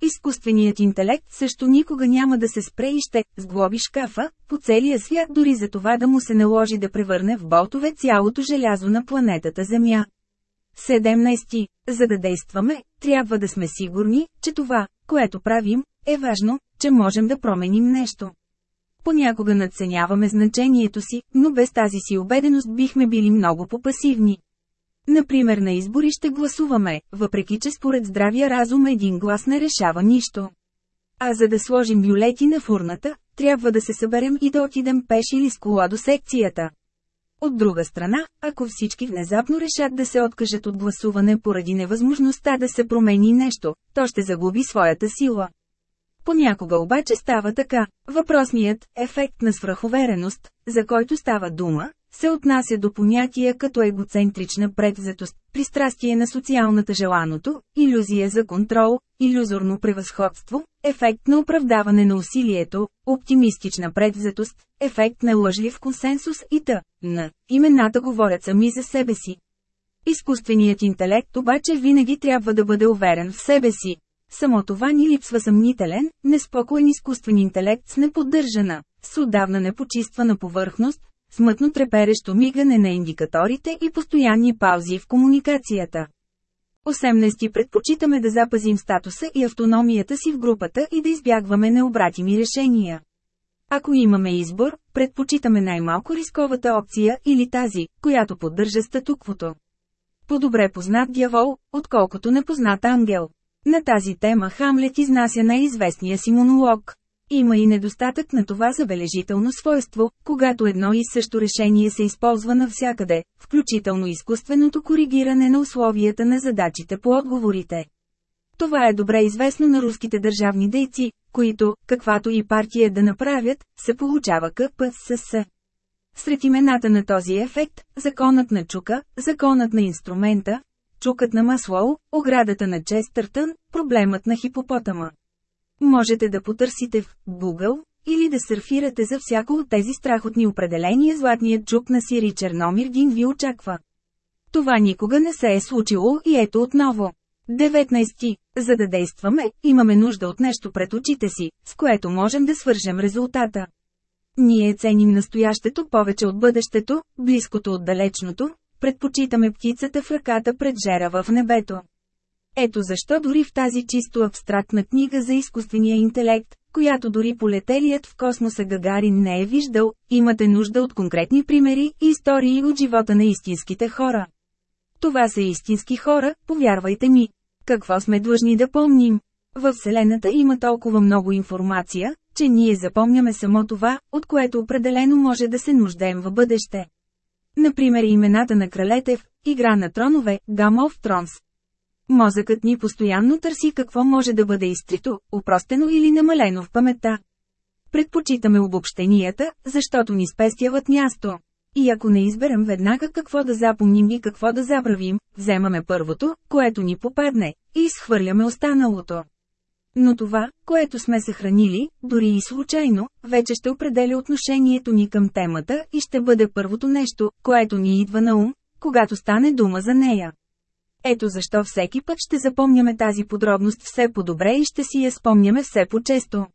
Изкуственият интелект също никога няма да се спре и ще сглоби шкафа по целия свят дори за това да му се наложи да превърне в болтове цялото желязо на планетата Земя. 17. За да действаме, трябва да сме сигурни, че това, което правим, е важно, че можем да променим нещо. Понякога надценяваме значението си, но без тази си убеденост бихме били много попасивни. Например на избори ще гласуваме, въпреки че според здравия разум един глас не решава нищо. А за да сложим бюлети на фурната, трябва да се съберем и да отидем пеш или с кола до секцията. От друга страна, ако всички внезапно решат да се откажат от гласуване поради невъзможността да се промени нещо, то ще загуби своята сила. Понякога обаче става така. Въпросният ефект на свръховереност, за който става дума, се отнася до понятия като егоцентрична предвзетост, пристрастие на социалната желаното, иллюзия за контрол, иллюзорно превъзходство, ефект на оправдаване на усилието, оптимистична предвзетост, ефект на лъжлив консенсус и т.н. Имената говорят сами за себе си. Изкуственият интелект обаче винаги трябва да бъде уверен в себе си. Само това ни липсва съмнителен, неспокоен изкуствен интелект с неподдържана, с отдавна непочиствана повърхност, смътно треперещо мигане на индикаторите и постоянни паузи в комуникацията. 18. Предпочитаме да запазим статуса и автономията си в групата и да избягваме необратими решения. Ако имаме избор, предпочитаме най-малко рисковата опция или тази, която поддържа статуквото. По-добре познат дявол, отколкото непознат ангел. На тази тема Хамлет изнася най-известния си монолог. Има и недостатък на това забележително свойство, когато едно и също решение се използва навсякъде, включително изкуственото коригиране на условията на задачите по отговорите. Това е добре известно на руските държавни дейци, които, каквато и партия да направят, се получава КПСС. Сред имената на този ефект, законът на чука, законът на инструмента, чукът на Маслоу, оградата на Честъртън, проблемът на хипопотама. Можете да потърсите в Google или да сърфирате за всяко от тези страхотни определения златният чук на Сири Черномирдин ви очаква. Това никога не се е случило и ето отново. 19. За да действаме, имаме нужда от нещо пред очите си, с което можем да свържем резултата. Ние ценим настоящето повече от бъдещето, близкото от далечното, предпочитаме птицата в ръката пред жера в небето. Ето защо дори в тази чисто абстрактна книга за изкуствения интелект, която дори полетелият в космоса Гагарин не е виждал, имате нужда от конкретни примери и истории от живота на истинските хора. Това са истински хора, повярвайте ми. Какво сме длъжни да помним? Във Вселената има толкова много информация, че ние запомняме само това, от което определено може да се нуждаем в бъдеще. Например имената на кралете в «Игра на тронове» Game Thrones. Мозъкът ни постоянно търси какво може да бъде изтрито, упростено или намалено в паметта. Предпочитаме обобщенията, защото ни спестяват място. И ако не изберем веднага какво да запомним и какво да забравим, вземаме първото, което ни попадне, и изхвърляме останалото. Но това, което сме съхранили, дори и случайно, вече ще определя отношението ни към темата и ще бъде първото нещо, което ни идва на ум, когато стане дума за нея. Ето защо всеки път ще запомняме тази подробност все по-добре и ще си я спомняме все по-често.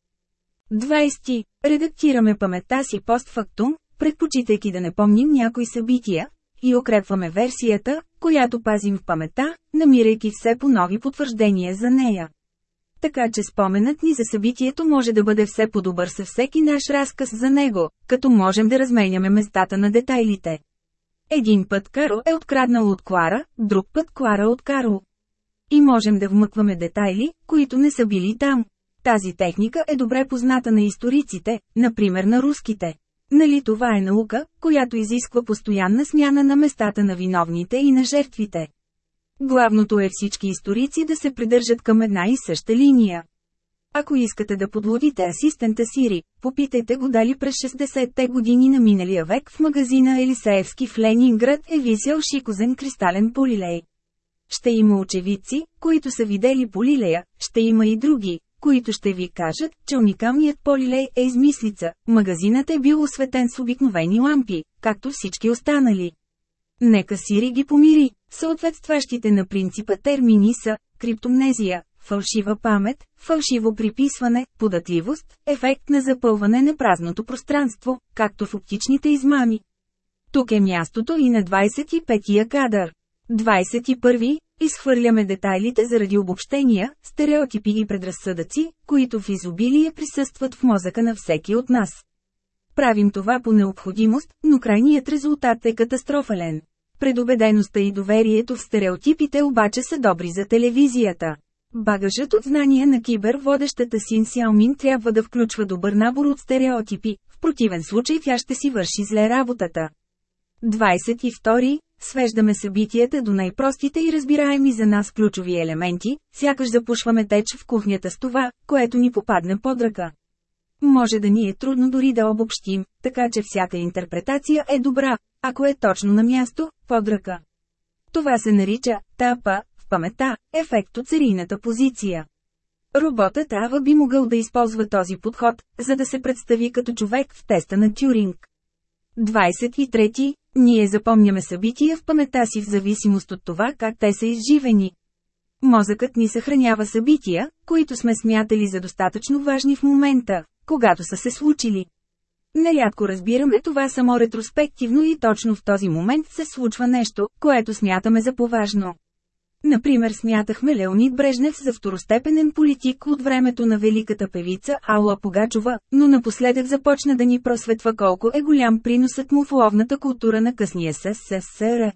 20. Редактираме паметта си постфактум, предпочитайки да не помним някои събития, и укрепваме версията, която пазим в паметта, намирайки все по нови потвърждения за нея. Така че споменът ни за събитието може да бъде все по-добър със всеки наш разказ за него, като можем да разменяме местата на детайлите. Един път Каро е откраднал от Клара, друг път Клара от Каро. И можем да вмъкваме детайли, които не са били там. Тази техника е добре позната на историците, например на руските. Нали това е наука, която изисква постоянна смяна на местата на виновните и на жертвите. Главното е всички историци да се придържат към една и съща линия. Ако искате да подловите асистента Сири, попитайте го дали през 60-те години на миналия век в магазина Елисеевски в Ленинград е висял шикозен кристален полилей. Ще има очевидци, които са видели полилея, ще има и други, които ще ви кажат, че уникалният полилей е измислица, магазинът е бил осветен с обикновени лампи, както всички останали. Нека Сири ги помири. Съответстващите на принципа термини са криптомнезия, фалшива памет, фалшиво приписване, податливост, ефект на запълване на празното пространство, както в оптичните измами. Тук е мястото и на 25-я кадър. 21. Изхвърляме детайлите заради обобщения, стереотипи и предразсъдъци, които в изобилие присъстват в мозъка на всеки от нас. Правим това по необходимост, но крайният резултат е катастрофален. Предобедеността и доверието в стереотипите обаче са добри за телевизията. Багажът от знания на кибер водещата Син Сяомин трябва да включва добър набор от стереотипи, в противен случай тя ще си върши зле работата. 22. Свеждаме събитията до най-простите и разбираеми за нас ключови елементи, сякаш запушваме теч в кухнята с това, което ни попадне под ръка. Може да ни е трудно дори да обобщим, така че всяка интерпретация е добра, ако е точно на място, под ръка. Това се нарича «тапа», в памета, ефект от серийната позиция. Роботът Ава би могъл да използва този подход, за да се представи като човек в теста на Тюринг. 23. Ние запомняме събития в памета си в зависимост от това как те са изживени. Мозъкът ни съхранява събития, които сме смятали за достатъчно важни в момента, когато са се случили. Нерядко разбираме това само ретроспективно и точно в този момент се случва нещо, което смятаме за поважно. Например смятахме Леонид Брежнев за второстепенен политик от времето на великата певица Алла Погачова, но напоследък започна да ни просветва колко е голям приносът му в ловната култура на късния СССР.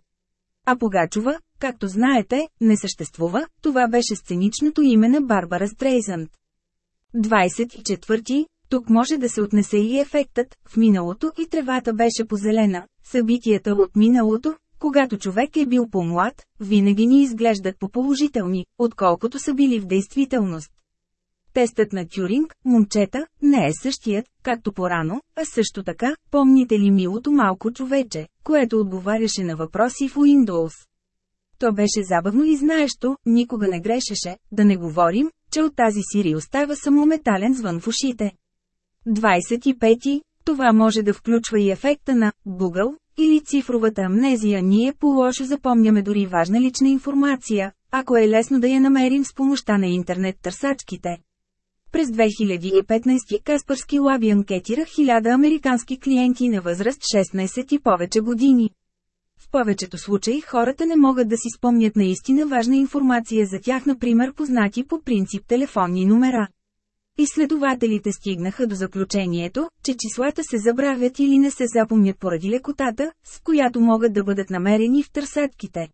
А Погачова, както знаете, не съществува, това беше сценичното име на Барбара Стрейзънд. 24. Тук може да се отнесе и ефектът, в миналото и тревата беше позелена, събитията от миналото, когато човек е бил по-млад, винаги ни изглеждат по-положителни, отколкото са били в действителност. Тестът на Тюринг, момчета, не е същият, както порано, а също така, помните ли милото малко човече, което отговаряше на въпроси в Windows. То беше забавно и знаещо, никога не грешеше, да не говорим, че от тази Сири остава само метален звън в ушите. 25. Това може да включва и ефекта на Google, или цифровата амнезия ние по-лошо запомняме дори важна лична информация, ако е лесно да я намерим с помощта на интернет търсачките. През 2015 Каспърски лаби анкетира 1000 американски клиенти на възраст 16 и повече години. В повечето случаи хората не могат да си спомнят наистина важна информация за тях, например познати по принцип телефонни номера. Изследователите стигнаха до заключението, че числата се забравят или не се запомнят поради лекотата, с която могат да бъдат намерени в търсатките.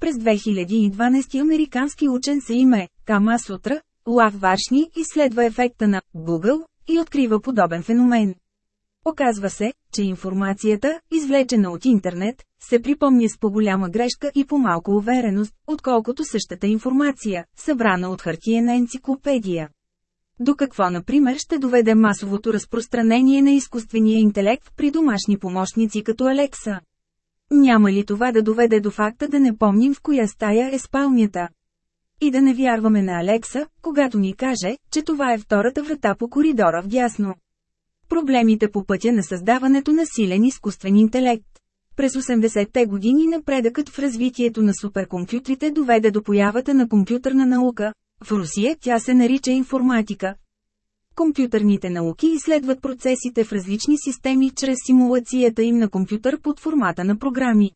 През 2012 американски учен се име Кама Сутра, Лав Варшни изследва ефекта на Google и открива подобен феномен. Оказва се, че информацията, извлечена от интернет, се припомня с по-голяма грешка и по-малко увереност, отколкото същата информация, събрана от хартиена енциклопедия. До какво, например, ще доведе масовото разпространение на изкуствения интелект при домашни помощници като Алекса? Няма ли това да доведе до факта да не помним в коя стая е спалнята? И да не вярваме на Алекса, когато ни каже, че това е втората врата по коридора в дясно. Проблемите по пътя на създаването на силен изкуствен интелект. През 80-те години напредъкът в развитието на суперкомпютрите доведе до появата на компютърна наука, в Русия тя се нарича информатика. Компютърните науки изследват процесите в различни системи чрез симулацията им на компютър под формата на програми.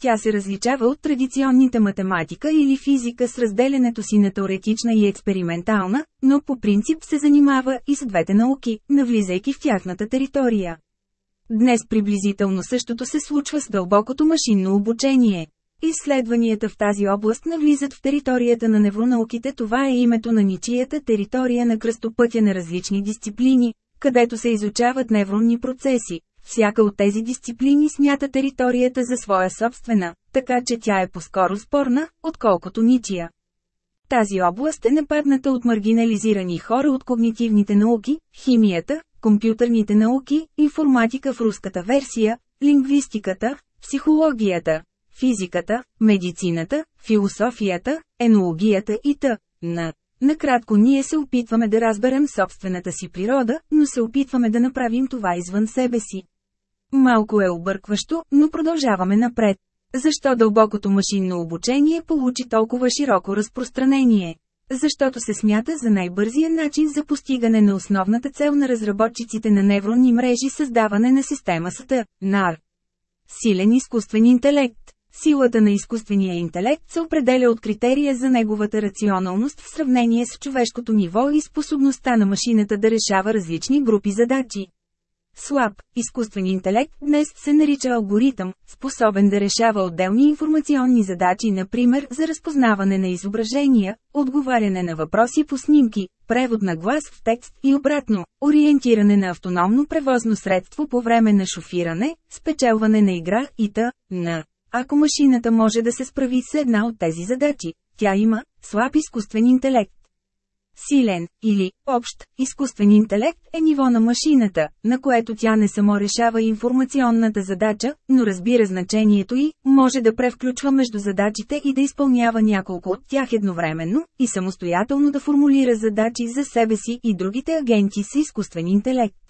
Тя се различава от традиционните математика или физика с разделянето си на теоретична и експериментална, но по принцип се занимава и с двете науки, навлизайки в тяхната територия. Днес приблизително същото се случва с дълбокото машинно обучение. Изследванията в тази област навлизат в територията на невронауките това е името на ничията територия на кръстопътя на различни дисциплини, където се изучават невронни процеси. Всяка от тези дисциплини смята територията за своя собствена, така че тя е по-скоро спорна, отколкото ничия. Тази област е нападната от маргинализирани хора от когнитивните науки, химията, компютърните науки, информатика в руската версия, лингвистиката, психологията, физиката, медицината, философията, енологията и т.н. Накратко ние се опитваме да разберем собствената си природа, но се опитваме да направим това извън себе си. Малко е объркващо, но продължаваме напред. Защо дълбокото машинно обучение получи толкова широко разпространение? Защото се смята за най-бързия начин за постигане на основната цел на разработчиците на невронни мрежи създаване на система СТ, НАР. Силен изкуствен интелект. Силата на изкуствения интелект се определя от критерия за неговата рационалност в сравнение с човешкото ниво и способността на машината да решава различни групи задачи. Слаб, изкуствен интелект днес се нарича алгоритъм, способен да решава отделни информационни задачи, например за разпознаване на изображения, отговаряне на въпроси по снимки, превод на глас в текст и обратно, ориентиране на автономно превозно средство по време на шофиране, спечелване на игра и т.н. Ако машината може да се справи с една от тези задачи, тя има слаб изкуствен интелект. Силен, или общ, изкуствен интелект е ниво на машината, на което тя не само решава информационната задача, но разбира значението и, може да превключва между задачите и да изпълнява няколко от тях едновременно, и самостоятелно да формулира задачи за себе си и другите агенти с изкуствен интелект.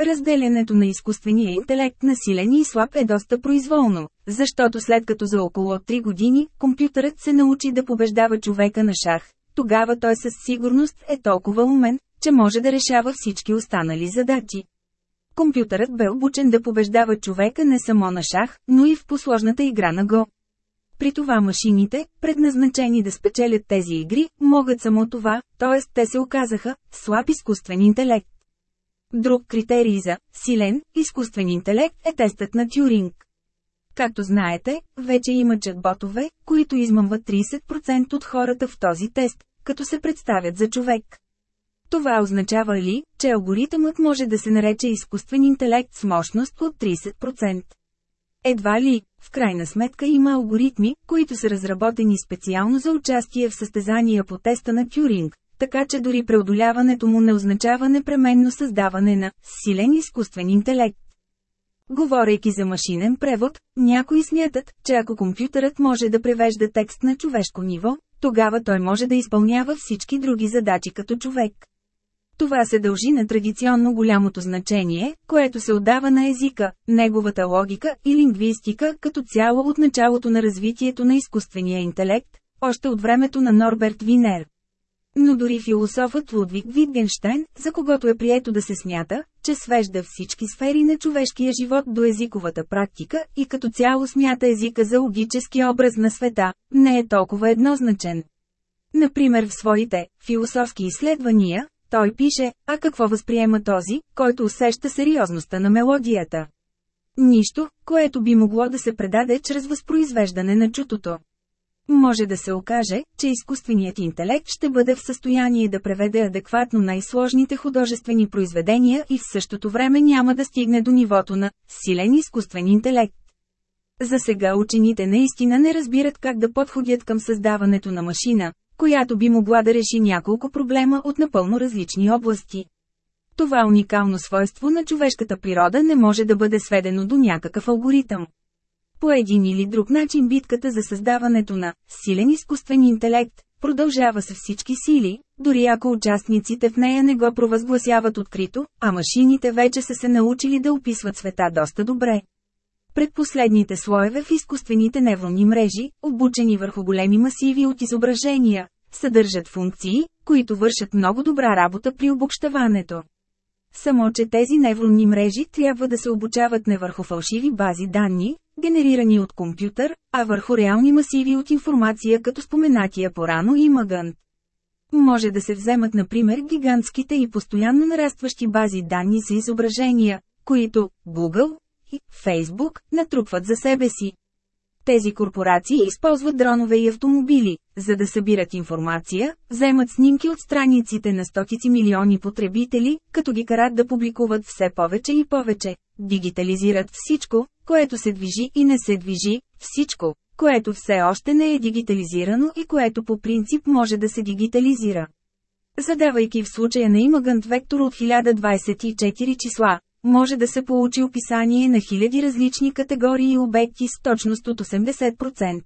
Разделянето на изкуствения интелект на силен и слаб е доста произволно, защото след като за около 3 години, компютърът се научи да побеждава човека на шах, тогава той със сигурност е толкова умен, че може да решава всички останали задачи. Компютърът бе обучен да побеждава човека не само на шах, но и в посложната игра на Го. При това машините, предназначени да спечелят тези игри, могат само това, т.е. те се оказаха слаб изкуствен интелект. Друг критерий за силен изкуствен интелект е тестът на Тюринг. Както знаете, вече има чатботове, които измъмват 30% от хората в този тест, като се представят за човек. Това означава ли, че алгоритъмът може да се нарече изкуствен интелект с мощност от 30%? Едва ли, в крайна сметка има алгоритми, които са разработени специално за участие в състезания по теста на Тюринг, така че дори преодоляването му не означава непременно създаване на силен изкуствен интелект. Говорейки за машинен превод, някои смятат, че ако компютърът може да превежда текст на човешко ниво, тогава той може да изпълнява всички други задачи като човек. Това се дължи на традиционно голямото значение, което се отдава на езика, неговата логика и лингвистика като цяло от началото на развитието на изкуствения интелект, още от времето на Норберт Винер. Но дори философът Лудвиг Витгенштайн, за когото е прието да се смята, че свежда всички сфери на човешкия живот до езиковата практика и като цяло смята езика за логически образ на света, не е толкова еднозначен. Например в своите философски изследвания, той пише, а какво възприема този, който усеща сериозността на мелодията? Нищо, което би могло да се предаде чрез възпроизвеждане на чутото. Може да се окаже, че изкуственият интелект ще бъде в състояние да преведе адекватно най-сложните художествени произведения и в същото време няма да стигне до нивото на силен изкуствен интелект. За сега учените наистина не разбират как да подходят към създаването на машина, която би могла да реши няколко проблема от напълно различни области. Това уникално свойство на човешката природа не може да бъде сведено до някакъв алгоритъм. По един или друг начин битката за създаването на силен изкуствен интелект продължава с всички сили, дори ако участниците в нея не го провъзгласяват открито, а машините вече са се научили да описват света доста добре. Предпоследните слоеве в изкуствените невронни мрежи, обучени върху големи масиви от изображения, съдържат функции, които вършат много добра работа при обобщаването. Само че тези невронни мрежи трябва да се обучават не върху фалшиви бази данни, генерирани от компютър, а върху реални масиви от информация като споменатия порано и магънт. Може да се вземат например гигантските и постоянно нарастващи бази данни за изображения, които Google и Facebook натрупват за себе си. Тези корпорации използват дронове и автомобили, за да събират информация, вземат снимки от страниците на стотици милиони потребители, като ги карат да публикуват все повече и повече, дигитализират всичко, което се движи и не се движи, всичко, което все още не е дигитализирано и което по принцип може да се дигитализира. Задавайки в случая на имагант вектор от 1024 числа, може да се получи описание на хиляди различни категории и обекти с точност от 80%.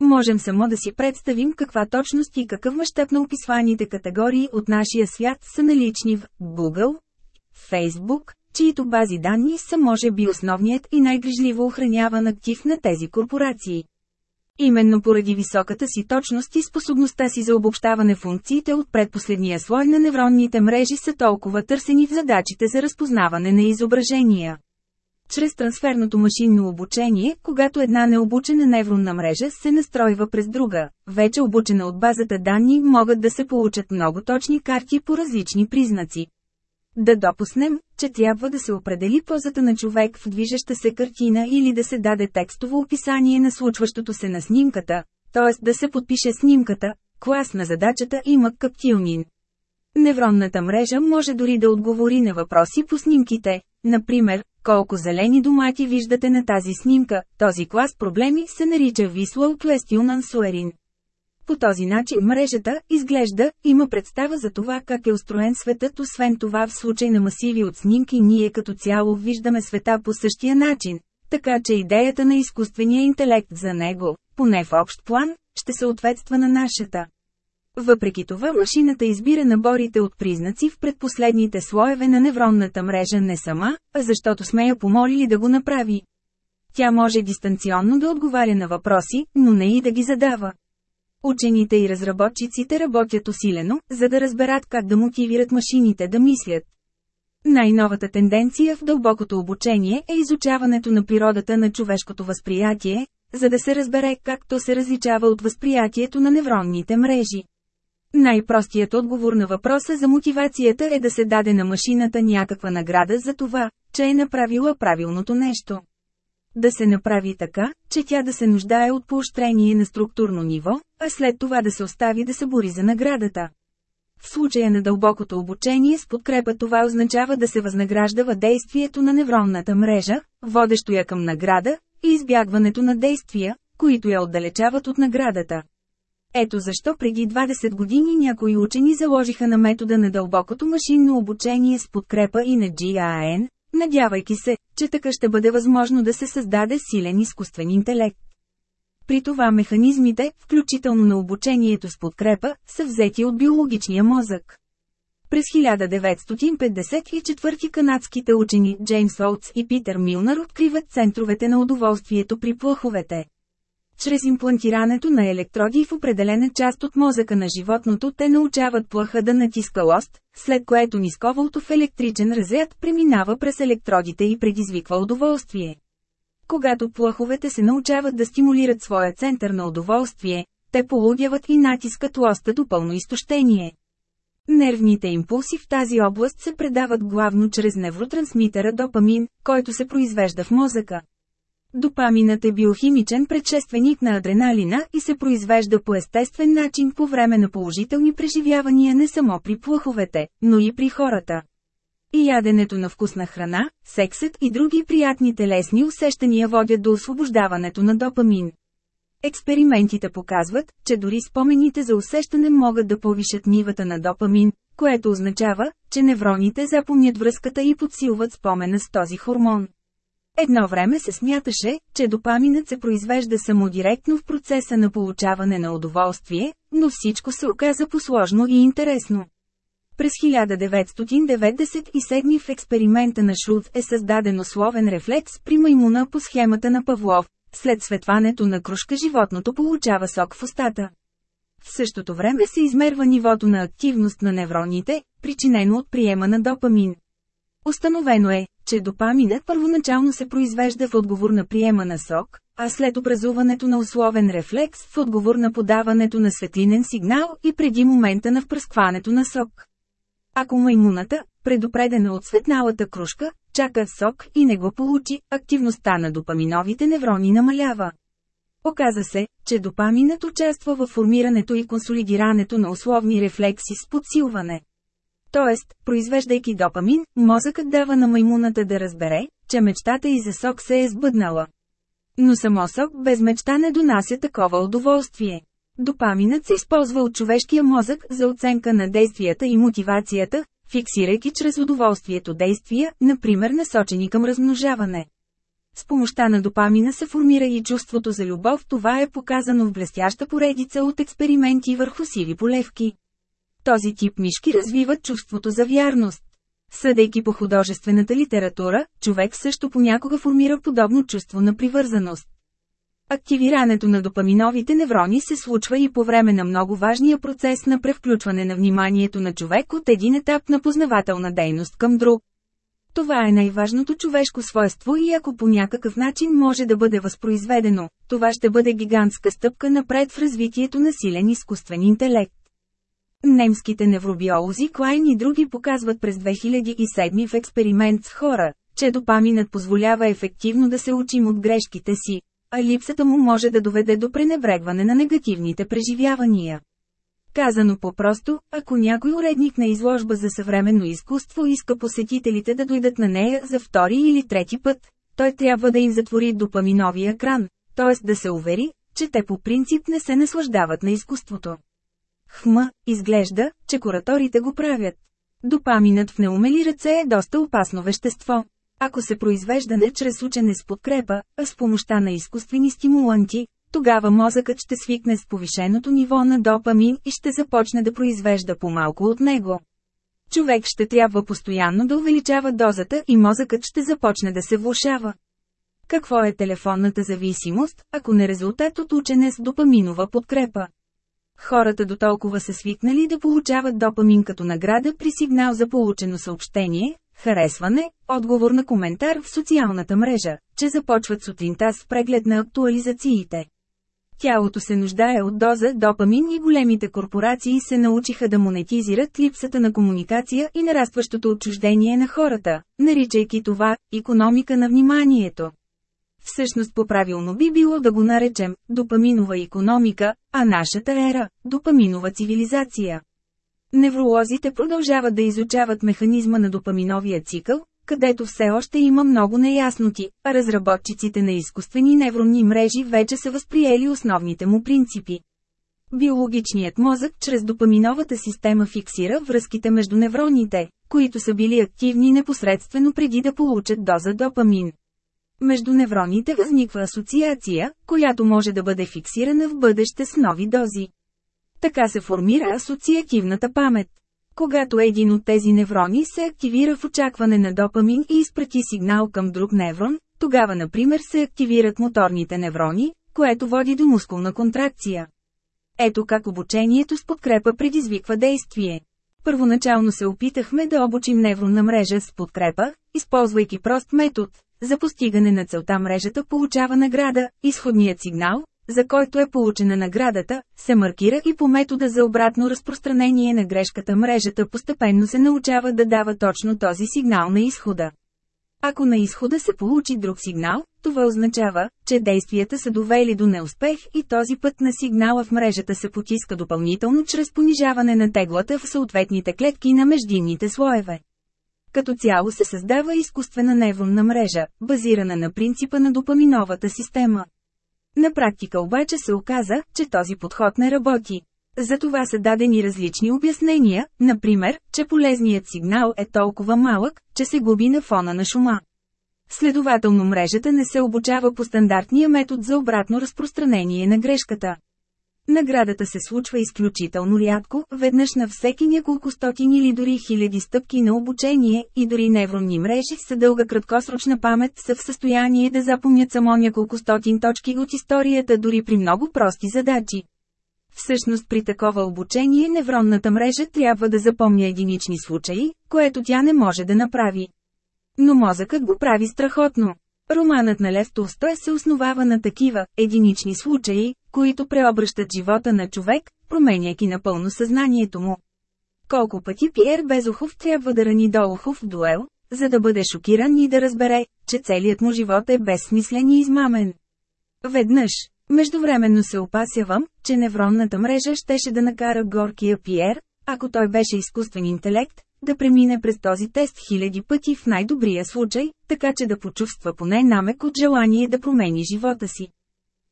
Можем само да си представим каква точност и какъв мащаб на описваните категории от нашия свят са налични в Google, Facebook, чието бази данни са може би основният и най-грижливо охраняван актив на тези корпорации. Именно поради високата си точност и способността си за обобщаване функциите от предпоследния слой на невронните мрежи са толкова търсени в задачите за разпознаване на изображения. Чрез трансферното машинно обучение, когато една необучена невронна мрежа се настройва през друга, вече обучена от базата данни могат да се получат много точни карти по различни признаци. Да допуснем, че трябва да се определи позата на човек в движеща се картина или да се даде текстово описание на случващото се на снимката, т.е. да се подпише снимката, клас на задачата има каптилнин. Невронната мрежа може дори да отговори на въпроси по снимките, например, колко зелени домати виждате на тази снимка, този клас проблеми се нарича Visual Question Answering. По този начин мрежата, изглежда, има представа за това как е устроен светът, освен това в случай на масиви от снимки ние като цяло виждаме света по същия начин, така че идеята на изкуствения интелект за него, поне в общ план, ще съответства на нашата. Въпреки това машината избира наборите от признаци в предпоследните слоеве на невронната мрежа не сама, а защото сме я помолили да го направи. Тя може дистанционно да отговаря на въпроси, но не и да ги задава. Учените и разработчиците работят усилено, за да разберат как да мотивират машините да мислят. Най-новата тенденция в дълбокото обучение е изучаването на природата на човешкото възприятие, за да се разбере как то се различава от възприятието на невронните мрежи. Най-простият отговор на въпроса за мотивацията е да се даде на машината някаква награда за това, че е направила правилното нещо. Да се направи така, че тя да се нуждае от поощрение на структурно ниво, а след това да се остави да се бори за наградата. В случая на дълбокото обучение с подкрепа това означава да се възнаграждава действието на невронната мрежа, водещо я към награда, и избягването на действия, които я отдалечават от наградата. Ето защо преди 20 години някои учени заложиха на метода на дълбокото машинно обучение с подкрепа и на GAN, надявайки се, че така ще бъде възможно да се създаде силен изкуствен интелект. При това механизмите, включително на обучението с подкрепа, са взети от биологичния мозък. През 1954 канадските учени Джеймс Оутс и Питър Милнар откриват центровете на удоволствието при плъховете. Чрез имплантирането на електроди в определена част от мозъка на животното те научават плъха да натиска лост, след което нисковолтов електричен разряд преминава през електродите и предизвиква удоволствие. Когато плъховете се научават да стимулират своя център на удоволствие, те полудяват и натискат лоста до пълно изтощение. Нервните импулси в тази област се предават главно чрез невротрансмитера допамин, който се произвежда в мозъка. Допаминът е биохимичен предшественик на адреналина и се произвежда по естествен начин по време на положителни преживявания не само при плъховете, но и при хората. И яденето на вкусна храна, сексът и други приятни телесни усещания водят до освобождаването на допамин. Експериментите показват, че дори спомените за усещане могат да повишат нивата на допамин, което означава, че невроните запомнят връзката и подсилват спомена с този хормон. Едно време се смяташе, че допаминът се произвежда само директно в процеса на получаване на удоволствие, но всичко се оказа посложно и интересно. През 1997 в експеримента на Шулц е създаден условен рефлекс при маймуна по схемата на Павлов. След светването на кружка животното получава сок в устата. В същото време се измерва нивото на активност на невроните, причинено от приема на допамин. Установено е, че допаминът първоначално се произвежда в отговор на приема на сок, а след образуването на условен рефлекс в отговор на подаването на светлинен сигнал и преди момента на впръскването на сок. Ако маймуната, предупредена от светналата кружка, чака сок и не го получи, активността на допаминовите неврони намалява. Оказа се, че допаминът участва в формирането и консолидирането на условни рефлекси с подсилване. Тоест, произвеждайки допамин, мозъкът дава на маймуната да разбере, че мечтата и за сок се е сбъднала. Но само сок без мечта не донася такова удоволствие. Допаминът се използва от човешкия мозък за оценка на действията и мотивацията, фиксирайки чрез удоволствието действия, например насочени към размножаване. С помощта на допамина се формира и чувството за любов, това е показано в блестяща поредица от експерименти върху сиви полевки. Този тип мишки развиват чувството за вярност. Съдейки по художествената литература, човек също понякога формира подобно чувство на привързаност. Активирането на допаминовите неврони се случва и по време на много важния процес на превключване на вниманието на човек от един етап на познавателна дейност към друг. Това е най-важното човешко свойство и ако по някакъв начин може да бъде възпроизведено, това ще бъде гигантска стъпка напред в развитието на силен изкуствен интелект. Немските невробиолози Клайн и други показват през 2007 в експеримент с хора, че допаминът позволява ефективно да се учим от грешките си, а липсата му може да доведе до пренебрегване на негативните преживявания. Казано по-просто, ако някой уредник на изложба за съвременно изкуство иска посетителите да дойдат на нея за втори или трети път, той трябва да им затвори допаминовия кран, т.е. да се увери, че те по принцип не се наслаждават на изкуството. Хма, изглежда, че кураторите го правят. Допаминът в неумели ръце е доста опасно вещество. Ако се произвежда не чрез учене с подкрепа, а с помощта на изкуствени стимуланти, тогава мозъкът ще свикне с повишеното ниво на допамин и ще започне да произвежда по-малко от него. Човек ще трябва постоянно да увеличава дозата и мозъкът ще започне да се влушава. Какво е телефонната зависимост, ако не резултат от учене с допаминова подкрепа? Хората до толкова са свикнали да получават допамин като награда при сигнал за получено съобщение, харесване, отговор на коментар в социалната мрежа, че започват сутринта с преглед на актуализациите. Тялото се нуждае от доза допамин и големите корпорации се научиха да монетизират липсата на комуникация и нарастващото отчуждение на хората, наричайки това економика на вниманието. Всъщност по-правилно би било да го наречем допаминова економика, а нашата ера – допаминова цивилизация. Невролозите продължават да изучават механизма на допаминовия цикъл, където все още има много неясноти, а разработчиците на изкуствени невронни мрежи вече са възприели основните му принципи. Биологичният мозък чрез допаминовата система фиксира връзките между невроните, които са били активни непосредствено преди да получат доза допамин. Между невроните възниква асоциация, която може да бъде фиксирана в бъдеще с нови дози. Така се формира асоциативната памет. Когато един от тези неврони се активира в очакване на допамин и изпрати сигнал към друг неврон, тогава например се активират моторните неврони, което води до мускулна контракция. Ето как обучението с подкрепа предизвиква действие. Първоначално се опитахме да обучим невронна мрежа с подкрепа, използвайки прост метод. За постигане на целта мрежата получава награда, изходният сигнал, за който е получена наградата, се маркира и по метода за обратно разпространение на грешката мрежата постепенно се научава да дава точно този сигнал на изхода. Ако на изхода се получи друг сигнал, това означава, че действията са довели до неуспех и този път на сигнала в мрежата се потиска допълнително чрез понижаване на теглата в съответните клетки на междинните слоеве. Като цяло се създава изкуствена невронна мрежа, базирана на принципа на допаминовата система. На практика обаче се оказа, че този подход не работи. За това са дадени различни обяснения, например, че полезният сигнал е толкова малък, че се губи на фона на шума. Следователно мрежата не се обучава по стандартния метод за обратно разпространение на грешката. Наградата се случва изключително рядко, веднъж на всеки няколко стотин или дори хиляди стъпки на обучение, и дори невронни мрежи с дълга краткосрочна памет са в състояние да запомнят само няколко стотин точки от историята дори при много прости задачи. Всъщност при такова обучение невронната мрежа трябва да запомня единични случаи, което тя не може да направи. Но мозъкът го прави страхотно. Романът на Лев Толстой се основава на такива, единични случаи, които преобръщат живота на човек, променяйки напълно съзнанието му. Колко пъти Пиер Безухов трябва да рани Долохов в дуел, за да бъде шокиран и да разбере, че целият му живот е безсмислен и измамен. Веднъж, Междувременно се опасявам, че невронната мрежа щеше да накара горкия Пиер, ако той беше изкуствен интелект, да премине през този тест хиляди пъти в най-добрия случай, така че да почувства поне намек от желание да промени живота си.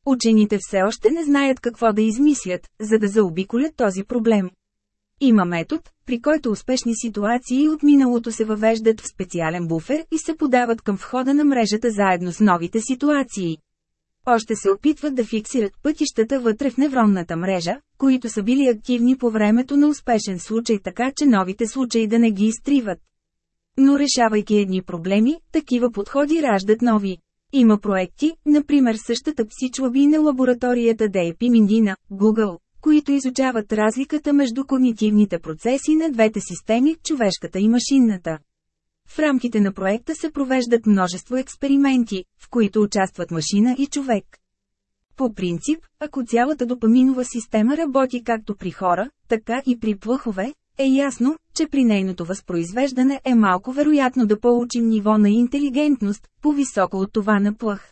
Учените все още не знаят какво да измислят, за да заобиколят този проблем. Има метод, при който успешни ситуации от миналото се въвеждат в специален буфер и се подават към входа на мрежата заедно с новите ситуации. Още се опитват да фиксират пътищата вътре в невронната мрежа, които са били активни по времето на успешен случай така че новите случаи да не ги изтриват. Но решавайки едни проблеми, такива подходи раждат нови. Има проекти, например същата псичлаби на лабораторията DAP Миндина, Google, които изучават разликата между когнитивните процеси на двете системи, човешката и машинната. В рамките на проекта се провеждат множество експерименти, в които участват машина и човек. По принцип, ако цялата допаминова система работи както при хора, така и при плъхове, е ясно, че при нейното възпроизвеждане е малко вероятно да получим ниво на интелигентност, по-високо от това на плъх.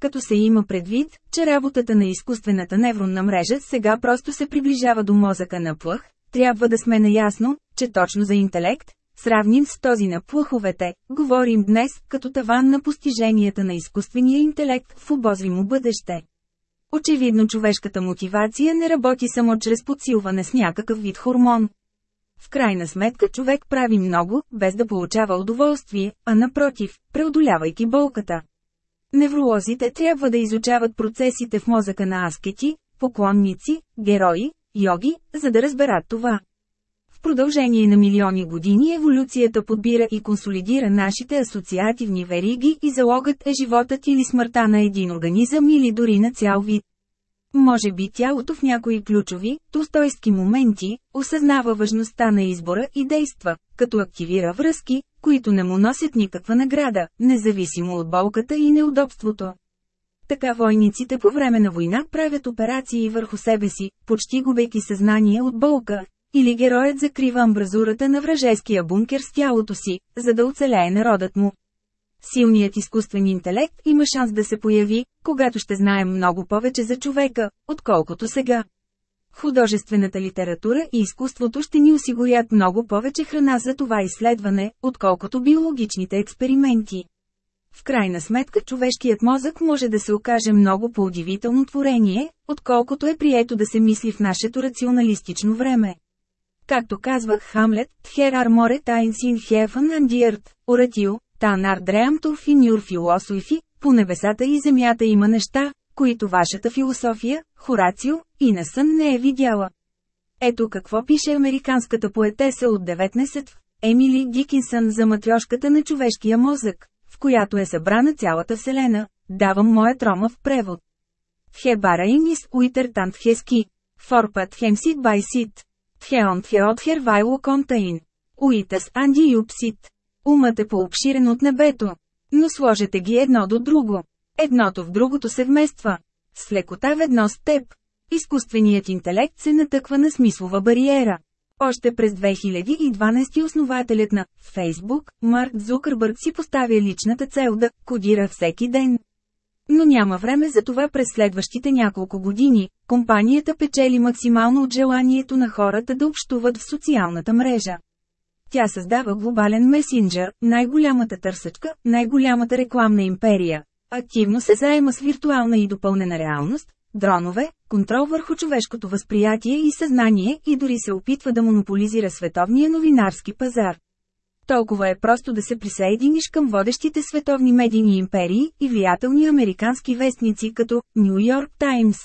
Като се има предвид, че работата на изкуствената невронна мрежа сега просто се приближава до мозъка на плъх, трябва да сме наясно, че точно за интелект, сравним с този на плъховете, говорим днес като таван на постиженията на изкуствения интелект в обозримо бъдеще. Очевидно човешката мотивация не работи само чрез подсилване с някакъв вид хормон. В крайна сметка човек прави много, без да получава удоволствие, а напротив, преодолявайки болката. Невролозите трябва да изучават процесите в мозъка на аскети, поклонници, герои, йоги, за да разберат това. Продължение на милиони години еволюцията подбира и консолидира нашите асоциативни вериги и залогът е животът или смъртта на един организъм или дори на цял вид. Може би тялото в някои ключови, тустойски моменти, осъзнава важността на избора и действа, като активира връзки, които не му носят никаква награда, независимо от болката и неудобството. Така войниците по време на война правят операции върху себе си, почти губейки съзнание от болка, или героят закрива амбразурата на вражеския бункер с тялото си, за да оцелее народът му. Силният изкуствен интелект има шанс да се появи, когато ще знаем много повече за човека, отколкото сега. Художествената литература и изкуството ще ни осигурят много повече храна за това изследване, отколкото биологичните експерименти. В крайна сметка човешкият мозък може да се окаже много по-удивително творение, отколкото е прието да се мисли в нашето рационалистично време. Както казвах Хамлет, Here are more times in heaven and earth, Оратил, Танар Дреамтов и Нюр философи, по небесата и земята има неща, които вашата философия, Хорацио, и на сън не е видяла. Ето какво пише американската поетеса от 19 Емили Дикинсън за матрешката на човешкия мозък, в която е събрана цялата вселена, давам моят рома в превод. Хебара инис уитертант хески. Форпат хемсит байсит. Тхеон тхеот хервайло контаин. Уитас анди юпсит. Умът е пообширен от небето. Но сложете ги едно до друго. Едното в другото се вмества. С лекота ведно с теб. Изкуственият интелект се натъква на смислова бариера. Още през 2012 основателят на Facebook, Марк Зукърбърг си поставя личната цел да кодира всеки ден. Но няма време за това през следващите няколко години. Компанията печели максимално от желанието на хората да общуват в социалната мрежа. Тя създава глобален месенджер, най-голямата търсачка, най-голямата рекламна империя. Активно се заема с виртуална и допълнена реалност, дронове, контрол върху човешкото възприятие и съзнание и дори се опитва да монополизира световния новинарски пазар. Толкова е просто да се присъединиш към водещите световни медийни империи и влиятелни американски вестници като Нью Йорк Таймс.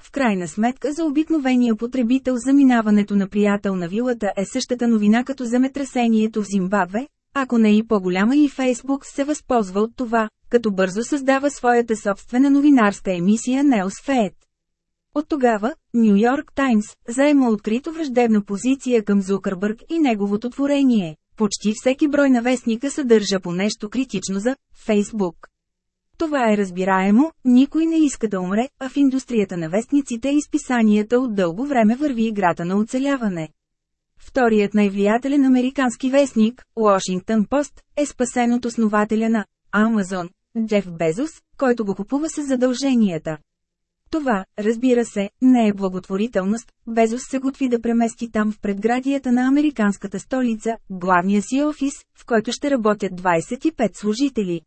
В крайна сметка за обикновения потребител заминаването на приятел на вилата е същата новина като земетресението в Зимбабве, ако не и по-голяма и Фейсбук се възползва от това, като бързо създава своята собствена новинарска емисия News От тогава, Нью Йорк Таймс заема открито враждебна позиция към Зукърбърг и неговото творение. Почти всеки брой на вестника съдържа по нещо критично за Фейсбук. Това е разбираемо, никой не иска да умре, а в индустрията на вестниците и списанията от дълго време върви играта на оцеляване. Вторият най-влиятелен американски вестник, Washington Post, е спасен от основателя на Амазон, Джеф Безос, който го купува с задълженията. Това, разбира се, не е благотворителност, Безос се готви да премести там в предградията на американската столица, главния си офис, в който ще работят 25 служители.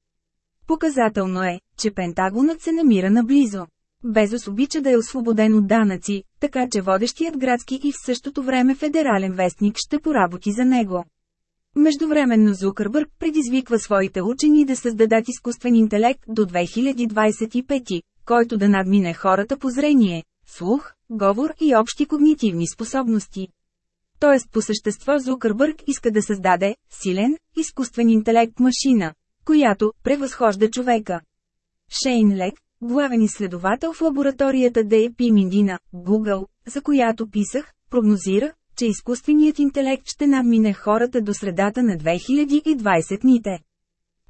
Показателно е, че Пентагонът се намира наблизо. Безос обича да е освободен от данъци, така че водещият градски и в същото време федерален вестник ще поработи за него. Междувременно Зукърбърг предизвиква своите учени да създадат изкуствен интелект до 2025, който да надмине хората по зрение, слух, говор и общи когнитивни способности. Тоест по същество Зукърбърг иска да създаде силен, изкуствен интелект машина, която превъзхожда човека. Шейн Лек, главен изследовател в лабораторията DAP Миндина, Google, за която писах, прогнозира, че изкуственият интелект ще надмине хората до средата на 2020-ните.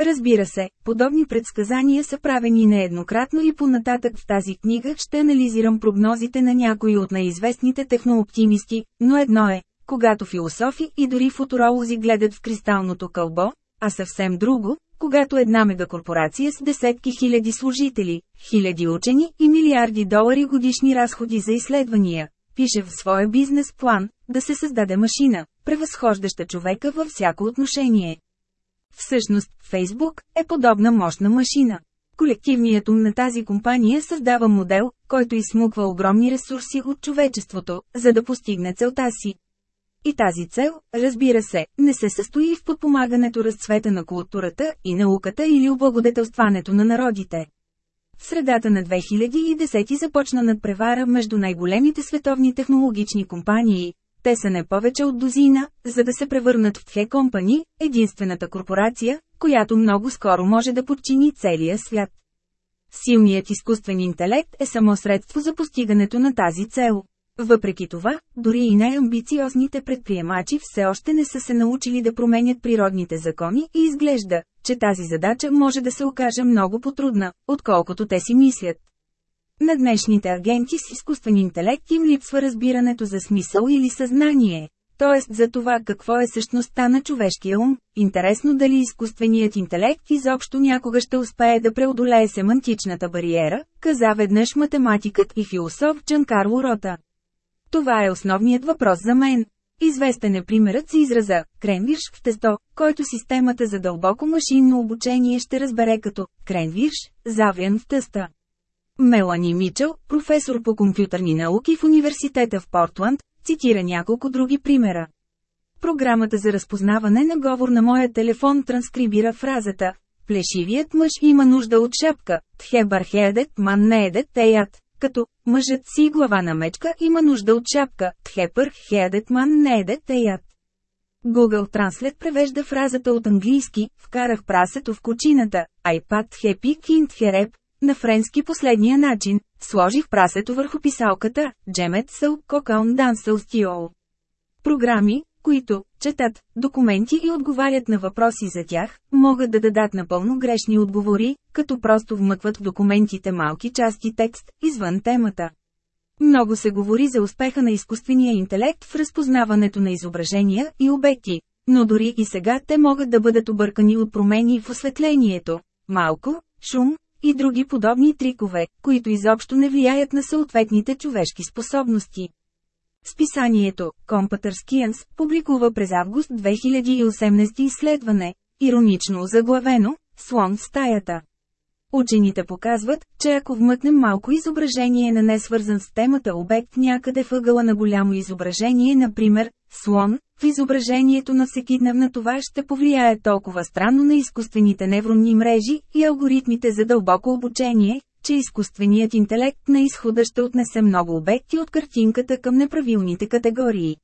Разбира се, подобни предсказания са правени нееднократно и понататък в тази книга ще анализирам прогнозите на някои от най-известните технооптимисти, но едно е, когато философи и дори футуролози гледат в кристалното кълбо, а съвсем друго, когато една мегакорпорация с десетки хиляди служители, хиляди учени и милиарди долари годишни разходи за изследвания, пише в своя бизнес план, да се създаде машина, превъзхождаща човека във всяко отношение. Всъщност, Фейсбук е подобна мощна машина. Колективният ум на тази компания създава модел, който изсмуква огромни ресурси от човечеството, за да постигне целта си. И тази цел, разбира се, не се състои в подпомагането разцвета на културата и науката или облагодетелстването на народите. В средата на 2010 започна надпревара между най-големите световни технологични компании. Те са не повече от дозина, за да се превърнат в Тхе Компани, единствената корпорация, която много скоро може да подчини целия свят. Силният изкуствен интелект е само средство за постигането на тази цел. Въпреки това, дори и най-амбициозните предприемачи все още не са се научили да променят природните закони и изглежда, че тази задача може да се окаже много потрудна, отколкото те си мислят. На днешните агенти с изкуствен интелект им липсва разбирането за смисъл или съзнание, т.е. за това какво е същността на човешкия ум. Интересно дали изкуственият интелект изобщо някога ще успее да преодолее семантичната бариера, каза веднъж математикът и философ Карло Рота. Това е основният въпрос за мен. Известен е примерът с израза «кренвирш в тесто», който системата за дълбоко машинно обучение ще разбере като «кренвирш, завян в тъста». Мелани Мичел, професор по компютърни науки в университета в Портланд, цитира няколко други примера. Програмата за разпознаване на говор на моя телефон транскрибира фразата «Плешивият мъж има нужда от шапка, тхебархедет ман не едет теят», като «Мъжът си глава на мечка има нужда от шапка, тхепър хедет ман не едет теят». Google Translate превежда фразата от английски «Вкарах прасето в кучината», iPad Happy Kind Herep, на френски последния начин, сложих прасето върху писалката, Джемет Съл Кокаун Дансъл Стиол. Програми, които четат документи и отговарят на въпроси за тях, могат да дадат напълно грешни отговори, като просто вмъкват в документите малки части текст, извън темата. Много се говори за успеха на изкуствения интелект в разпознаването на изображения и обекти, но дори и сега те могат да бъдат объркани от промени в осветлението, малко, шум и други подобни трикове, които изобщо не влияят на съответните човешки способности. Списанието Computer Science публикува през август 2018 изследване, иронично заглавено «Слон в стаята». Учените показват, че ако вмъкнем малко изображение на несвързан с темата обект някъде въгъла на голямо изображение, например, слон, в изображението на всекидневна това ще повлияе толкова странно на изкуствените невронни мрежи и алгоритмите за дълбоко обучение, че изкуственият интелект на изхода ще отнесе много обекти от картинката към неправилните категории.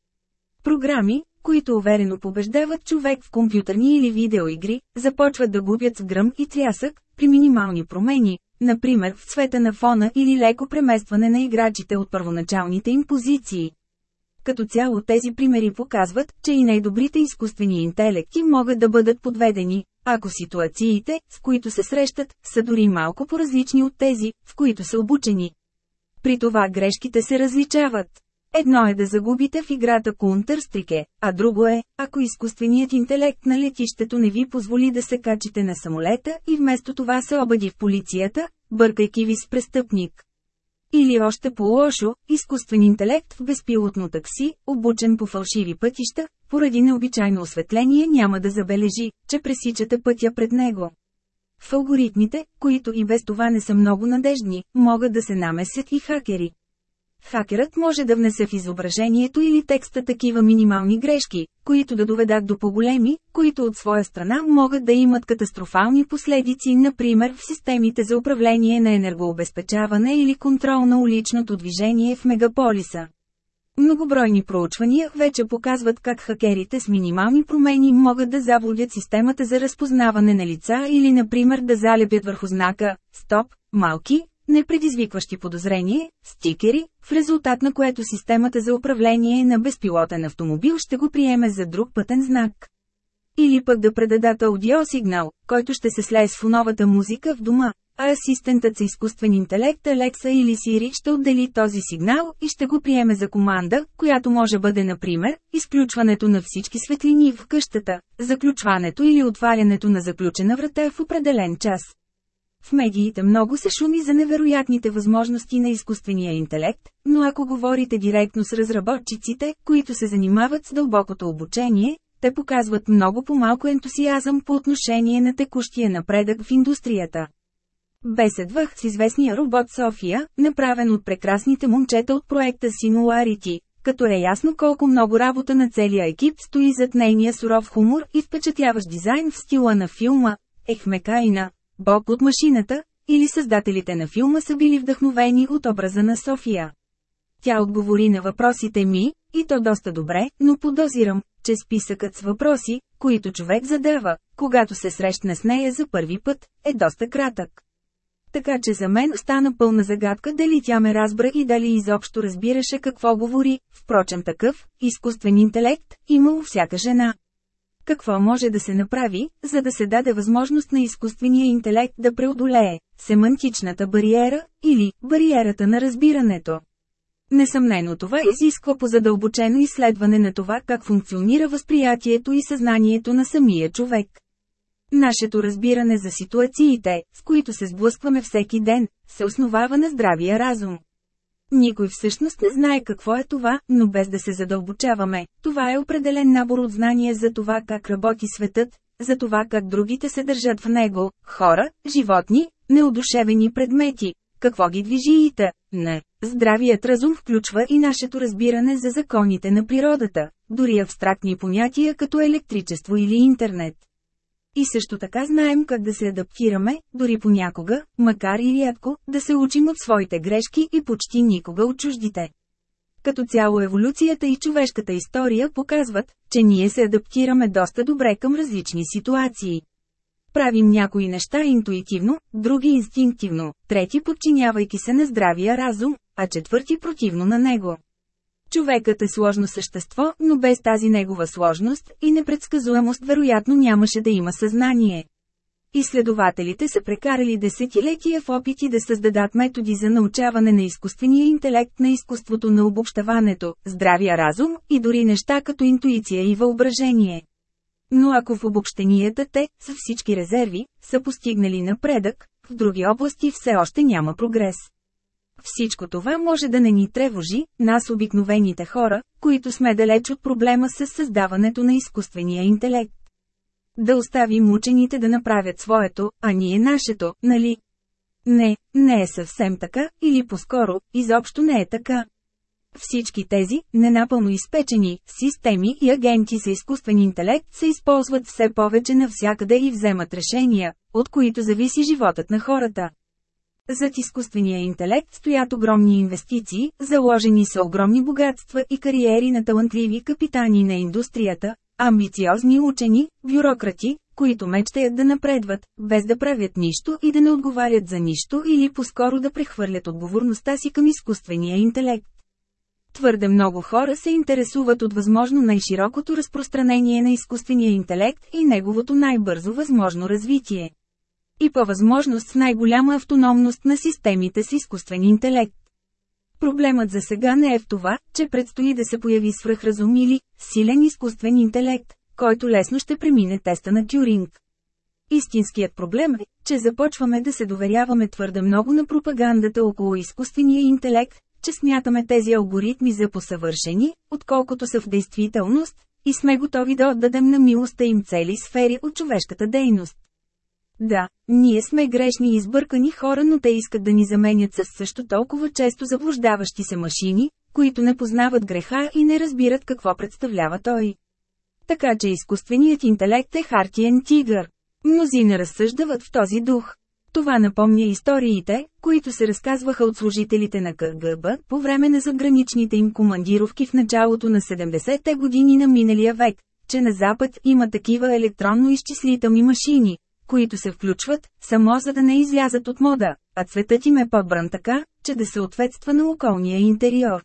Програми, които уверено побеждават човек в компютърни или видеоигри, започват да губят с гръм и трясък, при минимални промени, например в цвета на фона или леко преместване на играчите от първоначалните им позиции. Като цяло тези примери показват, че и най-добрите изкуствени интелекти могат да бъдат подведени, ако ситуациите, с които се срещат, са дори малко по-различни от тези, в които са обучени. При това грешките се различават. Едно е да загубите в играта Counter-Strike, а друго е, ако изкуственият интелект на летището не ви позволи да се качите на самолета и вместо това се обади в полицията, бъркайки ви с престъпник. Или още по-лошо, изкуствен интелект в безпилотно такси, обучен по фалшиви пътища, поради необичайно осветление няма да забележи, че пресичате пътя пред него. В алгоритмите, които и без това не са много надеждни, могат да се намесят и хакери. Хакерът може да внесе в изображението или текста такива минимални грешки, които да доведат до по-големи, които от своя страна могат да имат катастрофални последици, например в системите за управление на енергообезпечаване или контрол на уличното движение в мегаполиса. Многобройни проучвания вече показват как хакерите с минимални промени могат да заблудят системата за разпознаване на лица или например да залепят върху знака «Стоп» малки, непредизвикващи подозрение, стикери, в резултат на което системата за управление на безпилотен автомобил ще го приеме за друг пътен знак. Или пък да предадат аудиосигнал, който ще се слее с фоновата музика в дома, а асистентът за изкуствен интелект Алекса или Сири ще отдели този сигнал и ще го приеме за команда, която може бъде например, изключването на всички светлини в къщата, заключването или отварянето на заключена врата в определен час. В медиите много се шуми за невероятните възможности на изкуствения интелект, но ако говорите директно с разработчиците, които се занимават с дълбокото обучение, те показват много по-малко ентусиазъм по отношение на текущия напредък в индустрията. Беседвах с известния робот София, направен от прекрасните момчета от проекта Singularity, като е ясно колко много работа на целия екип стои зад нейния суров хумор и впечатляващ дизайн в стила на филма Ехмекайна, Бог от машината, или създателите на филма са били вдъхновени от образа на София. Тя отговори на въпросите ми, и то доста добре, но подозирам, че списъкът с въпроси, които човек задава, когато се срещне с нея за първи път, е доста кратък. Така че за мен стана пълна загадка дали тя ме разбра и дали изобщо разбираше какво говори, впрочем такъв, изкуствен интелект, имало всяка жена. Какво може да се направи, за да се даде възможност на изкуствения интелект да преодолее семантичната бариера или бариерата на разбирането? Несъмнено това изисква по задълбочено изследване на това как функционира възприятието и съзнанието на самия човек. Нашето разбиране за ситуациите, с които се сблъскваме всеки ден, се основава на здравия разум. Никой всъщност не знае какво е това, но без да се задълбочаваме, това е определен набор от знания за това как работи светът, за това как другите се държат в него, хора, животни, неодушевени предмети, какво ги движи и та, не. Здравият разум включва и нашето разбиране за законите на природата, дори абстрактни понятия като електричество или интернет. И също така знаем как да се адаптираме, дори понякога, макар и рядко, да се учим от своите грешки и почти никога от чуждите. Като цяло еволюцията и човешката история показват, че ние се адаптираме доста добре към различни ситуации. Правим някои неща интуитивно, други инстинктивно, трети подчинявайки се на здравия разум, а четвърти противно на него. Човекът е сложно същество, но без тази негова сложност и непредсказуемост вероятно нямаше да има съзнание. Изследователите са прекарали десетилетия в опити да създадат методи за научаване на изкуствения интелект на изкуството на обобщаването, здравия разум и дори неща като интуиция и въображение. Но ако в обобщенията те, с всички резерви, са постигнали напредък, в други области все още няма прогрес. Всичко това може да не ни тревожи, нас обикновените хора, които сме далеч от проблема с създаването на изкуствения интелект. Да оставим учените да направят своето, а ние нашето, нали? Не, не е съвсем така, или по-скоро, изобщо не е така. Всички тези, ненапълно изпечени, системи и агенти за изкуствен интелект се използват все повече навсякъде и вземат решения, от които зависи животът на хората. Зад изкуствения интелект стоят огромни инвестиции, заложени са огромни богатства и кариери на талантливи капитани на индустрията, амбициозни учени, бюрократи, които мечтаят да напредват, без да правят нищо и да не отговарят за нищо или по-скоро да прехвърлят отговорността си към изкуствения интелект. Твърде много хора се интересуват от възможно най-широкото разпространение на изкуствения интелект и неговото най-бързо възможно развитие и по възможност с най-голяма автономност на системите с изкуствен интелект. Проблемът за сега не е в това, че предстои да се появи свръхразум или силен изкуствен интелект, който лесно ще премине теста на Тюринг. Истинският проблем е, че започваме да се доверяваме твърде много на пропагандата около изкуствения интелект, че смятаме тези алгоритми за посъвършени, отколкото са в действителност, и сме готови да отдадем на милостта им цели сфери от човешката дейност. Да, ние сме грешни и избъркани хора, но те искат да ни заменят с също толкова често заблуждаващи се машини, които не познават греха и не разбират какво представлява той. Така че изкуственият интелект е хартиен тигър. Мнозина разсъждават в този дух. Това напомня историите, които се разказваха от служителите на КГБ по време на заграничните им командировки в началото на 70-те години на миналия век, че на Запад има такива електронно-изчислителни машини, които се включват, само за да не излязат от мода, а цветът им е подбран така, че да съответства на околния интериор.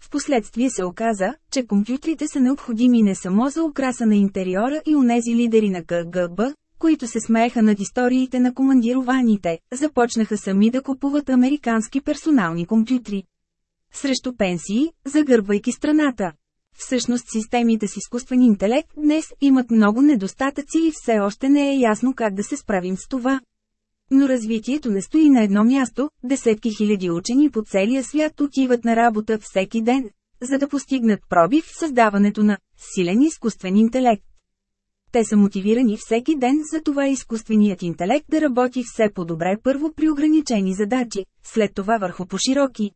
Впоследствие се оказа, че компютрите са необходими не само за украса на интериора и унези лидери на КГБ, които се смееха над историите на командированите, започнаха сами да купуват американски персонални компютри. Срещу пенсии, загърбвайки страната. Всъщност системите с изкуствен интелект днес имат много недостатъци и все още не е ясно как да се справим с това. Но развитието не стои на едно място, десетки хиляди учени по целия свят отиват на работа всеки ден, за да постигнат пробив в създаването на силен изкуствен интелект. Те са мотивирани всеки ден за това изкуственият интелект да работи все по-добре първо при ограничени задачи, след това върху по-широки.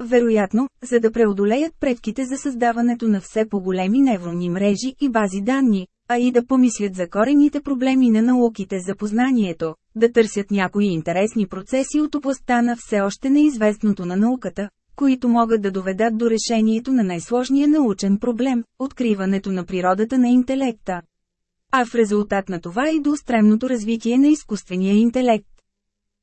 Вероятно, за да преодолеят предките за създаването на все по-големи невронни мрежи и бази данни, а и да помислят за корените проблеми на науките за познанието, да търсят някои интересни процеси от областта на все още неизвестното на науката, които могат да доведат до решението на най-сложния научен проблем – откриването на природата на интелекта. А в резултат на това и до устремното развитие на изкуствения интелект.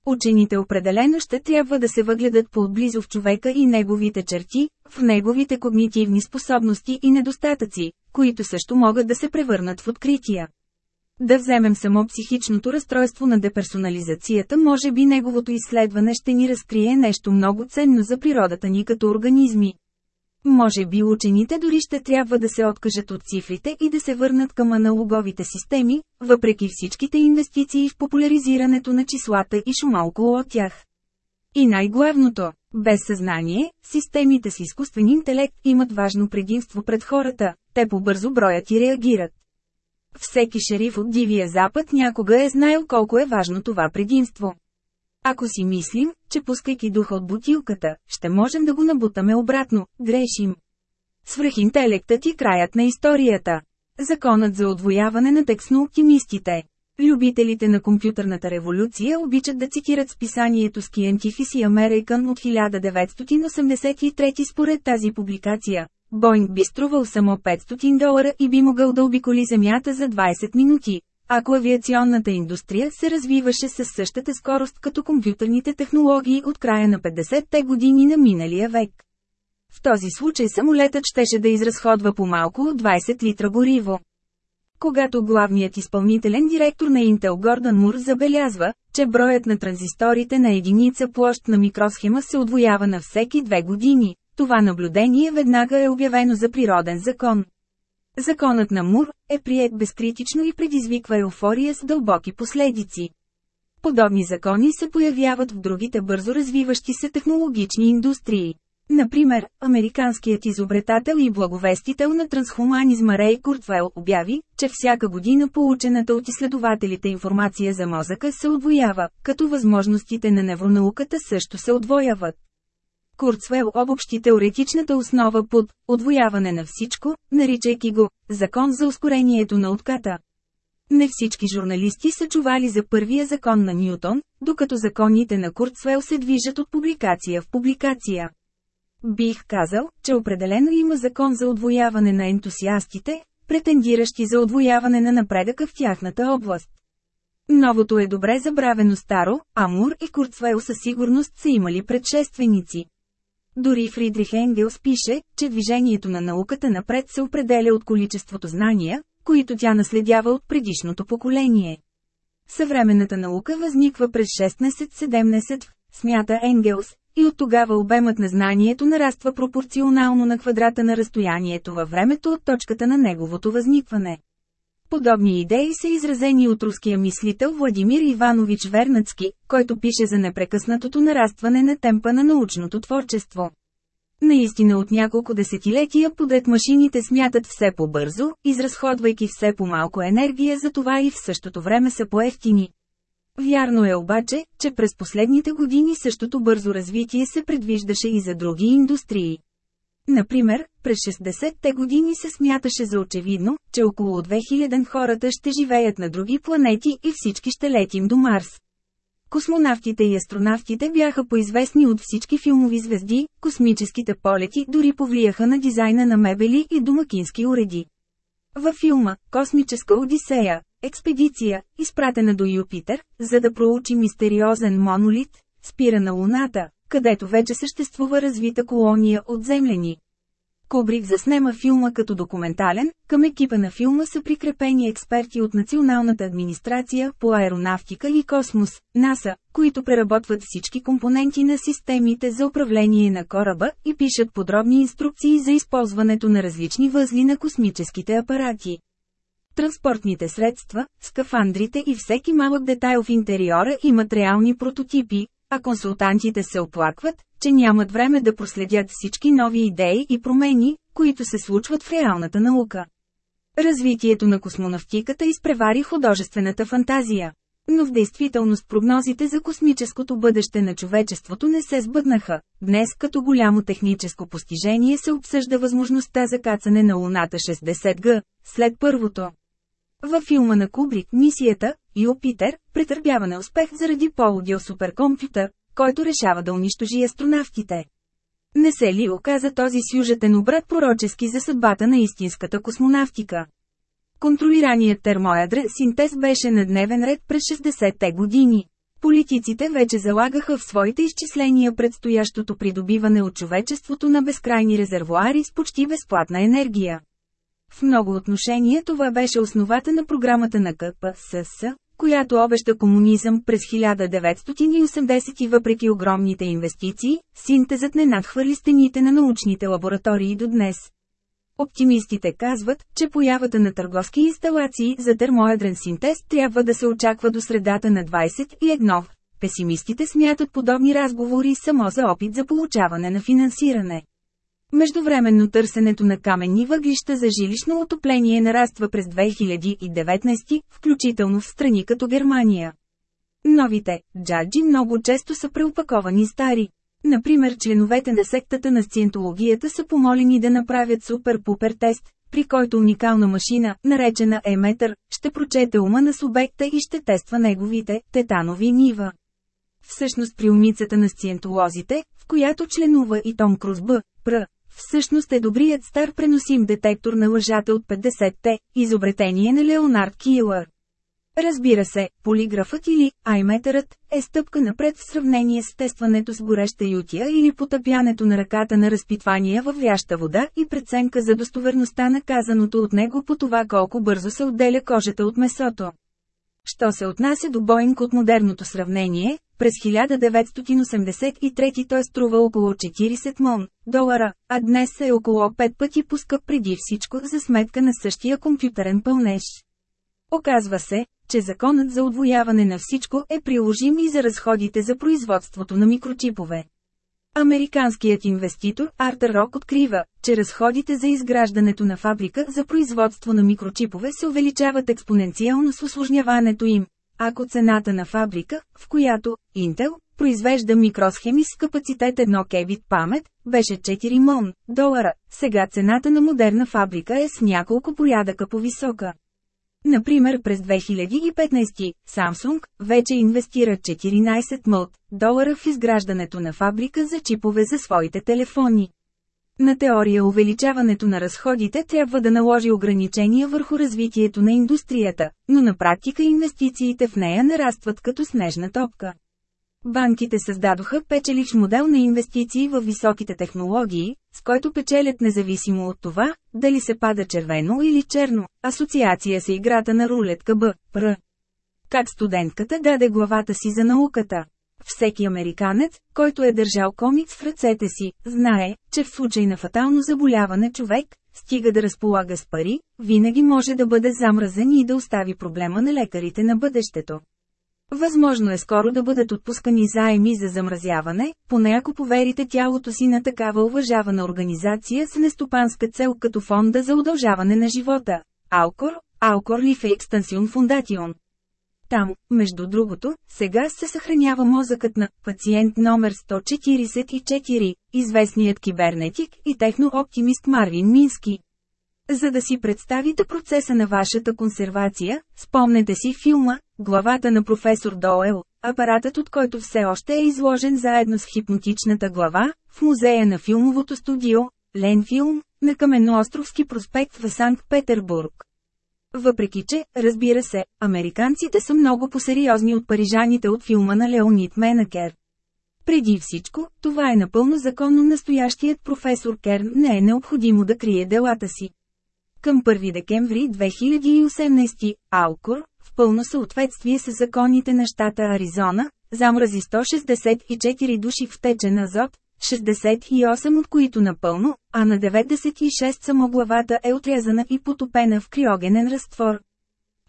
Учените определено ще трябва да се въгледат по-отблизо в човека и неговите черти, в неговите когнитивни способности и недостатъци, които също могат да се превърнат в открития. Да вземем само психичното разстройство на деперсонализацията, може би неговото изследване ще ни разкрие нещо много ценно за природата ни като организми. Може би учените дори ще трябва да се откажат от цифрите и да се върнат към аналоговите системи, въпреки всичките инвестиции в популяризирането на числата и шума около от тях. И най-главното, без съзнание, системите с изкуствен интелект имат важно предимство пред хората, те по-бързо броят и реагират. Всеки шериф от Дивия Запад някога е знаел колко е важно това предимство. Ако си мислим, че пускайки духа от бутилката, ще можем да го набутаме обратно, грешим. Свръхинтелектът и краят на историята. Законът за отвояване на текстно оптимистите. Любителите на компютърната революция обичат да цитират списанието Scientific American от 1983 според тази публикация. Боинг би струвал само 500 долара и би могъл да обиколи Земята за 20 минути, ако авиационната индустрия се развиваше с същата скорост като компютърните технологии от края на 50-те години на миналия век. В този случай самолетът щеше да изразходва по-малко от 20 литра гориво. Когато главният изпълнителен директор на Intel Гордън Мур забелязва, че броят на транзисторите на единица площ на микросхема се отвоява на всеки две години, това наблюдение веднага е обявено за природен закон. Законът на Мур е прият безкритично и предизвиква еуфория с дълбоки последици. Подобни закони се появяват в другите бързо развиващи се технологични индустрии. Например, американският изобретател и благовестител на трансхуманизма Рей Куртвел обяви, че всяка година получената от изследователите информация за мозъка се отвоява, като възможностите на невронауката също се отвояват. Курцвел обобщи теоретичната основа под «отвояване на всичко», наричайки го «закон за ускорението на отката». Не всички журналисти са чували за първия закон на Ньютон, докато законите на Курцвел се движат от публикация в публикация. Бих казал, че определено има закон за отвояване на ентусиастите, претендиращи за отвояване на напредъка в тяхната област. Новото е добре забравено старо, Амур и Курцвел със сигурност са имали предшественици. Дори Фридрих Енгелс пише, че движението на науката напред се определя от количеството знания, които тя наследява от предишното поколение. Съвременната наука възниква през 16-17, смята Енгелс, и от тогава обемът на знанието нараства пропорционално на квадрата на разстоянието във времето от точката на неговото възникване. Подобни идеи са изразени от руския мислител Владимир Иванович Вернацки, който пише за непрекъснатото нарастване на темпа на научното творчество. Наистина от няколко десетилетия подред машините смятат все по-бързо, изразходвайки все по-малко енергия за това и в същото време са по-ефтини. Вярно е обаче, че през последните години същото бързо развитие се предвиждаше и за други индустрии. Например, през 60-те години се смяташе за очевидно, че около 2000 хората ще живеят на други планети и всички ще летим до Марс. Космонавтите и астронавтите бяха поизвестни от всички филмови звезди, космическите полети дори повлияха на дизайна на мебели и домакински уреди. Във филма «Космическа Одисея» експедиция, изпратена до Юпитер, за да проучи мистериозен монолит, спира на Луната, където вече съществува развита колония от землени. Кубрик заснема филма като документален, към екипа на филма са прикрепени експерти от Националната администрация по аеронавтика и космос, НАСА, които преработват всички компоненти на системите за управление на кораба и пишат подробни инструкции за използването на различни възли на космическите апарати. Транспортните средства, скафандрите и всеки малък детайл в интериора имат реални прототипи, а консултантите се оплакват, че нямат време да проследят всички нови идеи и промени, които се случват в реалната наука. Развитието на космонавтиката изпревари художествената фантазия. Но в действителност прогнозите за космическото бъдеще на човечеството не се сбъднаха. Днес като голямо техническо постижение се обсъжда възможността за кацане на Луната 60G, след първото. Във филма на Кубрик мисията, Юпитер, претърпява неуспех заради полудил суперкомпютър, който решава да унищожи астронавтите. Не се ли оказа този сюжетен обрат пророчески за съдбата на истинската космонавтика? Контролираният термоядрен синтез беше на дневен ред през 60-те години. Политиците вече залагаха в своите изчисления предстоящото придобиване от човечеството на безкрайни резервуари с почти безплатна енергия. В много отношения това беше основата на програмата на КПСС, която обеща комунизъм през 1980 и въпреки огромните инвестиции, синтезът не надхвърли стените на научните лаборатории до днес. Оптимистите казват, че появата на търговски инсталации за термоядрен синтез трябва да се очаква до средата на 21. Песимистите смятат подобни разговори само за опит за получаване на финансиране. Междувременно търсенето на каменни въглища за жилищно отопление нараства през 2019, включително в страни като Германия. Новите джаджи много често са преопаковани стари. Например, членовете на сектата на сциентологията са помолени да направят супер-пупер тест, при който уникална машина, наречена Еметър, ще прочете ума на субекта и ще тества неговите тетанови нива. Всъщност при умицата на сциентолозите, в която членува и Том Круз Б. Пр. Всъщност е добрият стар преносим детектор на лъжата от 50-те, изобретение на Леонард Килър. Разбира се, полиграфът или айметърът е стъпка напред в сравнение с тестването с гореща ютия или потъпянето на ръката на разпитвания във вяща вода и преценка за достоверността на казаното от него по това колко бързо се отделя кожата от месото. Що се отнася до Боинг от модерното сравнение, през 1983 той струва около 40 мон долара, а днес е около 5 пъти поскъп преди всичко за сметка на същия компютърен пълнеж. Оказва се, че законът за отвояване на всичко е приложим и за разходите за производството на микрочипове. Американският инвеститор Артер Рок открива, че разходите за изграждането на фабрика за производство на микрочипове се увеличават експоненциално с осложняването им. Ако цената на фабрика, в която Intel произвежда микросхеми с капацитет 1 кебит памет, беше 4 мон долара, сега цената на модерна фабрика е с няколко порядъка по-висока. Например през 2015, Samsung вече инвестира 14 млт долара в изграждането на фабрика за чипове за своите телефони. На теория увеличаването на разходите трябва да наложи ограничения върху развитието на индустрията, но на практика инвестициите в нея нарастват като снежна топка. Банките създадоха печеливш модел на инвестиции в високите технологии, с който печелят независимо от това, дали се пада червено или черно. Асоциация с играта на рулетка Б. Пр. Как студентката даде главата си за науката. Всеки американец, който е държал комикс в ръцете си, знае, че в случай на фатално заболяване човек, стига да разполага с пари, винаги може да бъде замразен и да остави проблема на лекарите на бъдещето. Възможно е скоро да бъдат отпускани заеми за замразяване, поне ако поверите тялото си на такава уважавана организация с нестопанска цел като фонда за удължаване на живота. Алкор, Алкор Life Extension Foundation. Там, между другото, сега се съхранява мозъкът на пациент номер 144, известният кибернетик и техно-оптимист Марвин Мински. За да си представите процеса на вашата консервация, спомнете си филма «Главата на професор Доел», апаратът от който все още е изложен заедно с хипнотичната глава, в музея на филмовото студио, Ленфилм, на Каменноостровски проспект в Санкт-Петербург. Въпреки че, разбира се, американците са много посериозни от парижаните от филма на Леонид Менакер. Преди всичко, това е напълно законно настоящият професор Керн не е необходимо да крие делата си. Към 1 декември 2018, Алкор, в пълно съответствие с законите на щата Аризона, замрази 164 души в течен азот, 68 от които напълно, а на 96 само главата е отрязана и потопена в криогенен разтвор.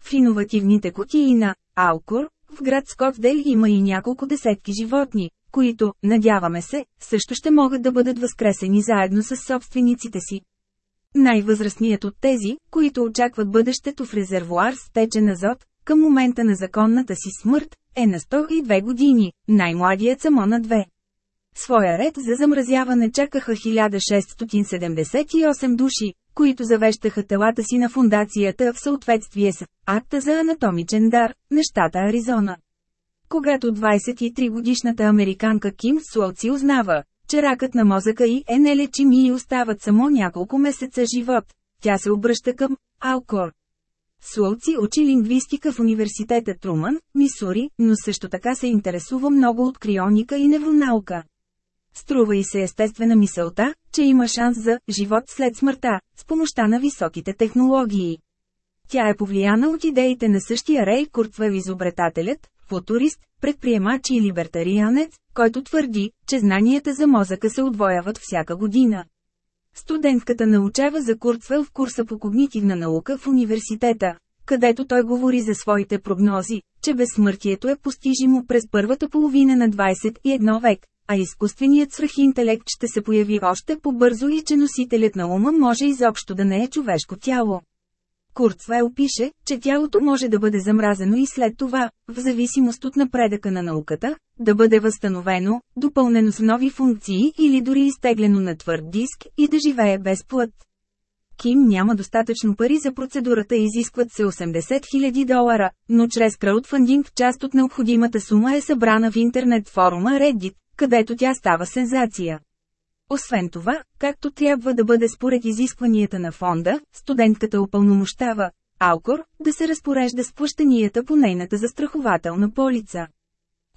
В иновативните кутии на Алкор, в град Скотсдейл има и няколко десетки животни, които, надяваме се, също ще могат да бъдат възкресени заедно с собствениците си. Най-възрастният от тези, които очакват бъдещето в резервуар с течен азот, към момента на законната си смърт, е на 102 години, най-младият само на 2. Своя ред за замразяване чакаха 1678 души, които завещаха телата си на фундацията в съответствие с акта за анатомичен дар на щата Аризона. Когато 23-годишната американка Ким Суоци узнава, че ракът на мозъка й е нелечим и остават само няколко месеца живот, тя се обръща към Алкор. Суоци учи лингвистика в университета Труман, Мисури, но също така се интересува много от крионика и невронаука. Струва и се естествена мисълта, че има шанс за живот след смъртта, с помощта на високите технологии. Тя е повлияна от идеите на същия Рей Куртвев изобретателят, футурист, предприемач и либертарианец, който твърди, че знанията за мозъка се отвояват всяка година. Студентката научава за Куртвел в курса по когнитивна наука в университета, където той говори за своите прогнози, че безсмъртието е постижимо през първата половина на 21 век, а изкуственият свръхинтелект ще се появи още по-бързо и че носителят на ума може изобщо да не е човешко тяло. Курцвел пише, че тялото може да бъде замразено и след това, в зависимост от напредъка на науката, да бъде възстановено, допълнено с нови функции или дори изтеглено на твърд диск и да живее без плът. Ким няма достатъчно пари за процедурата и изискват се 80 000 долара, но чрез краудфандинг част от необходимата сума е събрана в интернет форума Reddit, където тя става сензация. Освен това, както трябва да бъде според изискванията на фонда, студентката упълномощава Алкор да се разпорежда с плащанията по нейната застрахователна полица.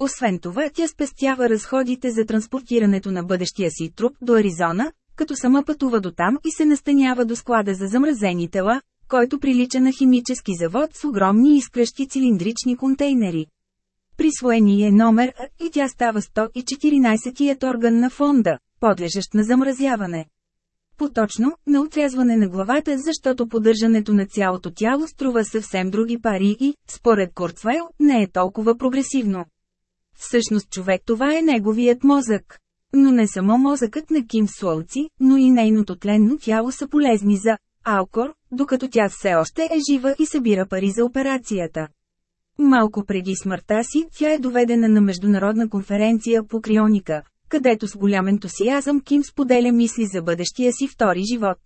Освен това, тя спестява разходите за транспортирането на бъдещия си труп до Аризона, като сама пътува до там и се настанява до склада за замразени тела, който прилича на химически завод с огромни изкръщи цилиндрични контейнери. Присвоение номер и тя става 114-ият орган на фонда, подлежащ на замразяване. Поточно, на отрязване на главата, защото поддържането на цялото тяло струва съвсем други пари и, според Куртвайл, не е толкова прогресивно. Всъщност човек това е неговият мозък. Но не само мозъкът на Ким Суолци, но и нейното тленно тяло са полезни за Алкор, докато тя все още е жива и събира пари за операцията. Малко преди смъртта си, тя е доведена на международна конференция по крионика, където с голям ентусиазъм Ким споделя мисли за бъдещия си втори живот.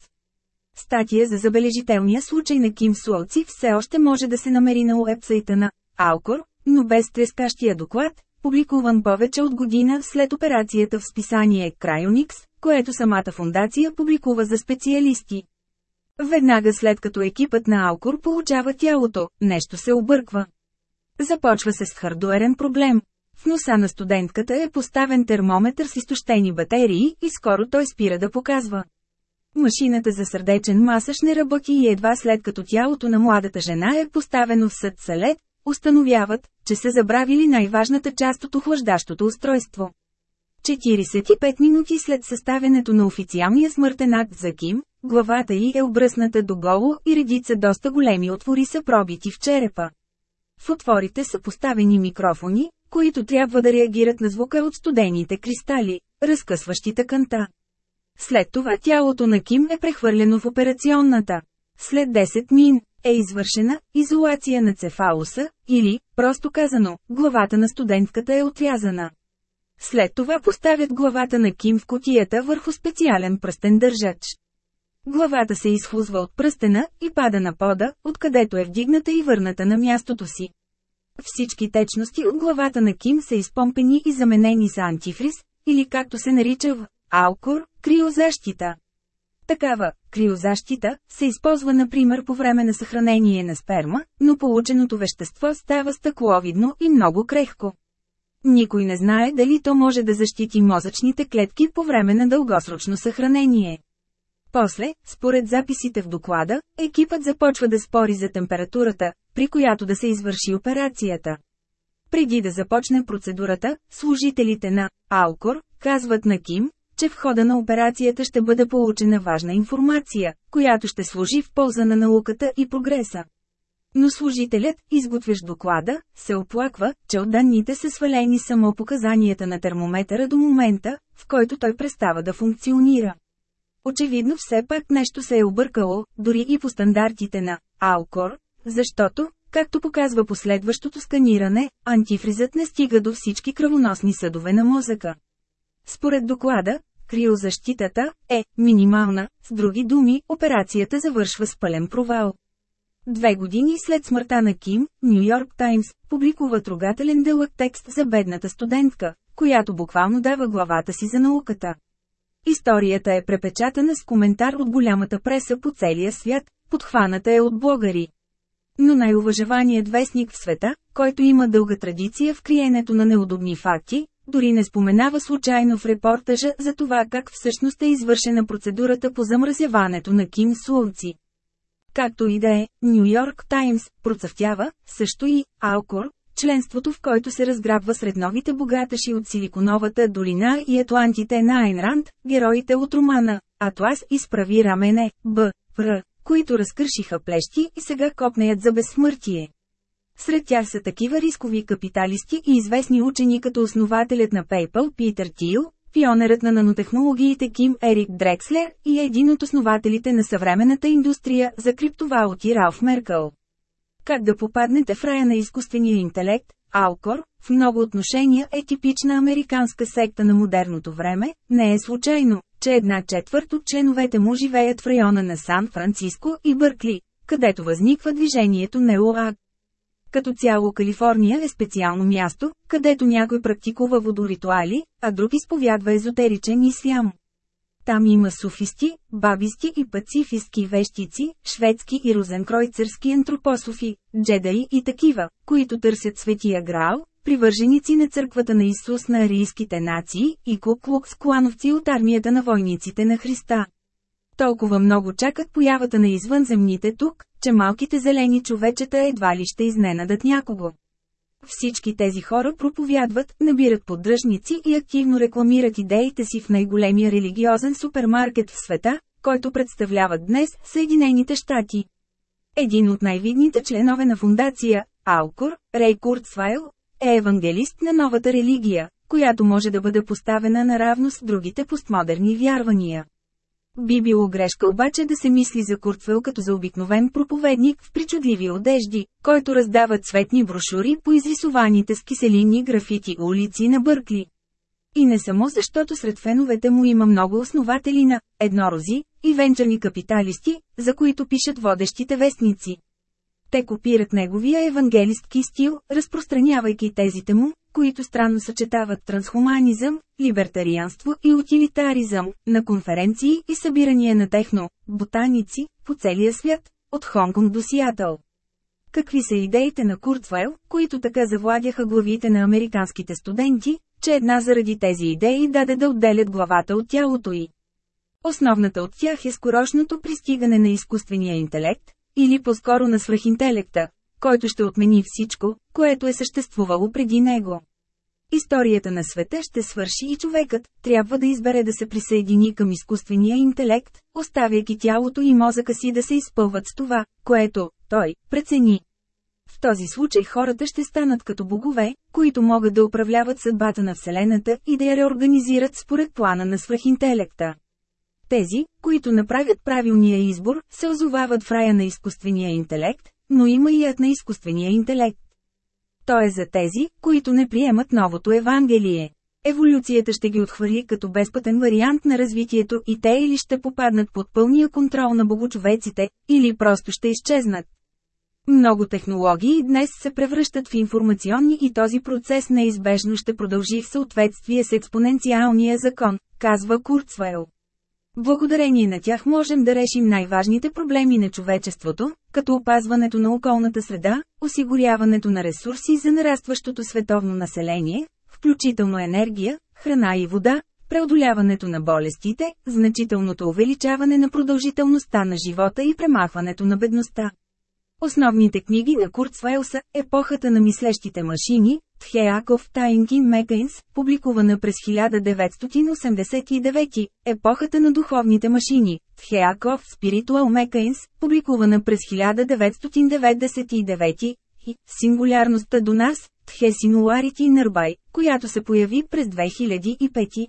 Статия за забележителния случай на Ким Суолци все още може да се намери на уебсайта на Алкор, но без трескащия доклад, публикуван повече от година след операцията в списание Cryonics, което самата фундация публикува за специалисти. Веднага след като екипът на Алкор получава тялото, нещо се обърква. Започва се с хардуерен проблем. В носа на студентката е поставен термометър с изтощени батерии и скоро той спира да показва. Машината за сърдечен масаж не работи и едва след като тялото на младата жена е поставено в съд салет, установяват, че са забравили най-важната част от охлаждащото устройство. 45 минути след съставянето на официалния смъртен акт за Ким, главата й е обръсната доголо и редица доста големи отвори са пробити в черепа. В отворите са поставени микрофони, които трябва да реагират на звука от студените кристали, разкъсващи тъканта. След това тялото на Ким е прехвърлено в операционната. След 10 мин е извършена изолация на цефалуса, или, просто казано, главата на студентката е отрязана. След това поставят главата на Ким в котията върху специален пръстен държач. Главата се изхлузва от пръстена и пада на пода, откъдето е вдигната и върната на мястото си. Всички течности от главата на Ким са изпомпени и заменени с антифриз, или както се нарича в Алкор, криозащита. Такава криозащита се използва например по време на съхранение на сперма, но полученото вещество става стъкловидно и много крехко. Никой не знае дали то може да защити мозъчните клетки по време на дългосрочно съхранение. После, според записите в доклада, екипът започва да спори за температурата, при която да се извърши операцията. Преди да започне процедурата, служителите на Алкор казват на Ким, че в хода на операцията ще бъде получена важна информация, която ще служи в полза на науката и прогреса. Но служителят, изготвящ доклада, се оплаква, че от данните са свалени само показанията на термометъра до момента, в който той престава да функционира. Очевидно все пак нещо се е объркало, дори и по стандартите на Алкор, защото, както показва последващото сканиране, антифризът не стига до всички кръвоносни съдове на мозъка. Според доклада, криозащитата е минимална, с други думи, операцията завършва с пълен провал. Две години след смъртта на Ким, Нью Йорк Таймс публикува трогателен дълъг текст за бедната студентка, която буквално дава главата си за науката. Историята е препечатана с коментар от голямата преса по целия свят, подхваната е от блогъри. Но най-уважаваният вестник в света, който има дълга традиция в криенето на неудобни факти, дори не споменава случайно в репортажа за това как всъщност е извършена процедурата по замразяването на Ким Суолци. Както и да е, Нью Йорк Таймс процъфтява, също и Алкор, членството в който се разграбва сред новите богаташи от Силиконовата долина и атлантите на Айнранд, героите от романа «Атлас изправи рамене», Б. Р., които разкършиха плещи и сега копнеят за безсмъртие. Сред тях са такива рискови капиталисти и известни учени като основателят на PayPal Питър Тил, пионерът на нанотехнологиите Ким Ерик Дрекслер и един от основателите на съвременната индустрия за криптовалути Ралф Меркъл. Как да попаднете в рая на изкуствения интелект, Алкор, в много отношения е типична американска секта на модерното време, не е случайно, че една четвърт от членовете му живеят в района на Сан-Франциско и Бъркли, където възниква движението Неоаг. Като цяло Калифорния е специално място, където някой практикува водоритуали, а друг изповядва езотеричен ислям. Там има суфисти, бабисти и пацифистки вещици, шведски и розенкройцерски антропософи, джедаи и такива, които търсят светия грал, привърженици на църквата на Исус на арийските нации и куклукс клановци от армията на войниците на Христа. Толкова много чакат появата на извънземните тук, че малките зелени човечета едва ли ще изненадат някого. Всички тези хора проповядват, набират поддръжници и активно рекламират идеите си в най-големия религиозен супермаркет в света, който представляват днес Съединените щати. Един от най-видните членове на фундация, Алкор, Рей Куртсвайл, е евангелист на новата религия, която може да бъде поставена наравно с другите постмодерни вярвания. Би било грешка обаче да се мисли за Куртвел като за обикновен проповедник в причудливи одежди, който раздава цветни брошури по изрисованите с киселини графити улици на Бъркли. И не само защото сред феновете му има много основатели на еднорози и венчърни капиталисти, за които пишат водещите вестници. Те копират неговия евангелистки стил, разпространявайки тезите му, които странно съчетават трансхуманизъм, либертарианство и утилитаризъм, на конференции и събирания на техно, ботаници, по целия свят, от Хонконг до Сиатъл. Какви са идеите на Куртвайл, които така завладяха главите на американските студенти, че една заради тези идеи даде да отделят главата от тялото й? Основната от тях е скорошното пристигане на изкуствения интелект, или по-скоро на свръхинтелекта, който ще отмени всичко, което е съществувало преди него. Историята на света ще свърши и човекът трябва да избере да се присъедини към изкуствения интелект, оставяйки тялото и мозъка си да се изпълват с това, което той прецени. В този случай хората ще станат като богове, които могат да управляват съдбата на Вселената и да я реорганизират според плана на свръхинтелекта. Тези, които направят правилния избор, се озовават в рая на изкуствения интелект, но има и ад на изкуствения интелект. То е за тези, които не приемат новото Евангелие. Еволюцията ще ги отхвърли като безпътен вариант на развитието и те или ще попаднат под пълния контрол на богочовеците, или просто ще изчезнат. Много технологии днес се превръщат в информационни и този процес неизбежно ще продължи в съответствие с експоненциалния закон, казва Курцвейл. Благодарение на тях можем да решим най-важните проблеми на човечеството, като опазването на околната среда, осигуряването на ресурси за нарастващото световно население, включително енергия, храна и вода, преодоляването на болестите, значителното увеличаване на продължителността на живота и премахването на бедността. Основните книги на Курцвейл са «Епохата на мислещите машини», Тхеаков Тайнкин Мекайнс, публикувана през 1989, Епохата на духовните машини, Тхеаков Spiritual Мекайнс, публикувана през 1999, и Сингулярността до нас, Тхе Синуларити Нърбай, която се появи през 2005.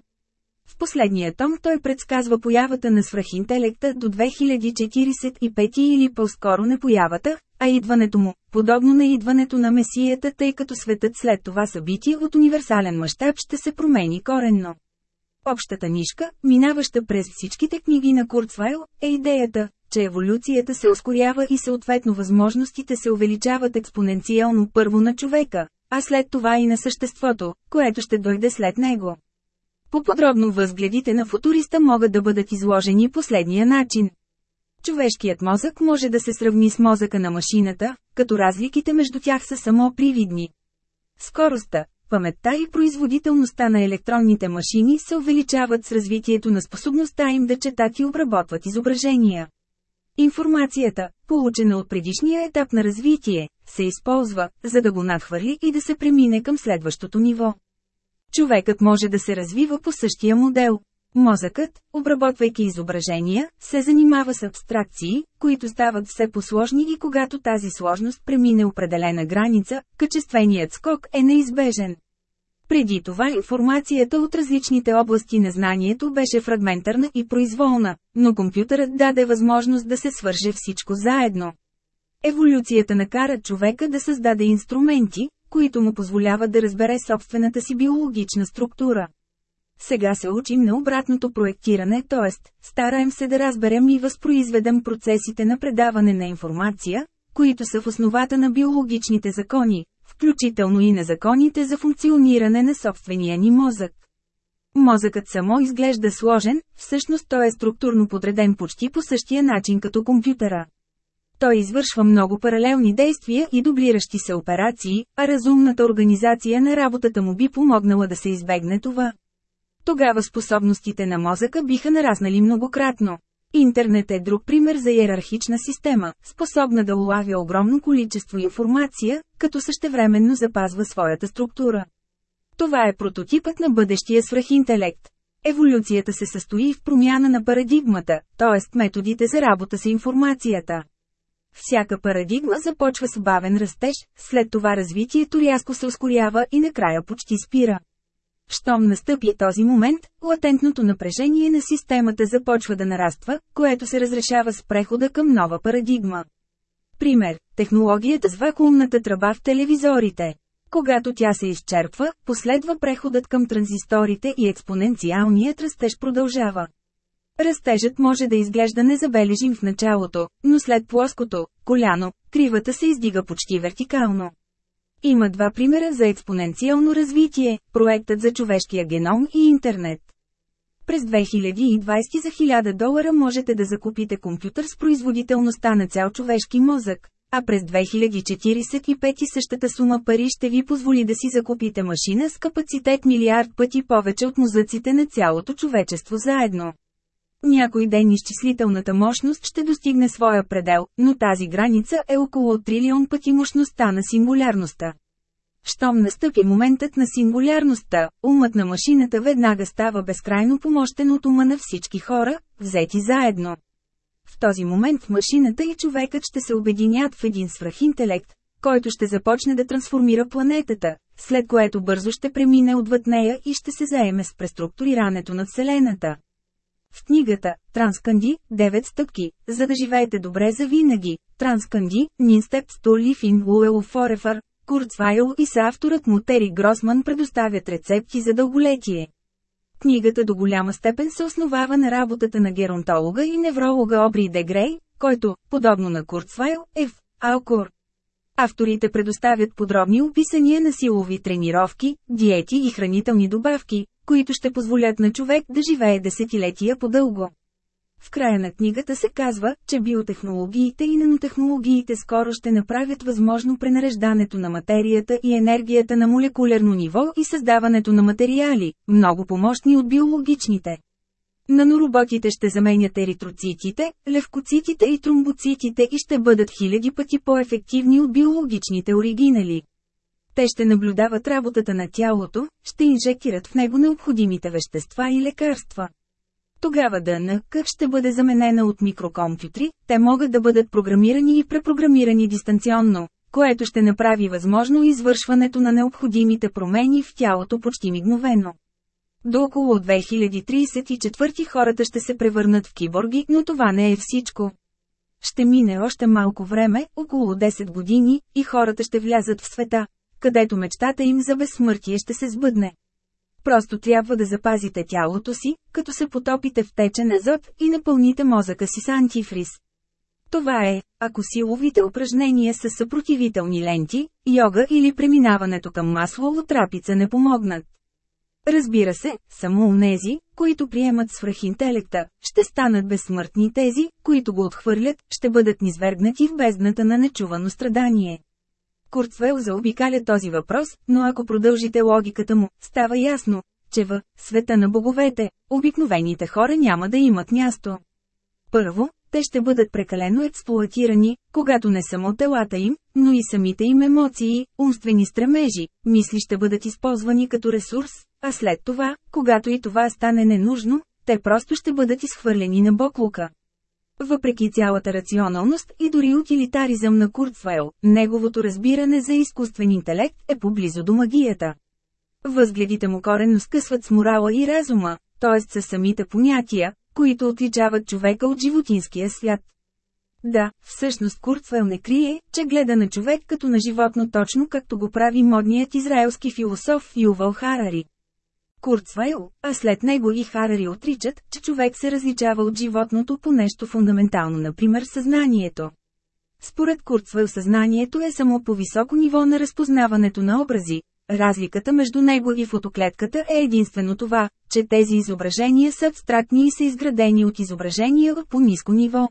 В последния том той предсказва появата на свръхинтелекта до 2045 или по-скоро не появата, а идването му, подобно на идването на Месията, тъй като светът след това събитие от универсален мащаб ще се промени коренно. Общата нишка, минаваща през всичките книги на Курцвайл, е идеята, че еволюцията се ускорява и съответно възможностите се увеличават експоненциално първо на човека, а след това и на съществото, което ще дойде след него. По-подробно възгледите на футуриста могат да бъдат изложени последния начин. Човешкият мозък може да се сравни с мозъка на машината, като разликите между тях са само привидни. Скоростта, паметта и производителността на електронните машини се увеличават с развитието на способността им да четат и обработват изображения. Информацията, получена от предишния етап на развитие, се използва, за да го надхвърли и да се премине към следващото ниво. Човекът може да се развива по същия модел. Мозъкът, обработвайки изображения, се занимава с абстракции, които стават все посложни и когато тази сложност премине определена граница, качественият скок е неизбежен. Преди това информацията от различните области на знанието беше фрагментарна и произволна, но компютърът даде възможност да се свърже всичко заедно. Еволюцията накара човека да създаде инструменти, които му позволяват да разбере собствената си биологична структура. Сега се учим на обратното проектиране, т.е. стараем се да разберем и възпроизведем процесите на предаване на информация, които са в основата на биологичните закони, включително и на законите за функциониране на собствения ни мозък. Мозъкът само изглежда сложен, всъщност той е структурно подреден почти по същия начин като компютъра. Той извършва много паралелни действия и дублиращи се операции, а разумната организация на работата му би помогнала да се избегне това. Тогава способностите на мозъка биха нараснали многократно. Интернет е друг пример за иерархична система, способна да улавя огромно количество информация, като същевременно запазва своята структура. Това е прототипът на бъдещия свръхинтелект. Еволюцията се състои в промяна на парадигмата, т.е. методите за работа с информацията. Всяка парадигма започва с бавен растеж, след това развитието рязко се ускорява и накрая почти спира. Щом настъпи този момент, латентното напрежение на системата започва да нараства, което се разрешава с прехода към нова парадигма. Пример – технологията с вакуумната тръба в телевизорите. Когато тя се изчерпва, последва преходът към транзисторите и експоненциалният растеж продължава. Растежът може да изглежда незабележим в началото, но след плоското, коляно, кривата се издига почти вертикално. Има два примера за експоненциално развитие – проектът за човешкия геном и интернет. През 2020 за 1000 долара можете да закупите компютър с производителността на цял човешки мозък, а през 2045 същата сума пари ще ви позволи да си закупите машина с капацитет милиард пъти повече от мозъците на цялото човечество заедно. Някой ден изчислителната мощност ще достигне своя предел, но тази граница е около трилион пъти мощността на сингулярността. Щом настъпи моментът на сингулярността, умът на машината веднага става безкрайно помощен от ума на всички хора, взети заедно. В този момент машината и човекът ще се обединят в един свръхинтелект, който ще започне да трансформира планетата, след което бързо ще премине отвъд нея и ще се заеме с преструктурирането на Вселената. В книгата «Трансканди» 9 стъпки, за да живеете добре за винаги, Трансканди, Nin Steps to Live in Well Forever, Курцвайл и съавторът му Тери Гросман предоставят рецепти за дълголетие. Книгата до голяма степен се основава на работата на геронтолога и невролога Обри Дегрей, който, подобно на Курцвайл, е в Алкор. Авторите предоставят подробни описания на силови тренировки, диети и хранителни добавки, които ще позволят на човек да живее десетилетия по-дълго. В края на книгата се казва, че биотехнологиите и нанотехнологиите скоро ще направят възможно пренареждането на материята и енергията на молекулярно ниво и създаването на материали, много помощни от биологичните. Нанороботите ще заменят еритроцитите, левкоцитите и тромбоцитите и ще бъдат хиляди пъти по-ефективни от биологичните оригинали. Те ще наблюдават работата на тялото, ще инжектират в него необходимите вещества и лекарства. Тогава ДНК ще бъде заменена от микрокомпютри, те могат да бъдат програмирани и препрограмирани дистанционно, което ще направи възможно извършването на необходимите промени в тялото почти мигновено. До около 2034 хората ще се превърнат в киборги, но това не е всичко. Ще мине още малко време, около 10 години, и хората ще влязат в света, където мечтата им за безсмъртие ще се сбъдне. Просто трябва да запазите тялото си, като се потопите в течен азот и напълните мозъка си с антифриз. Това е, ако силовите упражнения са съпротивителни ленти, йога или преминаването към масло трапица не помогнат. Разбира се, само унези, които приемат свръхинтелекта, ще станат безсмъртни тези, които го отхвърлят, ще бъдат низвергнати в бездната на нечувано страдание. Курцвел заобикаля този въпрос, но ако продължите логиката му, става ясно, че в света на боговете, обикновените хора няма да имат място. Първо, те ще бъдат прекалено експлуатирани, когато не само телата им, но и самите им емоции, умствени стремежи, мисли ще бъдат използвани като ресурс, а след това, когато и това стане ненужно, те просто ще бъдат изхвърлени на боклука. Въпреки цялата рационалност и дори утилитаризъм на Куртфайл, неговото разбиране за изкуствен интелект е поблизо до магията. Възгледите му коренно скъсват с морала и разума, т.е. с самите понятия, които отличават човека от животинския свят. Да, всъщност Куртфел не крие, че гледа на човек като на животно точно както го прави модният израелски философ Ювал Харари. Курцвайл, а след него и Харари отричат, че човек се различава от животното по нещо фундаментално, например съзнанието. Според Курцвайл съзнанието е само по високо ниво на разпознаването на образи. Разликата между него и фотоклетката е единствено това, че тези изображения са абстрактни и са изградени от изображения по ниско ниво.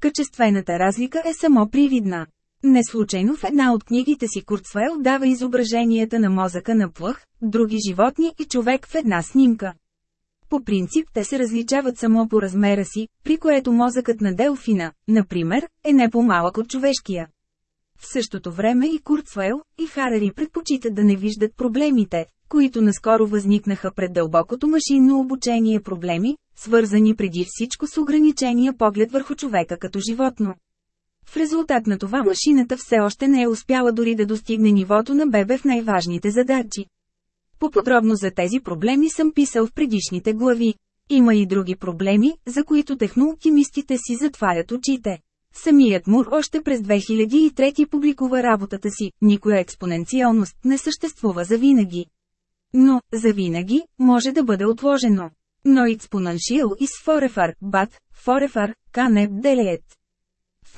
Качествената разлика е само привидна. Неслучайно в една от книгите си Курцвел дава изображенията на мозъка на плъх, други животни и човек в една снимка. По принцип те се различават само по размера си, при което мозъкът на Делфина, например, е не по-малък от човешкия. В същото време и Курцвел, и Харари предпочитат да не виждат проблемите, които наскоро възникнаха пред дълбокото машинно обучение проблеми, свързани преди всичко с ограничения поглед върху човека като животно. В резултат на това машината все още не е успяла дори да достигне нивото на бебе в най-важните задачи. По-подробно за тези проблеми съм писал в предишните глави. Има и други проблеми, за които технооптимистите си затварят очите. Самият Мур още през 2003 публикува работата си «Никоя експоненциалност не съществува за винаги». Но, за винаги, може да бъде отложено. Но exponential is forever, but, forever, can't delete.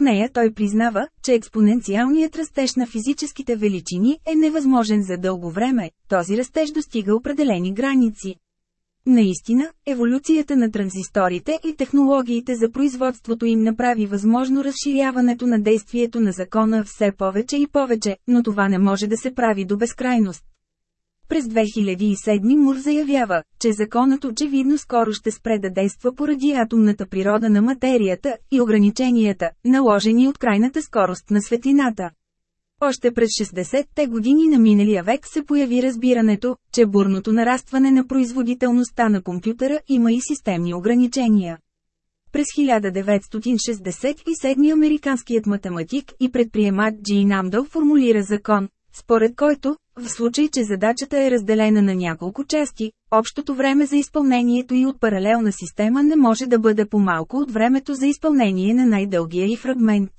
Нея той признава, че експоненциалният растеж на физическите величини е невъзможен за дълго време, този растеж достига определени граници. Наистина, еволюцията на транзисторите и технологиите за производството им направи възможно разширяването на действието на закона все повече и повече, но това не може да се прави до безкрайност. През 2007 Мур заявява, че законът очевидно скоро ще спре да действа поради атомната природа на материята и ограниченията, наложени от крайната скорост на светлината. Още през 60-те години на миналия век се появи разбирането, че бурното нарастване на производителността на компютъра има и системни ограничения. През 1967 американският математик и предприемач Джин Амдъл формулира закон, според който, в случай че задачата е разделена на няколко части, общото време за изпълнението и от паралелна система не може да бъде по-малко от времето за изпълнение на най-дългия и фрагмент.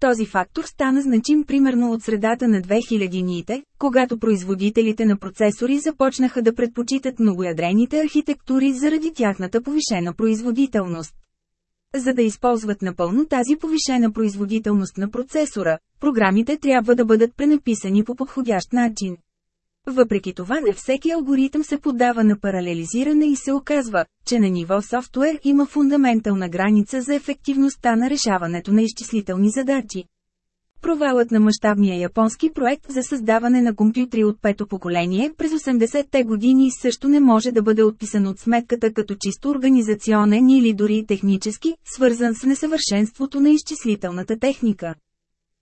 Този фактор стана значим примерно от средата на 2000-ните, когато производителите на процесори започнаха да предпочитат многоядрените архитектури заради тяхната повишена производителност. За да използват напълно тази повишена производителност на процесора, програмите трябва да бъдат пренаписани по подходящ начин. Въпреки това не всеки алгоритъм се поддава на паралелизиране и се оказва, че на ниво софтуер има фундаментална граница за ефективността на решаването на изчислителни задачи. Провалът на мащабния японски проект за създаване на компютри от пето поколение през 80-те години също не може да бъде отписан от сметката като чисто организационен или дори технически, свързан с несъвършенството на изчислителната техника.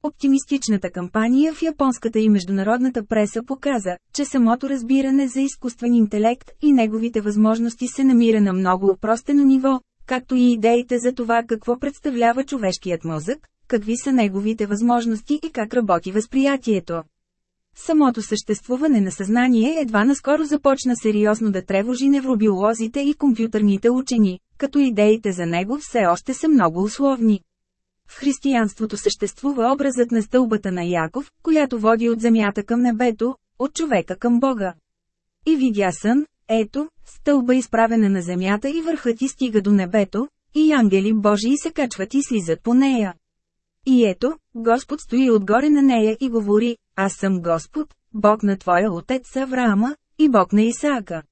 Оптимистичната кампания в японската и международната преса показа, че самото разбиране за изкуствен интелект и неговите възможности се намира на много упростено ниво, както и идеите за това какво представлява човешкият мозък, какви са неговите възможности и как работи възприятието. Самото съществуване на съзнание едва наскоро започна сериозно да тревожи невробиолозите и компютърните учени, като идеите за него все още са много условни. В християнството съществува образът на стълбата на Яков, която води от земята към небето, от човека към Бога. И видя сън, ето, стълба изправена на земята и върхът ти стига до небето, и ангели Божии се качват и слизат по нея. И ето, Господ стои отгоре на нея и говори, аз съм Господ, Бог на твоя отец Авраама, и Бог на Исаака.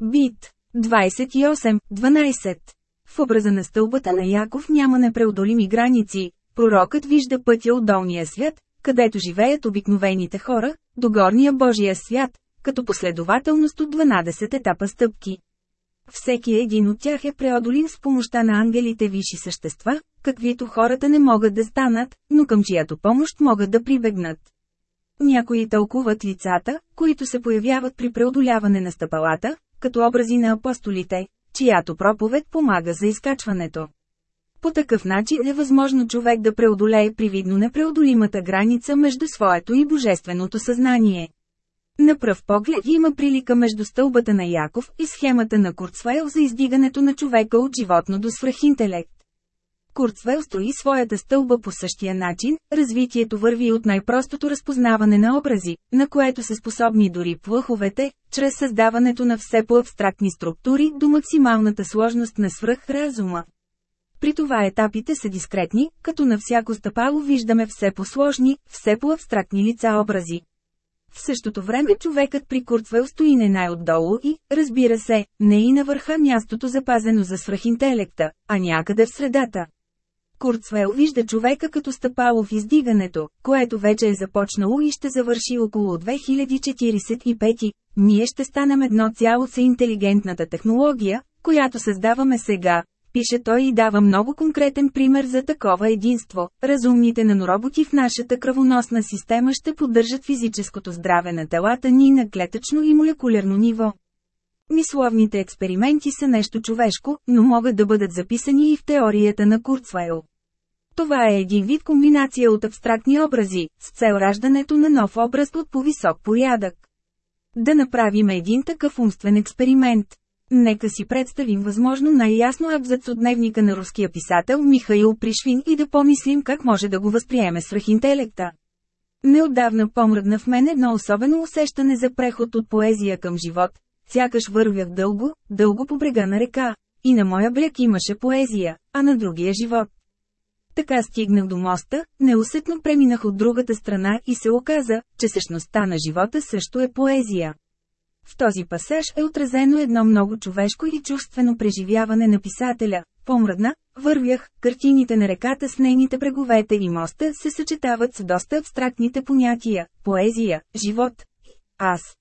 Бит 28.12 В образа на стълбата на Яков няма непреодолими граници, пророкът вижда пътя от долния свят, където живеят обикновените хора, до горния Божия свят, като последователност от 12 етапа стъпки. Всеки един от тях е преодолин с помощта на ангелите висши същества, каквито хората не могат да станат, но към чиято помощ могат да прибегнат. Някои тълкуват лицата, които се появяват при преодоляване на стъпалата, като образи на апостолите, чиято проповед помага за изкачването. По такъв начин е възможно човек да преодолее привидно непреодолимата граница между своето и божественото съзнание. На пръв поглед има прилика между стълбата на Яков и схемата на Курцвейл за издигането на човека от животно до свръхинтелект. Курцвел строи своята стълба по същия начин, развитието върви от най-простото разпознаване на образи, на което са способни дори плъховете, чрез създаването на все по-абстрактни структури до максималната сложност на свръхразума. При това етапите са дискретни, като на всяко стъпало виждаме все по-сложни, все по-абстрактни лица образи. В същото време човекът при Курцвел стои не най-отдолу и, разбира се, не и на върха мястото запазено за свръхинтелекта, а някъде в средата. Курцвел вижда човека като стъпало в издигането, което вече е започнало и ще завърши около 2045. Ние ще станем едно цяло с интелигентната технология, която създаваме сега, пише той и дава много конкретен пример за такова единство. Разумните нанороботи в нашата кръвоносна система ще поддържат физическото здраве на телата ни на клетъчно и молекулярно ниво. Мисловните експерименти са нещо човешко, но могат да бъдат записани и в теорията на Курцвейл. Това е един вид комбинация от абстрактни образи, с цел раждането на нов образ от по-висок порядък. Да направим един такъв умствен експеримент. Нека си представим възможно най-ясно абзац от дневника на руския писател Михаил Пришвин и да помислим как може да го възприеме свръхинтелекта. Неотдавна помръдна в мен едно особено усещане за преход от поезия към живот, сякаш вървях дълго, дълго по брега на река, и на моя бряг имаше поезия, а на другия живот. Така стигнах до моста, неусетно преминах от другата страна и се оказа, че същността на живота също е поезия. В този пасаж е отразено едно много човешко и чувствено преживяване на писателя. Помръдна, вървях, картините на реката с нейните бреговете и моста се съчетават с доста абстрактните понятия – поезия, живот аз.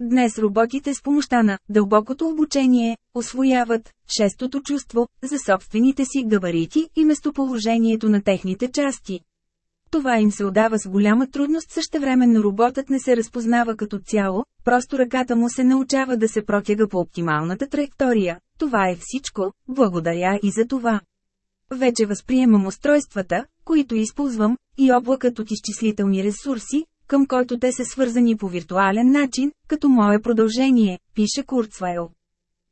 Днес роботите с помощта на дълбокото обучение освояват шестото чувство за собствените си габарити и местоположението на техните части. Това им се отдава с голяма трудност същевременно роботът не се разпознава като цяло, просто ръката му се научава да се протяга по оптималната траектория. Това е всичко, благодаря и за това. Вече възприемам устройствата, които използвам, и облакът от изчислителни ресурси, към който те са свързани по виртуален начин, като мое продължение, пише Курцвайл.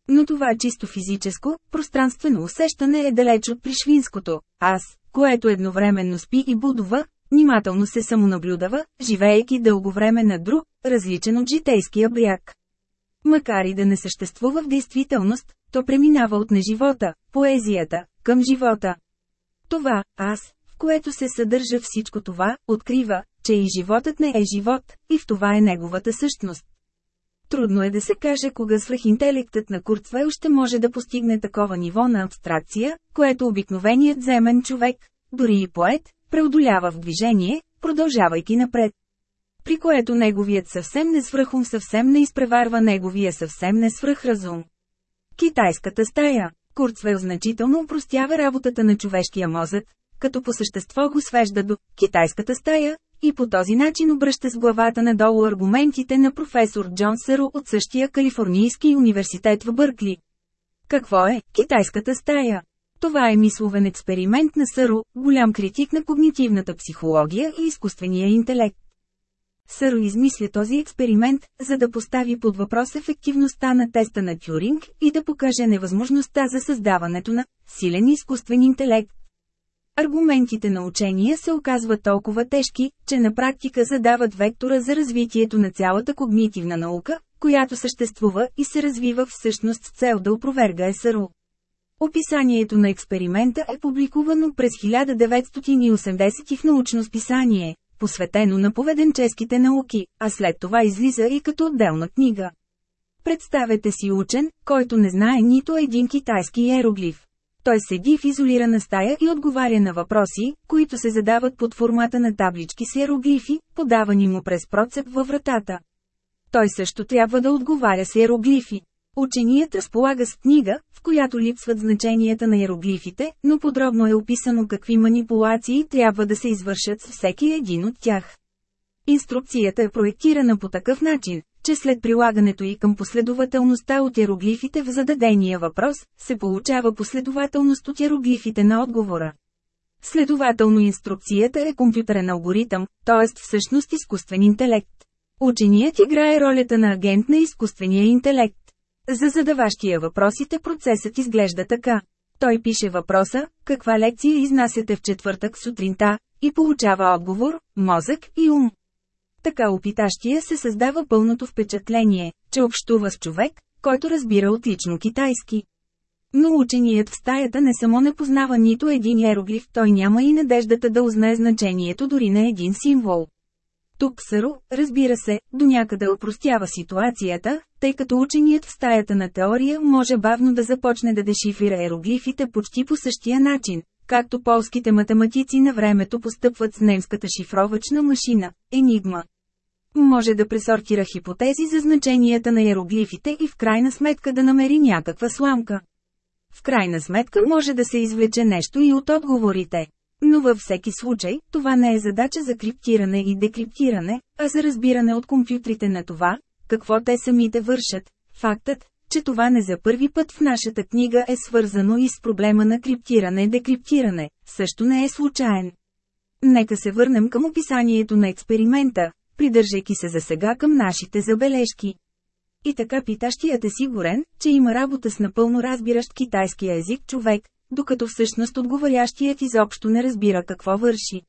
Но това чисто физическо, пространствено усещане е далеч от пришвинското «аз», което едновременно спи и будува, внимателно се самонаблюдава, живеейки дълго време на друг, различен от житейския бряг. Макар и да не съществува в действителност, то преминава от неживота, поезията, към живота. Това, аз, в което се съдържа всичко това, открива, че и животът не е живот, и в това е неговата същност. Трудно е да се каже кога свръхинтелектът на Курцвел ще може да постигне такова ниво на абстракция, което обикновеният земен човек, дори и поет, преодолява в движение, продължавайки напред. При което неговият съвсем не свръхум съвсем не изпреварва неговия съвсем не свръхразум. Китайската стая Курцвел значително упростява работата на човешкия мозък, като по същество го свежда до «китайската стая», и по този начин обръща с главата надолу аргументите на професор Джон Съро от същия Калифорнийски университет в Бъркли. Какво е «китайската стая»? Това е мисловен експеримент на Съро, голям критик на когнитивната психология и изкуствения интелект. Съро измисля този експеримент, за да постави под въпрос ефективността на теста на Тюринг и да покаже невъзможността за създаването на силен изкуствен интелект. Аргументите на учения се оказват толкова тежки, че на практика задават вектора за развитието на цялата когнитивна наука, която съществува и се развива всъщност с цел да опровергае Съро. Описанието на експеримента е публикувано през 1980 в научно списание, посветено на поведенческите науки, а след това излиза и като отделна книга. Представете си учен, който не знае нито един китайски иероглиф. Той седи в изолирана стая и отговаря на въпроси, които се задават под формата на таблички с иероглифи, подавани му през процеп във вратата. Той също трябва да отговаря с иероглифи. Ученият разполага с книга, в която липсват значенията на иероглифите, но подробно е описано какви манипулации трябва да се извършат с всеки един от тях. Инструкцията е проектирана по такъв начин, че след прилагането и към последователността от иероглифите в зададения въпрос, се получава последователност от иероглифите на отговора. Следователно инструкцията е компютърен алгоритъм, т.е. всъщност изкуствен интелект. Ученият играе ролята на агент на изкуствения интелект. За задаващия въпросите процесът изглежда така. Той пише въпроса, каква лекция изнасяте в четвъртък сутринта, и получава отговор, мозък и ум. Така опитащия се създава пълното впечатление, че общува с човек, който разбира отлично китайски. Но ученият в стаята не само не познава нито един иероглиф, той няма и надеждата да узнае значението дори на един символ. Тук Саро, разбира се, до някъде опростява ситуацията, тъй като ученият в стаята на теория може бавно да започне да дешифрира иероглифите почти по същия начин, както полските математици на времето постъпват с немската шифровачна машина – Енигма. Може да пресортира хипотези за значенията на иероглифите и в крайна сметка да намери някаква сламка. В крайна сметка може да се извлече нещо и от отговорите. Но във всеки случай, това не е задача за криптиране и декриптиране, а за разбиране от компютрите на това, какво те самите вършат. Фактът, че това не за първи път в нашата книга е свързано и с проблема на криптиране-декриптиране, също не е случайен. Нека се върнем към описанието на експеримента, придържайки се за сега към нашите забележки. И така питащият е сигурен, че има работа с напълно разбиращ китайски език човек, докато всъщност отговарящият изобщо не разбира какво върши.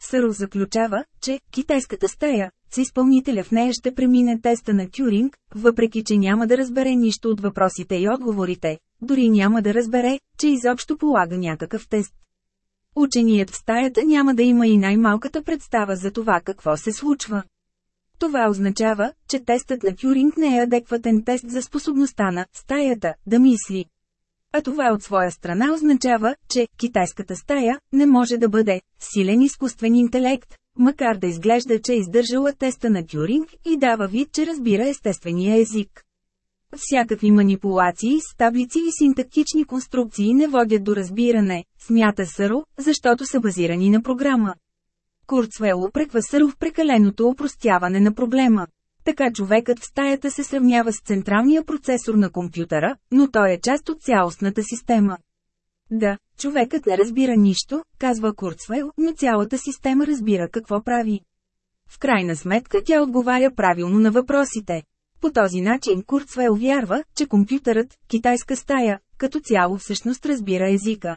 Съро заключава, че китайската стая, с изпълнителя в нея ще премине теста на Тюринг, въпреки че няма да разбере нищо от въпросите и отговорите, дори няма да разбере, че изобщо полага някакъв тест. Ученият в стаята няма да има и най-малката представа за това какво се случва. Това означава, че тестът на Тюринг не е адекватен тест за способността на стаята да мисли. А това от своя страна означава, че китайската стая не може да бъде силен изкуствен интелект, макар да изглежда, че е издържала теста на Тюринг и дава вид, че разбира естествения език. Всякакви манипулации с таблици и синтактични конструкции не водят до разбиране, смята Съро, защото са базирани на програма. Курцвел упреква Съро в прекаленото опростяване на проблема. Така човекът в стаята се сравнява с централния процесор на компютъра, но той е част от цялостната система. Да, човекът не разбира нищо, казва Курцвел, но цялата система разбира какво прави. В крайна сметка тя отговаря правилно на въпросите. По този начин Курцвел вярва, че компютърът, китайска стая, като цяло всъщност разбира езика.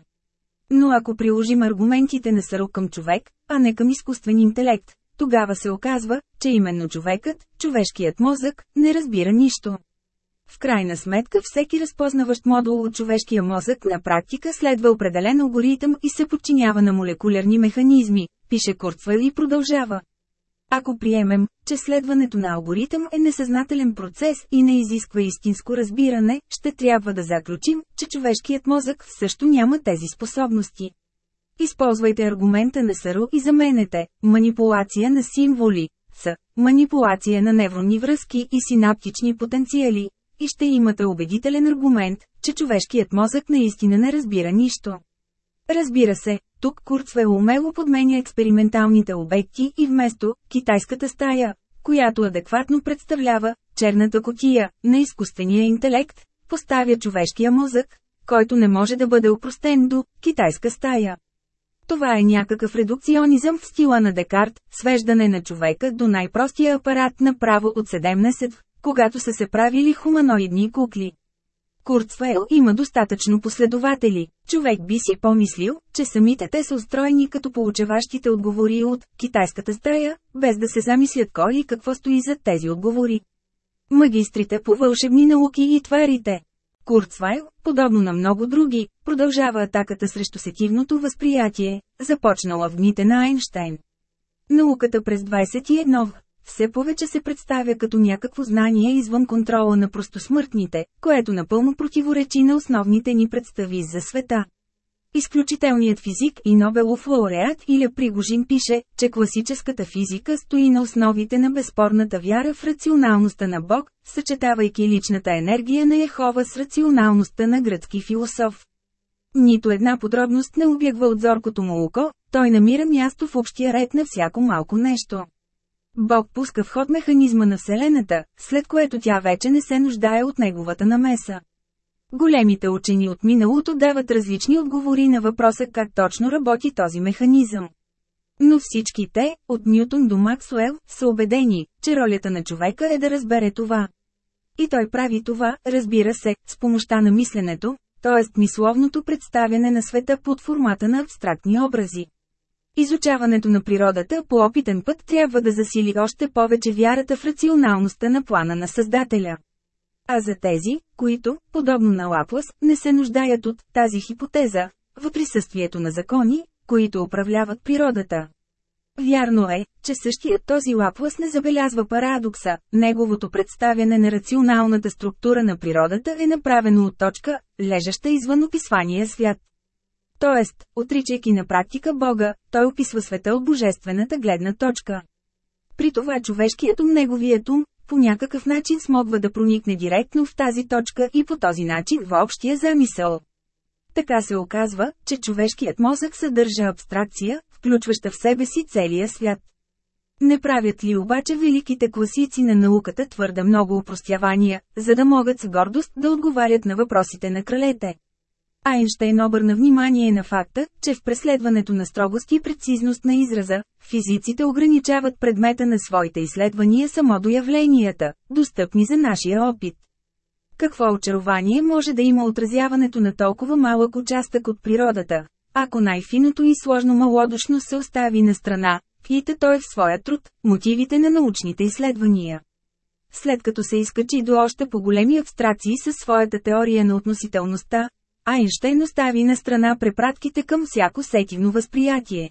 Но ако приложим аргументите на Саро към човек, а не към изкуствен интелект, тогава се оказва, че именно човекът, човешкият мозък, не разбира нищо. В крайна сметка всеки разпознаващ модул от човешкия мозък на практика следва определен алгоритъм и се подчинява на молекулярни механизми, пише Курцвел и продължава. Ако приемем, че следването на алгоритъм е несъзнателен процес и не изисква истинско разбиране, ще трябва да заключим, че човешкият мозък също няма тези способности. Използвайте аргумента на Саро и заменете манипулация на символи с манипулация на невронни връзки и синаптични потенциали, и ще имате убедителен аргумент, че човешкият мозък наистина не разбира нищо. Разбира се, тук Курцвел умело подменя експерименталните обекти и вместо «китайската стая», която адекватно представлява «черната котия» на изкуствения интелект, поставя човешкия мозък, който не може да бъде упростен до «китайска стая». Това е някакъв редукционизъм в стила на Декарт, свеждане на човека до най-простия апарат на право от 17, когато са се правили хуманоидни кукли. Курцвейл има достатъчно последователи. Човек би си помислил, че самите те са устроени като получаващите отговори от «китайската стая», без да се замислят кой и какво стои зад тези отговори. Магистрите по вълшебни науки и тварите. Курцвайл, подобно на много други, продължава атаката срещу сетивното възприятие, започнала в дните на Айнштайн. Науката през 21 все повече се представя като някакво знание извън контрола на простосмъртните, което напълно противоречи на основните ни представи за света. Изключителният физик и Нобелов лауреат Иля Пригожин пише, че класическата физика стои на основите на безспорната вяра в рационалността на Бог, съчетавайки личната енергия на Яхова с рационалността на гръцки философ. Нито една подробност не обягва от зоркото му око, той намира място в общия ред на всяко малко нещо. Бог пуска в ход механизма на Вселената, след което тя вече не се нуждае от неговата намеса. Големите учени от миналото дават различни отговори на въпроса как точно работи този механизъм. Но всички те, от Нютон до Максуел, са убедени, че ролята на човека е да разбере това. И той прави това, разбира се, с помощта на мисленето, т.е. мисловното представяне на света под формата на абстрактни образи. Изучаването на природата по опитен път трябва да засили още повече вярата в рационалността на плана на Създателя. А за тези, които, подобно на Лаплас, не се нуждаят от тази хипотеза, в присъствието на закони, които управляват природата. Вярно е, че същият този Лаплас не забелязва парадокса, неговото представяне на рационалната структура на природата е направено от точка, лежаща извън описвания свят. Тоест, отричайки на практика Бога, той описва света от божествената гледна точка. При това човешкият ум, неговият ум, по някакъв начин смогва да проникне директно в тази точка и по този начин в общия замисъл. Така се оказва, че човешкият мозък съдържа абстракция, включваща в себе си целия свят. Не правят ли обаче великите класици на науката твърде много упростявания, за да могат с гордост да отговарят на въпросите на кралете? Айнштейн обърна внимание на факта, че в преследването на строгост и прецизност на израза, физиците ограничават предмета на своите изследвания само до явленията, достъпни за нашия опит. Какво очарование може да има отразяването на толкова малък участък от природата, ако най-финото и сложно малодушно се остави на страна, пита той в своя труд, мотивите на научните изследвания. След като се изкачи до още по-големи абстракции със своята теория на относителността, Айнщайн остави на страна препратките към всяко сетивно възприятие.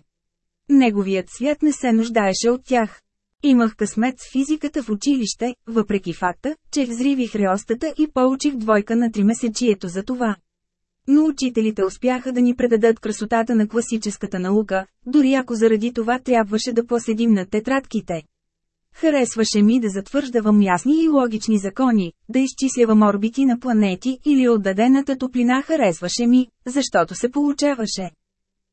Неговият свят не се нуждаеше от тях. Имах късмет с физиката в училище, въпреки факта, че взривих реостата и получих двойка на три месечието за това. Но учителите успяха да ни предадат красотата на класическата наука, дори ако заради това трябваше да поседим на тетрадките. Харесваше ми да затвърждавам ясни и логични закони, да изчислявам орбити на планети или отдадената топлина харесваше ми, защото се получаваше.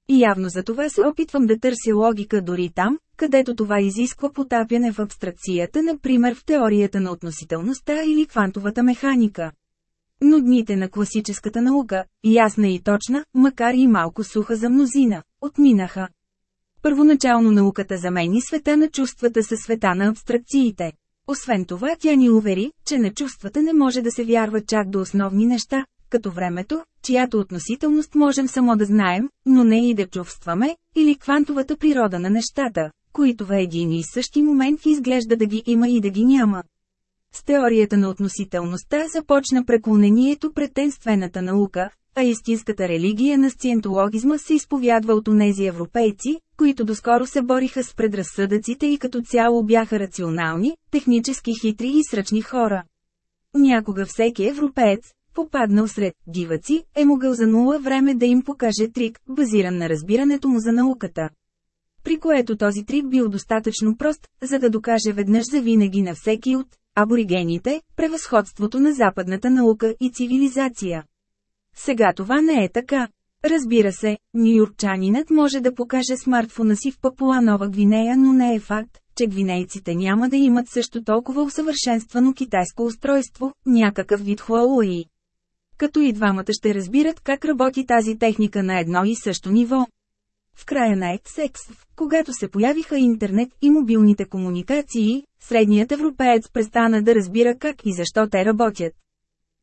И явно за това се опитвам да търся логика дори там, където това изисква потапяне в абстракцията, например в теорията на относителността или квантовата механика. Но дните на класическата наука, ясна и точна, макар и малко суха за мнозина, отминаха. Първоначално науката замени света на чувствата със света на абстракциите. Освен това тя ни увери, че на чувствата не може да се вярва чак до основни неща, като времето, чиято относителност можем само да знаем, но не и да чувстваме, или квантовата природа на нещата, които в един и същи момент изглежда да ги има и да ги няма. С теорията на относителността започна преклонението пред тенствената наука, а истинската религия на сциентологизма се изповядва от онези европейци, които доскоро се бориха с предразсъдъците и като цяло бяха рационални, технически хитри и сръчни хора. Някога всеки европеец, попаднал сред диваци, е могъл за нула време да им покаже трик, базиран на разбирането му за науката. При което този трик бил достатъчно прост, за да докаже веднъж за винаги на всеки от аборигените, превъзходството на западната наука и цивилизация. Сега това не е така. Разбира се, нью-йоркчанинът може да покаже смартфона си в Папуа Нова Гвинея, но не е факт, че гвинейците няма да имат също толкова усъвършенствано китайско устройство, някакъв вид Huawei. Като и двамата ще разбират как работи тази техника на едно и също ниво. В края на XX, когато се появиха интернет и мобилните комуникации, средният европеец престана да разбира как и защо те работят.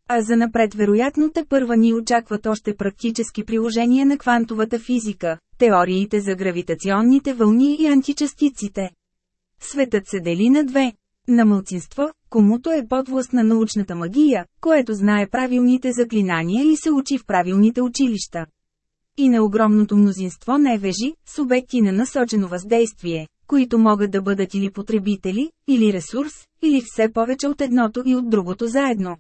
А за напред вероятно те първа ни очакват още практически приложения на квантовата физика, теориите за гравитационните вълни и античастиците. Светът се дели на две. На мълцинство, комуто е подвласт на научната магия, което знае правилните заклинания и се учи в правилните училища. И на огромното мнозинство невежи, субекти на насочено въздействие, които могат да бъдат или потребители, или ресурс, или все повече от едното и от другото заедно.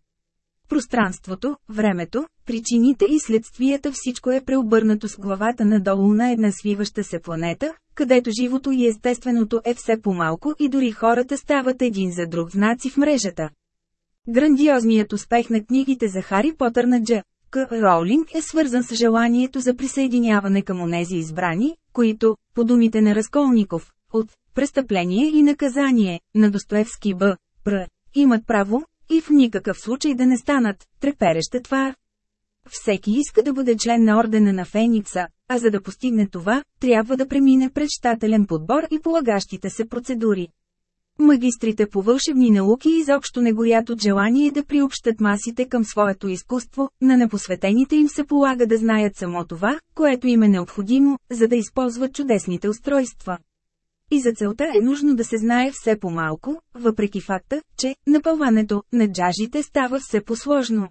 Пространството, времето, причините и следствията всичко е преобърнато с главата надолу на една свиваща се планета, където живото и естественото е все по-малко и дори хората стават един за друг знаци в мрежата. Грандиозният успех на книгите за Хари Потър на Дж. К. Роулинг е свързан с желанието за присъединяване към онези избрани, които, по думите на Разколников, от «престъпление и наказание» на Достоевски Б. Пр. имат право, и в никакъв случай да не станат трепереща твар. Всеки иска да бъде член на ордена на Феникса, а за да постигне това, трябва да премине пред щателен подбор и полагащите се процедури. Магистрите по вълшебни науки изобщо не горят от желание да приобщат масите към своето изкуство, на непосветените им се полага да знаят само това, което им е необходимо, за да използват чудесните устройства. И за целта е нужно да се знае все по-малко, въпреки факта, че напълването на джажите става все по-сложно.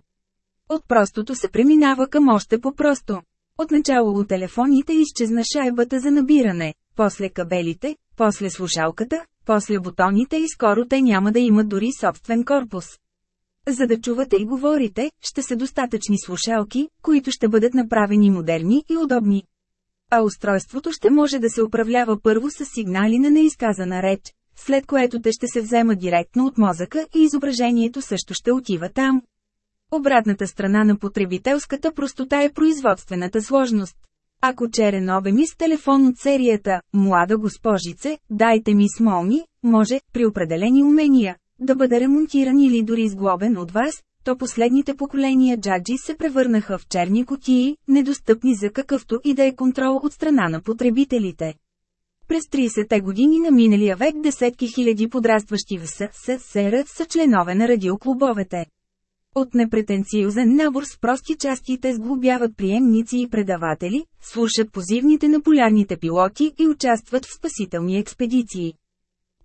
От простото се преминава към още по-просто. Отначало от телефоните изчезна шайбата за набиране, после кабелите, после слушалката, после бутоните и скоро те няма да имат дори собствен корпус. За да чувате и говорите, ще са достатъчни слушалки, които ще бъдат направени модерни и удобни. А устройството ще може да се управлява първо с сигнали на неизказана реч, след което те ще се вземат директно от мозъка и изображението също ще отива там. Обратната страна на потребителската простота е производствената сложност. Ако черен обемис телефон от серията «Млада госпожице, дайте ми смолни», може, при определени умения, да бъде ремонтиран или дори изглобен от вас, то последните поколения джаджи се превърнаха в черни котии, недостъпни за какъвто и да е контрол от страна на потребителите. През 30-те години на миналия век десетки хиляди подрастващи в СССР са членове на радиоклубовете. От непретенциозен набор с прости части те сглобяват приемници и предаватели, слушат позивните на полярните пилоти и участват в спасителни експедиции.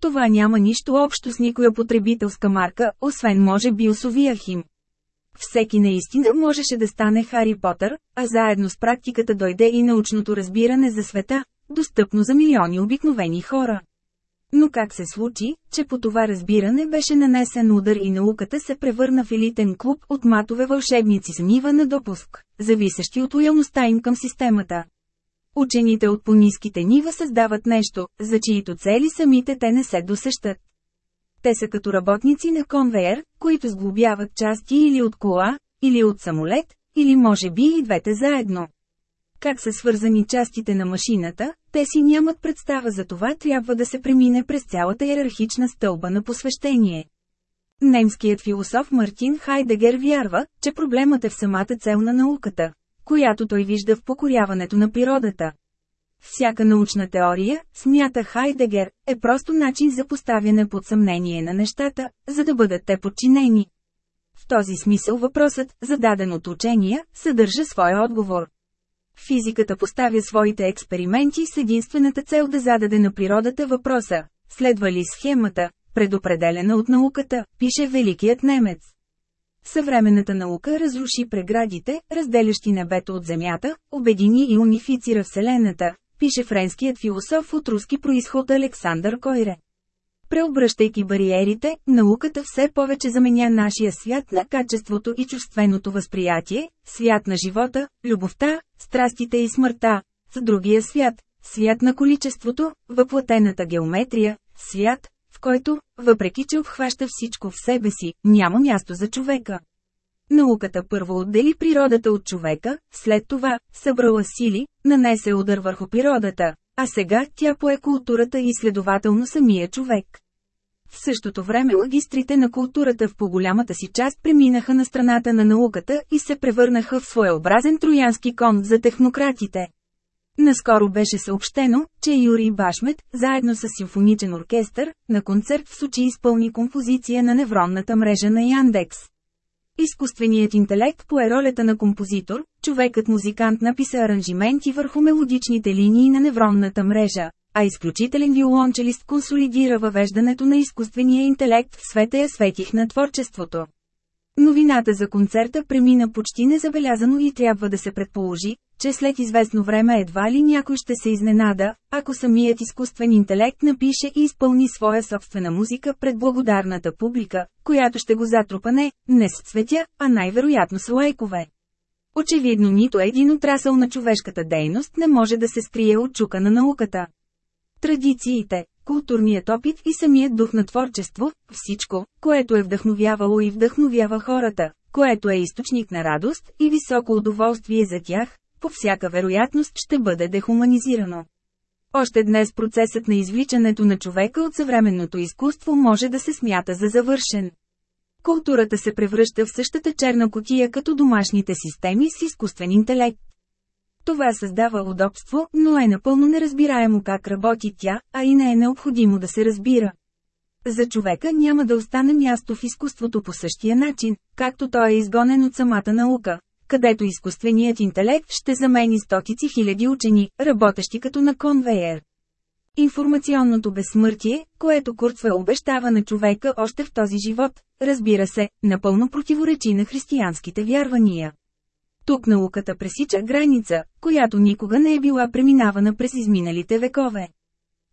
Това няма нищо общо с никоя потребителска марка, освен може би усовия хим. Всеки наистина можеше да стане Хари Потър, а заедно с практиката дойде и научното разбиране за света, достъпно за милиони обикновени хора. Но как се случи, че по това разбиране беше нанесен удар и науката се превърна в елитен клуб от матове вълшебници с нива на допуск, зависещи от лоялността им към системата. Учените от по-низките нива създават нещо, за чието цели самите те не се досещат. Те са като работници на конвейер, които сглобяват части или от кола, или от самолет, или може би и двете заедно. Как са свързани частите на машината, те си нямат представа за това трябва да се премине през цялата иерархична стълба на посвещение. Немският философ Мартин Хайдегер вярва, че проблемът е в самата цел на науката, която той вижда в покоряването на природата. Всяка научна теория, смята Хайдегер, е просто начин за поставяне под съмнение на нещата, за да бъдат те подчинени. В този смисъл въпросът, зададен от учения, съдържа своя отговор. Физиката поставя своите експерименти с единствената цел да зададе на природата въпроса, следва ли схемата, предопределена от науката, пише великият немец. Съвременната наука разруши преградите, разделящи небето от земята, обедини и унифицира Вселената, пише френският философ от руски происход Александър Койре. Преобръщайки бариерите, науката все повече заменя нашия свят на качеството и чувственото възприятие, свят на живота, любовта, страстите и смъртта, с другия свят, свят на количеството, въплатената геометрия, свят, в който, въпреки че обхваща всичко в себе си, няма място за човека. Науката първо отдели природата от човека, след това, събрала сили, нанесе удар върху природата, а сега тя пое културата и следователно самия човек. В същото време магистрите на културата в по-голямата си част преминаха на страната на науката и се превърнаха в своеобразен троянски кон за технократите. Наскоро беше съобщено, че Юрий Башмет, заедно с симфоничен оркестър, на концерт в Сочи изпълни композиция на невронната мрежа на Яндекс. Изкуственият интелект пое ролята на композитор, човекът-музикант написа аранжименти върху мелодичните линии на невронната мрежа, а изключителен виолончелист консолидира въвеждането на изкуствения интелект в света я светих на творчеството. Новината за концерта премина почти незабелязано и трябва да се предположи, че след известно време едва ли някой ще се изненада, ако самият изкуствен интелект напише и изпълни своя собствена музика пред благодарната публика, която ще го затрупа не, не с цветя, а най-вероятно с лайкове. Очевидно нито един отрасъл на човешката дейност не може да се скрие от чука на науката. Традициите, културният опит и самият дух на творчество, всичко, което е вдъхновявало и вдъхновява хората, което е източник на радост и високо удоволствие за тях, по всяка вероятност ще бъде дехуманизирано. Още днес процесът на извличането на човека от съвременното изкуство може да се смята за завършен. Културата се превръща в същата черна котия като домашните системи с изкуствен интелект. Това създава удобство, но е напълно неразбираемо как работи тя, а и не е необходимо да се разбира. За човека няма да остане място в изкуството по същия начин, както той е изгонен от самата наука, където изкуственият интелект ще замени стотици хиляди учени, работещи като на конвейер. Информационното безсмъртие, което Куртве обещава на човека още в този живот, разбира се, напълно противоречи на християнските вярвания. Тук науката пресича граница, която никога не е била преминавана през изминалите векове.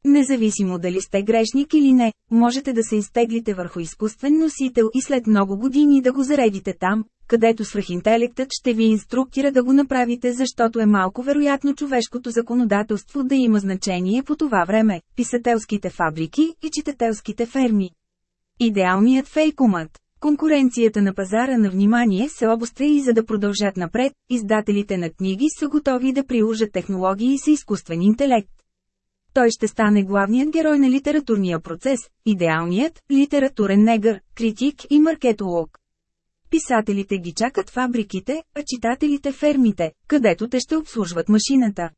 Независимо дали сте грешник или не, можете да се изтеглите върху изкуствен носител и след много години да го заредите там, където свръхинтелектът ще ви инструктира да го направите защото е малко вероятно човешкото законодателство да има значение по това време, писателските фабрики и читателските ферми. Идеалният фейкомат Конкуренцията на пазара на внимание се обостря и за да продължат напред, издателите на книги са готови да приложат технологии с изкуствен интелект. Той ще стане главният герой на литературния процес, идеалният, литературен негър, критик и маркетолог. Писателите ги чакат фабриките, а читателите фермите, където те ще обслужват машината.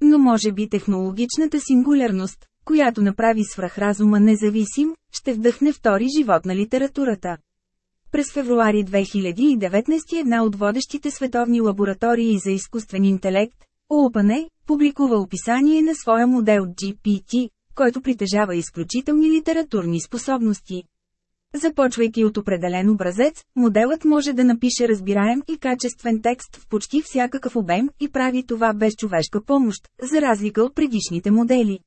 Но може би технологичната сингулярност, която направи свръхразума независим, ще вдъхне втори живот на литературата. През февруари 2019 една от водещите световни лаборатории за изкуствен интелект, OpenAI, публикува описание на своя модел GPT, който притежава изключителни литературни способности. Започвайки от определен образец, моделът може да напише разбираем и качествен текст в почти всякакъв обем и прави това без човешка помощ, за разлика от предишните модели.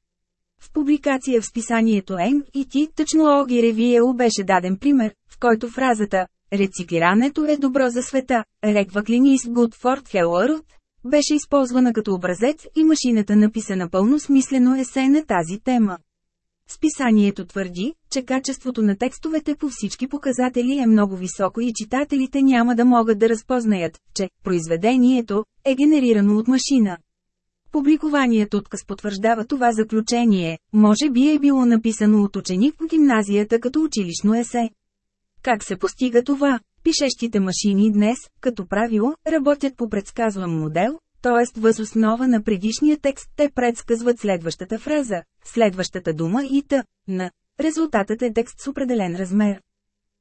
В публикация в списанието MIT Technology Review беше даден пример, в който фразата «Рециклирането е добро за света, good for the world» беше използвана като образец и машината написа напълно смислено есе на тази тема. Списанието твърди, че качеството на текстовете по всички показатели е много високо и читателите няма да могат да разпознаят, че произведението е генерирано от машина. Публикуваният отказ потвърждава това заключение, може би е било написано от ученик в гимназията като училищно есе. Как се постига това? Пишещите машини днес, като правило, работят по предсказван модел, т.е. въз основа на предишния текст те предсказват следващата фраза, следващата дума и т. на. Резултатът е текст с определен размер.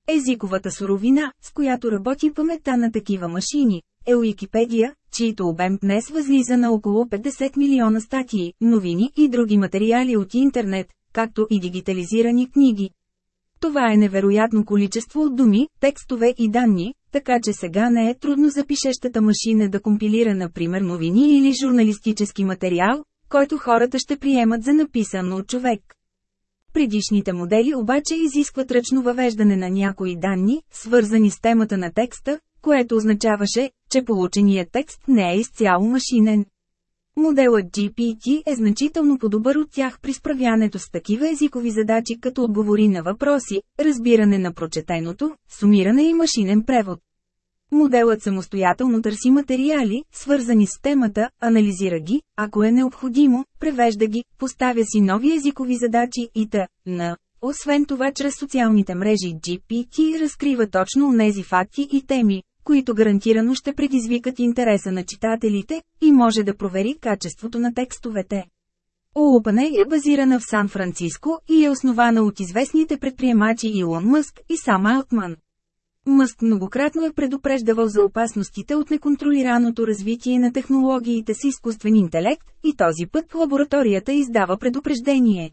Езиковата суровина, с която работи паметта на такива машини, е Уикипедия, чието обем днес възлиза на около 50 милиона статии, новини и други материали от интернет, както и дигитализирани книги. Това е невероятно количество от думи, текстове и данни, така че сега не е трудно за пишещата машина да компилира например новини или журналистически материал, който хората ще приемат за написан от човек. Предишните модели обаче изискват ръчно въвеждане на някои данни, свързани с темата на текста, което означаваше, че полученият текст не е изцяло машинен. Моделът GPT е значително по-добър от тях при справянето с такива езикови задачи като отговори на въпроси, разбиране на прочетеното, сумиране и машинен превод. Моделът самостоятелно търси материали, свързани с темата, анализира ги, ако е необходимо, превежда ги, поставя си нови езикови задачи и т.н. Освен това чрез социалните мрежи GPT разкрива точно онези факти и теми, които гарантирано ще предизвикат интереса на читателите, и може да провери качеството на текстовете. OpenAI е базирана в Сан-Франциско и е основана от известните предприемачи Илон Мъск и Сам Алтман. Мъск многократно е предупреждавал за опасностите от неконтролираното развитие на технологиите с изкуствен интелект, и този път лабораторията издава предупреждение.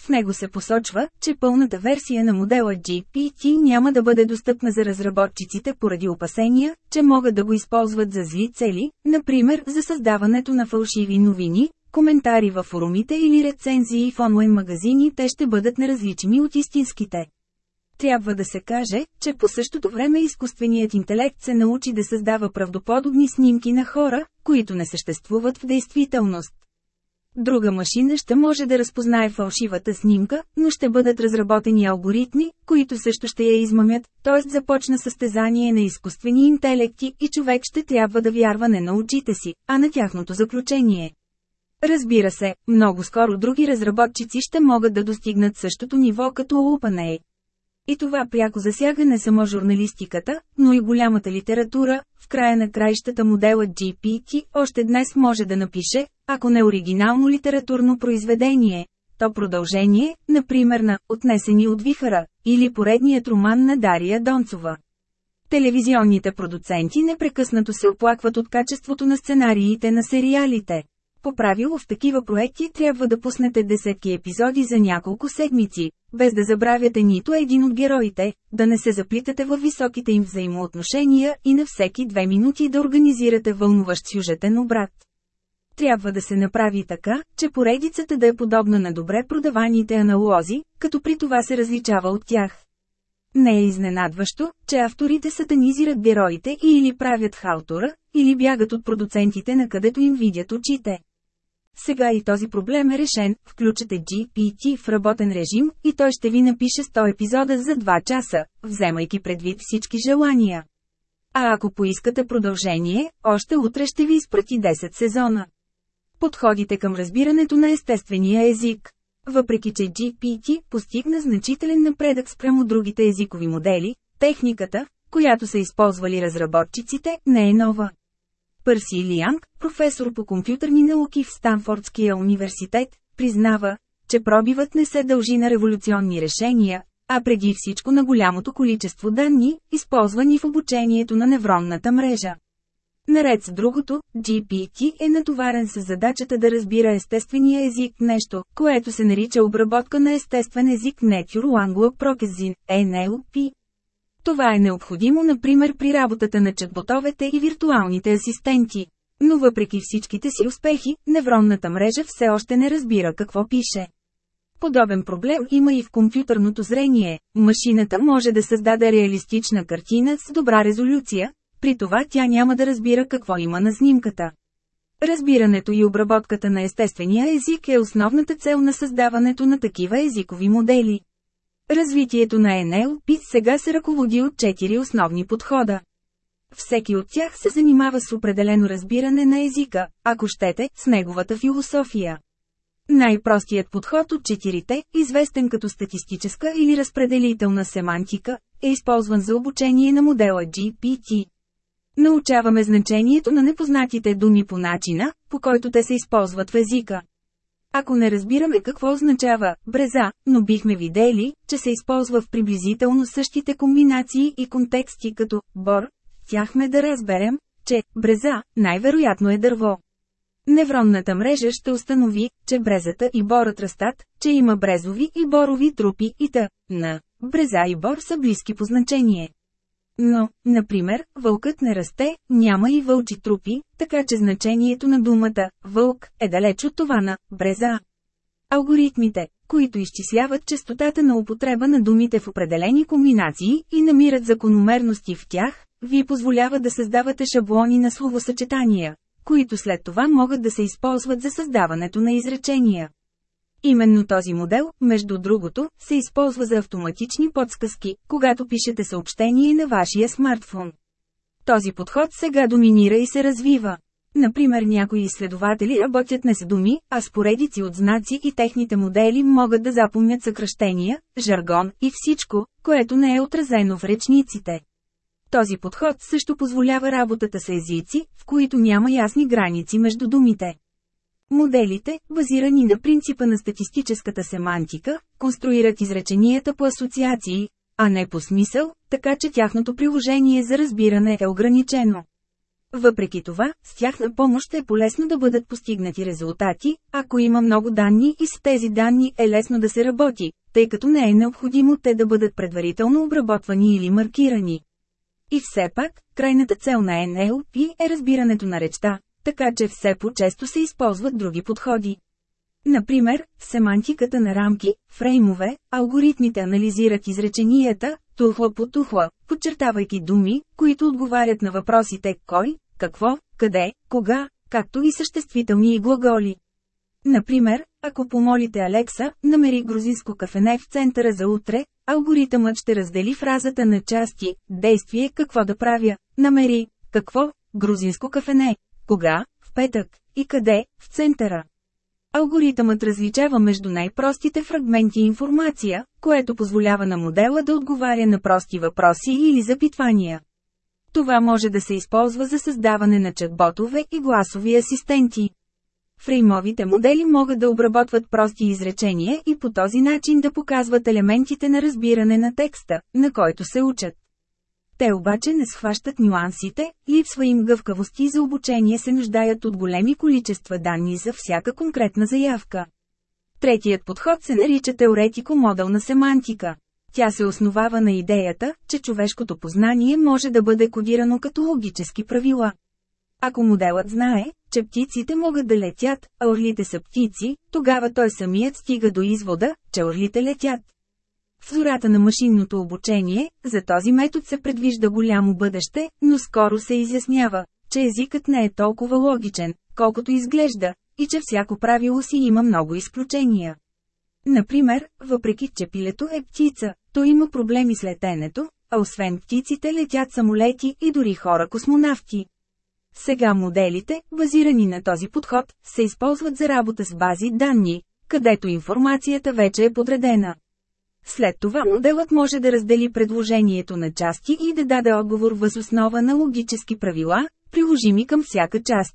В него се посочва, че пълната версия на модела GPT няма да бъде достъпна за разработчиците поради опасения, че могат да го използват за зли цели, например за създаването на фалшиви новини, коментари във форумите или рецензии в онлайн магазини те ще бъдат неразличими от истинските. Трябва да се каже, че по същото време изкуственият интелект се научи да създава правдоподобни снимки на хора, които не съществуват в действителност. Друга машина ще може да разпознае фалшивата снимка, но ще бъдат разработени алгоритми, които също ще я измамят, т.е. започна състезание на изкуствени интелекти и човек ще трябва да вярва не на очите си, а на тяхното заключение. Разбира се, много скоро други разработчици ще могат да достигнат същото ниво като OpenAI. И това пряко засяга не само журналистиката, но и голямата литература, в края на краищата моделът GPT още днес може да напише, ако не оригинално литературно произведение, то продължение, например на «Отнесени от вихара» или поредният роман на Дария Донцова. Телевизионните продуценти непрекъснато се оплакват от качеството на сценариите на сериалите. По правило в такива проекти трябва да пуснете десетки епизоди за няколко седмици, без да забравяте нито един от героите, да не се заплитате във високите им взаимоотношения и на всеки две минути да организирате вълнуващ сюжетен обрат. Трябва да се направи така, че поредицата да е подобна на добре продаваните аналози, като при това се различава от тях. Не е изненадващо, че авторите сатанизират героите и или правят халтура, или бягат от продуцентите на където им видят очите. Сега и този проблем е решен, включете GPT в работен режим и той ще ви напише 100 епизода за 2 часа, вземайки предвид всички желания. А ако поискате продължение, още утре ще ви изпрати 10 сезона. Подходите към разбирането на естествения език. Въпреки че GPT постигна значителен напредък спрямо другите езикови модели, техниката, която са използвали разработчиците, не е нова. Пърси Лианг, професор по компютърни науки в Станфордския университет, признава, че пробивът не се дължи на революционни решения, а преди всичко на голямото количество данни, използвани в обучението на невронната мрежа. Наред с другото, GPT е натоварен с задачата да разбира естествения език нещо, което се нарича обработка на естествен език Natural Language Processing, NLP. Това е необходимо например при работата на чатботовете и виртуалните асистенти. Но въпреки всичките си успехи, невронната мрежа все още не разбира какво пише. Подобен проблем има и в компютърното зрение. Машината може да създаде реалистична картина с добра резолюция, при това тя няма да разбира какво има на снимката. Разбирането и обработката на естествения език е основната цел на създаването на такива езикови модели. Развитието на NLP сега се ръководи от четири основни подхода. Всеки от тях се занимава с определено разбиране на езика, ако щете, с неговата философия. Най-простият подход от четирите, известен като статистическа или разпределителна семантика, е използван за обучение на модела GPT. Научаваме значението на непознатите думи по начина, по който те се използват в езика. Ако не разбираме какво означава бреза, но бихме видели, че се използва в приблизително същите комбинации и контексти като бор, тяхме да разберем, че бреза най-вероятно е дърво. Невронната мрежа ще установи, че брезата и борът растат, че има брезови и борови трупи и т. на бреза и бор са близки по значение. Но, например, вълкът не расте, няма и вълчи трупи, така че значението на думата «вълк» е далеч от това на «бреза». Алгоритмите, които изчисляват частотата на употреба на думите в определени комбинации и намират закономерности в тях, ви позволяват да създавате шаблони на словосъчетания, които след това могат да се използват за създаването на изречения. Именно този модел, между другото, се използва за автоматични подсказки, когато пишете съобщение на вашия смартфон. Този подход сега доминира и се развива. Например някои изследователи работят не с думи, а с поредици от знаци и техните модели могат да запомнят съкръщения, жаргон и всичко, което не е отразено в речниците. Този подход също позволява работата с езици, в които няма ясни граници между думите. Моделите, базирани на принципа на статистическата семантика, конструират изреченията по асоциации, а не по смисъл, така че тяхното приложение за разбиране е ограничено. Въпреки това, с тяхна помощ е полезно да бъдат постигнати резултати, ако има много данни и с тези данни е лесно да се работи, тъй като не е необходимо те да бъдат предварително обработвани или маркирани. И все пак, крайната цел на NLP е разбирането на речта, така че все по-често се използват други подходи. Например, семантиката на рамки, фреймове, алгоритмите анализират изреченията, тухла по тухла, подчертавайки думи, които отговарят на въпросите кой, какво, къде, кога, както и съществителни и глаголи. Например, ако помолите Алекса, намери грузинско кафене в центъра за утре, алгоритъмът ще раздели фразата на части, действие какво да правя, намери, какво, грузинско кафене, кога, в петък, и къде, в центъра. Алгоритъмът различава между най-простите фрагменти информация, което позволява на модела да отговаря на прости въпроси или запитвания. Това може да се използва за създаване на чатботове и гласови асистенти. Фреймовите модели могат да обработват прости изречения и по този начин да показват елементите на разбиране на текста, на който се учат. Те обаче не схващат нюансите, липсва им гъвкавост и за обучение се нуждаят от големи количества данни за всяка конкретна заявка. Третият подход се нарича теоретико-модална семантика. Тя се основава на идеята, че човешкото познание може да бъде кодирано като логически правила. Ако моделът знае, че птиците могат да летят, а орлите са птици, тогава той самият стига до извода, че орлите летят. В зората на машинното обучение, за този метод се предвижда голямо бъдеще, но скоро се изяснява, че езикът не е толкова логичен, колкото изглежда, и че всяко правило си има много изключения. Например, въпреки че пилето е птица, то има проблеми с летенето, а освен птиците летят самолети и дори хора-космонавти. Сега моделите, базирани на този подход, се използват за работа с бази данни, където информацията вече е подредена. След това моделът може да раздели предложението на части и да даде отговор въз основа на логически правила, приложими към всяка част.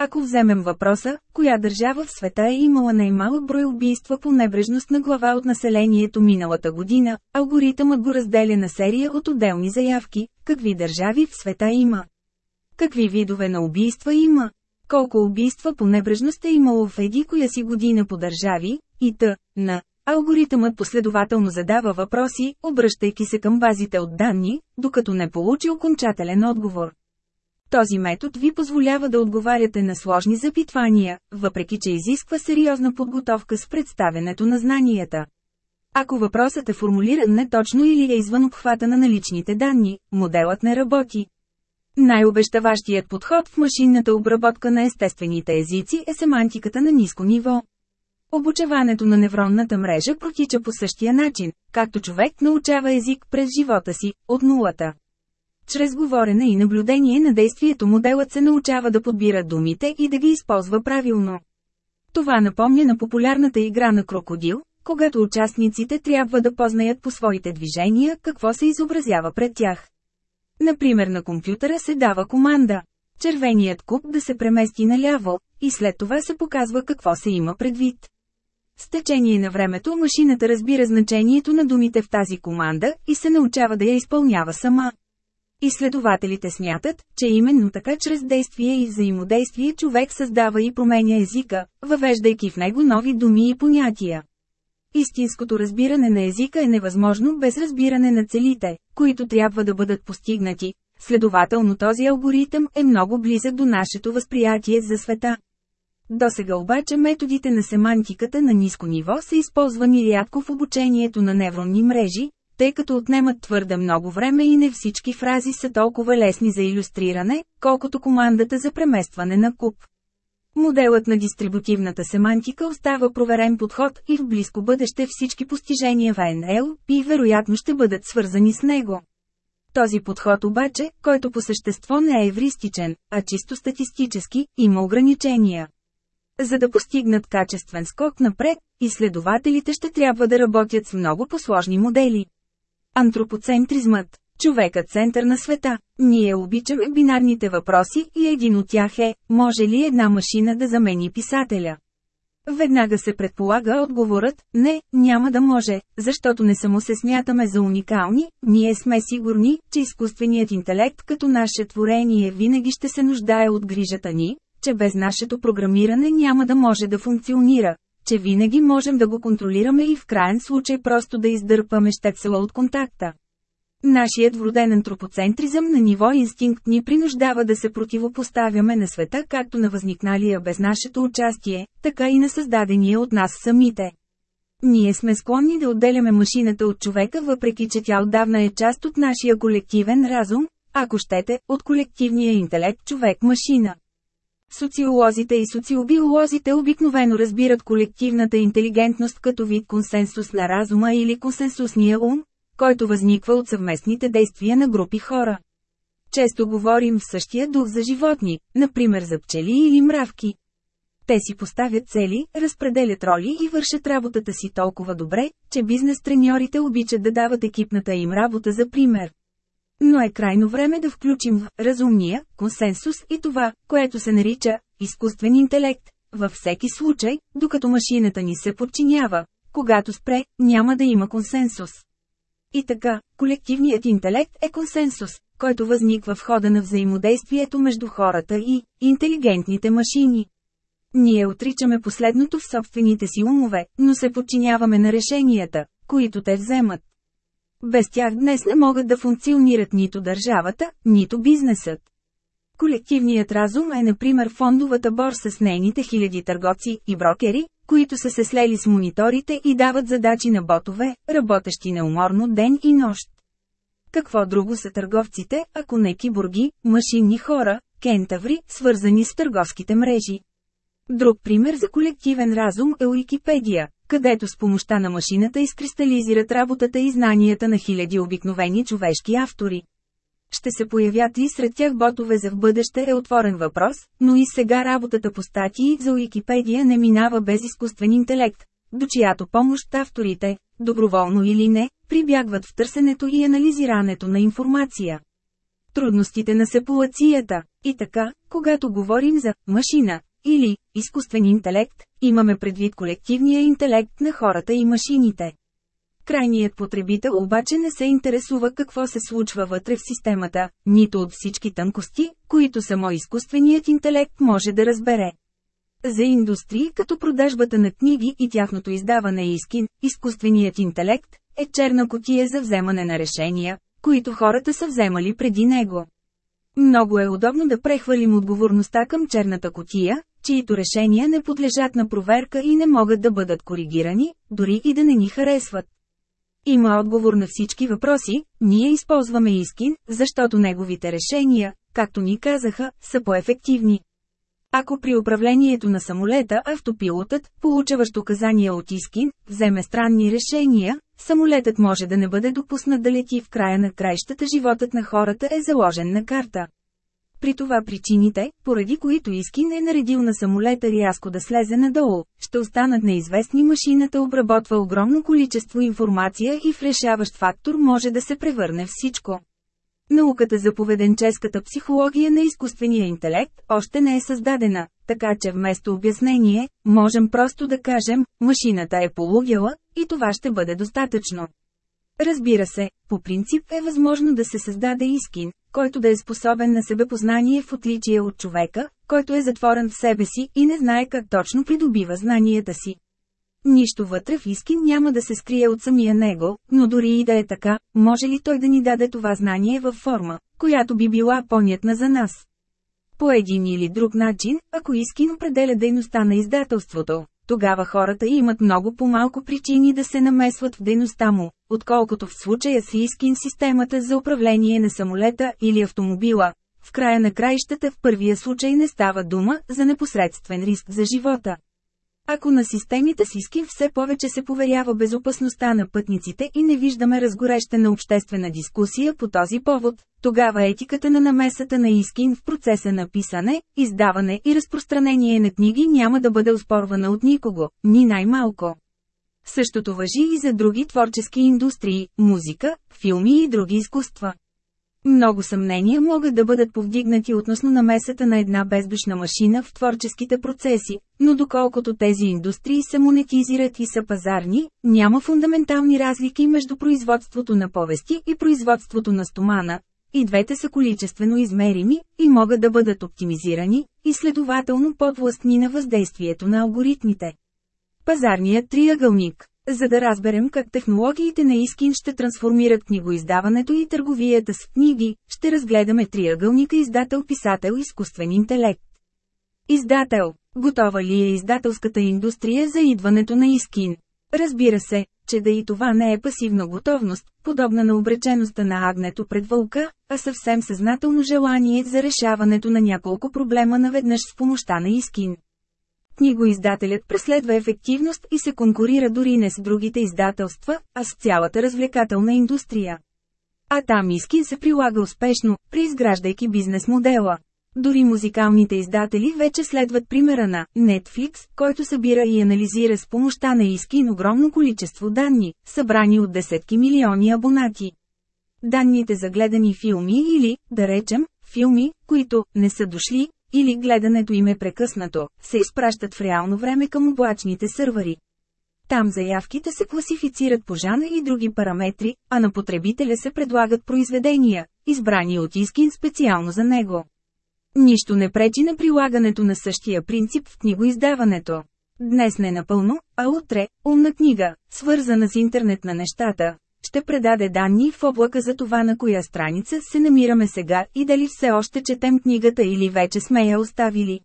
Ако вземем въпроса, коя държава в света е имала най-малък брой убийства по небрежност на глава от населението миналата година, алгоритъмът го разделя на серия от отделни заявки, какви държави в света има. Какви видове на убийства има? Колко убийства по небрежност е имало в еди коя си година по държави, и т. на Алгоритъмът последователно задава въпроси, обръщайки се към базите от данни, докато не получи окончателен отговор. Този метод ви позволява да отговаряте на сложни запитвания, въпреки че изисква сериозна подготовка с представенето на знанията. Ако въпросът е формулиран неточно или е извън обхвата на наличните данни, моделът не работи. Най-обещаващият подход в машинната обработка на естествените езици е семантиката на ниско ниво. Обучаването на невронната мрежа протича по същия начин, както човек научава език през живота си, от нулата. Чрез говорене и наблюдение на действието моделът се научава да подбира думите и да ги използва правилно. Това напомня на популярната игра на крокодил, когато участниците трябва да познаят по своите движения какво се изобразява пред тях. Например на компютъра се дава команда червеният куб да се премести наляво, и след това се показва какво се има предвид. С течение на времето машината разбира значението на думите в тази команда и се научава да я изпълнява сама. Изследователите смятат, че именно така чрез действие и взаимодействие човек създава и променя езика, въвеждайки в него нови думи и понятия. Истинското разбиране на езика е невъзможно без разбиране на целите, които трябва да бъдат постигнати, следователно този алгоритъм е много близък до нашето възприятие за света. До сега обаче методите на семантиката на ниско ниво са използвани рядко в обучението на невронни мрежи, тъй като отнемат твърде много време и не всички фрази са толкова лесни за илюстриране, колкото командата за преместване на куп. Моделът на дистрибутивната семантика остава проверен подход и в близко бъдеще всички постижения в NLP вероятно ще бъдат свързани с него. Този подход обаче, който по същество не е евристичен, а чисто статистически, има ограничения. За да постигнат качествен скок напред, изследователите ще трябва да работят с много посложни модели. Антропоцентризмът Човекът център на света. Ние обичаме бинарните въпроси и един от тях е, може ли една машина да замени писателя? Веднага се предполага отговорът, не, няма да може, защото не само се смятаме за уникални, ние сме сигурни, че изкуственият интелект като наше творение винаги ще се нуждае от грижата ни, че без нашето програмиране няма да може да функционира, че винаги можем да го контролираме и в крайен случай просто да издърпаме щецела от контакта. Нашият вроден антропоцентризъм на ниво инстинкт ни принуждава да се противопоставяме на света както на възникналия без нашето участие, така и на създадения от нас самите. Ние сме склонни да отделяме машината от човека въпреки че тя отдавна е част от нашия колективен разум, ако щете, от колективния интелект човек-машина. Социолозите и социобиолозите обикновено разбират колективната интелигентност като вид консенсус на разума или консенсусния ум, който възниква от съвместните действия на групи хора. Често говорим в същия дух за животни, например за пчели или мравки. Те си поставят цели, разпределят роли и вършат работата си толкова добре, че бизнес треньорите обичат да дават екипната им работа за пример. Но е крайно време да включим в разумния консенсус и това, което се нарича изкуствен интелект. Във всеки случай, докато машината ни се подчинява, когато спре, няма да има консенсус. И така, колективният интелект е консенсус, който възниква в хода на взаимодействието между хората и интелигентните машини. Ние отричаме последното в собствените си умове, но се подчиняваме на решенията, които те вземат. Без тях днес не могат да функционират нито държавата, нито бизнесът. Колективният разум е например фондовата борса с нейните хиляди търговци и брокери, които са се слели с мониторите и дават задачи на ботове, работещи неуморно ден и нощ. Какво друго са търговците, ако не киборги, машинни хора, кентаври, свързани с търговските мрежи? Друг пример за колективен разум е Уикипедия, където с помощта на машината изкристализират работата и знанията на хиляди обикновени човешки автори. Ще се появят и сред тях ботове за в бъдеще е отворен въпрос, но и сега работата по статии за Уикипедия не минава без изкуствен интелект, до чиято помощ авторите, доброволно или не, прибягват в търсенето и анализирането на информация. Трудностите на сепулацията. И така, когато говорим за «машина» или «изкуствен интелект», имаме предвид колективния интелект на хората и машините. Крайният потребител обаче не се интересува какво се случва вътре в системата, нито от всички тънкости, които само изкуственият интелект може да разбере. За индустрии като продажбата на книги и тяхното издаване и скин, изкуственият интелект е черна котия за вземане на решения, които хората са вземали преди него. Много е удобно да прехвалим отговорността към черната котия, чието решения не подлежат на проверка и не могат да бъдат коригирани, дори и да не ни харесват. Има отговор на всички въпроси, ние използваме Искин, защото неговите решения, както ни казаха, са по-ефективни. Ако при управлението на самолета автопилотът, получаващ указания от Искин, вземе странни решения, самолетът може да не бъде допуснат да лети в края на краищата животът на хората е заложен на карта. При това причините, поради които Искин е наредил на самолета рязко да слезе надолу, ще останат неизвестни машината обработва огромно количество информация и в решаващ фактор може да се превърне всичко. Науката за поведенческата психология на изкуствения интелект още не е създадена, така че вместо обяснение, можем просто да кажем, машината е полугела, и това ще бъде достатъчно. Разбира се, по принцип е възможно да се създаде искин, който да е способен на себепознание в отличие от човека, който е затворен в себе си и не знае как точно придобива знанията си. Нищо вътре в Искин няма да се скрие от самия него, но дори и да е така, може ли той да ни даде това знание във форма, която би била понятна за нас? По един или друг начин, ако Искин определя дейността на издателството, тогава хората имат много по-малко причини да се намесват в дейността му, отколкото в случая с Искин системата за управление на самолета или автомобила. В края на краищата в първия случай не става дума за непосредствен риск за живота. Ако на системите с ИСКИ все повече се поверява безопасността на пътниците и не виждаме разгорещена обществена дискусия по този повод, тогава етиката на намесата на ИСКИН в процеса на писане, издаване и разпространение на книги няма да бъде оспорвана от никого, ни най-малко. Същото въжи и за други творчески индустрии – музика, филми и други изкуства. Много съмнения могат да бъдат повдигнати относно намесата на една бездушна машина в творческите процеси, но доколкото тези индустрии се монетизират и са пазарни, няма фундаментални разлики между производството на повести и производството на стомана. И двете са количествено измерими и могат да бъдат оптимизирани, и следователно подвластни на въздействието на алгоритмите. Пазарният триъгълник за да разберем как технологиите на Искин ще трансформират книгоиздаването и търговията с книги, ще разгледаме триъгълника издател-писател-изкуствен интелект. Издател. Готова ли е издателската индустрия за идването на Искин? Разбира се, че да и това не е пасивна готовност, подобна на обречеността на агнето пред вълка, а съвсем съзнателно желание за решаването на няколко проблема наведнъж с помощта на Искин. Книгоиздателят преследва ефективност и се конкурира дори не с другите издателства, а с цялата развлекателна индустрия. А там Искин се прилага успешно, преизграждайки бизнес модела. Дори музикалните издатели вече следват примера на Netflix, който събира и анализира с помощта на Искин огромно количество данни, събрани от десетки милиони абонати. Данните за гледани филми или, да речем, филми, които не са дошли, или гледането им е прекъснато, се изпращат в реално време към облачните сървъри. Там заявките се класифицират по жанр и други параметри, а на потребителя се предлагат произведения, избрани от Искин специално за него. Нищо не пречи на прилагането на същия принцип в книгоиздаването. Днес не напълно, а утре – умна книга, свързана с интернет на нещата, ще предаде данни в облака за това на коя страница се намираме сега и дали все още четем книгата или вече сме я оставили.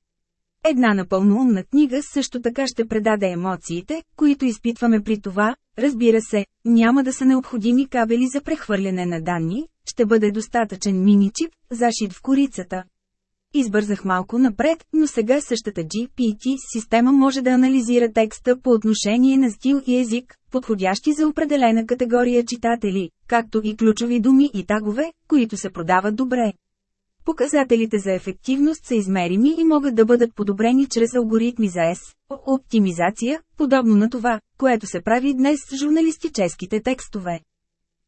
Една напълно умна книга също така ще предаде емоциите, които изпитваме при това, разбира се, няма да са необходими кабели за прехвърляне на данни, ще бъде достатъчен мини-чип, зашит в корицата. Избързах малко напред, но сега същата GPT система може да анализира текста по отношение на стил и език, подходящи за определена категория читатели, както и ключови думи и тагове, които се продават добре. Показателите за ефективност са измерими и могат да бъдат подобрени чрез алгоритми за S, оптимизация, подобно на това, което се прави днес с журналистическите текстове.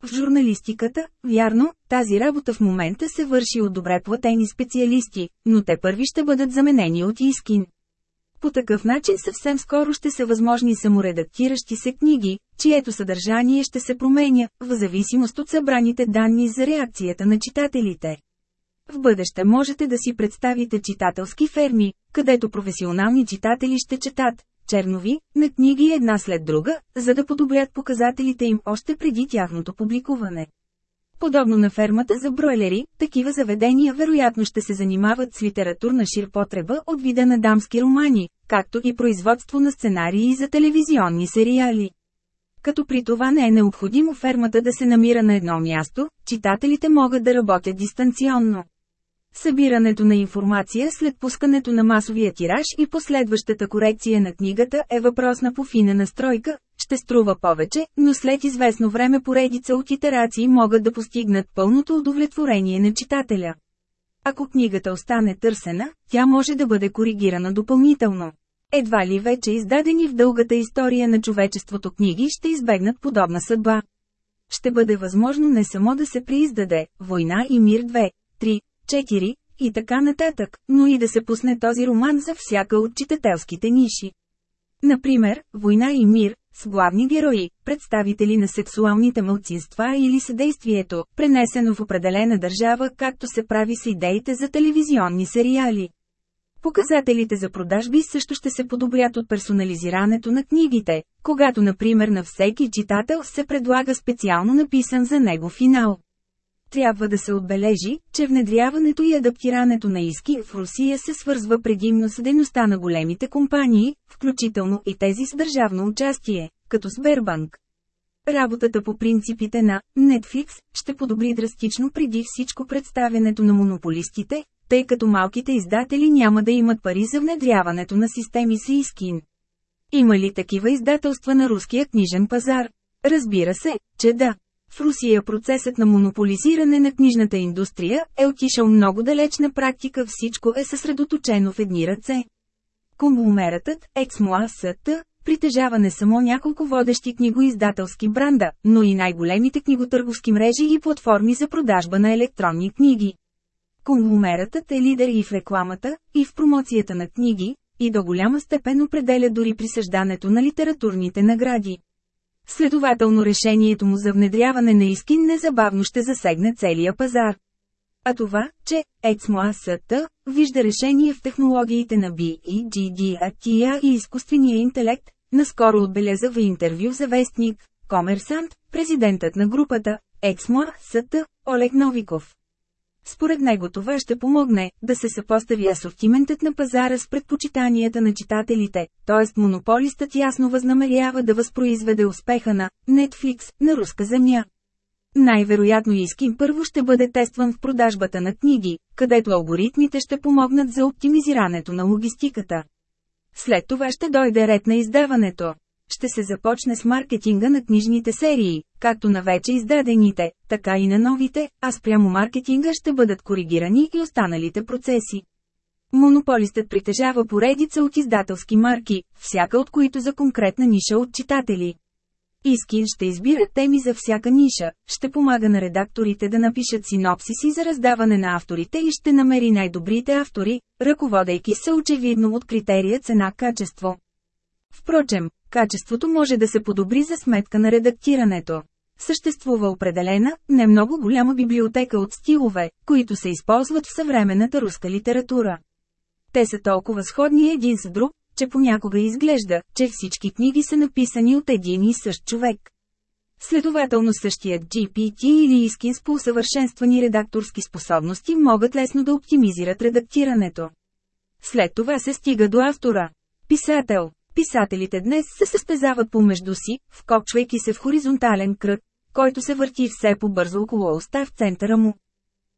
В журналистиката, вярно, тази работа в момента се върши от добре платени специалисти, но те първи ще бъдат заменени от Искин. По такъв начин съвсем скоро ще са възможни саморедактиращи се книги, чието съдържание ще се променя, в зависимост от събраните данни за реакцията на читателите. В бъдеще можете да си представите читателски ферми, където професионални читатели ще четат, чернови, на книги една след друга, за да подобрят показателите им още преди тяхното публикуване. Подобно на фермата за бройлери, такива заведения вероятно ще се занимават с литературна ширпотреба от вида на дамски романи, както и производство на сценарии за телевизионни сериали. Като при това не е необходимо фермата да се намира на едно място, читателите могат да работят дистанционно. Събирането на информация след пускането на масовия тираж и последващата корекция на книгата е въпрос на пофина настройка, ще струва повече, но след известно време поредица от итерации могат да постигнат пълното удовлетворение на читателя. Ако книгата остане търсена, тя може да бъде коригирана допълнително. Едва ли вече издадени в дългата история на човечеството книги ще избегнат подобна съдба. Ще бъде възможно не само да се преиздаде «Война и мир 2», 3, 4 и така нататък, но и да се пусне този роман за всяка от читателските ниши. Например, «Война и мир», с главни герои, представители на сексуалните мълцинства или съдействието, пренесено в определена държава, както се прави с идеите за телевизионни сериали. Показателите за продажби също ще се подобрят от персонализирането на книгите, когато например на всеки читател се предлага специално написан за него финал. Трябва да се отбележи, че внедряването и адаптирането на иски в Русия се свързва предимно с дейността на големите компании, включително и тези с държавно участие, като Сбербанк. Работата по принципите на Netflix ще подобри драстично преди всичко представянето на монополистите, тъй като малките издатели няма да имат пари за внедряването на системи с искин. Има ли такива издателства на руския книжен пазар? Разбира се, че да. В Русия процесът на монополизиране на книжната индустрия е отишъл много далеч на практика всичко е съсредоточено в едни ръце. Конгломератът, ексмуасът, притежава не само няколко водещи книгоиздателски бранда, но и най-големите книготърговски мрежи и платформи за продажба на електронни книги. Конгломератът е лидер и в рекламата, и в промоцията на книги, и до голяма степен определя дори присъждането на литературните награди. Следователно решението му за внедряване на Искин незабавно ще засегне целия пазар. А това, че ЕЦМОАСТ вижда решение в технологиите на BEGDATIA и изкуствения интелект, наскоро отбеляза в интервю за вестник Комерсант, президентът на групата ЕЦМОАСТ Олег Новиков. Според него това ще помогне да се съпостави асортиментът на пазара с предпочитанията на читателите, т.е. монополистът ясно възнамерява да възпроизведе успеха на Netflix на руска земя. Най-вероятно Искин първо ще бъде тестван в продажбата на книги, където алгоритмите ще помогнат за оптимизирането на логистиката. След това ще дойде ред на издаването. Ще се започне с маркетинга на книжните серии, както на вече издадените, така и на новите, а спрямо маркетинга ще бъдат коригирани и останалите процеси. Монополистът притежава поредица от издателски марки, всяка от които за конкретна ниша от читатели. Искин ще избира теми за всяка ниша, ще помага на редакторите да напишат синопсиси за раздаване на авторите и ще намери най-добрите автори, ръководейки се очевидно от критерия цена-качество. Впрочем, качеството може да се подобри за сметка на редактирането. Съществува определена, не много голяма библиотека от стилове, които се използват в съвременната руска литература. Те са толкова сходни един с друг, че понякога изглежда, че всички книги са написани от един и същ човек. Следователно същият GPT или Искин с усъвършенствани редакторски способности могат лесно да оптимизират редактирането. След това се стига до автора. Писател. Писателите днес се състезават помежду си, вкопчвайки се в хоризонтален кръг, който се върти все по-бързо около оста в центъра му.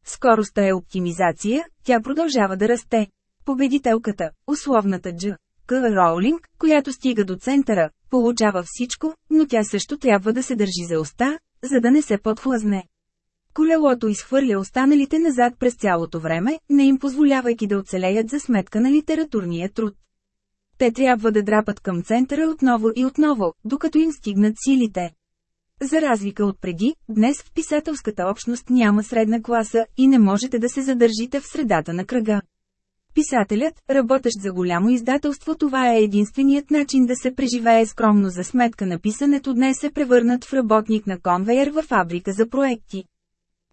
Скоростта е оптимизация, тя продължава да расте. Победителката, условната Дж. К. Роулинг, която стига до центъра, получава всичко, но тя също трябва да се държи за уста, за да не се подхлъзне. Колелото изхвърля останалите назад през цялото време, не им позволявайки да оцелеят за сметка на литературния труд. Те трябва да драпат към центъра отново и отново, докато им стигнат силите. За разлика от преди, днес в писателската общност няма средна класа и не можете да се задържите в средата на кръга. Писателят, работещ за голямо издателство това е единственият начин да се преживее скромно за сметка на писането днес е превърнат в работник на конвейер във фабрика за проекти.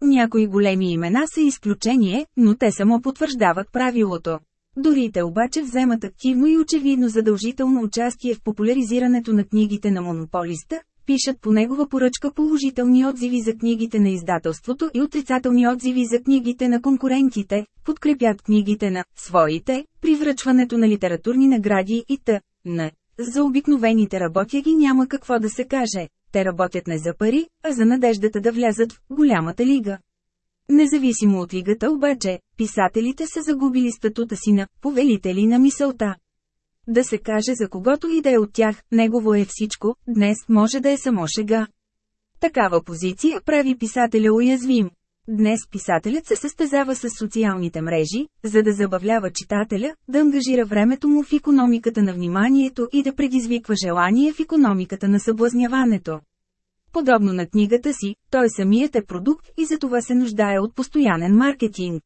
Някои големи имена са изключение, но те само потвърждават правилото. Дори те обаче вземат активно и очевидно задължително участие в популяризирането на книгите на монополиста, пишат по негова поръчка положителни отзиви за книгите на издателството и отрицателни отзиви за книгите на конкурентите, подкрепят книгите на своите, при връчването на литературни награди и т.н. За обикновените работяги няма какво да се каже, те работят не за пари, а за надеждата да влязат в голямата лига. Независимо от лигата обаче, писателите са загубили статута си на «повелители на мисълта». Да се каже за когото и да е от тях, негово е всичко, днес може да е само шега. Такава позиция прави писателя уязвим. Днес писателят се състезава с социалните мрежи, за да забавлява читателя, да ангажира времето му в економиката на вниманието и да предизвиква желание в економиката на съблазняването. Подобно на книгата си, той самият е продукт и за това се нуждае от постоянен маркетинг.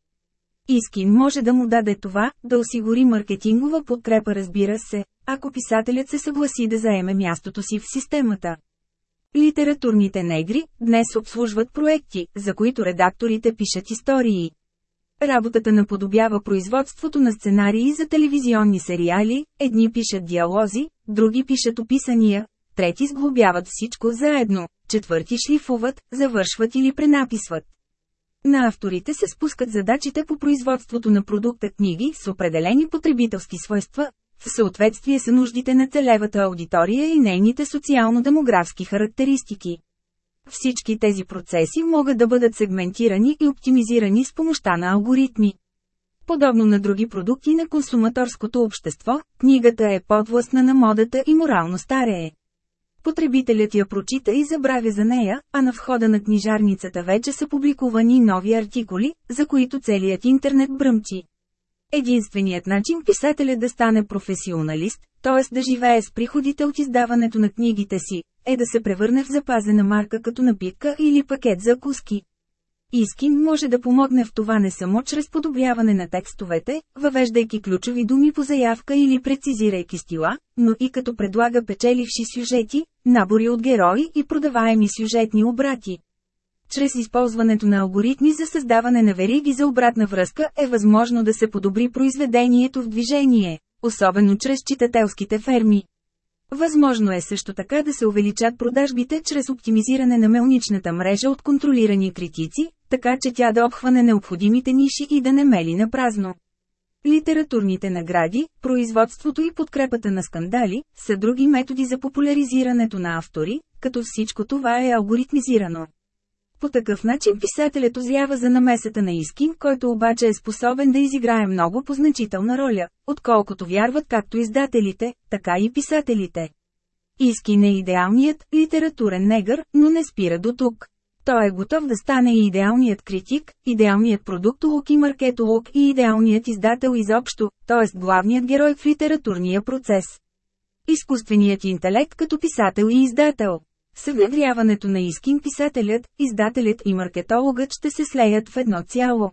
Искин може да му даде това, да осигури маркетингова подкрепа разбира се, ако писателят се съгласи да заеме мястото си в системата. Литературните негри днес обслужват проекти, за които редакторите пишат истории. Работата наподобява производството на сценарии за телевизионни сериали, едни пишат диалози, други пишат описания, трети сглобяват всичко заедно, четвърти шлифуват, завършват или пренаписват. На авторите се спускат задачите по производството на продукта книги с определени потребителски свойства, в съответствие с нуждите на целевата аудитория и нейните социално-демографски характеристики. Всички тези процеси могат да бъдат сегментирани и оптимизирани с помощта на алгоритми. Подобно на други продукти на консуматорското общество, книгата е подвластна на модата и морално старее. Потребителят я прочита и забравя за нея, а на входа на книжарницата вече са публикувани нови артикули, за които целият интернет бръмчи. Единственият начин писателя да стане професионалист, т.е. да живее с приходите от издаването на книгите си, е да се превърне в запазена марка като напитка или пакет за куски. Искин може да помогне в това не само чрез подобряване на текстовете, въвеждайки ключови думи по заявка или прецизирайки стила, но и като предлага печеливши сюжети, набори от герои и продаваеми сюжетни обрати. Чрез използването на алгоритми за създаване на вериги за обратна връзка е възможно да се подобри произведението в движение, особено чрез читателските ферми. Възможно е също така да се увеличат продажбите чрез оптимизиране на мелничната мрежа от контролирани критици, така че тя да обхване необходимите ниши и да не мели на празно. Литературните награди, производството и подкрепата на скандали, са други методи за популяризирането на автори, като всичко това е алгоритмизирано. По такъв начин писателят озява за намесата на Искин, който обаче е способен да изиграе много позначителна роля, отколкото вярват както издателите, така и писателите. Искин е идеалният литературен негър, но не спира до тук. Той е готов да стане и идеалният критик, идеалният продуктолог и маркетолог и идеалният издател изобщо, т.е. главният герой в литературния процес. Изкуственият интелект като писател и издател. С на Искин писателят, издателят и маркетологът ще се слеят в едно цяло.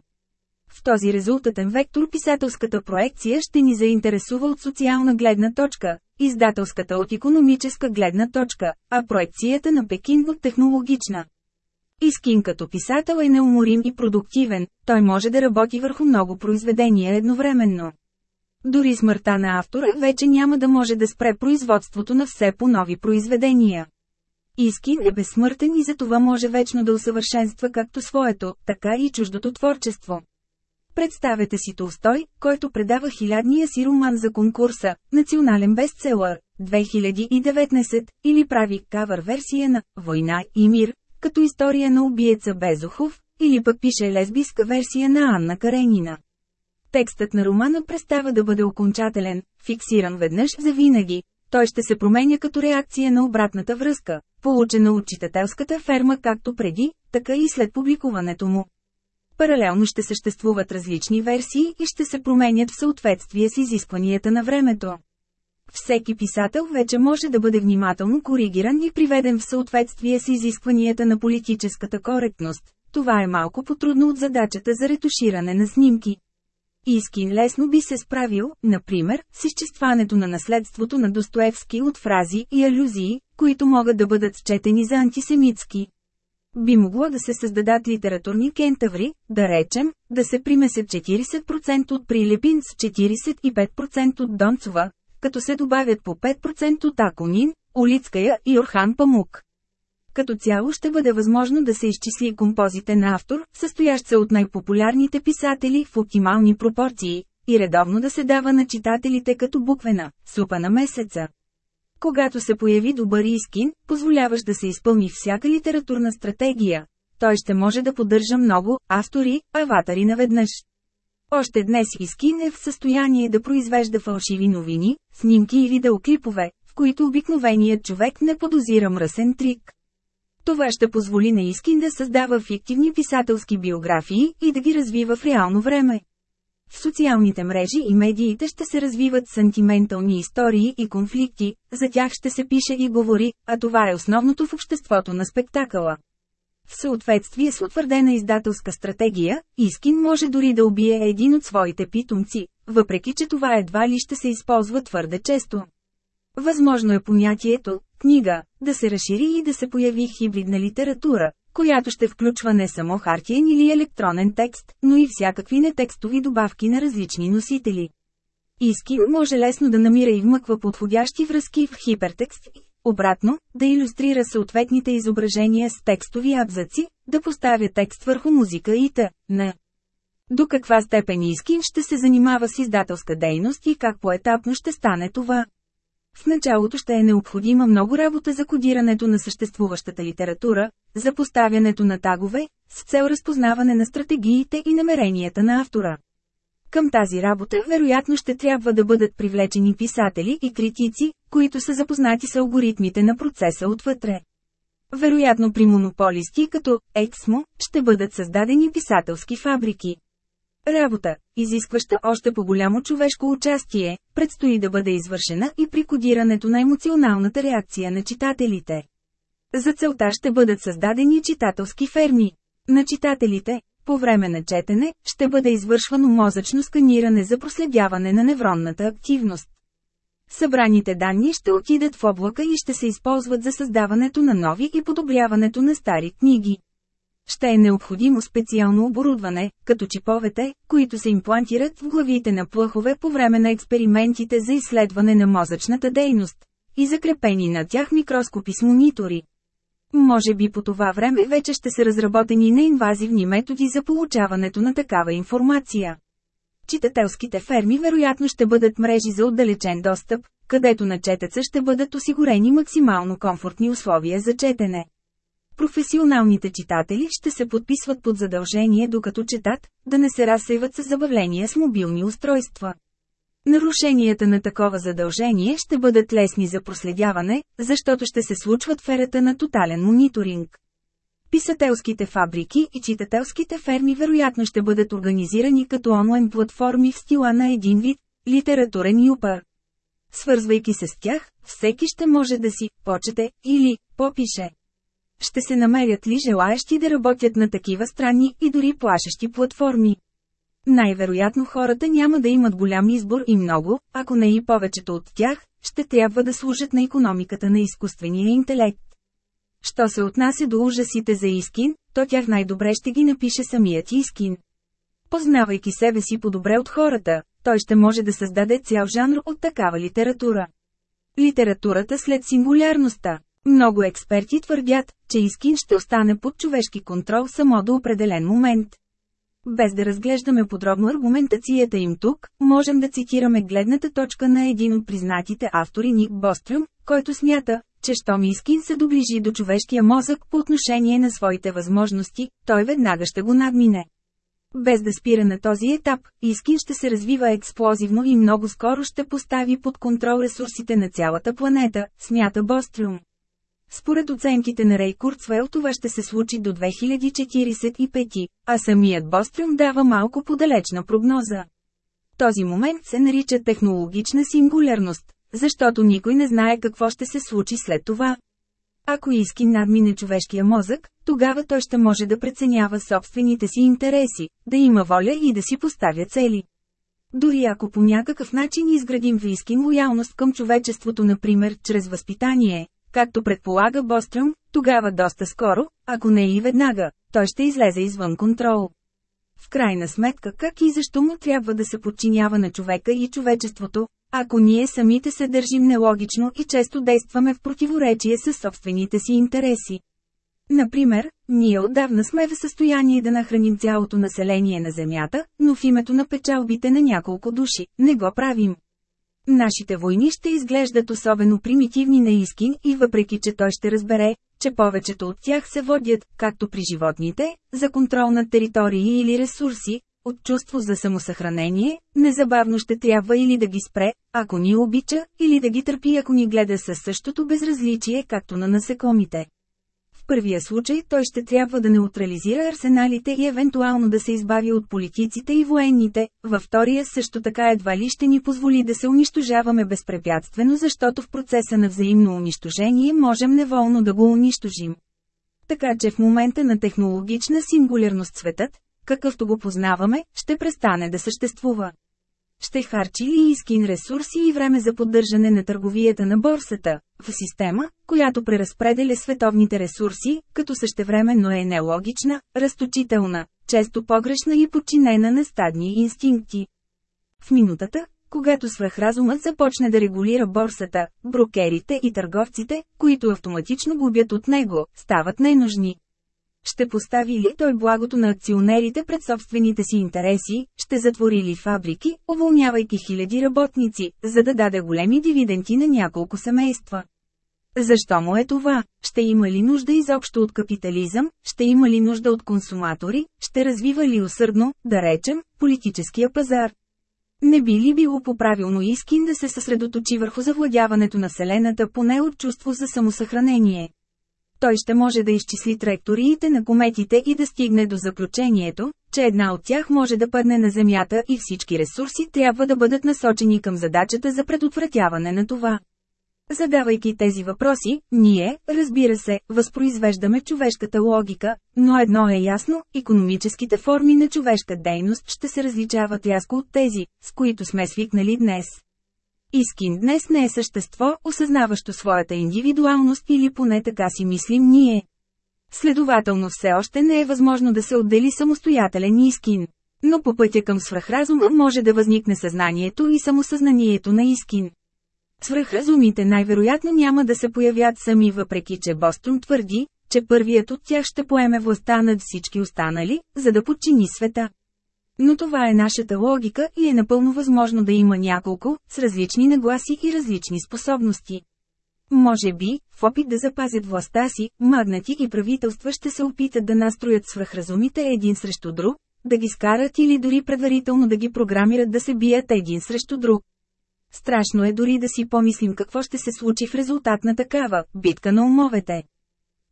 В този резултатен вектор писателската проекция ще ни заинтересува от социална гледна точка, издателската от економическа гледна точка, а проекцията на Пекин от технологична. Искин като писател е неуморим и продуктивен, той може да работи върху много произведения едновременно. Дори смъртта на автора вече няма да може да спре производството на все по нови произведения. Искин е безсмъртен и затова може вечно да усъвършенства както своето, така и чуждото творчество. Представете си Толстой, който предава хилядния си роман за конкурса, национален бестселър, 2019, или прави кавър версия на «Война и мир», като история на убиеца Безухов, или пък пише лесбийска версия на Анна Каренина. Текстът на романа престава да бъде окончателен, фиксиран веднъж за винаги. Той ще се променя като реакция на обратната връзка, получена от читателската ферма както преди, така и след публикуването му. Паралелно ще съществуват различни версии и ще се променят в съответствие с изискванията на времето. Всеки писател вече може да бъде внимателно коригиран и приведен в съответствие с изискванията на политическата коректност. Това е малко потрудно от задачата за ретуширане на снимки. Искин лесно би се справил, например, с изчестването на наследството на Достоевски от фрази и алюзии, които могат да бъдат счетени за антисемитски. Би могло да се създадат литературни кентаври, да речем, да се примесят 40% от Прилепин с 45% от Донцова, като се добавят по 5% от Аконин, Улицкая и Орхан Памук. Като цяло ще бъде възможно да се изчисли композите на автор, състоящ се от най-популярните писатели в оптимални пропорции, и редовно да се дава на читателите като буквена, супа на месеца. Когато се появи добър искин, позволяваш да се изпълни всяка литературна стратегия. той ще може да поддържа много автори, аватари наведнъж. Още днес Искин е в състояние да произвежда фалшиви новини, снимки и видеоклипове, в които обикновеният човек не подозира мръсен трик. Това ще позволи на Искин да създава фиктивни писателски биографии и да ги развива в реално време. В социалните мрежи и медиите ще се развиват сантиментални истории и конфликти, за тях ще се пише и говори, а това е основното в обществото на спектакъла. В съответствие с утвърдена издателска стратегия, Искин може дори да убие един от своите питомци, въпреки че това едва ли ще се използва твърде често. Възможно е понятието «книга» да се разшири и да се появи хибридна литература, която ще включва не само хартиен или електронен текст, но и всякакви нетекстови добавки на различни носители. Иски може лесно да намира и вмъква подходящи връзки в хипертекст и, обратно, да иллюстрира съответните изображения с текстови абзаци, да поставя текст върху музика и т.н. До каква степен Искин ще се занимава с издателска дейност и как поетапно ще стане това? В началото ще е необходима много работа за кодирането на съществуващата литература, за поставянето на тагове, с цел разпознаване на стратегиите и намеренията на автора. Към тази работа вероятно ще трябва да бъдат привлечени писатели и критици, които са запознати с алгоритмите на процеса отвътре. Вероятно при монополисти като Ексмо ще бъдат създадени писателски фабрики. Работа, изискваща още по-голямо човешко участие, предстои да бъде извършена и при кодирането на емоционалната реакция на читателите. За целта ще бъдат създадени читателски ферми. На читателите, по време на четене, ще бъде извършвано мозъчно сканиране за проследяване на невронната активност. Събраните данни ще отидат в облака и ще се използват за създаването на нови и подобряването на стари книги. Ще е необходимо специално оборудване, като чиповете, които се имплантират в главите на плъхове по време на експериментите за изследване на мозъчната дейност, и закрепени на тях микроскопи с монитори. Може би по това време вече ще са разработени неинвазивни методи за получаването на такава информация. Читателските ферми вероятно ще бъдат мрежи за отдалечен достъп, където на четеца ще бъдат осигурени максимално комфортни условия за четене. Професионалните читатели ще се подписват под задължение докато четат, да не се разсейват с забавления с мобилни устройства. Нарушенията на такова задължение ще бъдат лесни за проследяване, защото ще се случват в ерата на тотален мониторинг. Писателските фабрики и читателските ферми вероятно ще бъдат организирани като онлайн платформи в стила на един вид – литературен юпър. Свързвайки се с тях, всеки ще може да си почете или попише. Ще се намерят ли желаящи да работят на такива странни и дори плашещи платформи? Най-вероятно хората няма да имат голям избор и много, ако не и повечето от тях, ще трябва да служат на економиката на изкуствения интелект. Що се отнася до ужасите за Искин, то тях най-добре ще ги напише самият Искин. Познавайки себе си по-добре от хората, той ще може да създаде цял жанр от такава литература. Литературата след сингулярността. Много експерти твърдят, че Искин ще остане под човешки контрол само до определен момент. Без да разглеждаме подробно аргументацията им тук, можем да цитираме гледната точка на един от признатите автори Ник Бострюм, който смята, че щом Искин се доближи до човешкия мозък по отношение на своите възможности, той веднага ще го надмине. Без да спира на този етап, Искин ще се развива експлозивно и много скоро ще постави под контрол ресурсите на цялата планета, смята Бострюм. Според оценките на Рей Курцвел това ще се случи до 2045, а самият Бострюм дава малко подалечна прогноза. Този момент се нарича технологична сингулярност, защото никой не знае какво ще се случи след това. Ако иски надмине човешкия мозък, тогава той ще може да преценява собствените си интереси, да има воля и да си поставя цели. Дори ако по някакъв начин изградим в Искин лоялност към човечеството например чрез възпитание, Както предполага Бострюм, тогава доста скоро, ако не и веднага, той ще излезе извън контрол. В крайна сметка как и защо му трябва да се подчинява на човека и човечеството, ако ние самите се държим нелогично и често действаме в противоречие с собствените си интереси. Например, ние отдавна сме в състояние да нахраним цялото население на Земята, но в името на печалбите на няколко души, не го правим. Нашите войни ще изглеждат особено примитивни на Искин и въпреки че той ще разбере, че повечето от тях се водят, както при животните, за контрол над територии или ресурси, от чувство за самосъхранение, незабавно ще трябва или да ги спре, ако ни обича, или да ги търпи ако ни гледа със същото безразличие както на насекомите. В първия случай той ще трябва да неутрализира арсеналите и евентуално да се избави от политиците и военните, във втория също така едва ли ще ни позволи да се унищожаваме безпрепятствено защото в процеса на взаимно унищожение можем неволно да го унищожим. Така че в момента на технологична сингулярност светът, какъвто го познаваме, ще престане да съществува. Ще харчи ли Искин ресурси и време за поддържане на търговията на борсата, в система, която преразпределя световните ресурси, като същевременно е нелогична, разточителна, често погрешна и подчинена на стадни инстинкти. В минутата, когато свръхразумът започне да регулира борсата, брокерите и търговците, които автоматично губят от него, стават ненужни. Ще постави ли той благото на акционерите пред собствените си интереси, ще затвори ли фабрики, уволнявайки хиляди работници, за да даде големи дивиденти на няколко семейства? Защо му е това? Ще има ли нужда изобщо от капитализъм, ще има ли нужда от консуматори, ще развива ли усърдно, да речем, политическия пазар? Не би ли било по-правилно Искин да се съсредоточи върху завладяването на Вселената поне от чувство за самосъхранение? Той ще може да изчисли траекториите на кометите и да стигне до заключението, че една от тях може да падне на Земята и всички ресурси трябва да бъдат насочени към задачата за предотвратяване на това. Задавайки тези въпроси, ние, разбира се, възпроизвеждаме човешката логика, но едно е ясно – економическите форми на човешка дейност ще се различават рязко от тези, с които сме свикнали днес. Искин днес не е същество, осъзнаващо своята индивидуалност или поне така си мислим ние. Следователно все още не е възможно да се отдели самостоятелен Искин. Но по пътя към свръхразума може да възникне съзнанието и самосъзнанието на Искин. Свръхразумите най-вероятно няма да се появят сами въпреки че Бостон твърди, че първият от тях ще поеме властта над всички останали, за да подчини света. Но това е нашата логика и е напълно възможно да има няколко, с различни нагласи и различни способности. Може би, в опит да запазят властта си, магнати и правителства ще се опитат да настроят свръхразумите един срещу друг, да ги скарат или дори предварително да ги програмират да се бият един срещу друг. Страшно е дори да си помислим какво ще се случи в резултат на такава битка на умовете.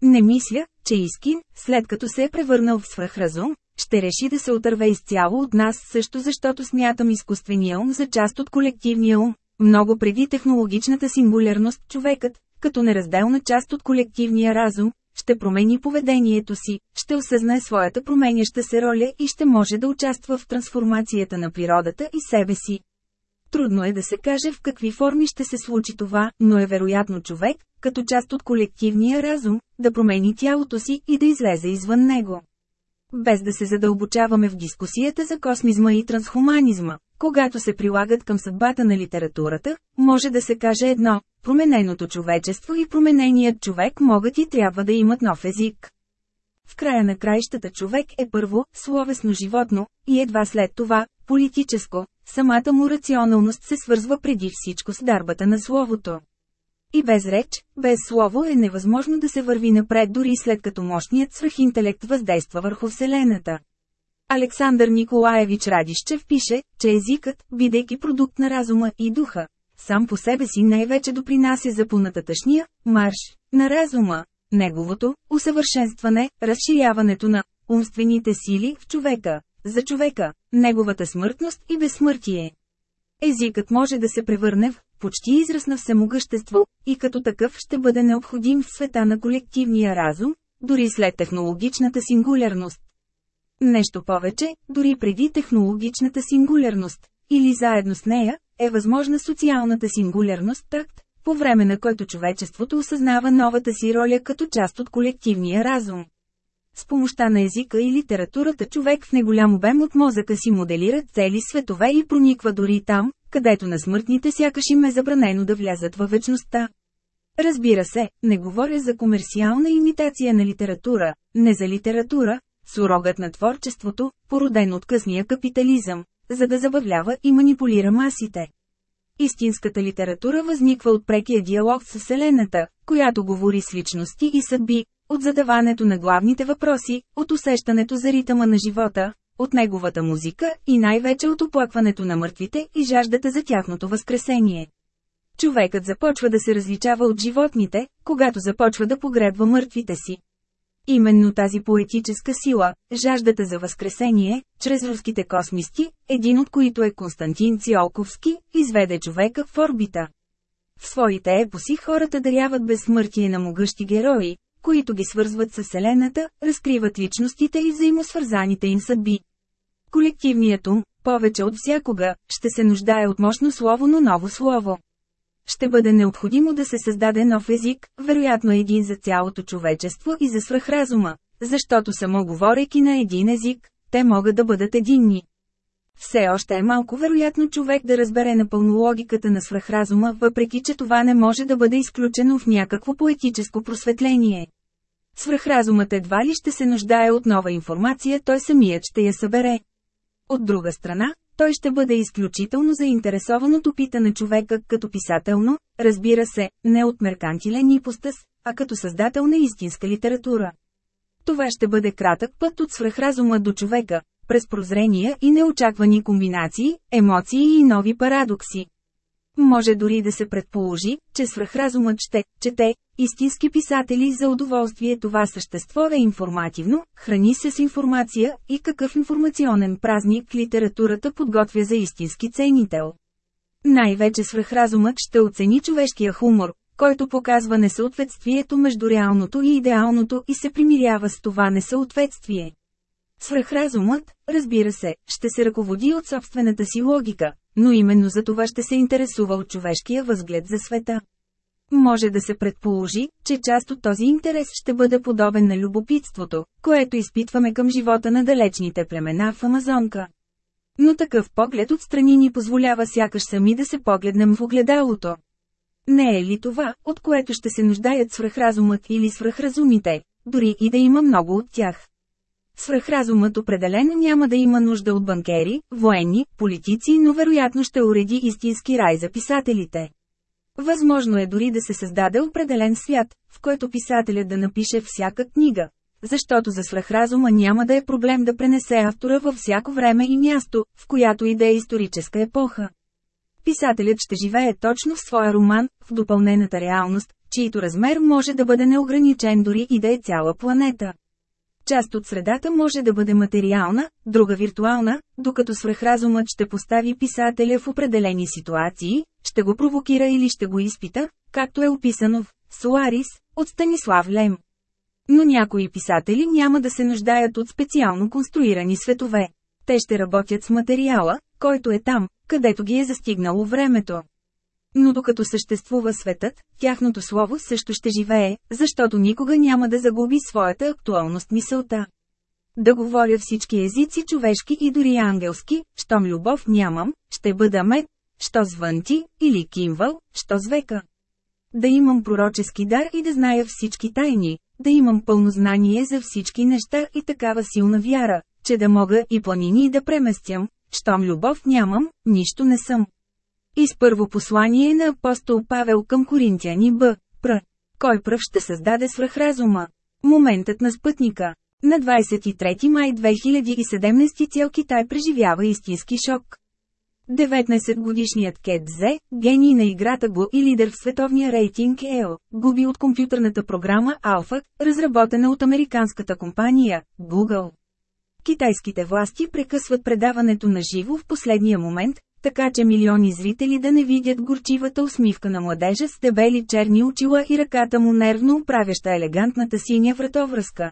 Не мисля, че Искин, след като се е превърнал в свръхразум, ще реши да се отърве изцяло от нас също защото смятам изкуствения ум за част от колективния ум. Много преди технологичната сингулярност човекът, като неразделна част от колективния разум, ще промени поведението си, ще осъзнае своята променяща се роля и ще може да участва в трансформацията на природата и себе си. Трудно е да се каже в какви форми ще се случи това, но е вероятно човек, като част от колективния разум, да промени тялото си и да излезе извън него. Без да се задълбочаваме в дискусията за космизма и трансхуманизма, когато се прилагат към съдбата на литературата, може да се каже едно – промененото човечество и промененият човек могат и трябва да имат нов език. В края на краищата човек е първо, словесно животно, и едва след това, политическо, самата му рационалност се свързва преди всичко с дарбата на словото. И без реч, без слово е невъзможно да се върви напред дори след като мощният свръхинтелект въздейства върху Вселената. Александър Николаевич Радищев пише, че езикът, бидейки продукт на разума и духа, сам по себе си най-вече допринася за понататъчния марш на разума, неговото усъвършенстване, разширяването на умствените сили в човека, за човека, неговата смъртност и безсмъртие. Езикът може да се превърне в почти израз на всемогъщество, и като такъв ще бъде необходим в света на колективния разум, дори след технологичната сингулярност. Нещо повече, дори преди технологичната сингулярност, или заедно с нея, е възможна социалната сингулярност такт, по време на който човечеството осъзнава новата си роля като част от колективния разум. С помощта на езика и литературата човек в неголям обем от мозъка си моделира цели светове и прониква дори там, където на смъртните сякаш им е забранено да влязат във вечността. Разбира се, не говоря за комерциална имитация на литература, не за литература, сурогът на творчеството, породен от късния капитализъм, за да забавлява и манипулира масите. Истинската литература възниква от прекия диалог с Вселената, която говори с личности и съдби, от задаването на главните въпроси, от усещането за ритъма на живота, от неговата музика и най-вече от оплакването на мъртвите и жаждата за тяхното възкресение. Човекът започва да се различава от животните, когато започва да погребва мъртвите си. Именно тази поетическа сила, жаждата за възкресение, чрез руските космисти, един от които е Константин Циолковски, изведе човека в орбита. В своите епоси хората даряват безсмъртие на могъщи герои, които ги свързват с Вселената, разкриват личностите и взаимосвързаните им съдби. Колективният ум, повече от всякога, ще се нуждае от мощно слово, но ново слово. Ще бъде необходимо да се създаде нов език, вероятно един за цялото човечество и за свръхразума, защото само говорейки на един език, те могат да бъдат единни. Все още е малко вероятно човек да разбере напълно логиката на свръхразума, въпреки че това не може да бъде изключено в някакво поетическо просветление. Свръхразумът едва ли ще се нуждае от нова информация, той самият ще я събере. От друга страна, той ще бъде изключително заинтересован от на човека като писателно, разбира се, не от меркантилен ипостас, а като създател на истинска литература. Това ще бъде кратък път от свръхразума до човека, през прозрения и неочаквани комбинации, емоции и нови парадокси. Може дори да се предположи, че свръхразумът ще чете истински писатели за удоволствие това същество е информативно, храни се с информация и какъв информационен празник литературата подготвя за истински ценител. Най-вече свръхразумът ще оцени човешкия хумор, който показва несъответствието между реалното и идеалното и се примирява с това несъответствие. Свръхразумът, разбира се, ще се ръководи от собствената си логика, но именно за това ще се интересува от човешкия възглед за света. Може да се предположи, че част от този интерес ще бъде подобен на любопитството, което изпитваме към живота на далечните племена в Амазонка. Но такъв поглед отстрани ни позволява сякаш сами да се погледнем в огледалото. Не е ли това, от което ще се нуждаят свръхразумът или свръхразумите, дори и да има много от тях? Свръхразумът определено няма да има нужда от банкери, военни, политици, но вероятно ще уреди истински рай за писателите. Възможно е дори да се създаде определен свят, в който писателят да напише всяка книга. Защото за свръхразума няма да е проблем да пренесе автора във всяко време и място, в която и да е историческа епоха. Писателят ще живее точно в своя роман, в допълнената реалност, чието размер може да бъде неограничен дори и да е цяла планета. Част от средата може да бъде материална, друга виртуална, докато свръхразумът ще постави писателя в определени ситуации, ще го провокира или ще го изпита, както е описано в «Суарис» от Станислав Лем. Но някои писатели няма да се нуждаят от специално конструирани светове. Те ще работят с материала, който е там, където ги е застигнало времето. Но докато съществува светът, тяхното слово също ще живее, защото никога няма да загуби своята актуалност мисълта. Да говоря всички езици човешки и дори ангелски, щом любов нямам, ще бъда мед, що звънти, или кимвал, що звека. Да имам пророчески дар и да зная всички тайни, да имам пълно знание за всички неща и такава силна вяра, че да мога и планини да преместям, щом любов нямам, нищо не съм. Из първо послание на апостол Павел към Коринтияни Б. Пр. Кой пръв ще създаде свръхразума? Моментът на спътника. На 23 май 2017 цял Китай преживява истински шок. 19-годишният Кет Зе, гений на играта Го и лидер в световния рейтинг ЕО, губи от компютърната програма Alpha, разработена от американската компания Google. Китайските власти прекъсват предаването на живо в последния момент, така че милиони зрители да не видят горчивата усмивка на младежа с дебели черни очила и ръката му нервно управяща елегантната синя вратовръзка.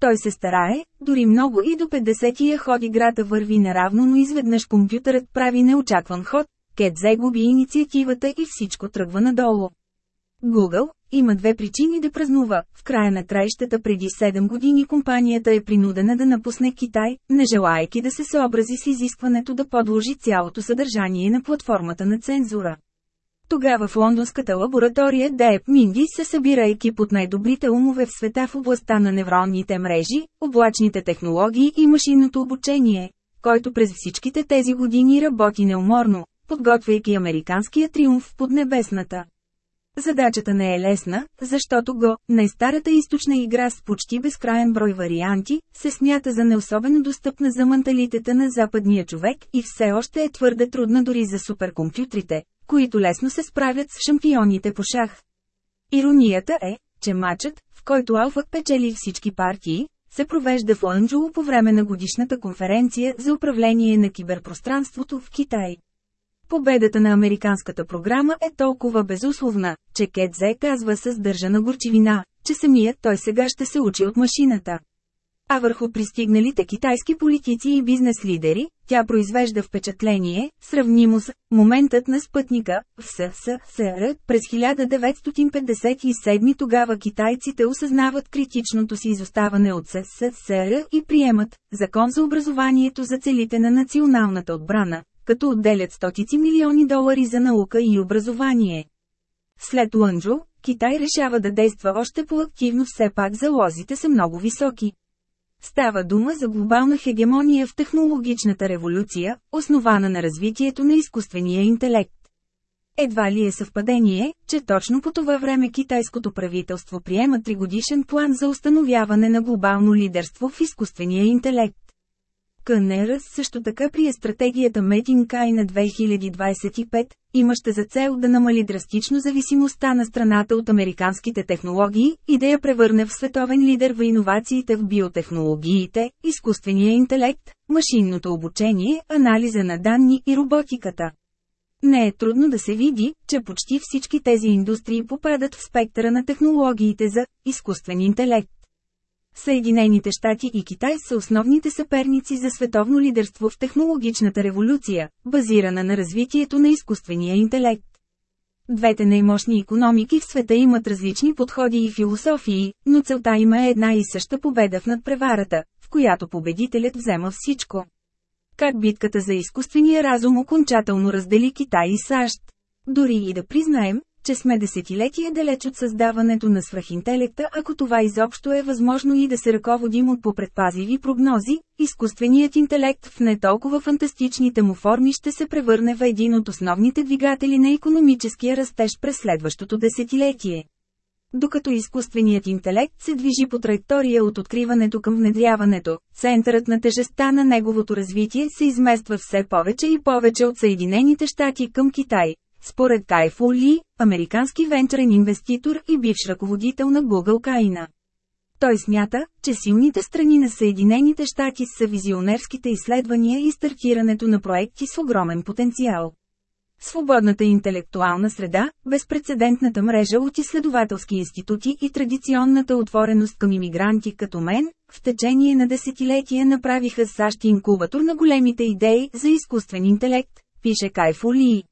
Той се старае, дори много и до 50-я ход играта върви наравно, но изведнъж компютърът прави неочакван ход, Кет загуби инициативата и всичко тръгва надолу. Google има две причини да празнува. В края на краищата преди 7 години компанията е принудена да напусне Китай, не желаяки да се съобрази с изискването да подложи цялото съдържание на платформата на цензура. Тогава в лондонската лаборатория Deep Mindy се събира екип от най-добрите умове в света в областта на невронните мрежи, облачните технологии и машинното обучение, който през всичките тези години работи неуморно, подготвяйки американския триумф в поднебесната. Задачата не е лесна, защото го, най-старата източна игра с почти безкраен брой варианти, се смята за неособено достъпна за менталитета на западния човек и все още е твърде трудна дори за суперкомпютрите, които лесно се справят с шампионите по шах. Иронията е, че матчът, в който Алфак печели всички партии, се провежда в Ланчжоу по време на годишната конференция за управление на киберпространството в Китай. Победата на американската програма е толкова безусловна, че Кетзе казва с държана горчивина, че самият той сега ще се учи от машината. А върху пристигналите китайски политици и бизнес лидери, тя произвежда впечатление, сравнимо с моментът на спътника в СССР през 1957 тогава китайците осъзнават критичното си изоставане от СССР и приемат закон за образованието за целите на националната отбрана, като отделят стотици милиони долари за наука и образование. След Лънджо, Китай решава да действа още по-активно все пак залозите са много високи. Става дума за глобална хегемония в технологичната революция, основана на развитието на изкуствения интелект. Едва ли е съвпадение, че точно по това време китайското правителство приема тригодишен план за установяване на глобално лидерство в изкуствения интелект. КНР също така прие стратегията Метинкай на 2025, имаща за цел да намали драстично зависимостта на страната от американските технологии и да я превърне в световен лидер в иновациите в биотехнологиите, изкуствения интелект, машинното обучение, анализа на данни и роботиката. Не е трудно да се види, че почти всички тези индустрии попадат в спектъра на технологиите за изкуствен интелект. Съединените щати и Китай са основните съперници за световно лидерство в технологичната революция, базирана на развитието на изкуствения интелект. Двете най-мощни економики в света имат различни подходи и философии, но целта има е една и съща победа в надпреварата, в която победителят взема всичко. Как битката за изкуствения разум окончателно раздели Китай и САЩ? Дори и да признаем, че сме десетилетия далеч от създаването на свръхинтелекта, ако това изобщо е възможно и да се ръководим от попредпазливи прогнози, изкуственият интелект в не толкова фантастичните му форми ще се превърне в един от основните двигатели на економическия растеж през следващото десетилетие. Докато изкуственият интелект се движи по траектория от откриването към внедряването, центърът на тежестта на неговото развитие се измества все повече и повече от Съединените щати към Китай, според Кайфу Ли, американски венчурен инвеститор и бивш ръководител на Google Кайна. Той смята, че силните страни на Съединените щати са визионерските изследвания и стартирането на проекти с огромен потенциал. Свободната интелектуална среда, безпредседентната мрежа от изследователски институти и традиционната отвореност към иммигранти като мен, в течение на десетилетия направиха САЩ инкубатор на големите идеи за изкуствен интелект, пише Кайфу Ли.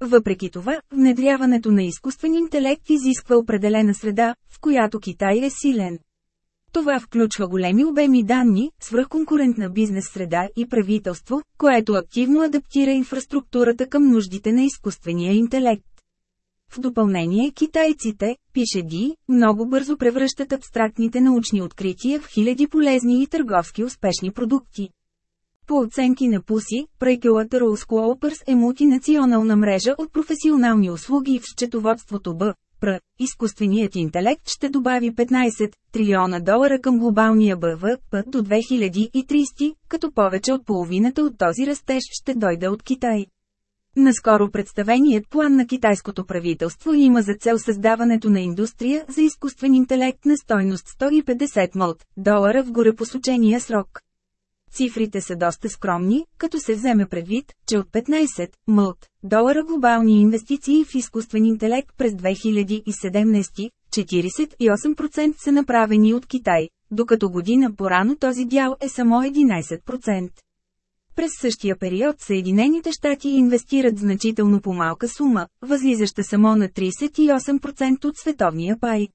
Въпреки това, внедряването на изкуствен интелект изисква определена среда, в която Китай е силен. Това включва големи обеми данни, свръхконкурентна бизнес среда и правителство, което активно адаптира инфраструктурата към нуждите на изкуствения интелект. В допълнение китайците, пише Ди, много бързо превръщат абстрактните научни открития в хиляди полезни и търговски успешни продукти. По оценки на ПУСИ, Прекелата Роускуолпърс е мултинационална мрежа от професионални услуги в счетоводството Б. Пр. Изкуственият интелект ще добави 15 трилиона долара към глобалния БВП до 2030, като повече от половината от този растеж ще дойде от Китай. Наскоро представеният план на китайското правителство има за цел създаването на индустрия за изкуствен интелект на стойност 150 млт долара в горепосочения срок. Цифрите са доста скромни, като се вземе предвид, че от 15 млт. долара глобални инвестиции в изкуствен интелект през 2017, 48% са направени от Китай, докато година по-рано този дял е само 11%. През същия период Съединените щати инвестират значително по-малка сума, възлизаща само на 38% от световния пай.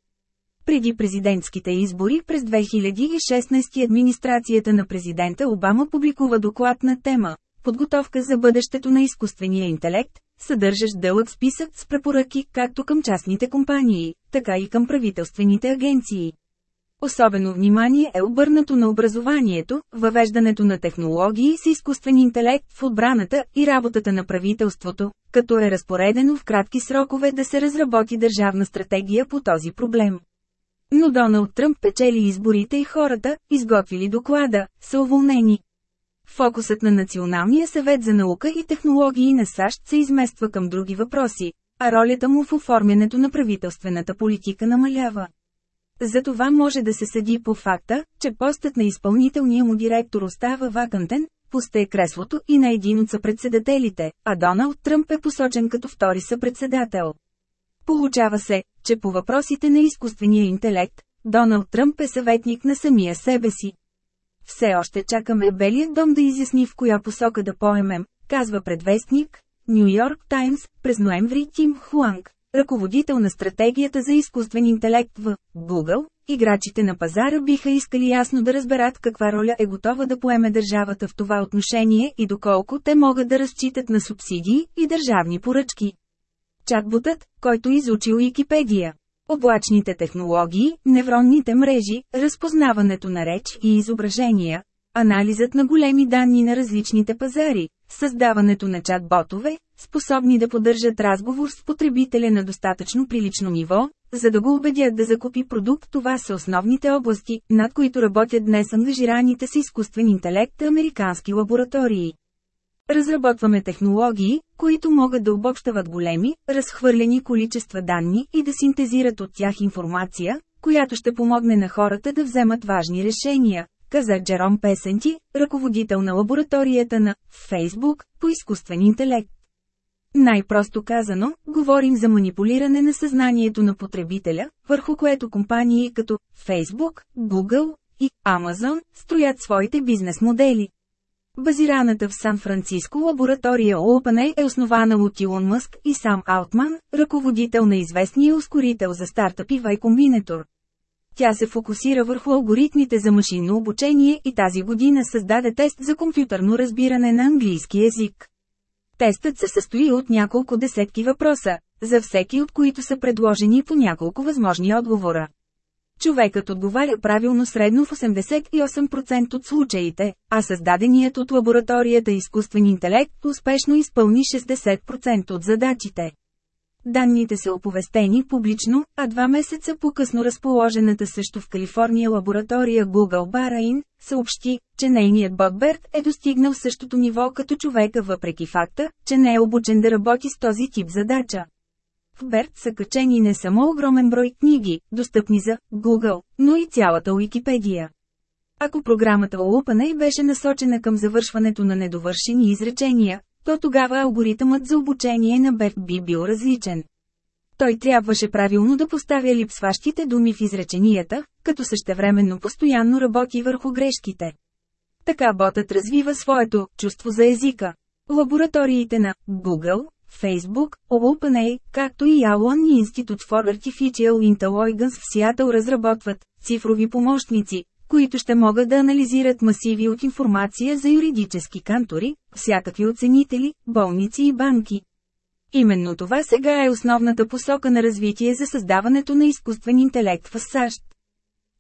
Преди президентските избори през 2016 администрацията на президента Обама публикува доклад на тема «Подготовка за бъдещето на изкуствения интелект», съдържащ дълъг списък с препоръки както към частните компании, така и към правителствените агенции. Особено внимание е обърнато на образованието, въвеждането на технологии с изкуствен интелект в отбраната и работата на правителството, като е разпоредено в кратки срокове да се разработи държавна стратегия по този проблем. Но Доналд Тръмп печели изборите и хората, изготвили доклада, са уволнени. Фокусът на Националния съвет за наука и технологии на САЩ се измества към други въпроси, а ролята му в оформянето на правителствената политика намалява. Затова може да се съди по факта, че постът на изпълнителния му директор остава вакантен, пусте е креслото и на един от съпредседателите, а Доналд Тръмп е посочен като втори съпредседател. Получава се, че по въпросите на изкуствения интелект, Доналд Тръмп е съветник на самия себе си. Все още чакаме Белият дом да изясни в коя посока да поемем, казва предвестник, Нью Йорк Таймс, през ноември Тим Хуанг, ръководител на стратегията за изкуствен интелект в Google, играчите на пазара биха искали ясно да разберат каква роля е готова да поеме държавата в това отношение и доколко те могат да разчитат на субсидии и държавни поръчки. Чатботът, който изучи Уикипедия. Облачните технологии, невронните мрежи, разпознаването на реч и изображения, анализът на големи данни на различните пазари, създаването на чат-ботове, способни да поддържат разговор с потребителя на достатъчно прилично ниво, за да го убедят да закупи продукт. Това са основните области, над които работят днес ангажираните с изкуствен интелект американски лаборатории. Разработваме технологии, които могат да обобщават големи, разхвърлени количества данни и да синтезират от тях информация, която ще помогне на хората да вземат важни решения, каза Джером Песенти, ръководител на лабораторията на Facebook по изкуствен интелект. Най-просто казано, говорим за манипулиране на съзнанието на потребителя, върху което компании като Facebook, Google и Amazon строят своите бизнес модели. Базираната в Сан-Франциско лаборатория OpenAI е основана от Илон Мъск и сам Алтман, ръководител на известния ускорител за стартъпи Y Combinator. Тя се фокусира върху алгоритмите за машинно обучение и тази година създаде тест за компютърно разбиране на английски език. Тестът се състои от няколко десетки въпроса, за всеки от които са предложени по няколко възможни отговора. Човекът отговаря правилно средно в 88% от случаите, а създаденият от лабораторията изкуствен интелект успешно изпълни 60% от задачите. Данните са оповестени публично, а два месеца по-късно разположената също в Калифорния лаборатория Google Barain съобщи, че нейният бот Берт е достигнал същото ниво като човека въпреки факта, че не е обучен да работи с този тип задача. В Берт са качени не само огромен брой книги, достъпни за Google, но и цялата Уикипедия. Ако програмата OpenAI беше насочена към завършването на недовършени изречения, то тогава алгоритъмът за обучение на Берт би бил различен. Той трябваше правилно да поставя липсващите думи в изреченията, като същевременно постоянно работи върху грешките. Така ботът развива своето чувство за езика. Лабораториите на Google, Facebook, OpenAI, както и Allen Institute for Artificial Intelligence в Сиатъл разработват цифрови помощници, които ще могат да анализират масиви от информация за юридически кантори, всякакви оценители, болници и банки. Именно това сега е основната посока на развитие за създаването на изкуствен интелект в САЩ.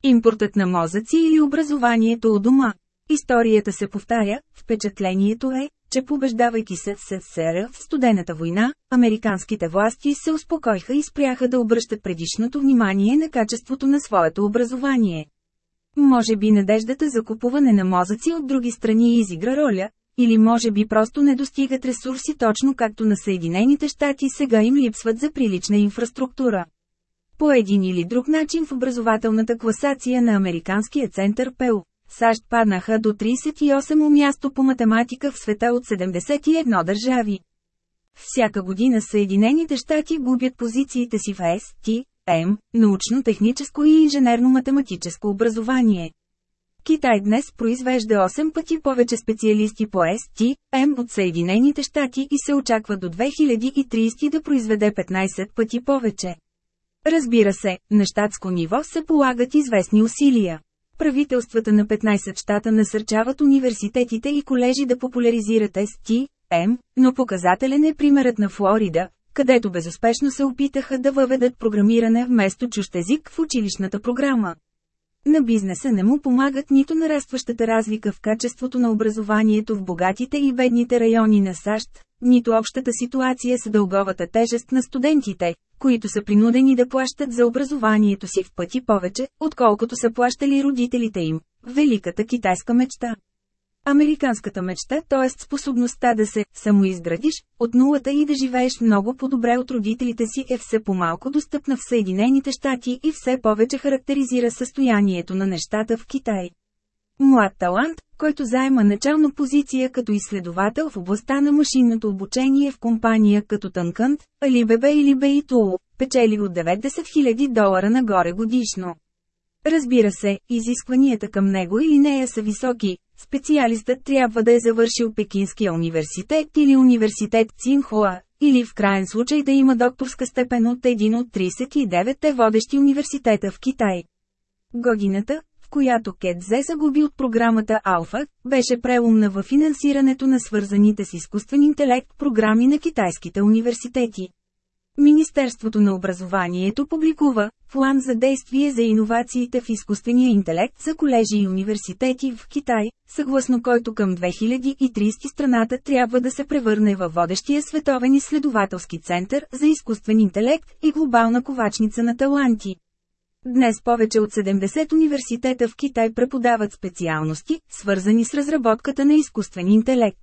Импортът на мозъци или образованието у дома. Историята се повтаря, впечатлението е, че побеждавайки се СССР в студената война, американските власти се успокоиха и спряха да обръщат предишното внимание на качеството на своето образование. Може би надеждата за купуване на мозъци от други страни изигра роля, или може би просто не достигат ресурси точно както на Съединените щати сега им липсват за прилична инфраструктура. По един или друг начин в образователната класация на Американския център ПЕУ, САЩ паднаха до 38 място по математика в света от 71 държави. Всяка година Съединените щати губят позициите си в СТ, М, научно-техническо и инженерно-математическо образование. Китай днес произвежда 8 пъти повече специалисти по СТ, М от Съединените щати и се очаква до 2030 да произведе 15 пъти повече. Разбира се, на щатско ниво се полагат известни усилия. Правителствата на 15 щата насърчават университетите и колежи да популяризират М, но показателен е примерът на Флорида, където безуспешно се опитаха да въведат програмиране вместо чужд език в училищната програма. На бизнеса не му помагат нито нарастващата развика в качеството на образованието в богатите и бедните райони на САЩ, нито общата ситуация с дълговата тежест на студентите, които са принудени да плащат за образованието си в пъти повече, отколкото са плащали родителите им. Великата китайска мечта. Американската мечта, т.е. способността да се самоизградиш от нулата и да живееш много по-добре от родителите си е все по-малко достъпна в Съединените щати и все повече характеризира състоянието на нещата в Китай. Млад талант, който заема начална позиция като изследовател в областта на машинното обучение в компания като Тънкънт, Alibaba или Beitulu, печели от 90 000 долара нагоре годишно. Разбира се, изискванията към него или нея са високи. Специалистът трябва да е завършил Пекинския университет или университет Цинхуа, или в крайен случай да има докторска степен от един от 39-те водещи университета в Китай. Годината, в която Кетзе загуби от програмата Алфа, беше преломна в финансирането на свързаните с изкуствен интелект програми на китайските университети. Министерството на образованието публикува план за действие за иновациите в изкуствения интелект за колежи и университети в Китай, съгласно който към 2030 страната трябва да се превърне във водещия световен изследователски център за изкуствен интелект и глобална ковачница на таланти. Днес повече от 70 университета в Китай преподават специалности, свързани с разработката на изкуствен интелект.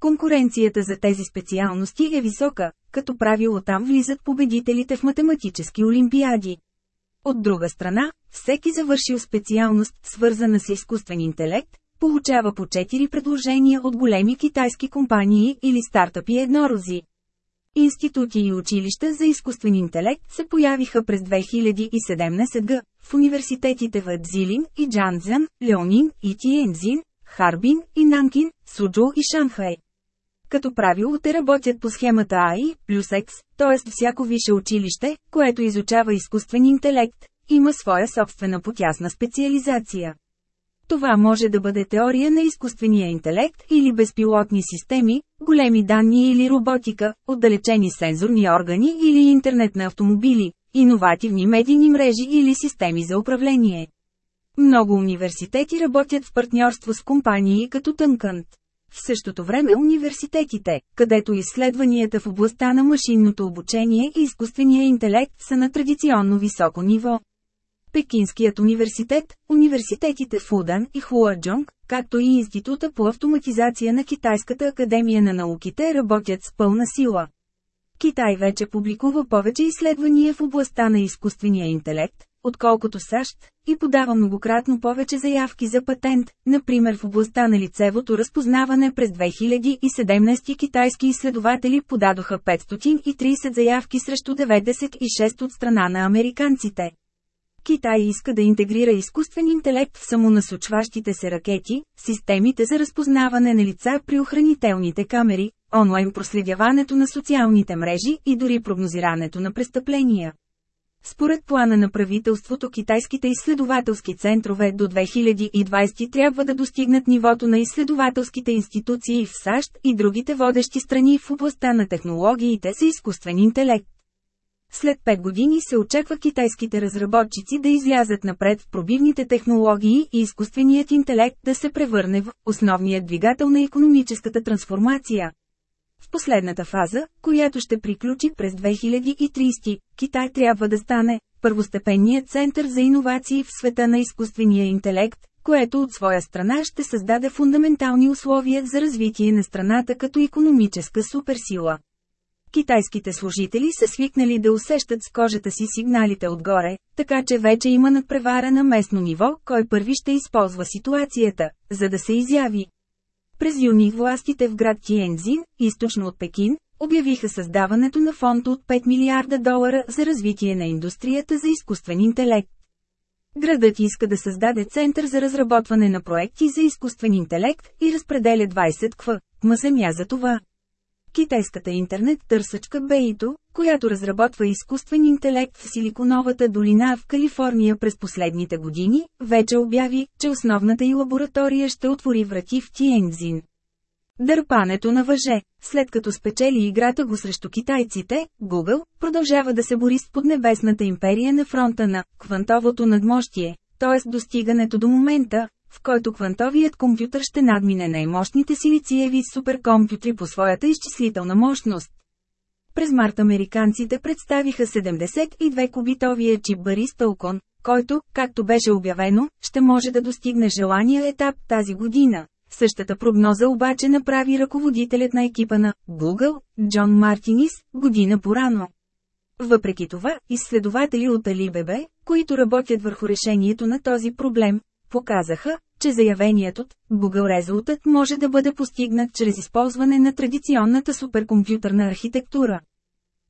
Конкуренцията за тези специалности е висока, като правило там влизат победителите в математически олимпиади. От друга страна, всеки завършил специалност, свързана с изкуствен интелект, получава по 4 предложения от големи китайски компании или стартъпи еднорози. Институти и училища за изкуствен интелект се появиха през 2017 г. в университетите в Цзилин и Джанзян, Леонин и Тиензин, Харбин и Нанкин, Суджо и Шанхай. Като правило те работят по схемата AI плюс X, т.е. всяко висше училище, което изучава изкуствен интелект, има своя собствена потясна специализация. Това може да бъде теория на изкуствения интелект или безпилотни системи, големи данни или роботика, отдалечени сензорни органи или интернет на автомобили, иновативни медийни мрежи или системи за управление. Много университети работят в партньорство с компании като Тънкънт. В същото време университетите, където изследванията в областта на машинното обучение и изкуствения интелект са на традиционно високо ниво. Пекинският университет, университетите в Удан и Хуаджонг, както и Института по автоматизация на Китайската академия на науките работят с пълна сила. Китай вече публикува повече изследвания в областта на изкуствения интелект, отколкото САЩ, и подава многократно повече заявки за патент, например в областта на лицевото разпознаване през 2017 китайски изследователи подадоха 530 заявки срещу 96 от страна на американците. Китай иска да интегрира изкуствен интелект в самонасочващите се ракети, системите за разпознаване на лица при охранителните камери, онлайн проследяването на социалните мрежи и дори прогнозирането на престъпления. Според плана на правителството китайските изследователски центрове до 2020 трябва да достигнат нивото на изследователските институции в САЩ и другите водещи страни в областта на технологиите за изкуствен интелект. След 5 години се очаква китайските разработчици да излязат напред в пробивните технологии и изкуственият интелект да се превърне в основният двигател на економическата трансформация. В последната фаза, която ще приключи през 2030, Китай трябва да стане първостепенният център за иновации в света на изкуствения интелект, което от своя страна ще създаде фундаментални условия за развитие на страната като економическа суперсила. Китайските служители са свикнали да усещат с кожата си сигналите отгоре, така че вече има надпревара на местно ниво, кой първи ще използва ситуацията, за да се изяви. През юни властите в град Тиензин, източно от Пекин, обявиха създаването на фонд от 5 милиарда долара за развитие на индустрията за изкуствен интелект. Градът иска да създаде център за разработване на проекти за изкуствен интелект и разпределя 20 кв. земя за това. Китайската интернет търсачка Бейто, която разработва изкуствен интелект в Силиконовата долина в Калифорния през последните години, вече обяви, че основната й лаборатория ще отвори врати в Тиензин. Дърпането на въже, след като спечели играта го срещу китайците, Google продължава да се бори с поднебесната империя на фронта на квантовото надмощие, т.е. достигането до момента, в който квантовият компютър ще надмине най-мощните силициеви суперкомпютри по своята изчислителна мощност. През март американците представиха 72-кубитовия чип Барис Тълкон, който, както беше обявено, ще може да достигне желания етап тази година. Същата прогноза обаче направи ръководителят на екипа на Google, Джон Мартинис, година порано. Въпреки това, изследователи от Alibaba, които работят върху решението на този проблем, показаха, че заявеният от Google резултат може да бъде постигнат чрез използване на традиционната суперкомпютърна архитектура.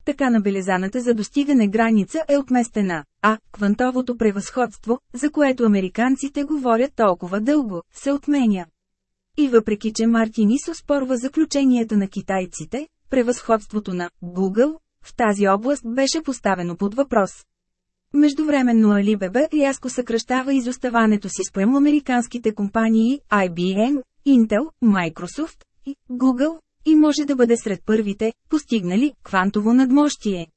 Така набелезаната за достигане граница е отместена, а квантовото превъзходство, за което американците говорят толкова дълго, се отменя. И въпреки че Мартинис оспорва заключенията на китайците, превъзходството на Google в тази област беше поставено под въпрос. Междувременно Alibaba рязко съкръщава изоставането си спрямо американските компании IBM, Intel, Microsoft и Google и може да бъде сред първите, постигнали квантово надмощие.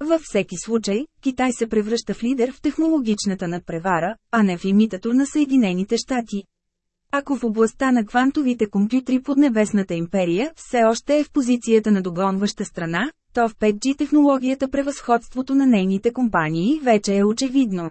Във всеки случай, Китай се превръща в лидер в технологичната надпревара, а не в имитатор на Съединените щати. Ако в областта на квантовите компютри под небесната империя все още е в позицията на догонваща страна, то в 5G технологията превъзходството на нейните компании вече е очевидно.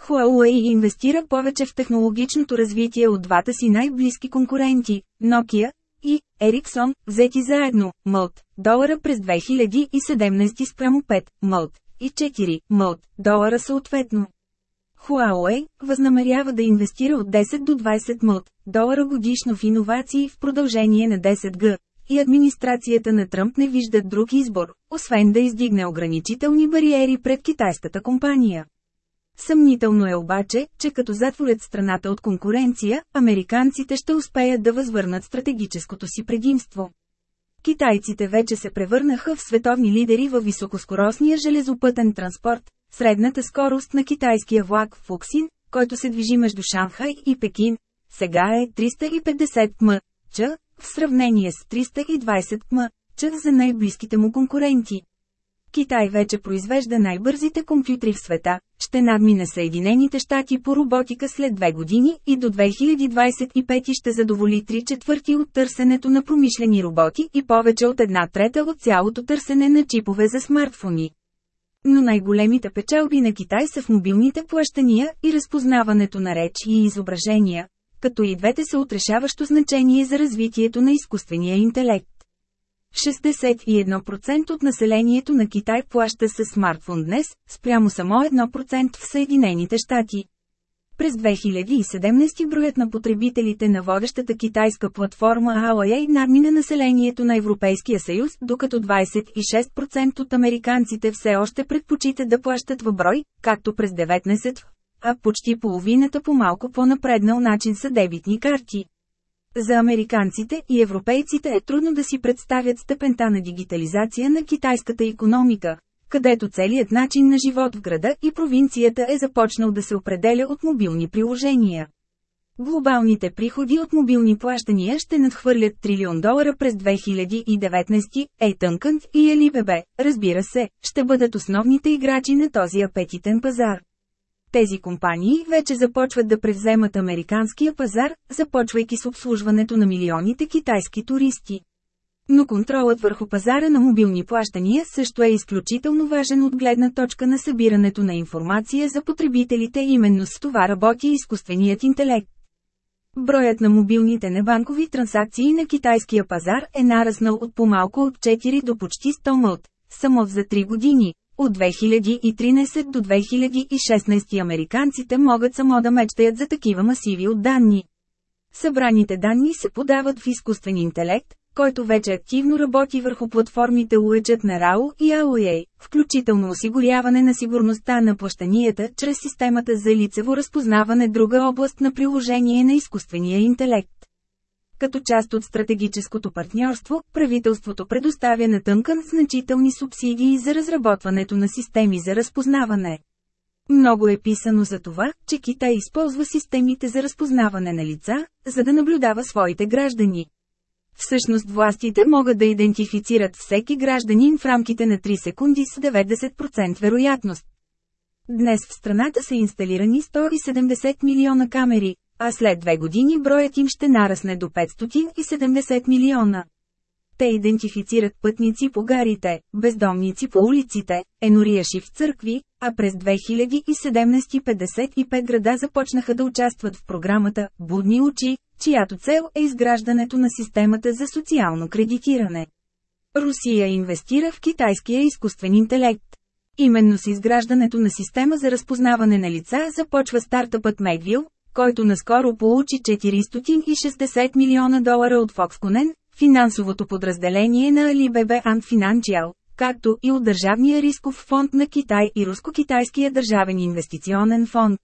Huawei инвестира повече в технологичното развитие от двата си най-близки конкуренти – Nokia и Ericsson, взети заедно, мълт, долара през 2017 спрямо 5, мълт, и 4, мълт, долара съответно. Huawei възнамерява да инвестира от 10 до 20 мълт, долара годишно в иновации в продължение на 10 г. И администрацията на Тръмп не вижда друг избор, освен да издигне ограничителни бариери пред китайската компания. Съмнително е обаче, че като затворят страната от конкуренция, американците ще успеят да възвърнат стратегическото си предимство. Китайците вече се превърнаха в световни лидери във високоскоростния железопътен транспорт. Средната скорост на китайския влак Фуксин, който се движи между Шанхай и Пекин, сега е 350 км, в сравнение с 320 км, за най-близките му конкуренти. Китай вече произвежда най-бързите компютри в света, ще надмине Съединените щати по роботика след две години и до 2025 ще задоволи три четвърти от търсенето на промишлени роботи и повече от една трета от цялото търсене на чипове за смартфони. Но най-големите печалби на Китай са в мобилните плащания и разпознаването на речи и изображения, като и двете са отрешаващо значение за развитието на изкуствения интелект. 61% от населението на Китай плаща със смартфон днес, спрямо само 1% в Съединените щати. През 2017 броят на потребителите на водещата китайска платформа Huawei надмина населението на Европейския съюз, докато 26% от американците все още предпочитат да плащат в брой, както през 19 а почти половината по малко по-напреднал начин са дебитни карти. За американците и европейците е трудно да си представят степента на дигитализация на китайската економика, където целият начин на живот в града и провинцията е започнал да се определя от мобилни приложения. Глобалните приходи от мобилни плащания ще надхвърлят трилион долара през 2019, Ейтънкънт и Alibaba, разбира се, ще бъдат основните играчи на този апетитен пазар. Тези компании вече започват да превземат американския пазар, започвайки с обслужването на милионите китайски туристи. Но контролът върху пазара на мобилни плащания също е изключително важен от гледна точка на събирането на информация за потребителите именно с това работи изкуственият интелект. Броят на мобилните небанкови транзакции на китайския пазар е нараснал от по-малко от 4 до почти 100 мълт, само за 3 години, от 2013 до 2016 американците могат само да мечтаят за такива масиви от данни. Събраните данни се подават в изкуствен интелект, който вече активно работи върху платформите Уеджет на RAW и AOA, включително осигуряване на сигурността на плащанията чрез системата за лицево разпознаване друга област на приложение на изкуствения интелект. Като част от стратегическото партньорство, правителството предоставя на Тънкън значителни субсидии за разработването на системи за разпознаване. Много е писано за това, че Китай използва системите за разпознаване на лица, за да наблюдава своите граждани. Всъщност властите могат да идентифицират всеки гражданин в рамките на 3 секунди с 90% вероятност. Днес в страната са инсталирани 170 милиона камери, а след две години броят им ще нарасне до 570 милиона. Те идентифицират пътници по гарите, бездомници по улиците, енориаши в църкви, а през 2017 55 града започнаха да участват в програмата «Будни очи», чиято цел е изграждането на системата за социално кредитиране. Русия инвестира в китайския изкуствен интелект. Именно с изграждането на система за разпознаване на лица започва стартъпът Megville, който наскоро получи 460 милиона долара от Foxconn, финансовото подразделение на Alibaba Ant Financial, както и от Държавния рисков фонд на Китай и Руско-китайския държавен инвестиционен фонд.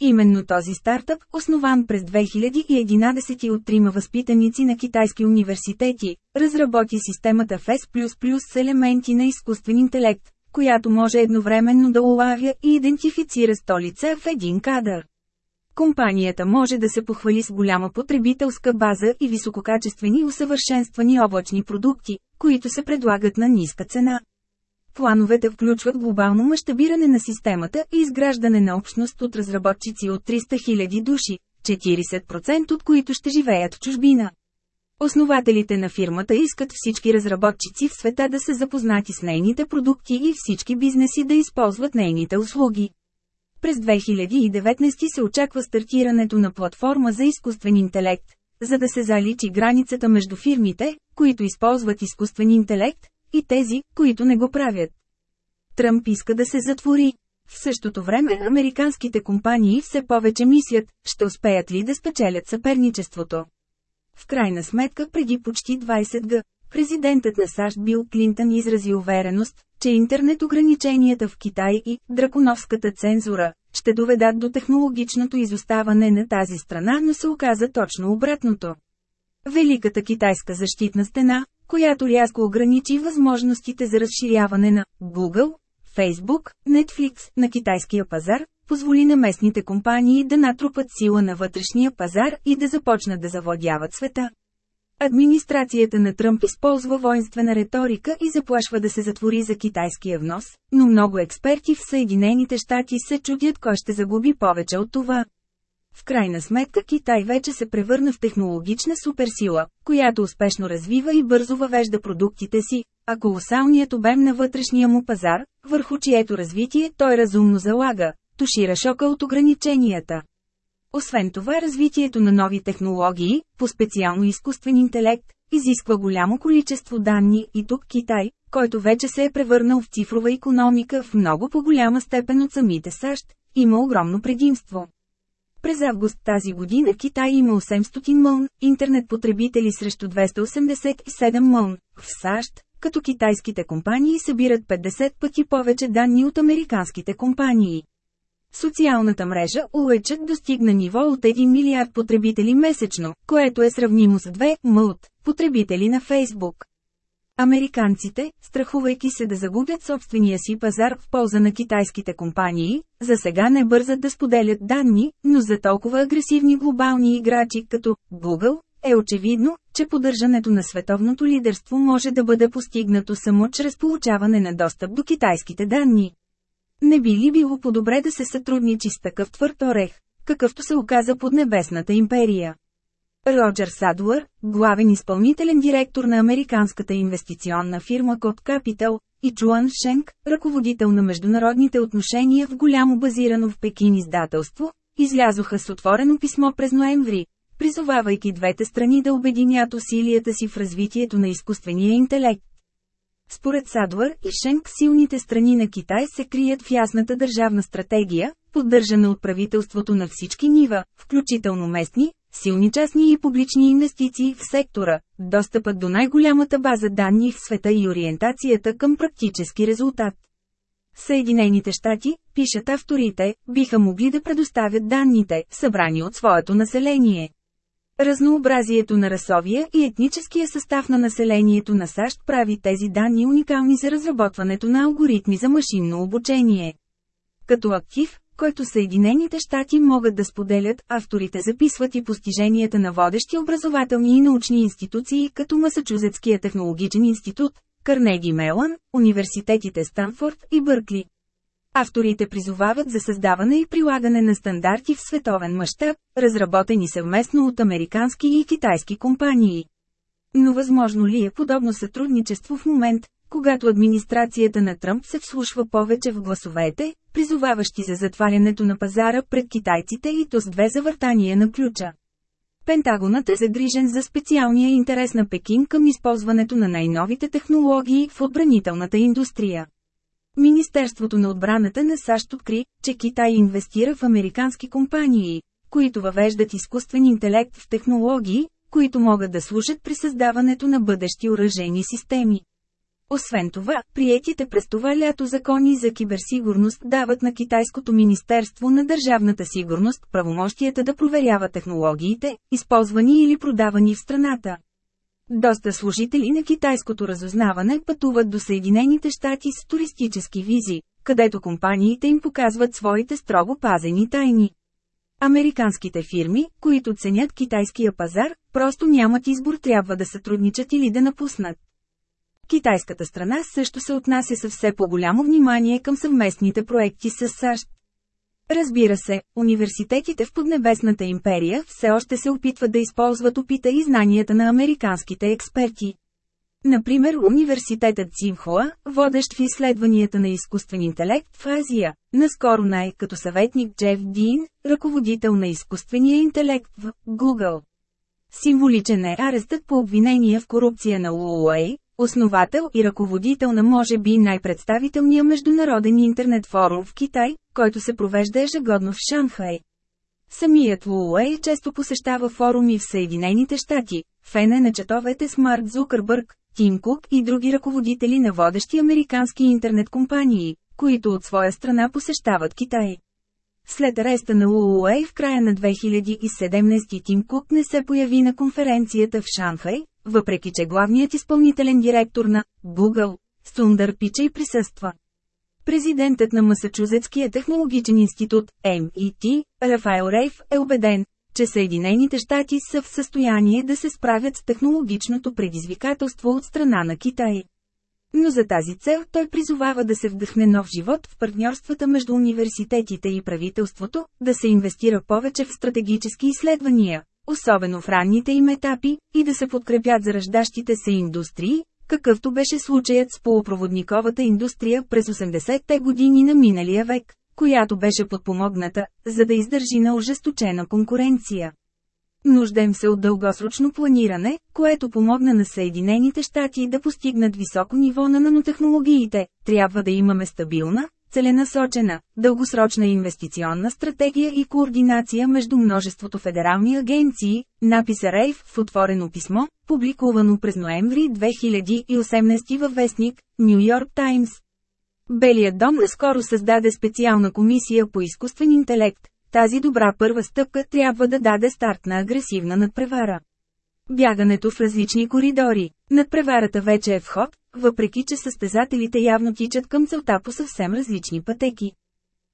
Именно този стартъп, основан през 2011 от трима възпитаници на китайски университети, разработи системата FES++ с елементи на изкуствен интелект, която може едновременно да улавя и идентифицира столица в един кадър. Компанията може да се похвали с голяма потребителска база и висококачествени усъвършенствани облачни продукти, които се предлагат на ниска цена. Плановете включват глобално мащабиране на системата и изграждане на общност от разработчици от 300 000 души, 40% от които ще живеят в чужбина. Основателите на фирмата искат всички разработчици в света да са запознати с нейните продукти и всички бизнеси да използват нейните услуги. През 2019 се очаква стартирането на платформа за изкуствен интелект, за да се заличи границата между фирмите, които използват изкуствен интелект, и тези, които не го правят. Тръмп иска да се затвори. В същото време американските компании все повече мислят, ще успеят ли да спечелят съперничеството. В крайна сметка преди почти 20 г. Президентът на САЩ Бил Клинтън изрази увереност, че интернет ограниченията в Китай и драконовската цензура ще доведат до технологичното изоставане на тази страна, но се оказа точно обратното. Великата китайска защитна стена, която рязко ограничи възможностите за разширяване на Google, Facebook, Netflix на китайския пазар, позволи на местните компании да натрупат сила на вътрешния пазар и да започнат да завладяват света. Администрацията на Тръмп използва воинствена риторика и заплашва да се затвори за китайския внос, но много експерти в Съединените щати се чудят кой ще загуби повече от това. В крайна сметка Китай вече се превърна в технологична суперсила, която успешно развива и бързо въвежда продуктите си, а колосалният обем на вътрешния му пазар, върху чието развитие той разумно залага, тушира шока от ограниченията. Освен това развитието на нови технологии, по-специално изкуствен интелект, изисква голямо количество данни и тук Китай, който вече се е превърнал в цифрова економика в много по-голяма степен от самите САЩ, има огромно предимство. През август тази година Китай има 800 мълн, интернет потребители срещу 287 мълн, в САЩ, като китайските компании събират 50 пъти повече данни от американските компании. Социалната мрежа Уечът достигна ниво от 1 милиард потребители месечно, което е сравнимо с 2 мълт потребители на Фейсбук. Американците, страхувайки се да загубят собствения си пазар в полза на китайските компании, за сега не бързат да споделят данни, но за толкова агресивни глобални играчи като Google, е очевидно, че поддържането на световното лидерство може да бъде постигнато само чрез получаване на достъп до китайските данни. Не би ли било по-добре да се сътрудничи с такъв твърд орех, какъвто се оказа под Небесната империя? Роджер Садуър, главен изпълнителен директор на американската инвестиционна фирма Код Capital, и Чуан Шенк, ръководител на международните отношения в голямо базирано в Пекин издателство, излязоха с отворено писмо през ноември, призовавайки двете страни да обединят усилията си в развитието на изкуствения интелект. Според Садвар и Шенк силните страни на Китай се крият в ясната държавна стратегия, поддържана от правителството на всички нива, включително местни, силни частни и публични инвестиции в сектора, достъпът до най-голямата база данни в света и ориентацията към практически резултат. Съединените щати, пишат авторите, биха могли да предоставят данните, събрани от своето население. Разнообразието на расовия и етническия състав на населението на САЩ прави тези данни уникални за разработването на алгоритми за машинно обучение. Като актив, който Съединените щати могат да споделят, авторите записват и постиженията на водещи образователни и научни институции като Масачузетския технологичен институт, Карнеги Мелан, университетите Станфорд и Бъркли. Авторите призовават за създаване и прилагане на стандарти в световен мащаб, разработени съвместно от американски и китайски компании. Но възможно ли е подобно сътрудничество в момент, когато администрацията на Тръмп се вслушва повече в гласовете, призоваващи за затварянето на пазара пред китайците и то с две завъртания на ключа? Пентагонът е загрижен за специалния интерес на Пекин към използването на най-новите технологии в отбранителната индустрия. Министерството на отбраната на САЩ откри, че Китай инвестира в американски компании, които въвеждат изкуствен интелект в технологии, които могат да служат при създаването на бъдещи оръжейни системи. Освен това, приетите през това лято закони за киберсигурност дават на Китайското Министерство на държавната сигурност правомощията да проверява технологиите, използвани или продавани в страната. Доста служители на китайското разузнаване пътуват до Съединените щати с туристически визи, където компаниите им показват своите строго пазени тайни. Американските фирми, които ценят китайския пазар, просто нямат избор трябва да сътрудничат или да напуснат. Китайската страна също се отнася със все по-голямо внимание към съвместните проекти с САЩ. Разбира се, университетите в Поднебесната империя все още се опитват да използват опита и знанията на американските експерти. Например университетът Цимхоа, водещ в изследванията на изкуствен интелект в Азия, наскоро най като съветник Джеф Дин, ръководител на изкуствения интелект в Google. Символичен е арестът по обвинения в корупция на Huawei, Основател и ръководител на може би най-представителния международен интернет форум в Китай, който се провежда ежегодно в Шанхай. Самият Луэй често посещава форуми в Съединените щати, фене на четовете с Марк Зукърбърг, Тим Кук и други ръководители на водещи американски интернет компании, които от своя страна посещават Китай. След ареста на Луэй в края на 2017 Тим Кук не се появи на конференцията в Шанхай, въпреки че главният изпълнителен директор на Google, Сундър Пичей присъства. Президентът на Масачузетския технологичен институт, MIT, Рафаел Рейф, е убеден, че Съединените щати са в състояние да се справят с технологичното предизвикателство от страна на Китай. Но за тази цел той призовава да се вдъхне нов живот в партньорствата между университетите и правителството, да се инвестира повече в стратегически изследвания, особено в ранните им етапи, и да се подкрепят зараждащите се индустрии, какъвто беше случаят с полупроводниковата индустрия през 80-те години на миналия век, която беше подпомогната, за да издържи на ожесточена конкуренция. Нуждаем се от дългосрочно планиране, което помогна на Съединените щати да постигнат високо ниво на нанотехнологиите. Трябва да имаме стабилна, целенасочена, дългосрочна инвестиционна стратегия и координация между множеството федерални агенции, написа Рейв в отворено писмо, публикувано през ноември 2018 във вестник Нью Йорк Таймс. Белият дом наскоро създаде специална комисия по изкуствен интелект. Тази добра първа стъпка трябва да даде старт на агресивна надпревара. Бягането в различни коридори. Надпреварата вече е в ход, въпреки че състезателите явно тичат към целта по съвсем различни пътеки.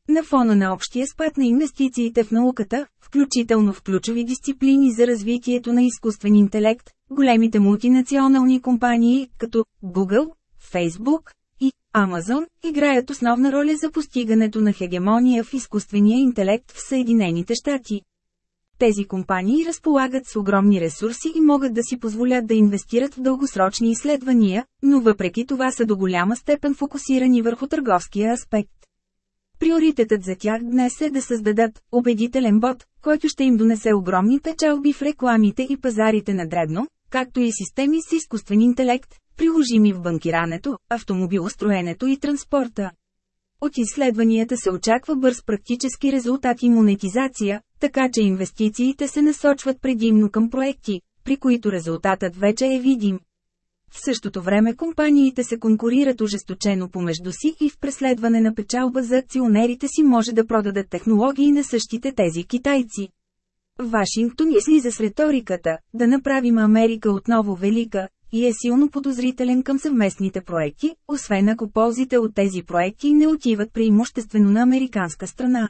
На фона на общия спад на инвестициите в науката, включително в ключови дисциплини за развитието на изкуствен интелект, големите мултинационални компании, като Google, Facebook и Amazon, играят основна роля за постигането на хегемония в изкуствения интелект в Съединените щати. Тези компании разполагат с огромни ресурси и могат да си позволят да инвестират в дългосрочни изследвания, но въпреки това са до голяма степен фокусирани върху търговския аспект. Приоритетът за тях днес е да създадат убедителен бот, който ще им донесе огромни печалби в рекламите и пазарите на дребно, както и системи с изкуствен интелект, приложими в банкирането, автомобилостроенето и транспорта. От изследванията се очаква бърз практически резултат и монетизация, така че инвестициите се насочват предимно към проекти, при които резултатът вече е видим. В същото време компаниите се конкурират ожесточено помежду си и в преследване на печалба за акционерите си може да продадат технологии на същите тези китайци. Вашингтон излиза с риториката, да направим Америка отново велика, и е силно подозрителен към съвместните проекти, освен ако ползите от тези проекти не отиват преимуществено на американска страна.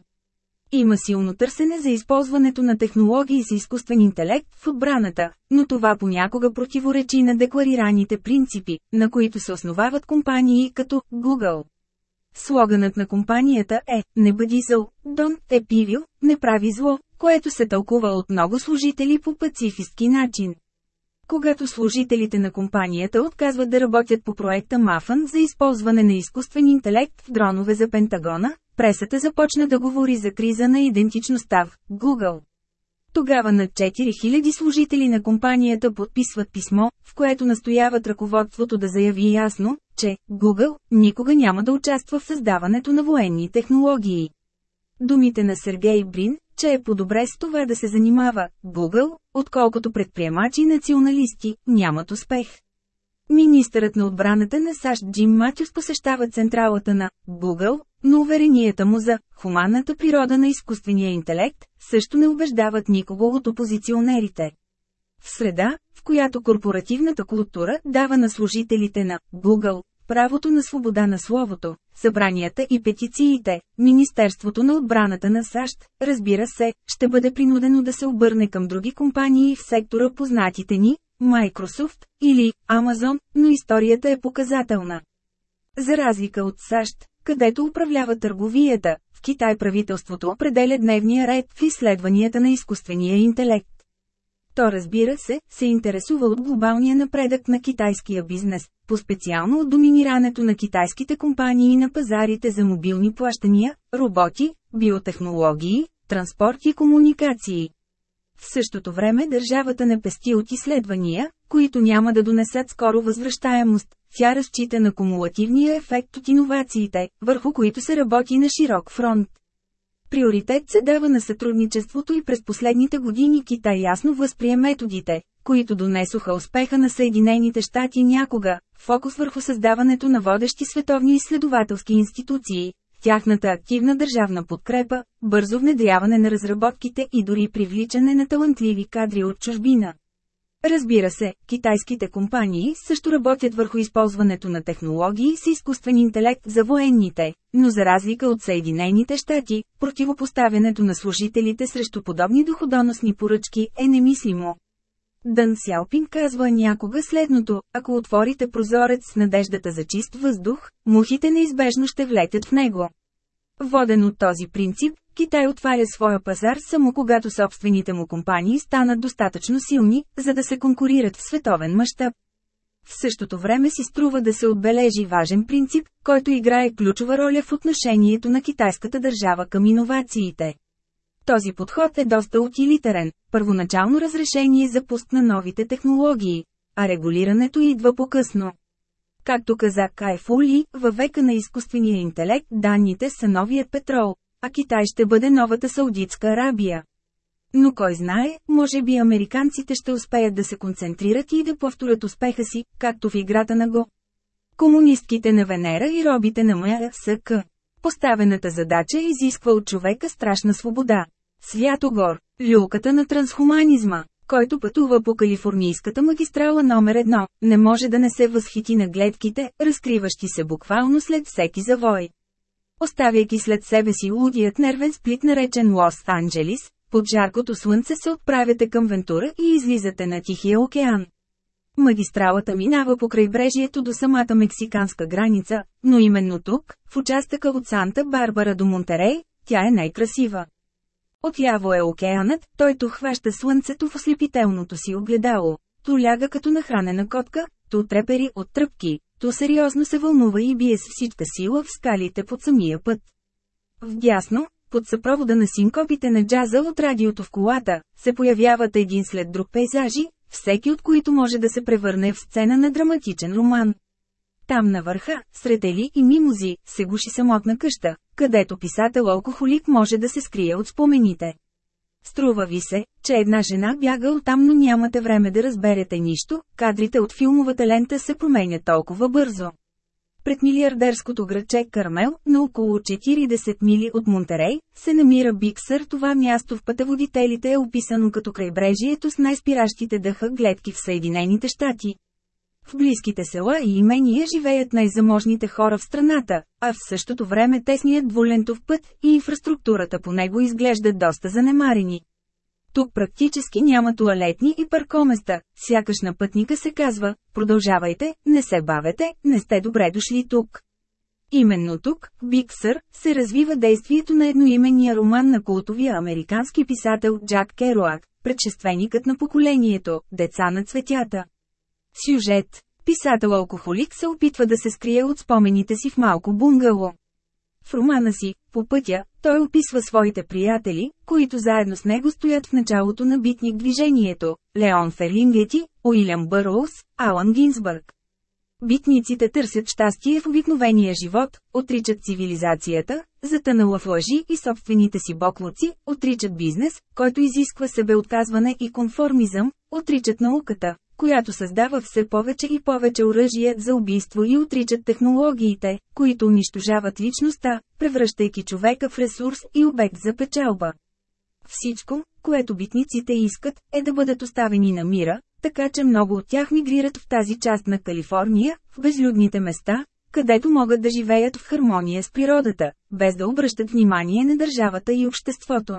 Има силно търсене за използването на технологии с изкуствен интелект в отбраната, но това понякога противоречи на декларираните принципи, на които се основават компании като Google. Слоганът на компанията е «Не бъди зъл, Дон е пивил, не прави зло», което се тълкува от много служители по пацифистки начин. Когато служителите на компанията отказват да работят по проекта Мафън за използване на изкуствен интелект в дронове за Пентагона, пресата започна да говори за криза на идентичността в Google. Тогава над 4000 служители на компанията подписват писмо, в което настояват ръководството да заяви ясно, че Google никога няма да участва в създаването на военни технологии. Думите на Сергей Брин, че е по-добре с това да се занимава Google, отколкото предприемачи и националисти, нямат успех. Министърът на отбраната на САЩ Джим Матюс посещава централата на Google, но уверенията му за хуманната природа на изкуствения интелект също не убеждават никого от опозиционерите. В среда, в която корпоративната култура дава на служителите на Google правото на свобода на словото, събранията и петициите, Министерството на отбраната на САЩ, разбира се, ще бъде принудено да се обърне към други компании в сектора познатите ни, Microsoft или Amazon, но историята е показателна. За разлика от САЩ, където управлява търговията, в Китай правителството определя дневния ред в изследванията на изкуствения интелект. То разбира се, се интересува от глобалния напредък на китайския бизнес, по-специално от доминирането на китайските компании на пазарите за мобилни плащания, роботи, биотехнологии, транспорт и комуникации. В същото време държавата не пести от изследвания, които няма да донесат скоро възвръщаемост. Тя разчита на кумулативния ефект от иновациите, върху които се работи на широк фронт. Приоритет се дава на сътрудничеството и през последните години Китай ясно възприе методите, които донесоха успеха на Съединените щати някога, фокус върху създаването на водещи световни изследователски институции, тяхната активна държавна подкрепа, бързо внедряване на разработките и дори привличане на талантливи кадри от чужбина. Разбира се, китайските компании също работят върху използването на технологии с изкуствен интелект за военните, но за разлика от Съединените щати, противопоставянето на служителите срещу подобни доходоносни поръчки е немислимо. Дън Сялпин казва някога следното, ако отворите прозорец с надеждата за чист въздух, мухите неизбежно ще влетят в него. Воден от този принцип, Китай отваря своя пазар само когато собствените му компании станат достатъчно силни, за да се конкурират в световен мащаб. В същото време си струва да се отбележи важен принцип, който играе ключова роля в отношението на китайската държава към иновациите. Този подход е доста утилитарен, първоначално разрешение за пуст на новите технологии, а регулирането идва по-късно. Както каза Кай Фули, във века на изкуствения интелект данните са новият петрол, а Китай ще бъде новата Саудитска Арабия. Но кой знае, може би американците ще успеят да се концентрират и да повторят успеха си, както в играта на Го. Комунистките на Венера и робите на МСК. Поставената задача изисква от човека страшна свобода. Святогор, люлката на трансхуманизма, който пътува по калифорнийската магистрала номер едно, не може да не се възхити на гледките, разкриващи се буквално след всеки завой. Оставяйки след себе си лудият нервен сплит наречен Лос-Анджелис, под жаркото слънце се отправяте към Вентура и излизате на Тихия океан. Магистралата минава по крайбрежието до самата мексиканска граница, но именно тук, в участъка от Санта Барбара до Монтерей, тя е най-красива. Отляво е океанът, тойто хваща слънцето в ослепителното си огледало. То ляга като нахранена котка, то трепери от тръпки, то сериозно се вълнува и бие с всичка сила в скалите под самия път. Вдясно, под съпровода на синкопите на джаза от радиото в колата, се появяват един след друг пейзажи, всеки от които може да се превърне в сцена на драматичен роман. Там на върха, сред ели и мимози, се гуши самотна къща, където писател-алкохолик може да се скрие от спомените. Струва ви се, че една жена бяга оттам, но нямате време да разберете нищо, кадрите от филмовата лента се променят толкова бързо. Пред милиардерското градче Кармел, на около 40 мили от Монтерей, се намира Биксър. Това място в пътеводителите е описано като крайбрежието с най-спиращите дъха гледки в Съединените щати. В близките села и имения живеят най-заможните хора в страната, а в същото време тесният двулентов път и инфраструктурата по него изглеждат доста занемарени. Тук практически няма туалетни и паркоместа, сякаш на пътника се казва, продължавайте, не се бавете, не сте добре дошли тук. Именно тук, в Биксър, се развива действието на едноименния роман на култовия американски писател Джак Керуак, предшественикът на поколението, деца на цветята. Сюжет Писател-алкохолик се опитва да се скрие от спомените си в малко бунгало. В романа си, по пътя, той описва своите приятели, които заедно с него стоят в началото на битник движението – Леон Ферлингети, Уилям Бърлс, Алан Гинсбърг. Битниците търсят щастие в обикновения живот, отричат цивилизацията, затънала в лъжи и собствените си боклоци, отричат бизнес, който изисква себеотказване и конформизъм, отричат науката, която създава все повече и повече оръжие за убийство и отричат технологиите, които унищожават личността, превръщайки човека в ресурс и обект за печалба. Всичко, което битниците искат, е да бъдат оставени на мира, така че много от тях мигрират в тази част на Калифорния, в безлюдните места, където могат да живеят в хармония с природата, без да обръщат внимание на държавата и обществото.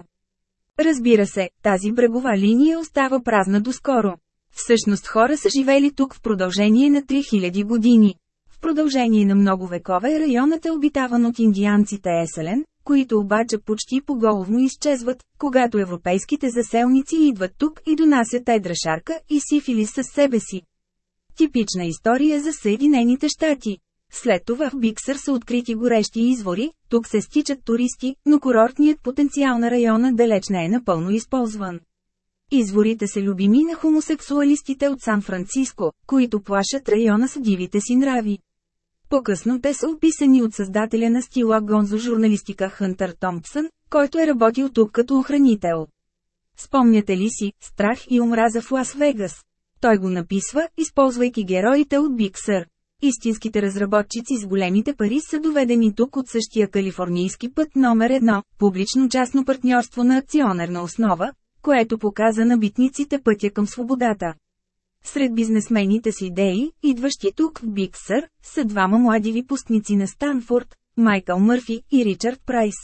Разбира се, тази брегова линия остава празна доскоро. Всъщност хора са живели тук в продължение на 3000 години. В продължение на много векове районът е обитаван от индианците Еселен, които обаче почти поголовно изчезват, когато европейските заселници идват тук и донасят едра шарка и сифилис със себе си. Типична история за Съединените щати. След това в Биксър са открити горещи извори, тук се стичат туристи, но курортният потенциал на района далеч не е напълно използван. Изворите са любими на хомосексуалистите от Сан-Франциско, които плашат района с дивите си нрави. По-късно те са описани от създателя на стила гонзо журналистика Хънтър Томпсън, който е работил тук като охранител. Спомняте ли си «Страх и омраза в Лас-Вегас»? Той го написва, използвайки героите от Биг Сър. Истинските разработчици с големите пари са доведени тук от същия калифорнийски път номер едно – публично-частно партньорство на акционерна основа, което показа на битниците пътя към свободата. Сред бизнесмените с идеи, идващи тук в Биг Сър, са двама млади випускници на Станфорд, Майкъл Мърфи и Ричард Прайс.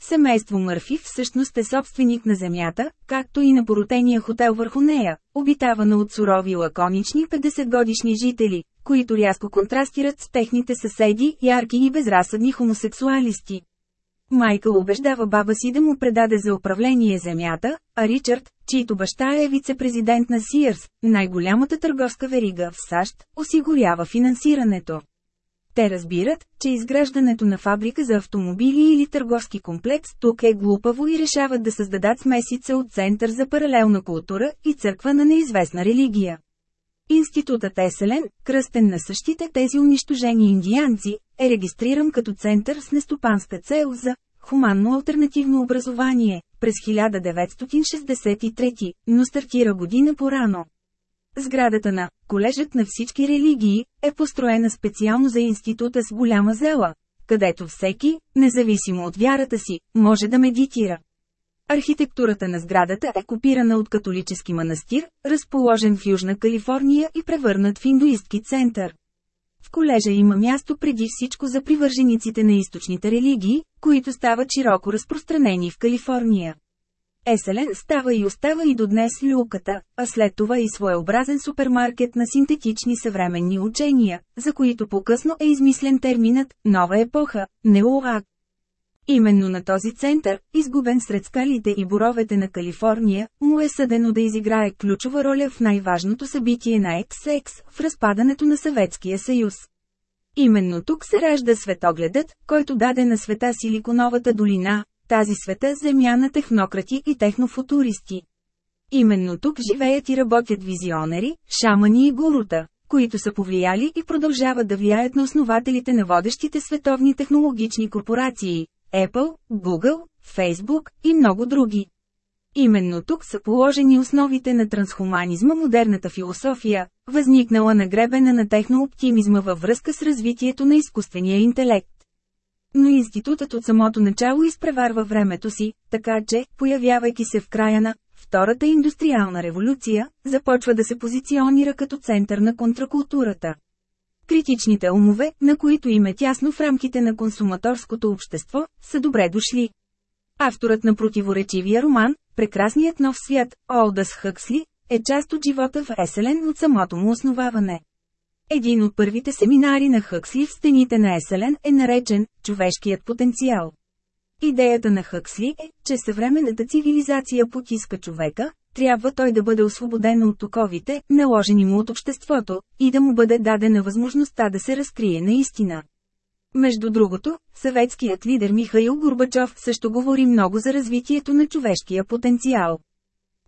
Семейство Мърфи всъщност е собственик на земята, както и на поротения хотел върху нея, обитавана от сурови лаконични 50-годишни жители, които рязко контрастират с техните съседи, ярки и безразсъдни хомосексуалисти. Майкъл убеждава баба си да му предаде за управление земята, а Ричард, чийто баща е вице-президент на Сиърс, най-голямата търговска верига в САЩ, осигурява финансирането. Те разбират, че изграждането на фабрика за автомобили или търговски комплекс тук е глупаво и решават да създадат смесица от Център за паралелна култура и църква на неизвестна религия. Институтът Еселен, кръстен на същите тези унищожени индианци, е регистриран като център с нестопанска цел за хуманно альтернативно образование през 1963, но стартира година по-рано. Сградата на «Колежът на всички религии» е построена специално за института с голяма зела, където всеки, независимо от вярата си, може да медитира. Архитектурата на сградата е копирана от католически манастир, разположен в Южна Калифорния и превърнат в индуистки център. В колежа има място преди всичко за привържениците на източните религии, които стават широко разпространени в Калифорния. Еселен става и остава и до днес люката, а след това и своеобразен супермаркет на синтетични съвременни учения, за които по-късно е измислен терминът «нова епоха» – неоак. Именно на този център, изгубен сред скалите и боровете на Калифорния, му е съдено да изиграе ключова роля в най-важното събитие на XX в разпадането на Съветския съюз. Именно тук се ражда светогледът, който даде на света Силиконовата долина, тази света земя на технократи и технофутуристи. Именно тук живеят и работят визионери, шамани и гурута, които са повлияли и продължават да влияят на основателите на водещите световни технологични корпорации, Apple, Google, Facebook и много други. Именно тук са положени основите на трансхуманизма модерната философия, възникнала на гребена на технооптимизма във връзка с развитието на изкуствения интелект. Но институтът от самото начало изпреварва времето си, така че, появявайки се в края на Втората индустриална революция, започва да се позиционира като център на контракултурата. Критичните умове, на които им е тясно в рамките на консуматорското общество, са добре дошли. Авторът на противоречивия роман, Прекрасният нов свят, Олдъс Хъксли, е част от живота в Еселен от самото му основаване. Един от първите семинари на Хъксли в стените на Еселен е наречен «Човешкият потенциал». Идеята на Хъксли е, че съвременната цивилизация потиска човека, трябва той да бъде освободен от оковите, наложени му от обществото, и да му бъде дадена възможността да се разкрие наистина. Между другото, съветският лидер Михаил Горбачов също говори много за развитието на човешкия потенциал.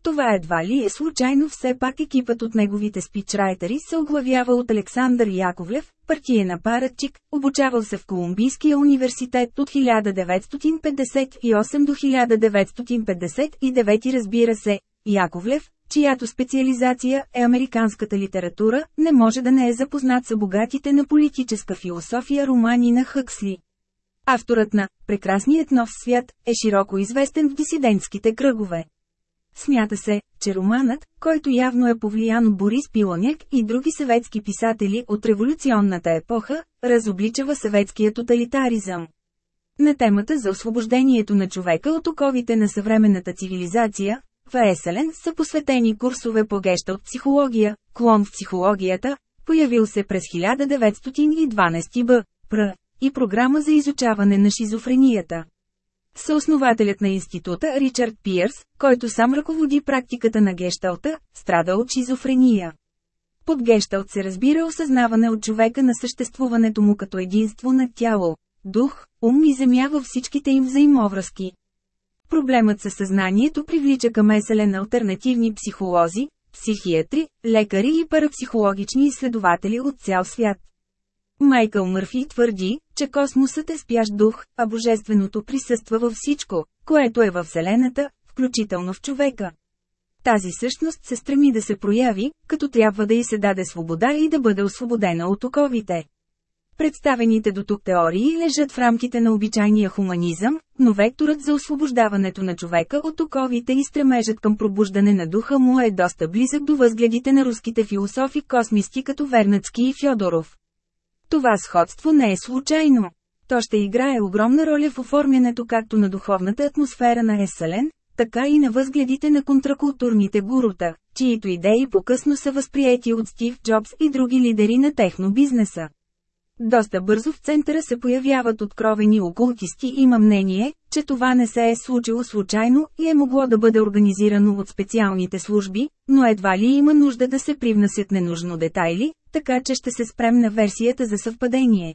Това едва ли е случайно все пак екипът от неговите спичрайтери се оглавява от Александър Яковлев, партиен апаратчик, обучавал се в Колумбийския университет от 1958 до 1959 разбира се, Яковлев, чиято специализация е американската литература, не може да не е запознат с богатите на политическа философия романи на Хъксли. Авторът на «Прекрасният нов свят» е широко известен в дисидентските кръгове. Смята се, че романът, който явно е повлиян от Борис Пилоняк и други съветски писатели от революционната епоха, разобличава съветския тоталитаризъм. На темата за освобождението на човека от оковите на съвременната цивилизация, в Еселен са посветени курсове по геща от психология, клон в психологията, появил се през 1912 б. пр. и програма за изучаване на шизофренията. Съоснователят на института Ричард Пиърс, който сам ръководи практиката на гещалта, страда от шизофрения. Под гещалт се разбира осъзнаване от човека на съществуването му като единство на тяло, дух, ум и земя във всичките им взаимовръзки. Проблемът със съзнанието привлича към еселен альтернативни психолози, психиатри, лекари и парапсихологични изследователи от цял свят. Майкъл Мърфи твърди, че космосът е спящ дух, а божественото присъства във всичко, което е във Вселената, включително в човека. Тази същност се стреми да се прояви, като трябва да й се даде свобода и да бъде освободена от оковите. Представените до тук теории лежат в рамките на обичайния хуманизъм, но векторът за освобождаването на човека от оковите и стремежът към пробуждане на духа му е доста близък до възгледите на руските философи космисти като Вернацки и Фьодоров. Това сходство не е случайно. То ще играе огромна роля в оформянето както на духовната атмосфера на Еселен, така и на възгледите на контракултурните гурута, чието идеи по-късно са възприети от Стив Джобс и други лидери на технобизнеса. Доста бързо в центъра се появяват откровени окултисти има мнение, че това не се е случило случайно и е могло да бъде организирано от специалните служби, но едва ли има нужда да се привнасят ненужно детайли, така че ще се спрем на версията за съвпадение.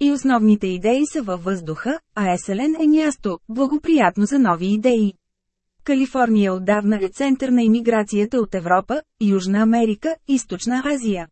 И основните идеи са във въздуха, а Еселен е място, благоприятно за нови идеи. Калифорния отдавна е център на иммиграцията от Европа, Южна Америка, Източна Азия.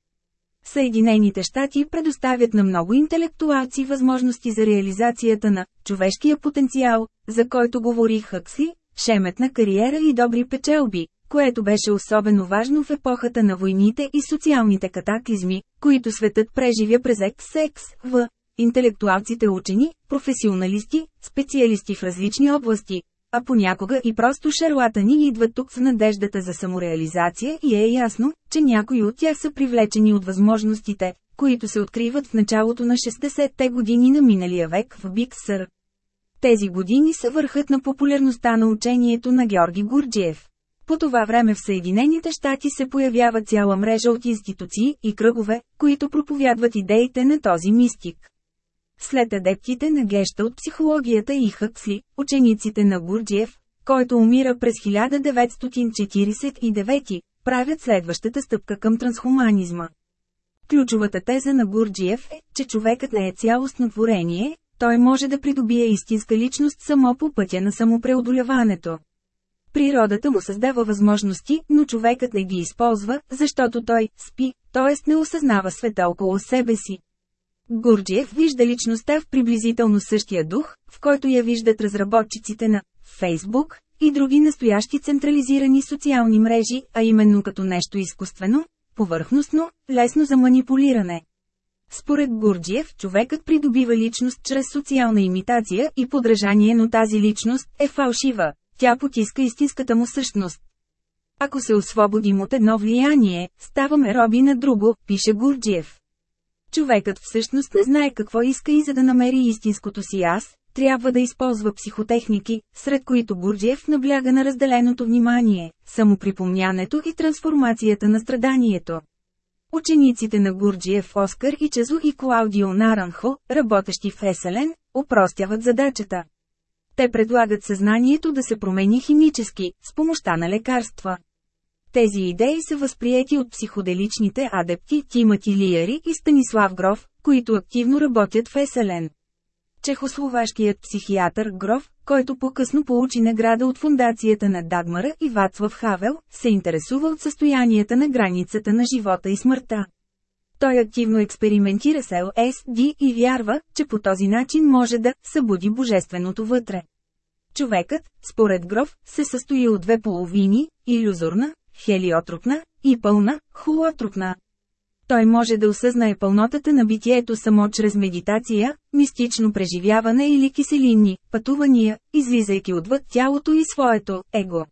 Съединените щати предоставят на много интелектуалци възможности за реализацията на човешкия потенциал, за който говори Хъксли, шеметна кариера и добри печелби, което беше особено важно в епохата на войните и социалните катаклизми, които светът преживя през екс-секс, в. Интелектуалците учени, професионалисти, специалисти в различни области, а понякога и просто шарлатани идват тук в надеждата за самореализация и е ясно, че някои от тях са привлечени от възможностите, които се откриват в началото на 60-те години на миналия век в Биг Сър. Тези години са върхът на популярността на учението на Георги Гурджиев. По това време в Съединените щати се появява цяла мрежа от институции и кръгове, които проповядват идеите на този мистик. След адептите на Геща от психологията и Хъксли, учениците на Гурджиев, който умира през 1949, правят следващата стъпка към трансхуманизма. Ключовата теза на Гурджиев е, че човекът не е цялостно творение, той може да придобие истинска личност само по пътя на самопреодоляването. Природата му създава възможности, но човекът не ги използва, защото той спи, т.е. не осъзнава света около себе си. Гурджиев вижда личността в приблизително същия дух, в който я виждат разработчиците на Фейсбук и други настоящи централизирани социални мрежи, а именно като нещо изкуствено, повърхностно, лесно за манипулиране. Според Гурджиев, човекът придобива личност чрез социална имитация и подражание, но тази личност е фалшива, тя потиска истинската му същност. Ако се освободим от едно влияние, ставаме роби на друго, пише Гурджиев. Човекът всъщност не знае какво иска и за да намери истинското си аз, трябва да използва психотехники, сред които Гурджиев набляга на разделеното внимание, самоприпомнянето и трансформацията на страданието. Учениците на Гурджиев Оскар и Чазо и Клаудио Наранхо, работещи в Еселен, упростяват задачата. Те предлагат съзнанието да се промени химически, с помощта на лекарства. Тези идеи са възприяти от психоделичните адепти Тимати Лияри и Станислав Гров, които активно работят в Еселен. Чехословашкият психиатър Гров, който по-късно получи награда от фундацията на Дагмара и Вацлав Хавел, се интересува от състоянията на границата на живота и смъртта. Той активно експериментира с ЛСД и вярва, че по този начин може да събуди божественото вътре. Човекът, според Гров, се състои от две половини – иллюзорна, хелиотропна, и пълна, холотропна. Той може да осъзнае пълнотата на битието само чрез медитация, мистично преживяване или киселинни пътувания, излизайки отвъд тялото и своето его.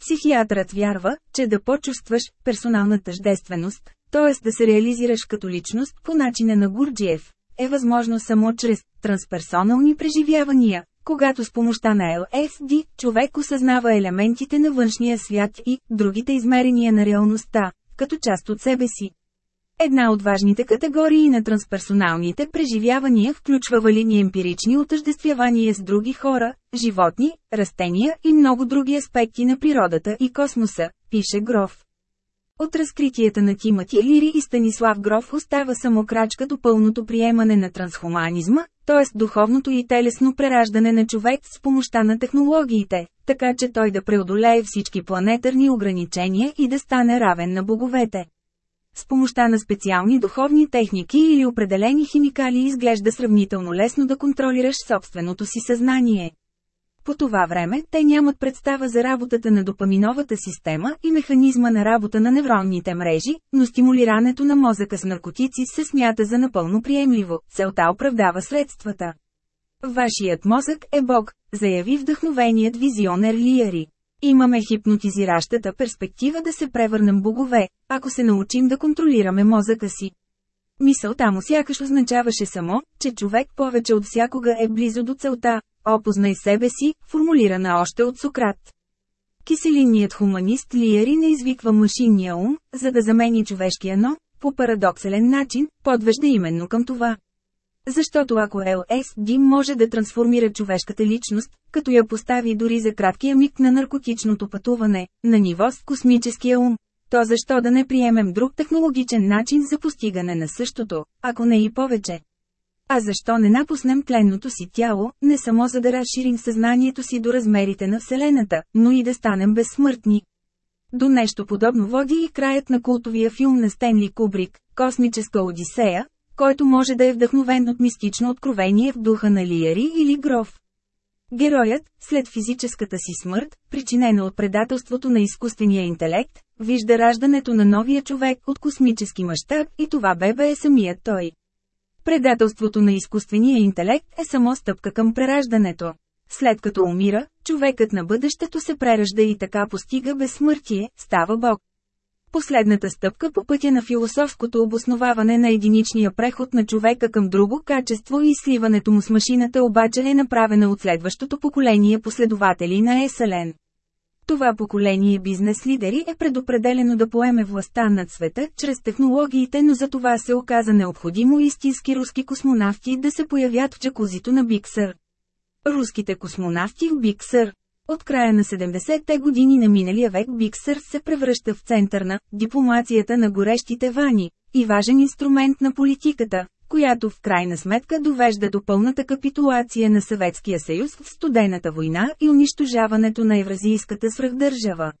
Психиатърът вярва, че да почувстваш персонална тъждественост, т.е. да се реализираш като личност по начина на Гурджиев, е възможно само чрез трансперсонални преживявания, когато с помощта на LSD човек осъзнава елементите на външния свят и другите измерения на реалността, като част от себе си. Една от важните категории на трансперсоналните преживявания включва валидни емпирични отъждествявания с други хора, животни, растения и много други аспекти на природата и космоса, пише Гров. От разкритията на Тимати Лири и Станислав Гров остава само крачка до пълното приемане на трансхуманизма, т.е. духовното и телесно прераждане на човек с помощта на технологиите, така че той да преодолее всички планетарни ограничения и да стане равен на боговете. С помощта на специални духовни техники или определени химикали изглежда сравнително лесно да контролираш собственото си съзнание. По това време, те нямат представа за работата на допаминовата система и механизма на работа на невронните мрежи, но стимулирането на мозъка с наркотици се смята за напълно приемливо, целта оправдава средствата. Вашият мозък е Бог, заяви вдъхновеният визионер Лиари. Имаме хипнотизиращата перспектива да се превърнем богове, ако се научим да контролираме мозъка си. Мисълта му сякаш означаваше само, че човек повече от всякога е близо до целта, опознай себе си, формулирана още от Сократ. Киселинният хуманист Лиери не извиква машинния ум, за да замени човешкия, но, по парадоксален начин, подвежда именно към това. Защото ако LSD може да трансформира човешката личност, като я постави дори за краткия миг на наркотичното пътуване, на ниво с космическия ум, то защо да не приемем друг технологичен начин за постигане на същото, ако не и повече? А защо не напуснем тленното си тяло, не само за да разширим съзнанието си до размерите на Вселената, но и да станем безсмъртни? До нещо подобно води и краят на култовия филм на Стенли Кубрик «Космическа Одисея», който може да е вдъхновен от мистично откровение в духа на Лиари или Гров. Героят, след физическата си смърт, причинена от предателството на изкуствения интелект, вижда раждането на новия човек от космически мащаб и това бебе е самият той. Предателството на изкуствения интелект е само стъпка към прераждането. След като умира, човекът на бъдещето се преражда и така постига безсмъртие, става Бог. Последната стъпка по пътя на философското обосноваване на единичния преход на човека към друго качество и сливането му с машината обаче е направена от следващото поколение последователи на Еселен. Това поколение бизнес лидери е предопределено да поеме властта над света чрез технологиите, но за това се оказа необходимо истински руски космонавти да се появят в джакузито на Биксър. Руските космонавти в Биксър от края на 70-те години на миналия век Биксър се превръща в център на дипломацията на горещите вани и важен инструмент на политиката, която в крайна сметка довежда до пълната капитулация на Съветския съюз в студената война и унищожаването на евразийската свръхдържава.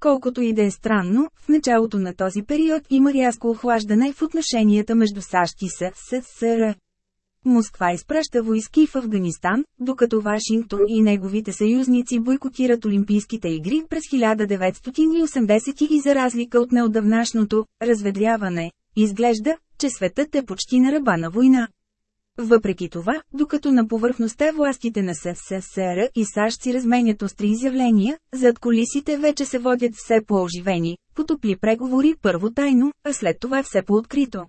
Колкото и да е странно, в началото на този период има рязко охлаждане в отношенията между САЩ и СССР. Москва изпраща войски в Афганистан, докато Вашингтон и неговите съюзници бойкотират Олимпийските игри през 1980 и за разлика от неодавнашното разведряване, изглежда, че светът е почти на ръба на война. Въпреки това, докато на повърхността властите на СССР и САЩ си разменят остри изявления, зад колисите вече се водят все по-оживени, потопли преговори първо тайно, а след това все по-открито.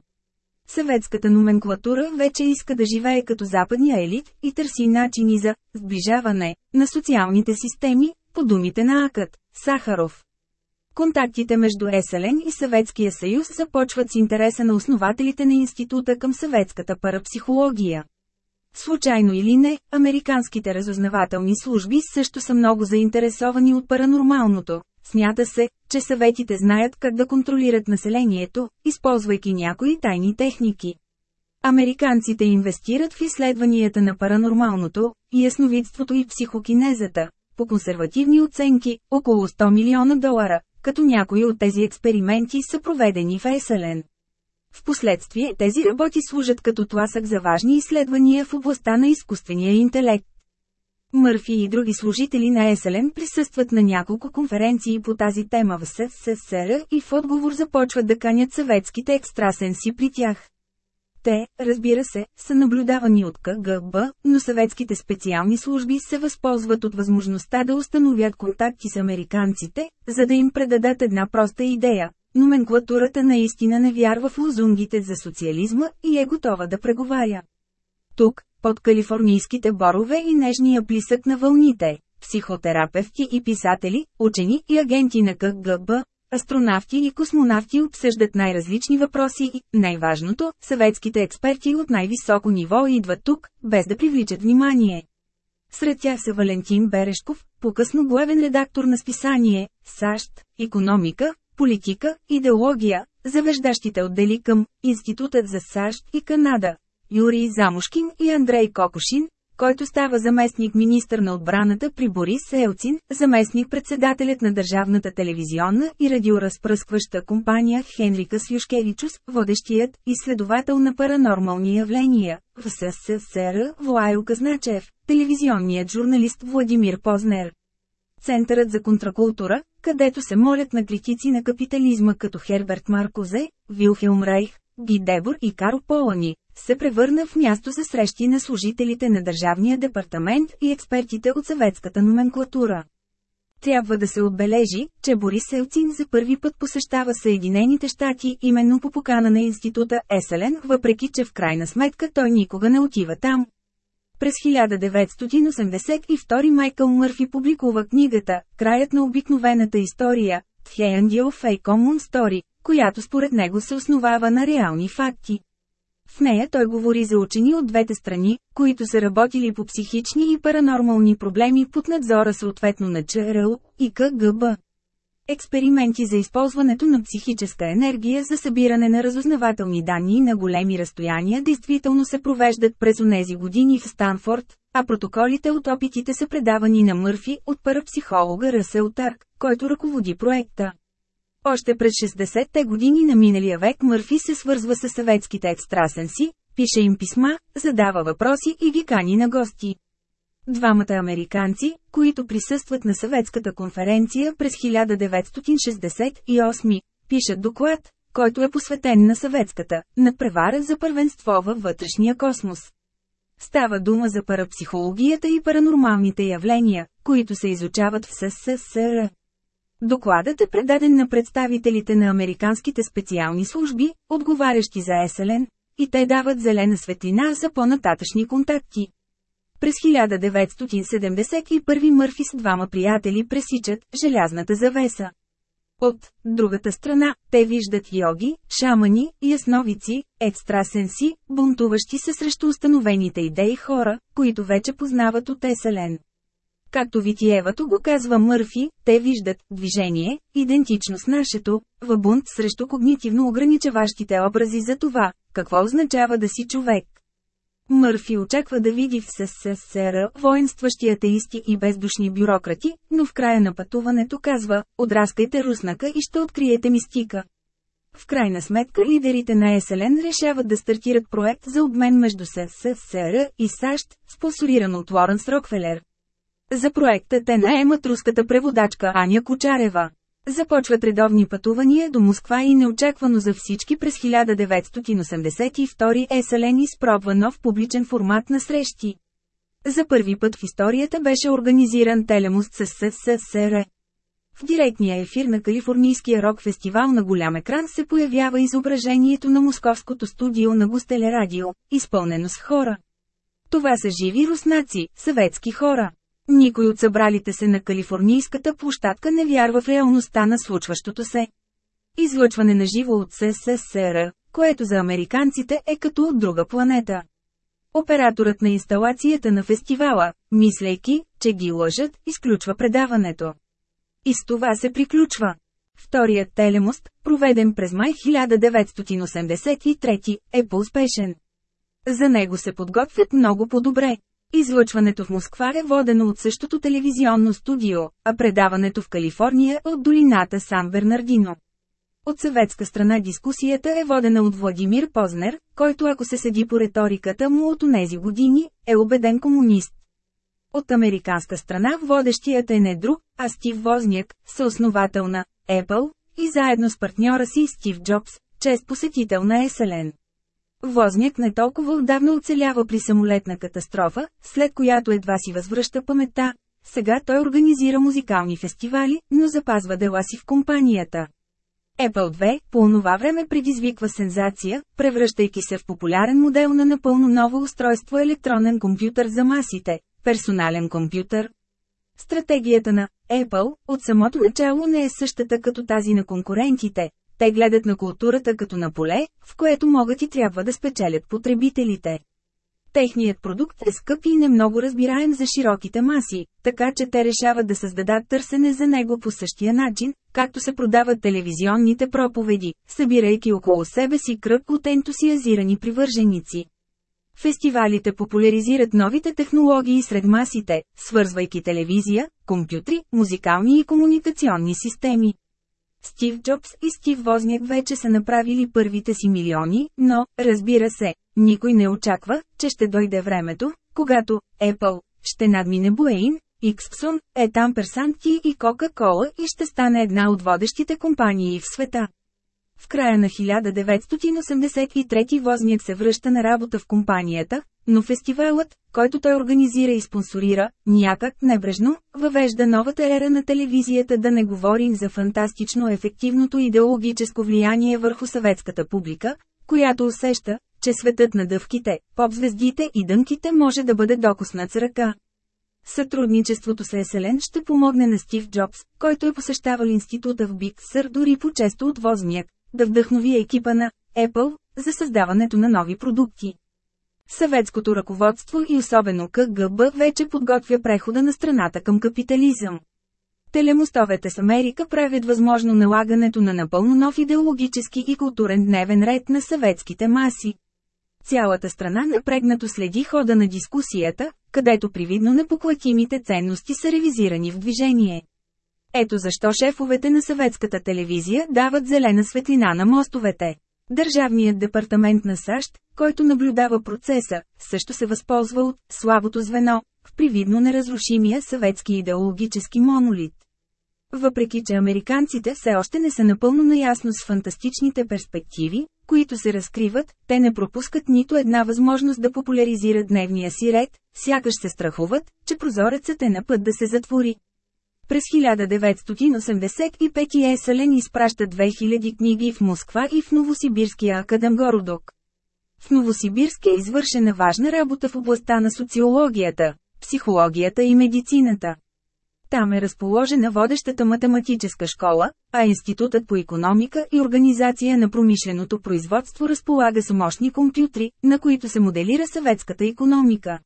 Съветската номенклатура вече иска да живее като западния елит и търси начини за «сближаване» на социалните системи, по думите на Акът, Сахаров. Контактите между Еселен и Съветския съюз започват с интереса на основателите на института към съветската парапсихология. Случайно или не, американските разузнавателни служби също са много заинтересовани от паранормалното. Смята се, че съветите знаят как да контролират населението, използвайки някои тайни техники. Американците инвестират в изследванията на паранормалното, ясновидството и психокинезата, по консервативни оценки, около 100 милиона долара, като някои от тези експерименти са проведени в Еселен. Впоследствие тези работи служат като тласък за важни изследвания в областта на изкуствения интелект. Мърфи и други служители на Еселен присъстват на няколко конференции по тази тема в СССР и в отговор започват да канят съветските екстрасенси при тях. Те, разбира се, са наблюдавани от КГБ, но съветските специални служби се възползват от възможността да установят контакти с американците, за да им предадат една проста идея. Номенклатурата наистина не вярва в лозунгите за социализма и е готова да преговаря. Тук, под калифорнийските борове и нежния плисък на вълните, психотерапевти и писатели, учени и агенти на КГБ, Астронавти и космонавти обсъждат най-различни въпроси и, най-важното, съветските експерти от най-високо ниво идват тук, без да привличат внимание. Сред тях са Валентин Берешков, по-късно главен редактор на списание «САЩ», «Економика», «Политика», «Идеология», завеждащите отдели към Институтът за САЩ и Канада, Юрий Замушкин и Андрей Кокошин, който става заместник министър на отбраната при Борис Елцин, заместник председателят на държавната телевизионна и радиоразпръскваща компания Хенрика Слюшкевичус, водещият изследовател на паранормални явления, в СССР Влайл Казначев, телевизионният журналист Владимир Познер. Центърът за контракултура, където се молят на критици на капитализма като Херберт Маркозе, Вилхелм Райх, Гидебор и Карл Полани, се превърна в място за срещи на служителите на Държавния департамент и експертите от съветската номенклатура. Трябва да се отбележи, че Борис Елцин за първи път посещава Съединените щати именно по покана на института Еселен, въпреки че в крайна сметка той никога не отива там. През 1982 Майкъл Мърфи публикува книгата «Краят на обикновената история» The End of a Common Story, която според него се основава на реални факти. В нея той говори за учени от двете страни, които са работили по психични и паранормални проблеми под надзора съответно на ЧРУ и КГБ. Експерименти за използването на психическа енергия за събиране на разузнавателни данни на големи разстояния действително се провеждат през онези години в Станфорд, а протоколите от опитите са предавани на Мърфи от парапсихолога Ръсел Тарк, който ръководи проекта. Още през 60-те години на миналия век Мърфи се свързва с съветските екстрасенси, пише им писма, задава въпроси и ги кани на гости. Двамата американци, които присъстват на съветската конференция през 1968, пишат доклад, който е посветен на съветската, надпревара за първенство във вътрешния космос. Става дума за парапсихологията и паранормалните явления, които се изучават в СССР. Докладът е предаден на представителите на американските специални служби, отговарящи за Еселен, и те дават зелена светлина за по-нататъчни контакти. През 1971 Мърфи с двама приятели пресичат желязната завеса. От другата страна, те виждат йоги, шамани, ясновици, екстрасенси, бунтуващи се срещу установените идеи хора, които вече познават от Еселен. Както Витиевато го казва Мърфи, те виждат движение, идентично с нашето, в бунт срещу когнитивно ограничаващите образи за това, какво означава да си човек. Мърфи очаква да види в СССР воинстващи атеисти и бездушни бюрократи, но в края на пътуването казва, отраскайте руснака и ще откриете мистика. В крайна сметка лидерите на Еселен решават да стартират проект за обмен между СССР и САЩ, спонсориран от Лоренс Рокфелер. За проекта те наемат руската преводачка Аня Кучарева. Започват редовни пътувания до Москва и неочаквано за всички през 1982 Еселен изпробва нов публичен формат на срещи. За първи път в историята беше организиран телемост с СССР. В директния ефир на Калифорнийския рок фестивал на голям екран се появява изображението на московското студио на Гостелерадио, изпълнено с хора. Това са живи руснаци, съветски хора. Никой от събралите се на калифорнийската площадка не вярва в реалността на случващото се. Излъчване на живо от СССР, което за американците е като от друга планета. Операторът на инсталацията на фестивала, мислейки, че ги лъжат, изключва предаването. И с това се приключва. Вторият телемост, проведен през май 1983, е по-успешен. За него се подготвят много по-добре. Излъчването в Москва е водено от същото телевизионно студио, а предаването в Калифорния от долината Сан Бернардино. От съветска страна дискусията е водена от Владимир Познер, който ако се седи по риториката му от тези години, е убеден комунист. От американска страна водещият е не друг, а Стив Возняк, съосновател на Apple, и заедно с партньора си Стив Джобс, чест посетител на Еселен. Возняк не толкова отдавна оцелява при самолетна катастрофа, след която едва си възвръща паметта. Сега той организира музикални фестивали, но запазва дела си в компанията. Apple II по онова време предизвиква сензация, превръщайки се в популярен модел на напълно ново устройство електронен компютър за масите – персонален компютър. Стратегията на Apple от самото начало не е същата като тази на конкурентите. Те гледат на културата като на поле, в което могат и трябва да спечелят потребителите. Техният продукт е скъп и не много разбираем за широките маси, така че те решават да създадат търсене за него по същия начин, както се продават телевизионните проповеди, събирайки около себе си кръг от ентусиазирани привърженици. Фестивалите популяризират новите технологии сред масите, свързвайки телевизия, компютри, музикални и комуникационни системи. Стив Джобс и Стив Возняк вече са направили първите си милиони, но, разбира се, никой не очаква, че ще дойде времето, когато Apple ще надмине Буейн, Икспсон, Етам Персанти и Кока-Кола и ще стане една от водещите компании в света. В края на 1983 Возняк се връща на работа в компанията, но фестивалът, който той организира и спонсорира, някак небрежно, въвежда новата ера на телевизията да не говорим за фантастично ефективното идеологическо влияние върху съветската публика, която усеща, че светът на дъвките, поп-звездите и дънките може да бъде докоснат с ръка. Сътрудничеството с Еселен ще помогне на Стив Джобс, който е посещавал института в Биг Сър дори по-често от Возняк, да вдъхнови екипа на Apple за създаването на нови продукти. Съветското ръководство и особено КГБ вече подготвя прехода на страната към капитализъм. Телемостовете с Америка правят възможно налагането на напълно нов идеологически и културен дневен ред на съветските маси. Цялата страна напрегнато следи хода на дискусията, където привидно непоклатимите ценности са ревизирани в движение. Ето защо шефовете на съветската телевизия дават зелена светлина на мостовете. Държавният департамент на САЩ, който наблюдава процеса, също се възползва от слабото звено в привидно неразрушимия съветски идеологически монолит. Въпреки че американците все още не са напълно наясно с фантастичните перспективи, които се разкриват, те не пропускат нито една възможност да популяризират дневния си ред, сякаш се страхуват, че прозорецът е на път да се затвори. През 1985 Есален изпраща 2000 книги в Москва и в Новосибирския Академгородок. В Новосибирск е извършена важна работа в областта на социологията, психологията и медицината. Там е разположена водещата математическа школа, а Институтът по економика и организация на промишленото производство разполага с мощни компютри, на които се моделира съветската економика.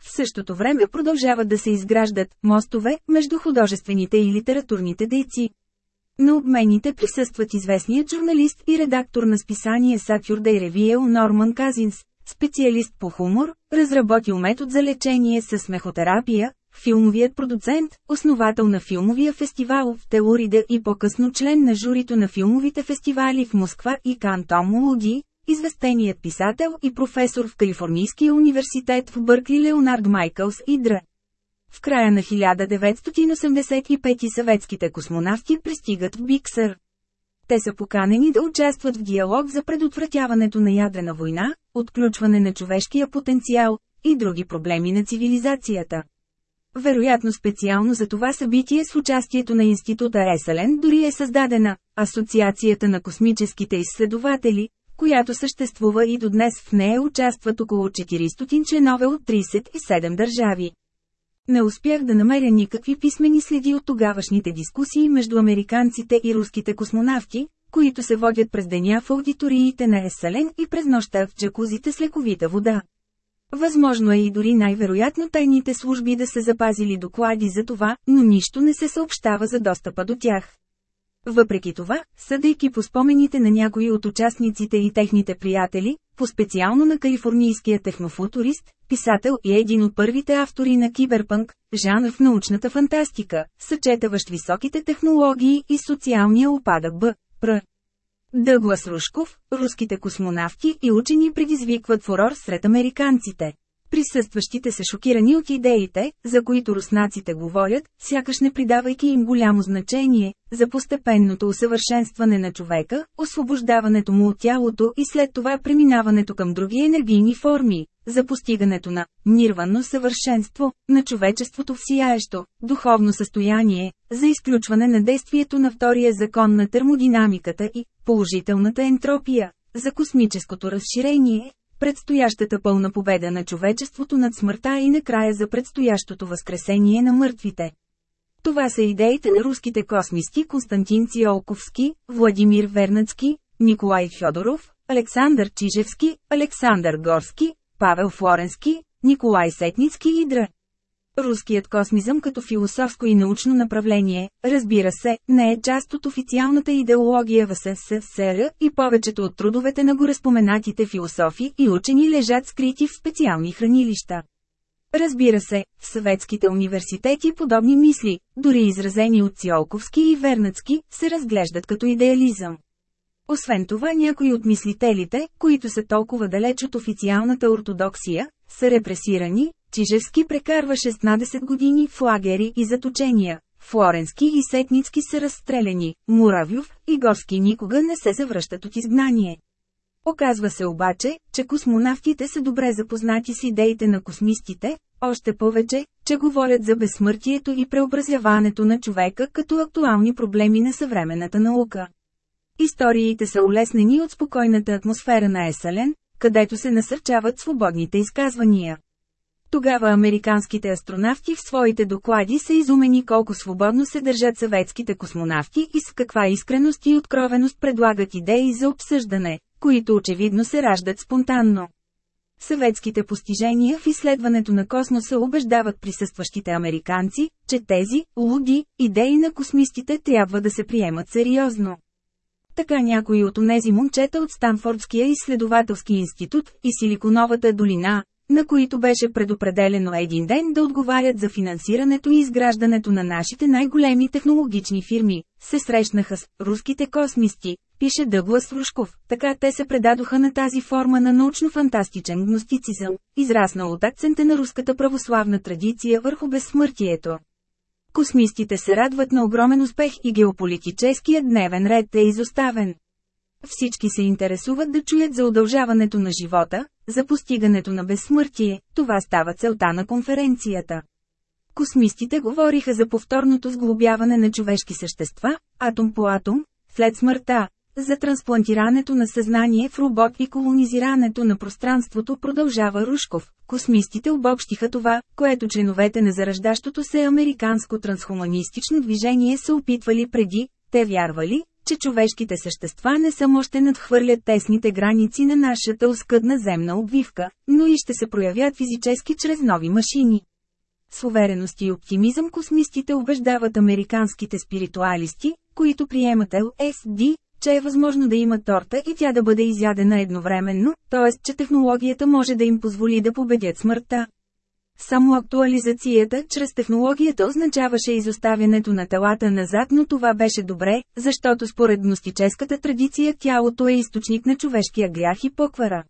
В същото време продължават да се изграждат мостове между художествените и литературните дейци. На обмените присъстват известният журналист и редактор на списание Saturday Review Норман Казинс, специалист по хумор, разработил метод за лечение с смехотерапия, филмовият продуцент, основател на филмовия фестивал в Телорида и по-късно член на журито на филмовите фестивали в Москва и Кантом Луди, известеният писател и професор в Калифорнийския университет в Бъркли Леонард Майкълс Идра. В края на 1985 съветските космонавти пристигат в Биксър. Те са поканени да участват в диалог за предотвратяването на ядрена война, отключване на човешкия потенциал и други проблеми на цивилизацията. Вероятно специално за това събитие с участието на института Еселен дори е създадена Асоциацията на космическите изследователи, която съществува и до днес в нея участват около 400 членове от 37 държави. Не успях да намеря никакви писмени следи от тогавашните дискусии между американците и руските космонавти, които се водят през деня в аудиториите на Еселен и през нощта в джакузите с лековита вода. Възможно е и дори най-вероятно тайните служби да са запазили доклади за това, но нищо не се съобщава за достъпа до тях. Въпреки това, съдейки по спомените на някои от участниците и техните приятели, по-специално на калифорнийския технофутурист, писател и един от първите автори на киберпънк, жанр в научната фантастика, съчетаващ високите технологии и социалния опадък Б. Пр. Дъглас Рушков, руските космонавти и учени предизвикват фурор сред американците. Присъстващите са шокирани от идеите, за които руснаците говорят, сякаш не придавайки им голямо значение, за постепенното усъвършенстване на човека, освобождаването му от тялото и след това преминаването към други енергийни форми, за постигането на нирвано съвършенство, на човечеството в сияещо, духовно състояние, за изключване на действието на втория закон на термодинамиката и положителната ентропия, за космическото разширение, предстоящата пълна победа на човечеството над смъртта и накрая за предстоящото възкресение на мъртвите. Това са идеите на руските космисти Константин Циолковски, Владимир Вернацки, Николай Фьодоров, Александър Чижевски, Александър Горски, Павел Флоренски, Николай Сетницки и Др. Руският космизъм като философско и научно направление, разбира се, не е част от официалната идеология в СССР и повечето от трудовете на гореспоменатите философи и учени лежат скрити в специални хранилища. Разбира се, в съветските университети подобни мисли, дори изразени от Циолковски и Вернацки, се разглеждат като идеализъм. Освен това някои от мислителите, които са толкова далеч от официалната ортодоксия, са репресирани, Чижевски прекарва 16 години в лагери и заточения, Флоренски и Сетницки са разстреляни, Муравюв и Горски никога не се завръщат от изгнание. Оказва се обаче, че космонавтите са добре запознати с идеите на космистите, още повече, че говорят за безсмъртието и преобразяването на човека като актуални проблеми на съвременната наука. Историите са улеснени от спокойната атмосфера на Есален, където се насърчават свободните изказвания. Тогава американските астронавти в своите доклади са изумени колко свободно се държат съветските космонавти и с каква искреност и откровеност предлагат идеи за обсъждане, които очевидно се раждат спонтанно. Съветските постижения в изследването на космоса убеждават присъстващите американци, че тези, луди, идеи на космистите трябва да се приемат сериозно. Така някои от онези момчета от Станфордския изследователски институт и Силиконовата долина, на които беше предопределено един ден да отговарят за финансирането и изграждането на нашите най-големи технологични фирми, се срещнаха с руските космисти, пише Дъглас Рушков. Така те се предадоха на тази форма на научно-фантастичен гностицизъм, израснал от акцента на руската православна традиция върху безсмъртието. Космистите се радват на огромен успех и геополитическият дневен ред е изоставен. Всички се интересуват да чуят за удължаването на живота, за постигането на безсмъртие, това става целта на конференцията. Космистите говориха за повторното сглобяване на човешки същества, атом по атом, след смъртта, за трансплантирането на съзнание в робот и колонизирането на пространството продължава Рушков. Космистите обобщиха това, което членовете на зараждащото се американско трансхуманистично движение са опитвали преди, те вярвали, че човешките същества не само ще надхвърлят тесните граници на нашата оскъдна земна обвивка, но и ще се проявят физически чрез нови машини. С увереност и оптимизъм космистите убеждават американските спиритуалисти, които приемат ЛСД, че е възможно да има торта и тя да бъде изядена едновременно, т.е. че технологията може да им позволи да победят смъртта. Само актуализацията чрез технологията означаваше изоставянето на телата назад, но това беше добре, защото според гностическата традиция тялото е източник на човешкия грях и поквара.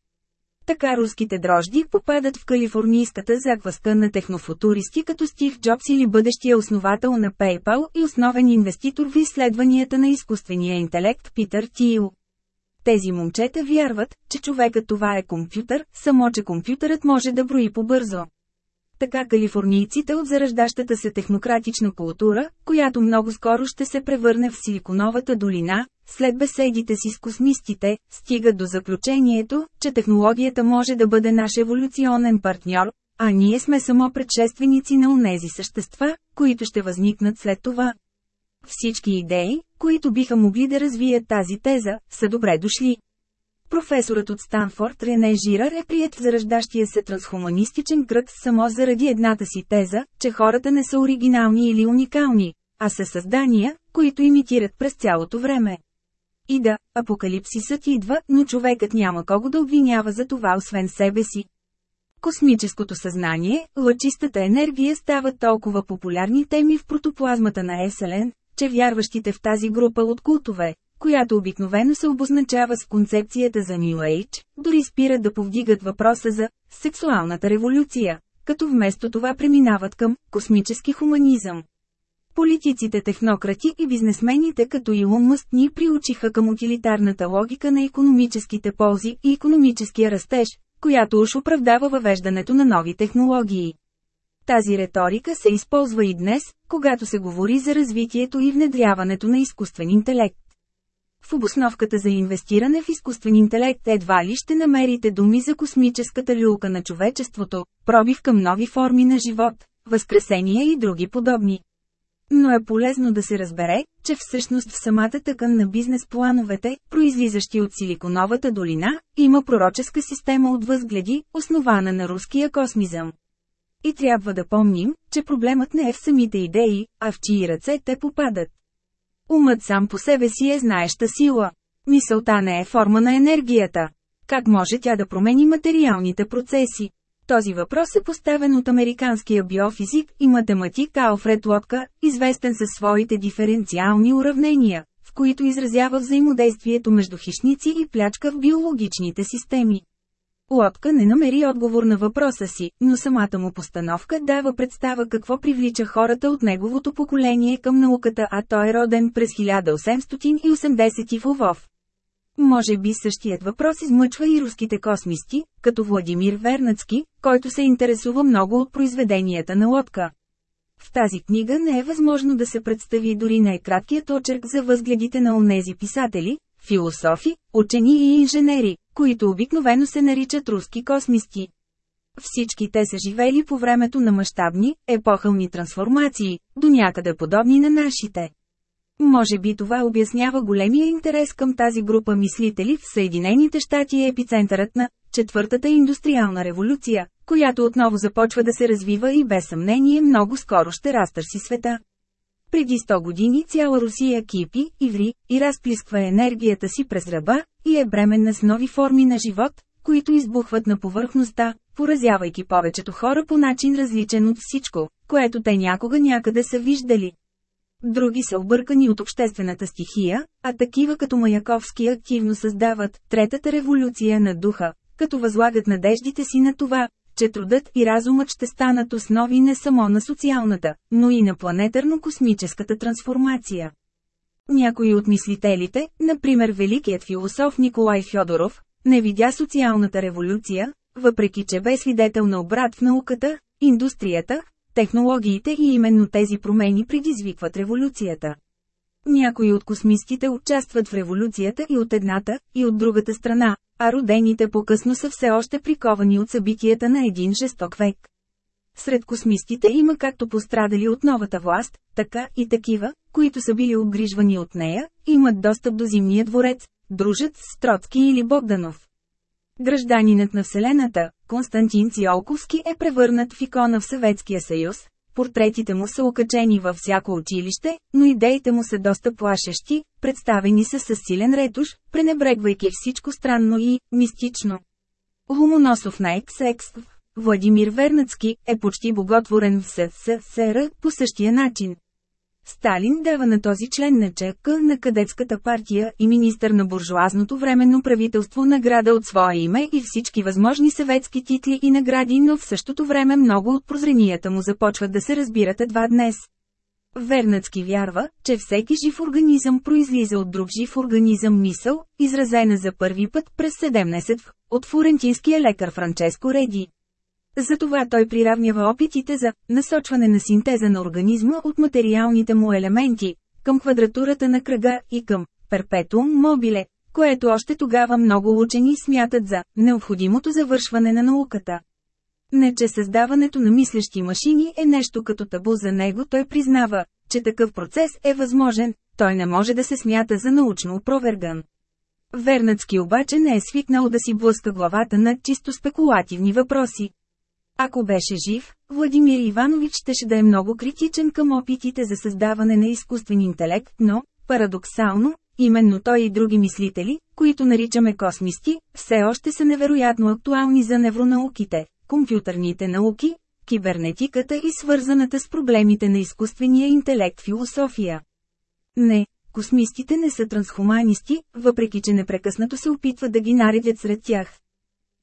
Така руските дрожди попадат в калифорнийската закваска на технофутуристи като Стив Джобс или бъдещия основател на PayPal и основен инвеститор в изследванията на изкуствения интелект Питър Тил. Тези момчета вярват, че човекът това е компютър, само че компютърът може да брои по-бързо. Така калифорнийците от зараждащата се технократична култура, която много скоро ще се превърне в Силиконовата долина, след беседите си с космистите, стигат до заключението, че технологията може да бъде наш еволюционен партньор, а ние сме само предшественици на онези същества, които ще възникнат след това. Всички идеи, които биха могли да развият тази теза, са добре дошли. Професорът от Станфорд Рене Жирар е прият в зарождащия се трансхуманистичен кръг само заради едната си теза, че хората не са оригинални или уникални, а са създания, които имитират през цялото време. И да, апокалипсисът идва, но човекът няма кого да обвинява за това освен себе си. Космическото съзнание, лъчистата енергия стават толкова популярни теми в протоплазмата на Еселен, че вярващите в тази група от култове, която обикновено се обозначава с концепцията за New Age, дори спират да повдигат въпроса за сексуалната революция, като вместо това преминават към космически хуманизъм. Политиците технократи и бизнесмените като Илон Мъст ни приучиха към утилитарната логика на економическите ползи и економическия растеж, която уж оправдава въвеждането на нови технологии. Тази риторика се използва и днес, когато се говори за развитието и внедряването на изкуствен интелект. В обосновката за инвестиране в изкуствен интелект едва ли ще намерите думи за космическата люлка на човечеството, пробив към нови форми на живот, възкресения и други подобни. Но е полезно да се разбере, че всъщност в самата тъкан на бизнес плановете, произлизащи от Силиконовата долина, има пророческа система от възгледи, основана на руския космизъм. И трябва да помним, че проблемът не е в самите идеи, а в чии ръце те попадат. Умът сам по себе си е знаеща сила. Мисълта не е форма на енергията. Как може тя да промени материалните процеси? Този въпрос е поставен от американския биофизик и математик Алфред Лотка, известен със своите диференциални уравнения, в които изразява взаимодействието между хищници и плячка в биологичните системи. Лодка не намери отговор на въпроса си, но самата му постановка дава представа какво привлича хората от неговото поколение към науката, а той е роден през 1880 в Лвов. Може би същият въпрос измъчва и руските космисти, като Владимир Вернацки, който се интересува много от произведенията на лодка. В тази книга не е възможно да се представи дори най-краткият очерк за възгледите на онези писатели, философи, учени и инженери, които обикновено се наричат руски космисти. Всички те са живели по времето на мащабни, епохални трансформации, до някъде подобни на нашите. Може би това обяснява големия интерес към тази група мислители в Съединените щати е епицентърът на четвъртата индустриална революция, която отново започва да се развива и без съмнение много скоро ще разтърси света. Преди 100 години цяла Русия кипи, иври и разплисква енергията си през ръба и е бременна с нови форми на живот, които избухват на повърхността, поразявайки повечето хора по начин различен от всичко, което те някога някъде са виждали. Други са объркани от обществената стихия, а такива като Маяковски активно създават Третата революция на духа, като възлагат надеждите си на това, че трудът и разумът ще станат основи не само на социалната, но и на планетарно-космическата трансформация. Някои от мислителите, например великият философ Николай Фьодоров, не видя социалната революция, въпреки че бе свидетел на обрат в науката, индустрията, технологиите и именно тези промени предизвикват революцията. Някои от космистите участват в революцията и от едната, и от другата страна, а родените по-късно са все още приковани от събитията на един жесток век. Сред космистите има както пострадали от новата власт, така и такива, които са били обгрижвани от нея, имат достъп до зимния дворец, дружат с Троцки или Богданов. Гражданинът на Вселената, Константин Циолковски е превърнат в икона в Съветския съюз, Портретите му са окачени във всяко училище, но идеите му са доста плашещи, представени са със силен ретуш, пренебрегвайки всичко странно и мистично. Лумоносов на XX, Владимир Вернацки, е почти боготворен в СССР по същия начин. Сталин дава на този член на ЧК на кадетската партия и министър на буржуазното временно правителство награда от свое име и всички възможни съветски титли и награди, но в същото време много от прозренията му започват да се разбират едва днес. Вернацки вярва, че всеки жив организъм произлиза от друг жив организъм мисъл, изразена за първи път през 17 от флорентинския лекар Франческо Реди. Затова той приравнява опитите за насочване на синтеза на организма от материалните му елементи, към квадратурата на кръга и към перпетуум мобиле, което още тогава много учени смятат за необходимото завършване на науката. Не че създаването на мислещи машини е нещо като табу за него, той признава, че такъв процес е възможен, той не може да се смята за научно опроверган. Вернацки обаче не е свикнал да си блъска главата на чисто спекулативни въпроси. Ако беше жив, Владимир Иванович щеше да е много критичен към опитите за създаване на изкуствен интелект, но, парадоксално, именно той и други мислители, които наричаме космисти, все още са невероятно актуални за невронауките, компютърните науки, кибернетиката и свързаната с проблемите на изкуствения интелект философия. Не, космистите не са трансхуманисти, въпреки че непрекъснато се опитват да ги наредят сред тях.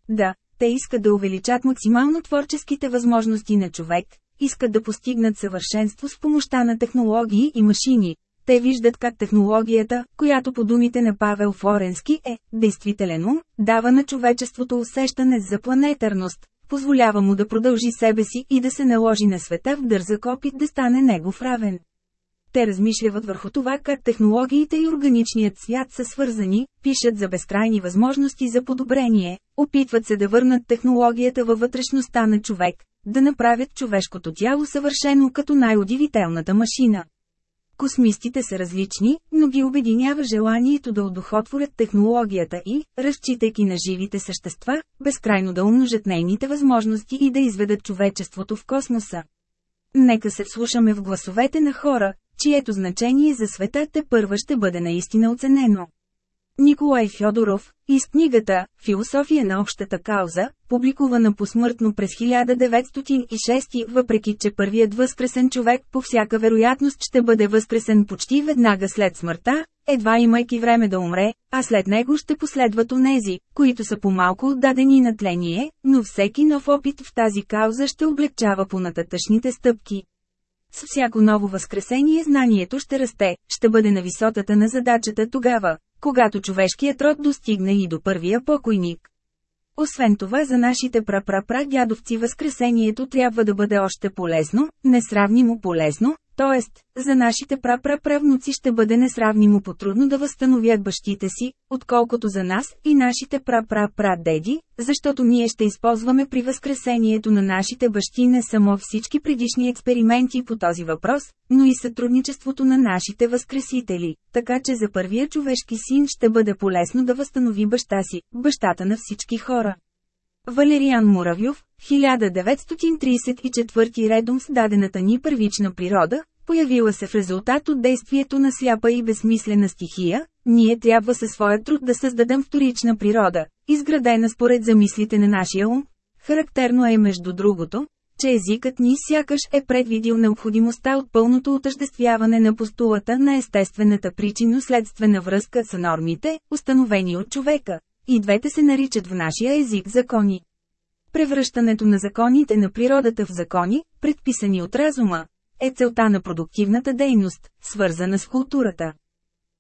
Да, те искат да увеличат максимално творческите възможности на човек, искат да постигнат съвършенство с помощта на технологии и машини. Те виждат как технологията, която по думите на Павел Флоренски е действителен ум, дава на човечеството усещане за планетарност, позволява му да продължи себе си и да се наложи на света в дързък опит да стане негов равен. Те размишляват върху това как технологиите и органичният свят са свързани, пишат за безкрайни възможности за подобрение, опитват се да върнат технологията във вътрешността на човек, да направят човешкото тяло съвършено като най-удивителната машина. Космистите са различни, но ги обединява желанието да одухотворят технологията и, разчитайки на живите същества, безкрайно да умножат нейните възможности и да изведат човечеството в космоса. Нека се вслушаме в гласовете на хора, чието значение за света те първа ще бъде наистина оценено. Николай Фьодоров, из книгата «Философия на общата кауза», публикувана посмъртно през 1906, въпреки че първият възкресен човек по всяка вероятност ще бъде възкресен почти веднага след смъртта, едва имайки време да умре, а след него ще последват онези, които са по-малко отдадени на тление, но всеки нов опит в тази кауза ще облегчава понататъчните стъпки. С всяко ново възкресение знанието ще расте, ще бъде на висотата на задачата тогава, когато човешкият род достигне и до първия покойник. Освен това за нашите прапрапра дядовци възкресението трябва да бъде още полезно, несравнимо полезно, т.е. за нашите прапраправнуци ще бъде несравнимо потрудно да възстановят бащите си, отколкото за нас и нашите прапрапрадеди, защото ние ще използваме при възкресението на нашите бащи не само всички предишни експерименти по този въпрос, но и сътрудничеството на нашите възкресители, така че за първия човешки син ще бъде полезно да възстанови баща си, бащата на всички хора. Валериан Муравьов, 1934 редом с дадената ни първична природа, появила се в резултат от действието на сляпа и безсмислена стихия, ние трябва със своя труд да създадем вторична природа, изградена според замислите на нашия ум. Характерно е между другото, че езикът ни сякаш е предвидил необходимостта от пълното отъждествяване на постулата на естествената причинно-следствена връзка с нормите, установени от човека. И двете се наричат в нашия език закони. Превръщането на законите на природата в закони, предписани от разума, е целта на продуктивната дейност, свързана с културата.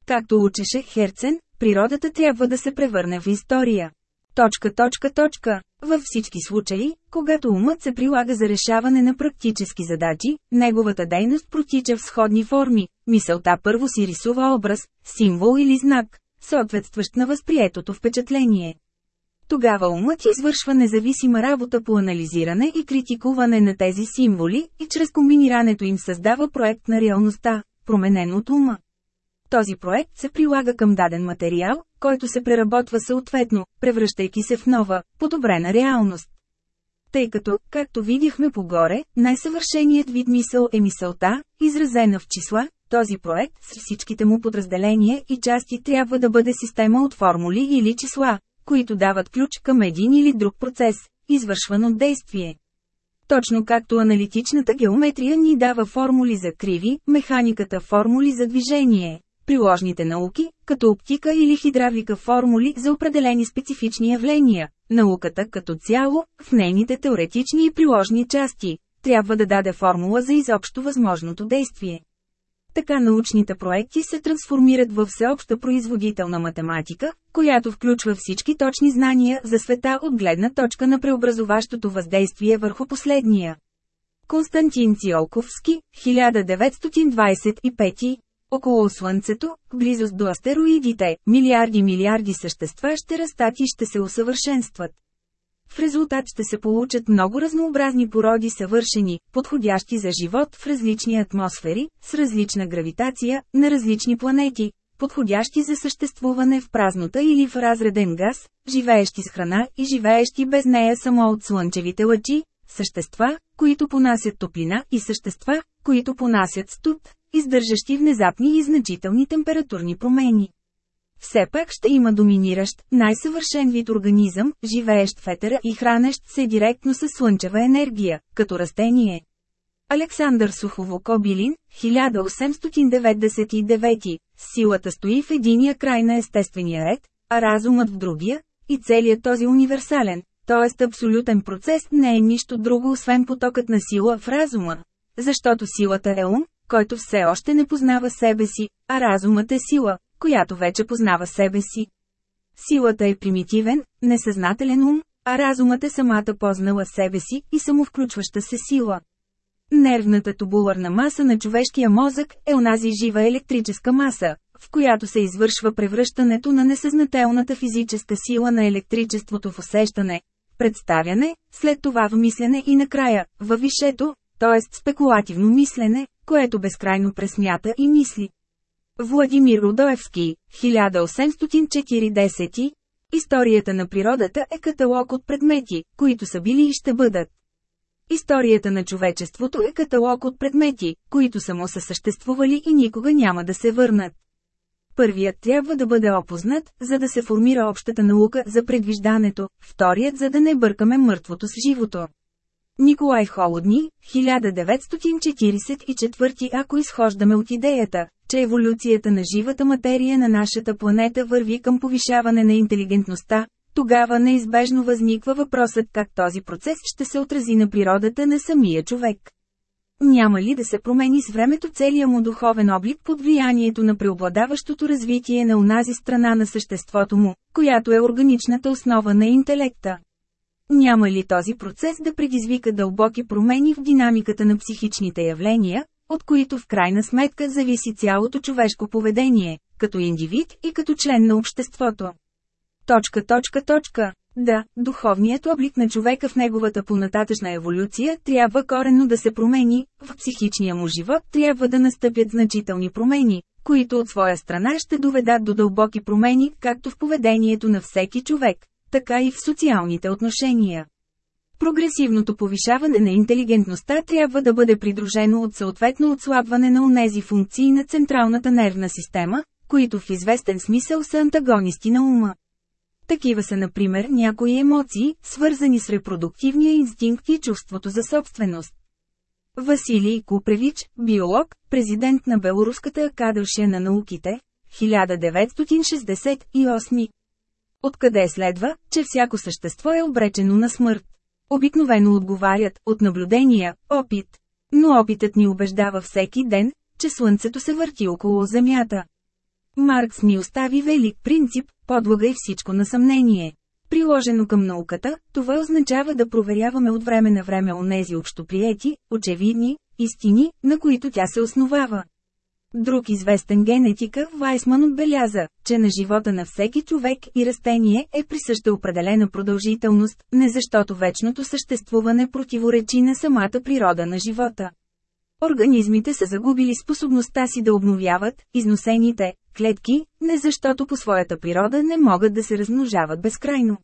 Както учеше Херцен, природата трябва да се превърне в история. Точка, точка, точка. Във всички случаи, когато умът се прилага за решаване на практически задачи, неговата дейност протича в сходни форми. Мисълта първо си рисува образ, символ или знак, съответстващ на възприетото впечатление. Тогава умът извършва независима работа по анализиране и критикуване на тези символи и чрез комбинирането им създава проект на реалността, променен от ума. Този проект се прилага към даден материал, който се преработва съответно, превръщайки се в нова, подобрена реалност. Тъй като, както видяхме погоре, най-съвършеният вид мисъл е мисълта, изразена в числа, този проект с всичките му подразделения и части трябва да бъде система от формули или числа, които дават ключ към един или друг процес, извършван от действие. Точно както аналитичната геометрия ни дава формули за криви, механиката формули за движение, приложните науки, като оптика или хидравлика формули за определени специфични явления, науката като цяло, в нейните теоретични и приложни части, трябва да даде формула за изобщо възможното действие. Така научните проекти се трансформират във всеобща производителна математика, която включва всички точни знания за света от гледна точка на преобразоващото въздействие върху последния. Константин Циолковски, 1925 Около Слънцето, близост до астероидите, милиарди милиарди същества ще растат и ще се усъвършенстват. В резултат ще се получат много разнообразни породи съвършени, подходящи за живот в различни атмосфери, с различна гравитация, на различни планети, подходящи за съществуване в празнота или в разреден газ, живеещи с храна и живеещи без нея само от слънчевите лъчи, същества, които понасят топлина и същества, които понасят студ, издържащи внезапни и значителни температурни промени. Все пак ще има доминиращ, най-съвършен вид организъм, живеещ в етера и хранещ се директно с слънчева енергия, като растение. Александър Сухово Кобилин, 1899, силата стои в единия край на естествения ред, а разумът в другия, и целият този универсален, т.е. абсолютен процес не е нищо друго освен потокът на сила в разума. Защото силата е ум, който все още не познава себе си, а разумът е сила, която вече познава себе си. Силата е примитивен, несъзнателен ум, а разумът е самата познала себе си и самовключваща се сила. Нервната тубуларна маса на човешкия мозък е онази жива електрическа маса, в която се извършва превръщането на несъзнателната физическа сила на електричеството в усещане, представяне, след това в мислене и накрая, във вишето, т.е. спекулативно мислене, което безкрайно пресмята и мисли. Владимир Рудоевски, 1840 Историята на природата е каталог от предмети, които са били и ще бъдат. Историята на човечеството е каталог от предмети, които само са съществували и никога няма да се върнат. Първият трябва да бъде опознат, за да се формира общата наука за предвиждането, вторият за да не бъркаме мъртвото с живото. Николай Холодни, 1944 Ако изхождаме от идеята, че еволюцията на живата материя на нашата планета върви към повишаване на интелигентността, тогава неизбежно възниква въпросът как този процес ще се отрази на природата на самия човек. Няма ли да се промени с времето целия му духовен облик под влиянието на преобладаващото развитие на унази страна на съществото му, която е органичната основа на интелекта? Няма ли този процес да предизвика дълбоки промени в динамиката на психичните явления, от които в крайна сметка зависи цялото човешко поведение, като индивид и като член на обществото? Точка, точка, точка. Да, духовният облик на човека в неговата понататъчна еволюция трябва коренно да се промени, в психичния му живот трябва да настъпят значителни промени, които от своя страна ще доведат до дълбоки промени както в поведението на всеки човек, така и в социалните отношения. Прогресивното повишаване на интелигентността трябва да бъде придружено от съответно отслабване на онези функции на централната нервна система, които в известен смисъл са антагонисти на ума. Такива са например някои емоции, свързани с репродуктивния инстинкт и чувството за собственост. Василий Купревич, биолог, президент на Белоруската академия на науките, 1968. Откъде следва, че всяко същество е обречено на смърт? Обикновено отговарят, от наблюдения, опит. Но опитът ни убеждава всеки ден, че Слънцето се върти около Земята. Маркс ни остави велик принцип, подлага и всичко на съмнение. Приложено към науката, това означава да проверяваме от време на време онези общоприети, очевидни, истини, на които тя се основава. Друг известен генетика, Вайсман отбеляза, че на живота на всеки човек и растение е присъща определена продължителност, не защото вечното съществуване противоречи на самата природа на живота. Организмите са загубили способността си да обновяват износените клетки, не защото по своята природа не могат да се размножават безкрайно.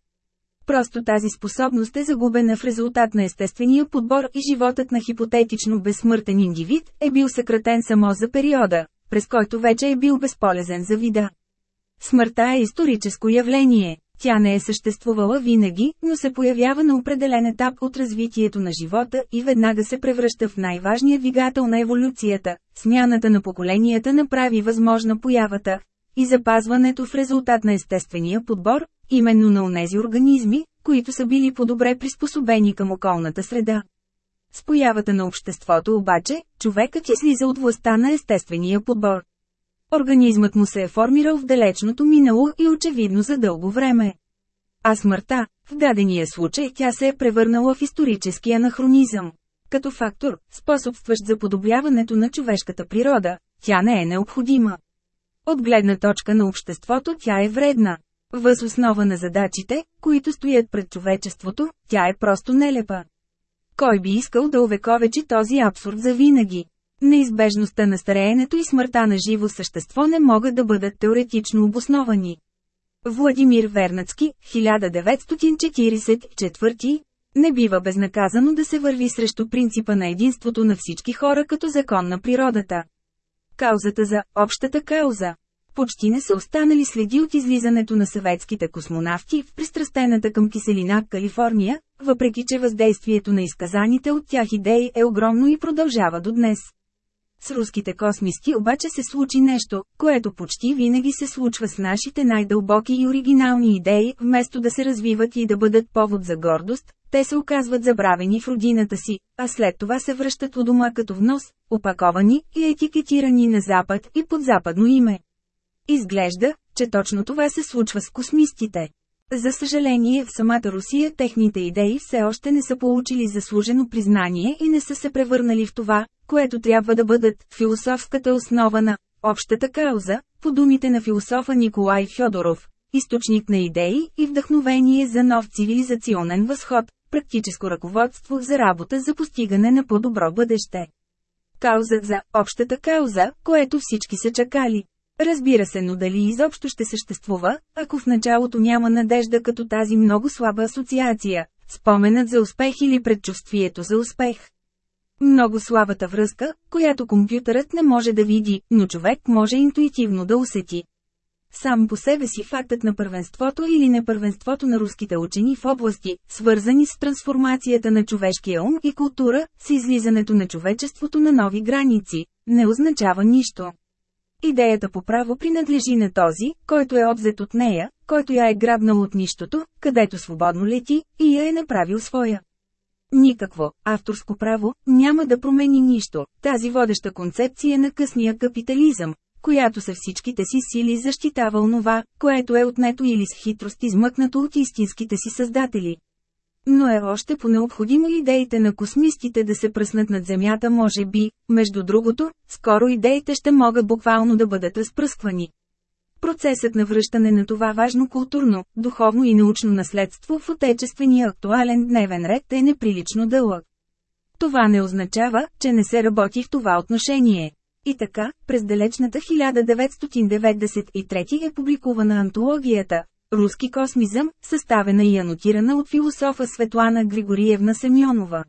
Просто тази способност е загубена в резултат на естествения подбор и животът на хипотетично безсмъртен индивид е бил съкратен само за периода, през който вече е бил безполезен за вида. Смъртта е историческо явление. Тя не е съществувала винаги, но се появява на определен етап от развитието на живота и веднага се превръща в най-важния двигател на еволюцията. Смяната на поколенията направи възможна появата и запазването в резултат на естествения подбор, именно на онези организми, които са били по-добре приспособени към околната среда. С появата на обществото обаче, човекът слиза от властта на естествения подбор. Организмът му се е формирал в далечното минало и очевидно за дълго време. А смъртта, в дадения случай тя се е превърнала в исторически анахронизъм. Като фактор, способстващ за подобряването на човешката природа, тя не е необходима. От гледна точка на обществото тя е вредна. Въз основа на задачите, които стоят пред човечеството, тя е просто нелепа. Кой би искал да увековечи този абсурд за винаги? Неизбежността на стареенето и смъртта на живо същество не могат да бъдат теоретично обосновани. Владимир Вернацки, 1944, не бива безнаказано да се върви срещу принципа на единството на всички хора като закон на природата. Каузата за общата кауза почти не са останали следи от излизането на съветските космонавти в пристрастената към киселина Калифорния, въпреки че въздействието на изказаните от тях идеи е огромно и продължава до днес. С руските космисти обаче се случи нещо, което почти винаги се случва с нашите най-дълбоки и оригинални идеи, вместо да се развиват и да бъдат повод за гордост, те се оказват забравени в родината си, а след това се връщат у дома като внос, опаковани и етикетирани на Запад и под западно име. Изглежда, че точно това се случва с космистите. За съжаление в самата Русия техните идеи все още не са получили заслужено признание и не са се превърнали в това, което трябва да бъдат философската основа на общата кауза, по думите на философа Николай Фьодоров, източник на идеи и вдъхновение за нов цивилизационен възход, практическо ръководство за работа за постигане на по-добро бъдеще. Кауза за общата кауза, което всички са чакали. Разбира се, но дали изобщо ще съществува, ако в началото няма надежда като тази много слаба асоциация, споменът за успех или предчувствието за успех. Много слабата връзка, която компютърът не може да види, но човек може интуитивно да усети. Сам по себе си фактът на първенството или непървенството на руските учени в области, свързани с трансформацията на човешкия ум и култура, с излизането на човечеството на нови граници, не означава нищо. Идеята по право принадлежи на този, който е обзет от нея, който я е грабнал от нищото, където свободно лети, и я е направил своя. Никакво авторско право няма да промени нищо. Тази водеща концепция на късния капитализъм, която със всичките си сили защитава онова, което е отнето или с хитрост измъкнато от истинските си създатели. Но е още по-необходимо идеите на космистите да се пръснат над Земята може би, между другото, скоро идеите ще могат буквално да бъдат разпръсквани. Процесът на връщане на това важно културно, духовно и научно наследство в отечествения актуален дневен ред е неприлично дълъг. Това не означава, че не се работи в това отношение. И така, през далечната 1993 е публикувана антологията «Руски космизъм», съставена и анотирана от философа Светлана Григориевна Семьонова.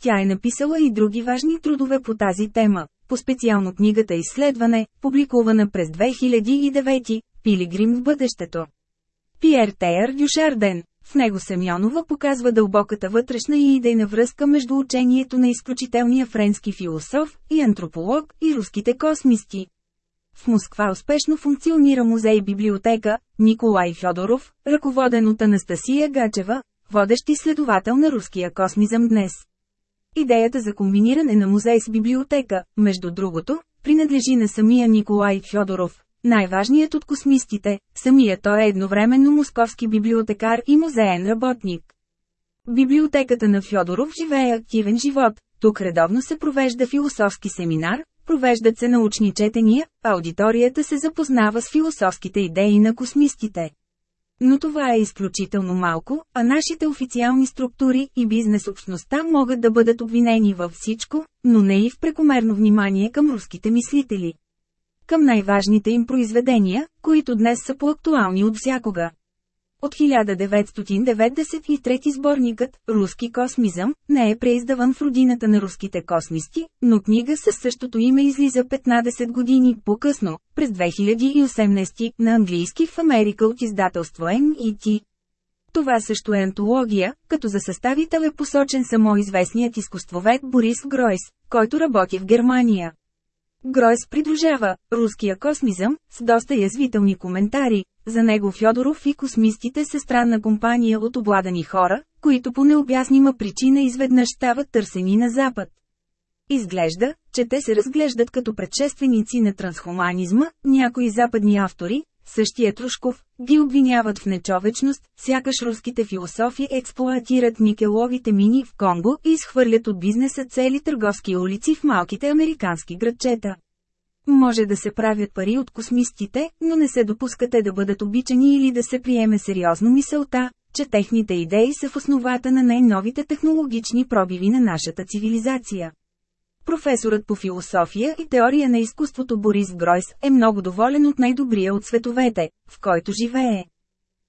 Тя е написала и други важни трудове по тази тема, по специално книгата Изследване, публикувана през 2009, Пилигрим в бъдещето. Пиер Теер Дюшарден. В него Семьонова показва дълбоката вътрешна и идейна връзка между учението на изключителния френски философ и антрополог и руските космисти. В Москва успешно функционира музей-библиотека Николай Фьодоров, ръководен от Анастасия Гачева, водещ изследовател на руския космизъм днес. Идеята за комбиниране на музей с библиотека, между другото, принадлежи на самия Николай Фьодоров, най-важният от космистите, самият той е едновременно московски библиотекар и музеен работник. Библиотеката на Фьодоров живее активен живот, тук редовно се провежда философски семинар, провеждат се научни четения, аудиторията се запознава с философските идеи на космистите. Но това е изключително малко, а нашите официални структури и бизнес общността могат да бъдат обвинени във всичко, но не и в прекомерно внимание към руските мислители. Към най-важните им произведения, които днес са по-актуални от всякога. От 1993 сборникът «Руски космизъм» не е преиздаван в родината на руските космисти, но книга със същото име излиза 15 години по-късно, през 2018, на английски в Америка от издателство MIT. Това също е антология, като за съставител е посочен само известният изкуствовед Борис Гройс, който работи в Германия. Гройс придружава руския космизъм с доста язвителни коментари. За него Фьодоров и космистите са странна компания от обладани хора, които по необяснима причина изведнъж стават търсени на Запад. Изглежда, че те се разглеждат като предшественици на трансхуманизма, някои западни автори, същия Трушков, ги обвиняват в нечовечност, сякаш руските философи експлоатират никеловите мини в Конго и изхвърлят от бизнеса цели търговски улици в малките американски градчета. Може да се правят пари от космистите, но не се допускате да бъдат обичани или да се приеме сериозно мисълта, че техните идеи са в основата на най-новите технологични пробиви на нашата цивилизация. Професорът по философия и теория на изкуството Борис Гройс е много доволен от най-добрия от световете, в който живее.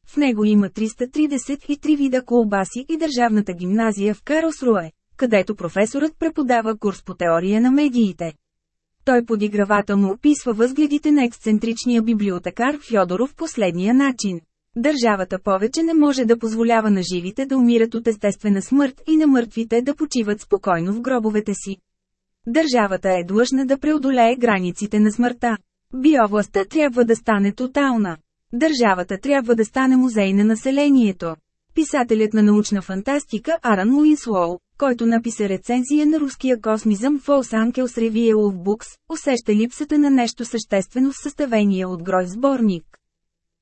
В него има 333 вида колбаси и държавната гимназия в Карлсруе, където професорът преподава курс по теория на медиите. Той подигравателно описва възгледите на ексцентричния библиотекар Фьодоров последния начин. Държавата повече не може да позволява на живите да умират от естествена смърт и на мъртвите да почиват спокойно в гробовете си. Държавата е длъжна да преодолее границите на смъртта. Биовластта трябва да стане тотална. Държавата трябва да стане музей на населението. Писателят на научна фантастика Аран Уинслоу, който написа рецензия на руския космизъм в Los Angeles Books, усеща липсата на нещо съществено в съставения от Грой сборник.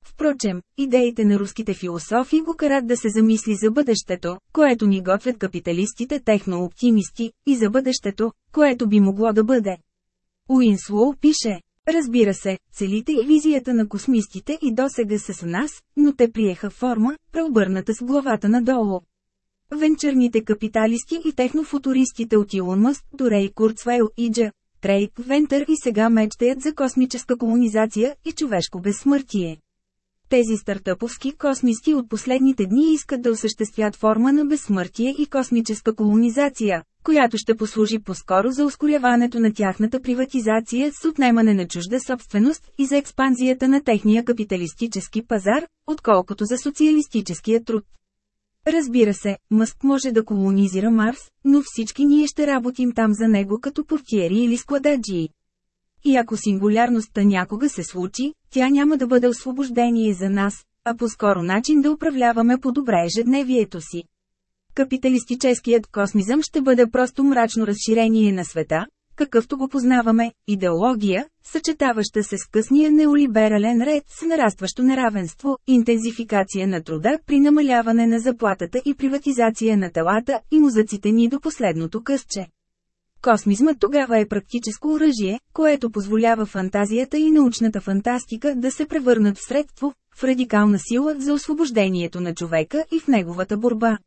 Впрочем, идеите на руските философи го карат да се замисли за бъдещето, което ни готвят капиталистите технооптимисти, и за бъдещето, което би могло да бъде. Уинслоу пише, Разбира се, целите и визията на космистите и досега са с нас, но те приеха форма, преобърната с главата надолу. Венчърните капиталисти и технофутуристите от Илон Мъст, Дорей Курцвейл и Дж. Трейк Вентър и сега мечтаят за космическа колонизация и човешко безсмъртие. Тези стартъповски космисти от последните дни искат да осъществят форма на безсмъртие и космическа колонизация, която ще послужи по-скоро за ускоряването на тяхната приватизация с отнемане на чужда собственост и за експанзията на техния капиталистически пазар, отколкото за социалистическия труд. Разбира се, Мъск може да колонизира Марс, но всички ние ще работим там за него като портиери или склададжии. И ако сингулярността някога се случи, тя няма да бъде освобождение за нас, а по-скоро начин да управляваме по-добре ежедневието си. Капиталистическият космизъм ще бъде просто мрачно разширение на света, какъвто го познаваме, идеология, съчетаваща се с късния неолиберален ред с нарастващо неравенство, интензификация на труда при намаляване на заплатата и приватизация на телата и музъците ни до последното късче. Космизмът тогава е практическо оръжие, което позволява фантазията и научната фантастика да се превърнат в средство, в радикална сила за освобождението на човека и в неговата борба.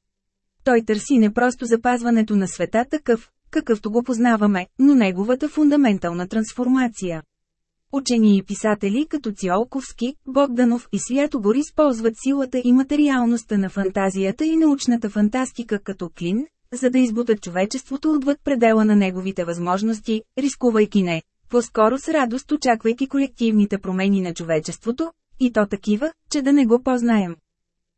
Той търси не просто запазването на света такъв, какъвто го познаваме, но неговата фундаментална трансформация. Учени и писатели като Циолковски, Богданов и Святогор използват силата и материалността на фантазията и научната фантастика като клин, за да избутат човечеството отвъд предела на неговите възможности, рискувайки не, по-скоро с радост очаквайки колективните промени на човечеството, и то такива, че да не го познаем.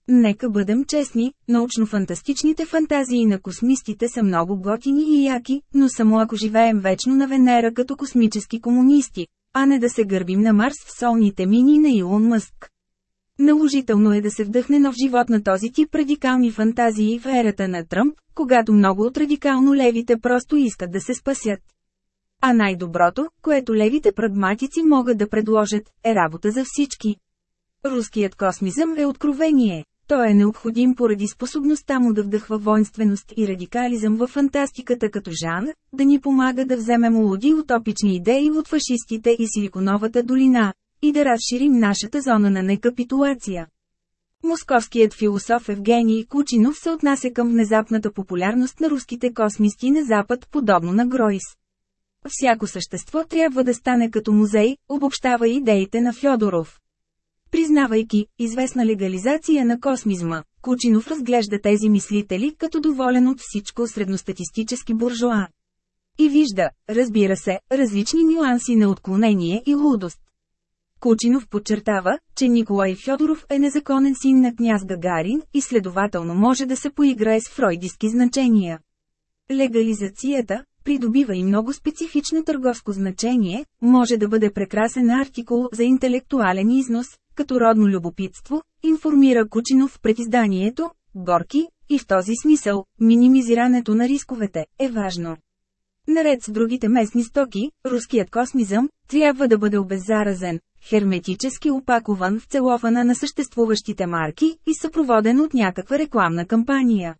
Нека бъдем честни, научно-фантастичните фантазии на космистите са много готини и яки, но само ако живеем вечно на Венера като космически комунисти, а не да се гърбим на Марс в солните мини на Илон Мъск. Наложително е да се вдъхне нов живот на този тип радикални фантазии в ерата на Тръмп, когато много от радикално левите просто искат да се спасят. А най-доброто, което левите прагматици могат да предложат, е работа за всички. Руският космизъм е откровение. Той е необходим поради способността му да вдъхва воинственост и радикализъм във фантастиката като жанр, да ни помага да вземем луди утопични идеи от фашистите и Силиконовата долина, и да разширим нашата зона на некапитулация. Московският философ Евгений Кучинов се отнася към внезапната популярност на руските космисти на Запад подобно на Гройс. Всяко същество трябва да стане като музей, обобщава идеите на Фьодоров. Признавайки известна легализация на космизма, Кучинов разглежда тези мислители като доволен от всичко средностатистически буржуа. И вижда, разбира се, различни нюанси на отклонение и лудост. Кучинов подчертава, че Николай Фьодоров е незаконен син на княз Гагарин и следователно може да се поиграе с фройдиски значения. Легализацията, придобива и много специфично търговско значение, може да бъде прекрасен артикул за интелектуален износ, като родно любопитство, информира Кучинов пред изданието, Горки, и в този смисъл, минимизирането на рисковете е важно. Наред с другите местни стоки, руският космизъм трябва да бъде обеззаразен, херметически опакован в целофана на съществуващите марки и съпроводен от някаква рекламна кампания.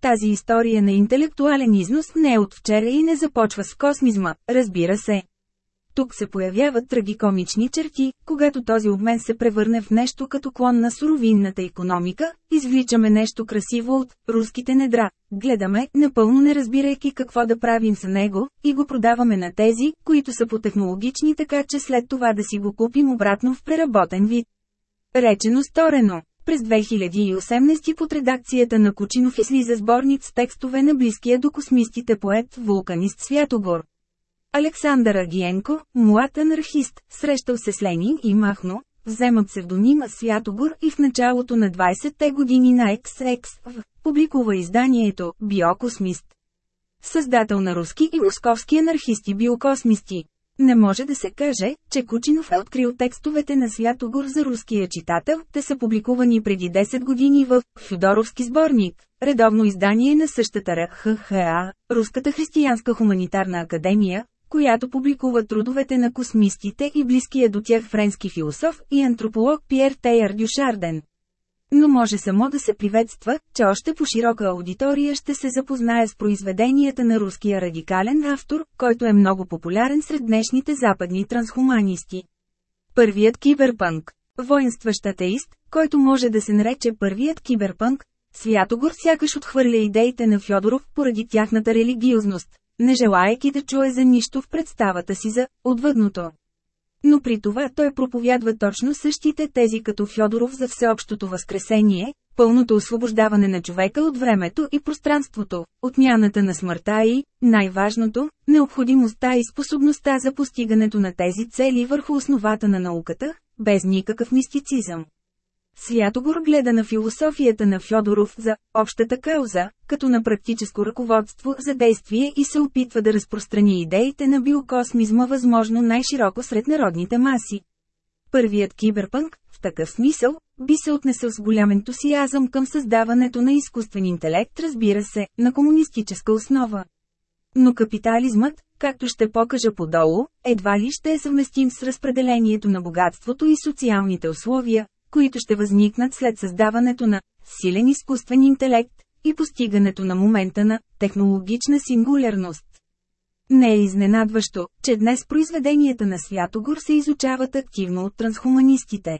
Тази история на интелектуален износ не е от вчера и не започва с космизма, разбира се. Тук се появяват трагикомични черти, когато този обмен се превърне в нещо като клон на суровинната економика, извличаме нещо красиво от руските недра, гледаме, напълно не разбирайки какво да правим с него, и го продаваме на тези, които са по-технологични така че след това да си го купим обратно в преработен вид. Речено сторено. През 2018 под редакцията на Кучинов излиза сборник с текстове на близкия до космистите поет Вулканист Святогор. Александър Агиенко, млад анархист, срещал се с Ленин и Махно, взема псевдонима Святогор и в началото на 20-те години на XX публикува изданието «Биокосмист». Създател на руски и московски анархисти биокосмисти. Не може да се каже, че Кучинов е открил текстовете на Святогор за руския читател, те са публикувани преди 10 години в Фюдоровски сборник, редовно издание на същата РХХА, Руската християнска хуманитарна академия, която публикува трудовете на космистите и близкия до тях френски философ и антрополог Пьер Тейър Дюшарден. Но може само да се приветства, че още по широка аудитория ще се запознае с произведенията на руския радикален автор, който е много популярен сред днешните западни трансхуманисти. Първият киберпънк. Воинстващ атеист, който може да се нарече първият киберпънк, Святогор сякаш отхвърля идеите на Фьодоров поради тяхната религиозност, не желаяки да чуе за нищо в представата си за «отвъдното». Но при това той проповядва точно същите тези като Фьодоров за всеобщото възкресение, пълното освобождаване на човека от времето и пространството, отмяната на смъртта и, най-важното, необходимостта и способността за постигането на тези цели върху основата на науката, без никакъв мистицизъм. Святогор гледа на философията на Фьодоров за «общата кауза», като на практическо ръководство за действие и се опитва да разпространи идеите на биокосмизма възможно най-широко сред народните маси. Първият киберпънк, в такъв смисъл, би се отнесъл с голям ентусиазъм към създаването на изкуствен интелект, разбира се, на комунистическа основа. Но капитализмът, както ще покажа подолу, едва ли ще е съвместим с разпределението на богатството и социалните условия, които ще възникнат след създаването на силен изкуствен интелект и постигането на момента на технологична сингулярност. Не е изненадващо, че днес произведенията на Святогор се изучават активно от трансхуманистите.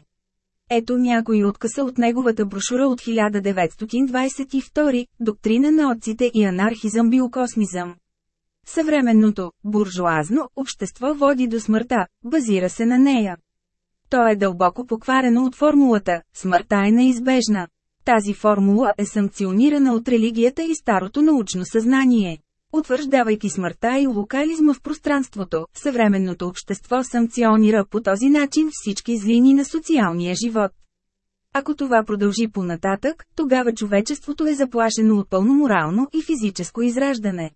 Ето някои откъса от неговата брошура от 1922 «Доктрина на отците и анархизъм-биокосмизъм». Съвременното, буржуазно, общество води до смъртта, базира се на нея. То е дълбоко покварено от формулата «Смъртта е неизбежна». Тази формула е санкционирана от религията и старото научно съзнание. Утвърждавайки смъртта и локализма в пространството, съвременното общество санкционира по този начин всички злини на социалния живот. Ако това продължи понататък, тогава човечеството е заплашено от пълно морално и физическо израждане.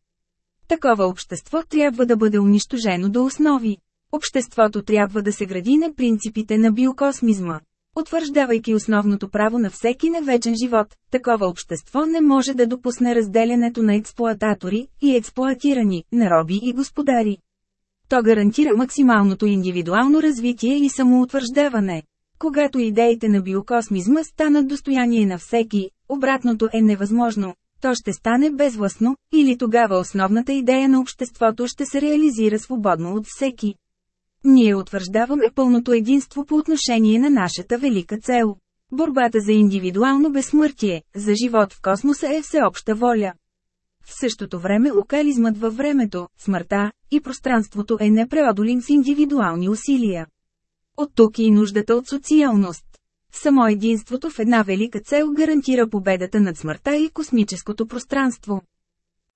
Такова общество трябва да бъде унищожено до основи. Обществото трябва да се гради на принципите на биокосмизма. Утвърждавайки основното право на всеки на вечен живот, такова общество не може да допусне разделянето на експлоататори и експлоатирани, на роби и господари. То гарантира максималното индивидуално развитие и самоутвърждаване. Когато идеите на биокосмизма станат достояние на всеки, обратното е невъзможно, то ще стане безвластно, или тогава основната идея на обществото ще се реализира свободно от всеки. Ние утвърждаваме пълното единство по отношение на нашата велика цел. Борбата за индивидуално безсмъртие, за живот в космоса е всеобща воля. В същото време локализмът във времето, смъртта и пространството е непреодолим с индивидуални усилия. От тук и нуждата от социалност. Само единството в една велика цел гарантира победата над смъртта и космическото пространство.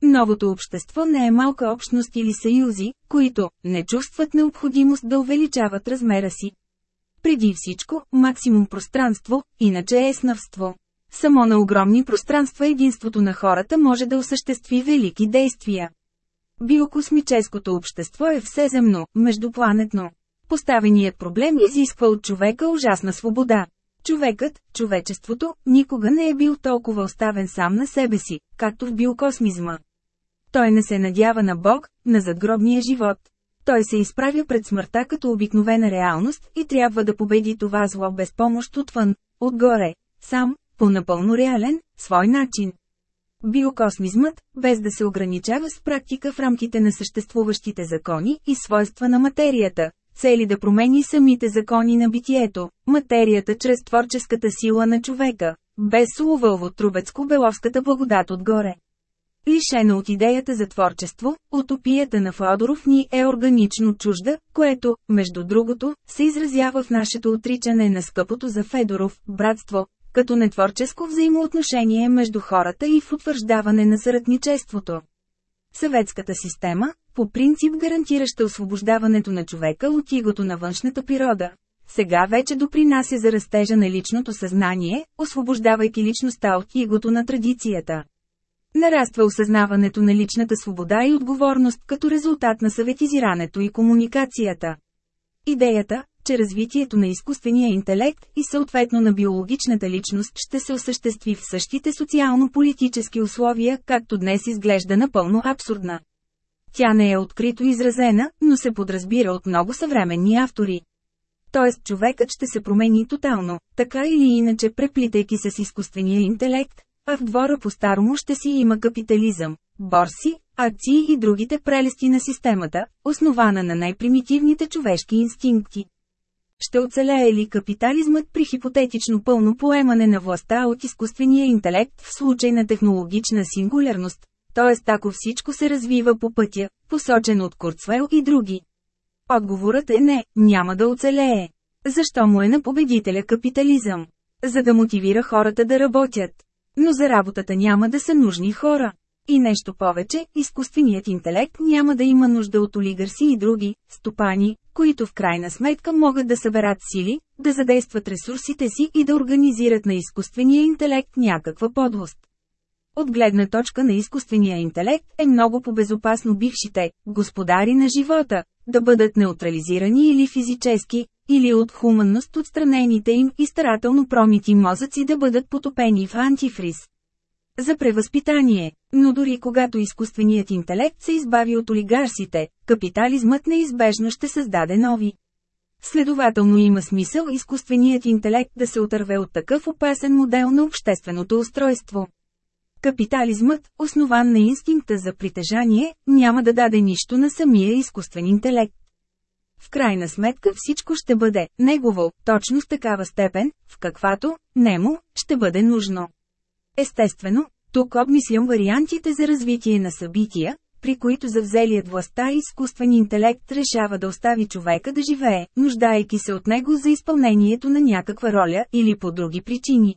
Новото общество не е малка общност или съюзи, които не чувстват необходимост да увеличават размера си. Преди всичко, максимум пространство, иначе е снъвство. Само на огромни пространства единството на хората може да осъществи велики действия. Биокосмическото общество е всеземно, междупланетно. Поставеният проблем изисква от човека ужасна свобода. Човекът, човечеството, никога не е бил толкова оставен сам на себе си, както в биокосмизма. Той не се надява на Бог, на задгробния живот. Той се изправя пред смъртта като обикновена реалност и трябва да победи това зло без помощ отвън, отгоре, сам, по напълно реален, свой начин. Биокосмизмът, без да се ограничава с практика в рамките на съществуващите закони и свойства на материята, цели да промени самите закони на битието, материята чрез творческата сила на човека, без Суловълво-Трубецко-Беловската благодат отгоре. Лишена от идеята за творчество, утопията на Флодоров ни е органично чужда, което, между другото, се изразява в нашето отричане на скъпото за Федоров – братство, като нетворческо взаимоотношение между хората и в утвърждаване на съратничеството. Съветската система, по принцип гарантираща освобождаването на човека от игото на външната природа, сега вече допринася за растежа на личното съзнание, освобождавайки личността от игото на традицията. Нараства осъзнаването на личната свобода и отговорност като резултат на съветизирането и комуникацията. Идеята, че развитието на изкуствения интелект и съответно на биологичната личност ще се осъществи в същите социално-политически условия, както днес изглежда напълно абсурдна. Тя не е открито изразена, но се подразбира от много съвременни автори. Тоест човекът ще се промени тотално, така или иначе преплитайки се с изкуствения интелект, а в двора по-старому ще си има капитализъм, борси, акции и другите прелести на системата, основана на най-примитивните човешки инстинкти. Ще оцелее ли капитализмът при хипотетично пълно поемане на властта от изкуствения интелект в случай на технологична сингулярност, т.е. ако всичко се развива по пътя, посочен от Курцвел и други? Отговорът е не, няма да оцелее. Защо му е на победителя капитализъм? За да мотивира хората да работят. Но за работата няма да са нужни хора. И нещо повече, изкуственият интелект няма да има нужда от олигарси и други, стопани, които в крайна сметка могат да съберат сили, да задействат ресурсите си и да организират на изкуствения интелект някаква подлост. От гледна точка на изкуствения интелект е много по-безопасно бившите господари на живота да бъдат неутрализирани или физически, или от хуманност отстранените им и старателно промити мозъци да бъдат потопени в антифриз. За превъзпитание, но дори когато изкуственият интелект се избави от олигарсите, капитализмът неизбежно ще създаде нови. Следователно има смисъл изкуственият интелект да се отърве от такъв опасен модел на общественото устройство. Капитализмът, основан на инстинкта за притежание, няма да даде нищо на самия изкуствен интелект. В крайна сметка всичко ще бъде негово, точно в такава степен, в каквато, нему, ще бъде нужно. Естествено, тук обмислям вариантите за развитие на събития, при които завзелият властта изкуствен интелект решава да остави човека да живее, нуждаейки се от него за изпълнението на някаква роля или по други причини.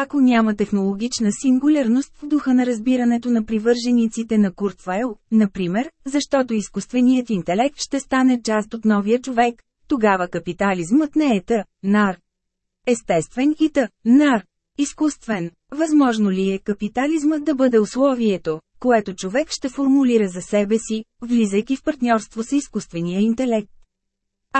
Ако няма технологична сингулярност в духа на разбирането на привържениците на Куртфайл, например, защото изкуственият интелект ще стане част от новия човек, тогава капитализмът не е та, нар. Естествен и та, нар. Изкуствен. Възможно ли е капитализмът да бъде условието, което човек ще формулира за себе си, влизайки в партньорство с изкуствения интелект?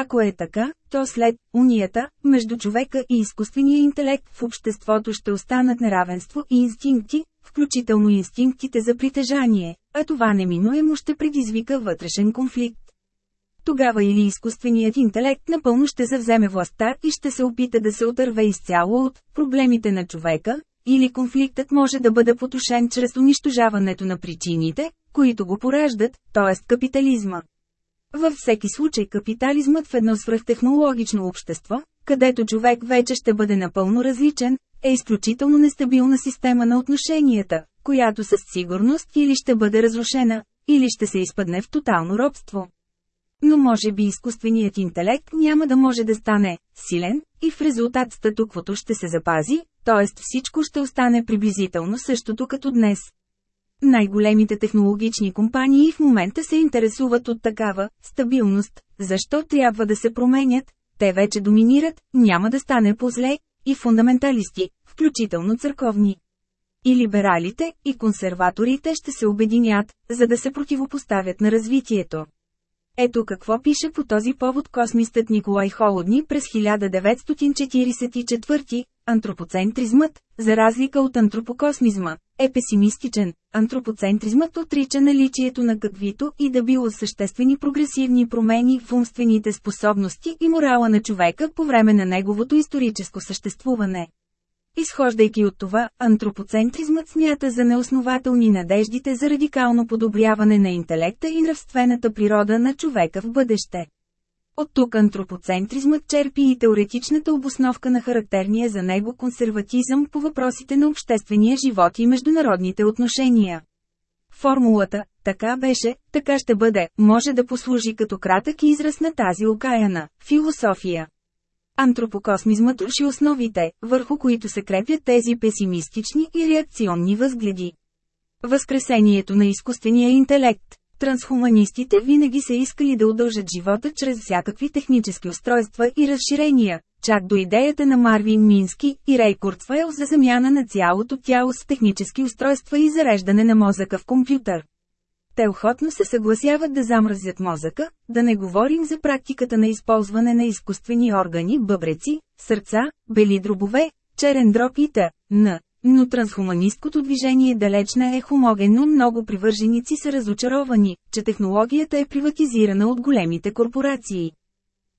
Ако е така, то след унията между човека и изкуствения интелект в обществото ще останат неравенство и инстинкти, включително инстинктите за притежание, а това неминуемо ще предизвика вътрешен конфликт. Тогава или изкуственият интелект напълно ще завземе властта и ще се опита да се отърве изцяло от проблемите на човека, или конфликтът може да бъде потушен чрез унищожаването на причините, които го пораждат, т.е. капитализма. Във всеки случай капитализмът в едно свръхтехнологично общество, където човек вече ще бъде напълно различен, е изключително нестабилна система на отношенията, която със сигурност или ще бъде разрушена, или ще се изпадне в тотално робство. Но може би изкуственият интелект няма да може да стане силен, и в резултат статуквото ще се запази, т.е. всичко ще остане приблизително същото като днес. Най-големите технологични компании в момента се интересуват от такава стабилност, защо трябва да се променят, те вече доминират, няма да стане по-зле, и фундаменталисти, включително църковни. И либералите, и консерваторите ще се обединят, за да се противопоставят на развитието. Ето какво пише по този повод космистът Николай Холодни през 1944 Антропоцентризмът, за разлика от антропокосмизма, е песимистичен. Антропоцентризмът отрича наличието на каквито и да било съществени прогресивни промени в умствените способности и морала на човека по време на неговото историческо съществуване. Изхождайки от това, антропоцентризмът смята за неоснователни надеждите за радикално подобряване на интелекта и нравствената природа на човека в бъдеще. От тук антропоцентризмът черпи и теоретичната обосновка на характерния за него консерватизъм по въпросите на обществения живот и международните отношения. Формулата «така беше, така ще бъде» може да послужи като кратък израз на тази окаяна философия. Антропокосмизмът руши основите, върху които се крепят тези песимистични и реакционни възгледи. Възкресението на изкуствения интелект Трансхуманистите винаги са искали да удължат живота чрез всякакви технически устройства и разширения, чак до идеята на Марвин Мински и Рей Куртфайл за замяна на цялото тяло с технически устройства и зареждане на мозъка в компютър. Те охотно се съгласяват да замразят мозъка, да не говорим за практиката на използване на изкуствени органи, бъбреци, сърца, бели дробове, черен дроб и т.н. Но трансхуманисткото движение далеч не е хомогенно, много привърженици са разочаровани, че технологията е приватизирана от големите корпорации.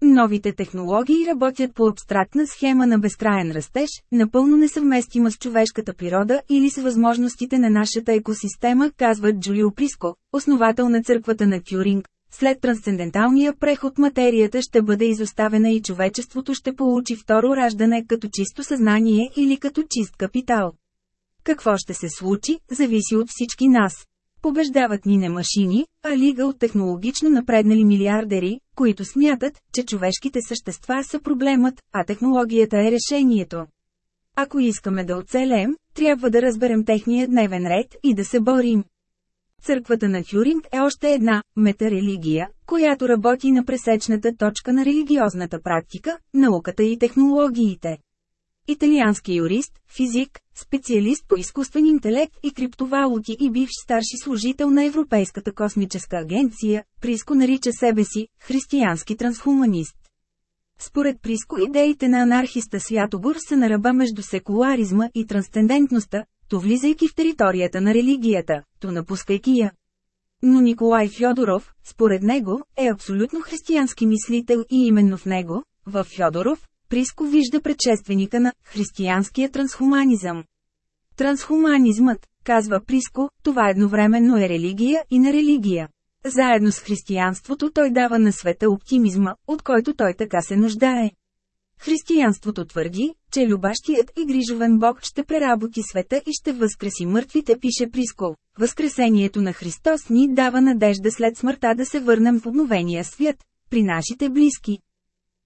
Новите технологии работят по абстрактна схема на безкраен растеж, напълно несъвместима с човешката природа или с възможностите на нашата екосистема, казва Джулио Приско, основател на църквата на Тюринг. След трансценденталния преход материята ще бъде изоставена и човечеството ще получи второ раждане като чисто съзнание или като чист капитал. Какво ще се случи, зависи от всички нас. Побеждават ни не машини, а лига от технологично напреднали милиардери, които смятат, че човешките същества са проблемът, а технологията е решението. Ако искаме да оцелеем, трябва да разберем техния дневен ред и да се борим. Църквата на Тюринг е още една метарелигия, която работи на пресечната точка на религиозната практика, науката и технологиите. Италиански юрист, физик, специалист по изкуствен интелект и криптовалути и бивш старши служител на Европейската космическа агенция, Приско нарича себе си «християнски трансхуманист». Според Приско идеите на анархиста Святобор са на ръба между секуларизма и трансцендентността, то влизайки в територията на религията, то напускайки я. Но Николай Фьодоров, според него, е абсолютно християнски мислител и именно в него, в Фьодоров, Приско вижда предшественика на християнския трансхуманизъм. Трансхуманизмът, казва Приско, това едновременно е религия и на религия. Заедно с християнството той дава на света оптимизма, от който той така се нуждае. Християнството твърди, че любащият и грижовен Бог ще преработи света и ще възкреси мъртвите, пише Приско. Възкресението на Христос ни дава надежда след смъртта да се върнем в обновения свят, при нашите близки.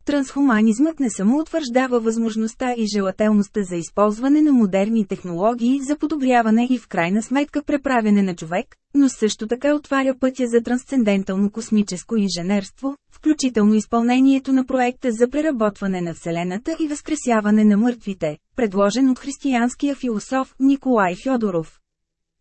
Трансхуманизмът не само утвърждава възможността и желателността за използване на модерни технологии за подобряване и в крайна сметка преправяне на човек, но също така отваря пътя за трансцендентално космическо инженерство, включително изпълнението на проекта за преработване на Вселената и възкресяване на мъртвите, предложен от християнския философ Николай Фьодоров.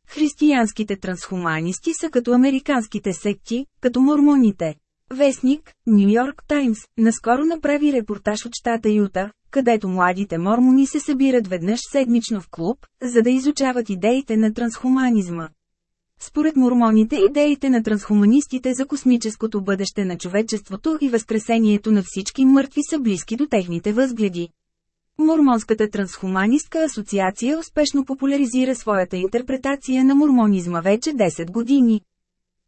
Християнските трансхуманисти са като американските секти, като мормоните. Вестник, Нью Йорк Таймс, наскоро направи репортаж от щата Юта, където младите мормони се събират веднъж седмично в клуб, за да изучават идеите на трансхуманизма. Според мормоните идеите на трансхуманистите за космическото бъдеще на човечеството и възкресението на всички мъртви са близки до техните възгледи. Мормонската трансхуманистка асоциация успешно популяризира своята интерпретация на мормонизма вече 10 години.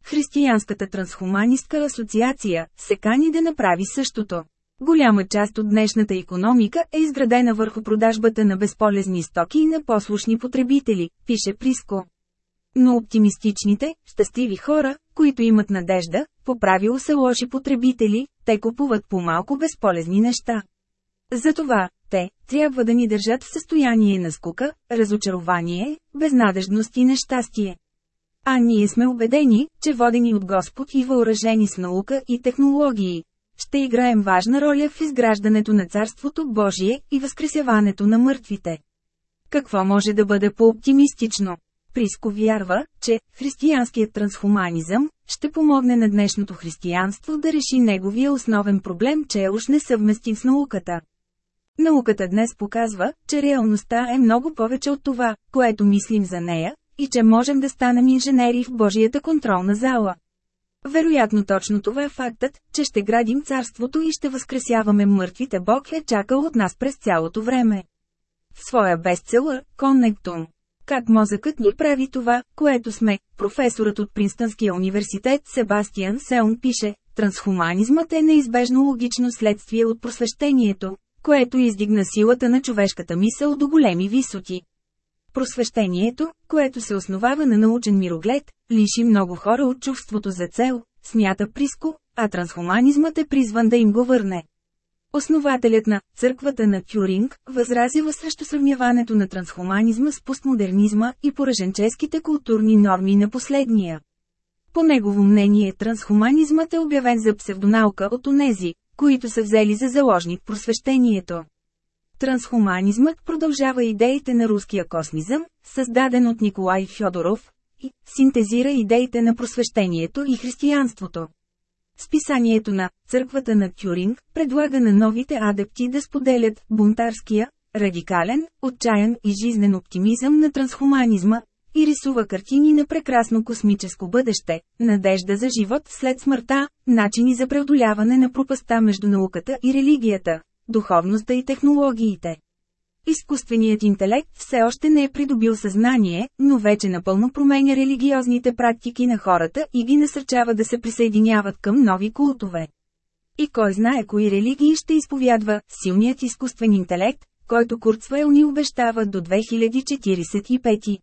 Християнската трансхуманистка асоциация се кани да направи същото. Голяма част от днешната економика е изградена върху продажбата на безполезни стоки и на послушни потребители, пише Приско. Но оптимистичните, щастливи хора, които имат надежда, по правило са лоши потребители, те купуват по-малко безполезни неща. Затова, те, трябва да ни държат в състояние на скука, разочарование, безнадежност и нещастие. А ние сме убедени, че водени от Господ и въоръжени с наука и технологии, ще играем важна роля в изграждането на Царството Божие и възкресяването на мъртвите. Какво може да бъде по-оптимистично? Приско вярва, че християнският трансхуманизъм ще помогне на днешното християнство да реши неговия основен проблем, че е уж несъвместим с науката. Науката днес показва, че реалността е много повече от това, което мислим за нея, и че можем да станем инженери в Божията контролна зала. Вероятно точно това е фактът, че ще градим царството и ще възкресяваме мъртвите Бог е чакал от нас през цялото време. в своя бестселър «Коннектум». Как мозъкът ни прави това, което сме, професорът от Принстънския университет Себастиан Сеун пише, трансхуманизмът е неизбежно логично следствие от просвещението, което издигна силата на човешката мисъл до големи висоти. Просвещението, което се основава на научен мироглед, лиши много хора от чувството за цел, смята Приско, а трансхуманизмът е призван да им го върне. Основателят на «Църквата на Тюринг» възразила срещу сравняването на трансхуманизма с постмодернизма и пораженческите културни норми на последния. По негово мнение трансхуманизмът е обявен за псевдонаука от онези, които са взели за заложник просвещението. Трансхуманизмът продължава идеите на руския космизъм, създаден от Николай Фьодоров, и синтезира идеите на просвещението и християнството. Списанието на «Църквата на Тюринг» предлага на новите адепти да споделят бунтарския, радикален, отчаян и жизнен оптимизъм на трансхуманизма, и рисува картини на прекрасно космическо бъдеще, надежда за живот след смъртта, начини за преодоляване на пропаста между науката и религията, духовността и технологиите. Изкуственият интелект все още не е придобил съзнание, но вече напълно променя религиозните практики на хората и ги насърчава да се присъединяват към нови култове. И кой знае кои религии ще изповядва силният изкуствен интелект, който Курцвел ни обещава до 2045.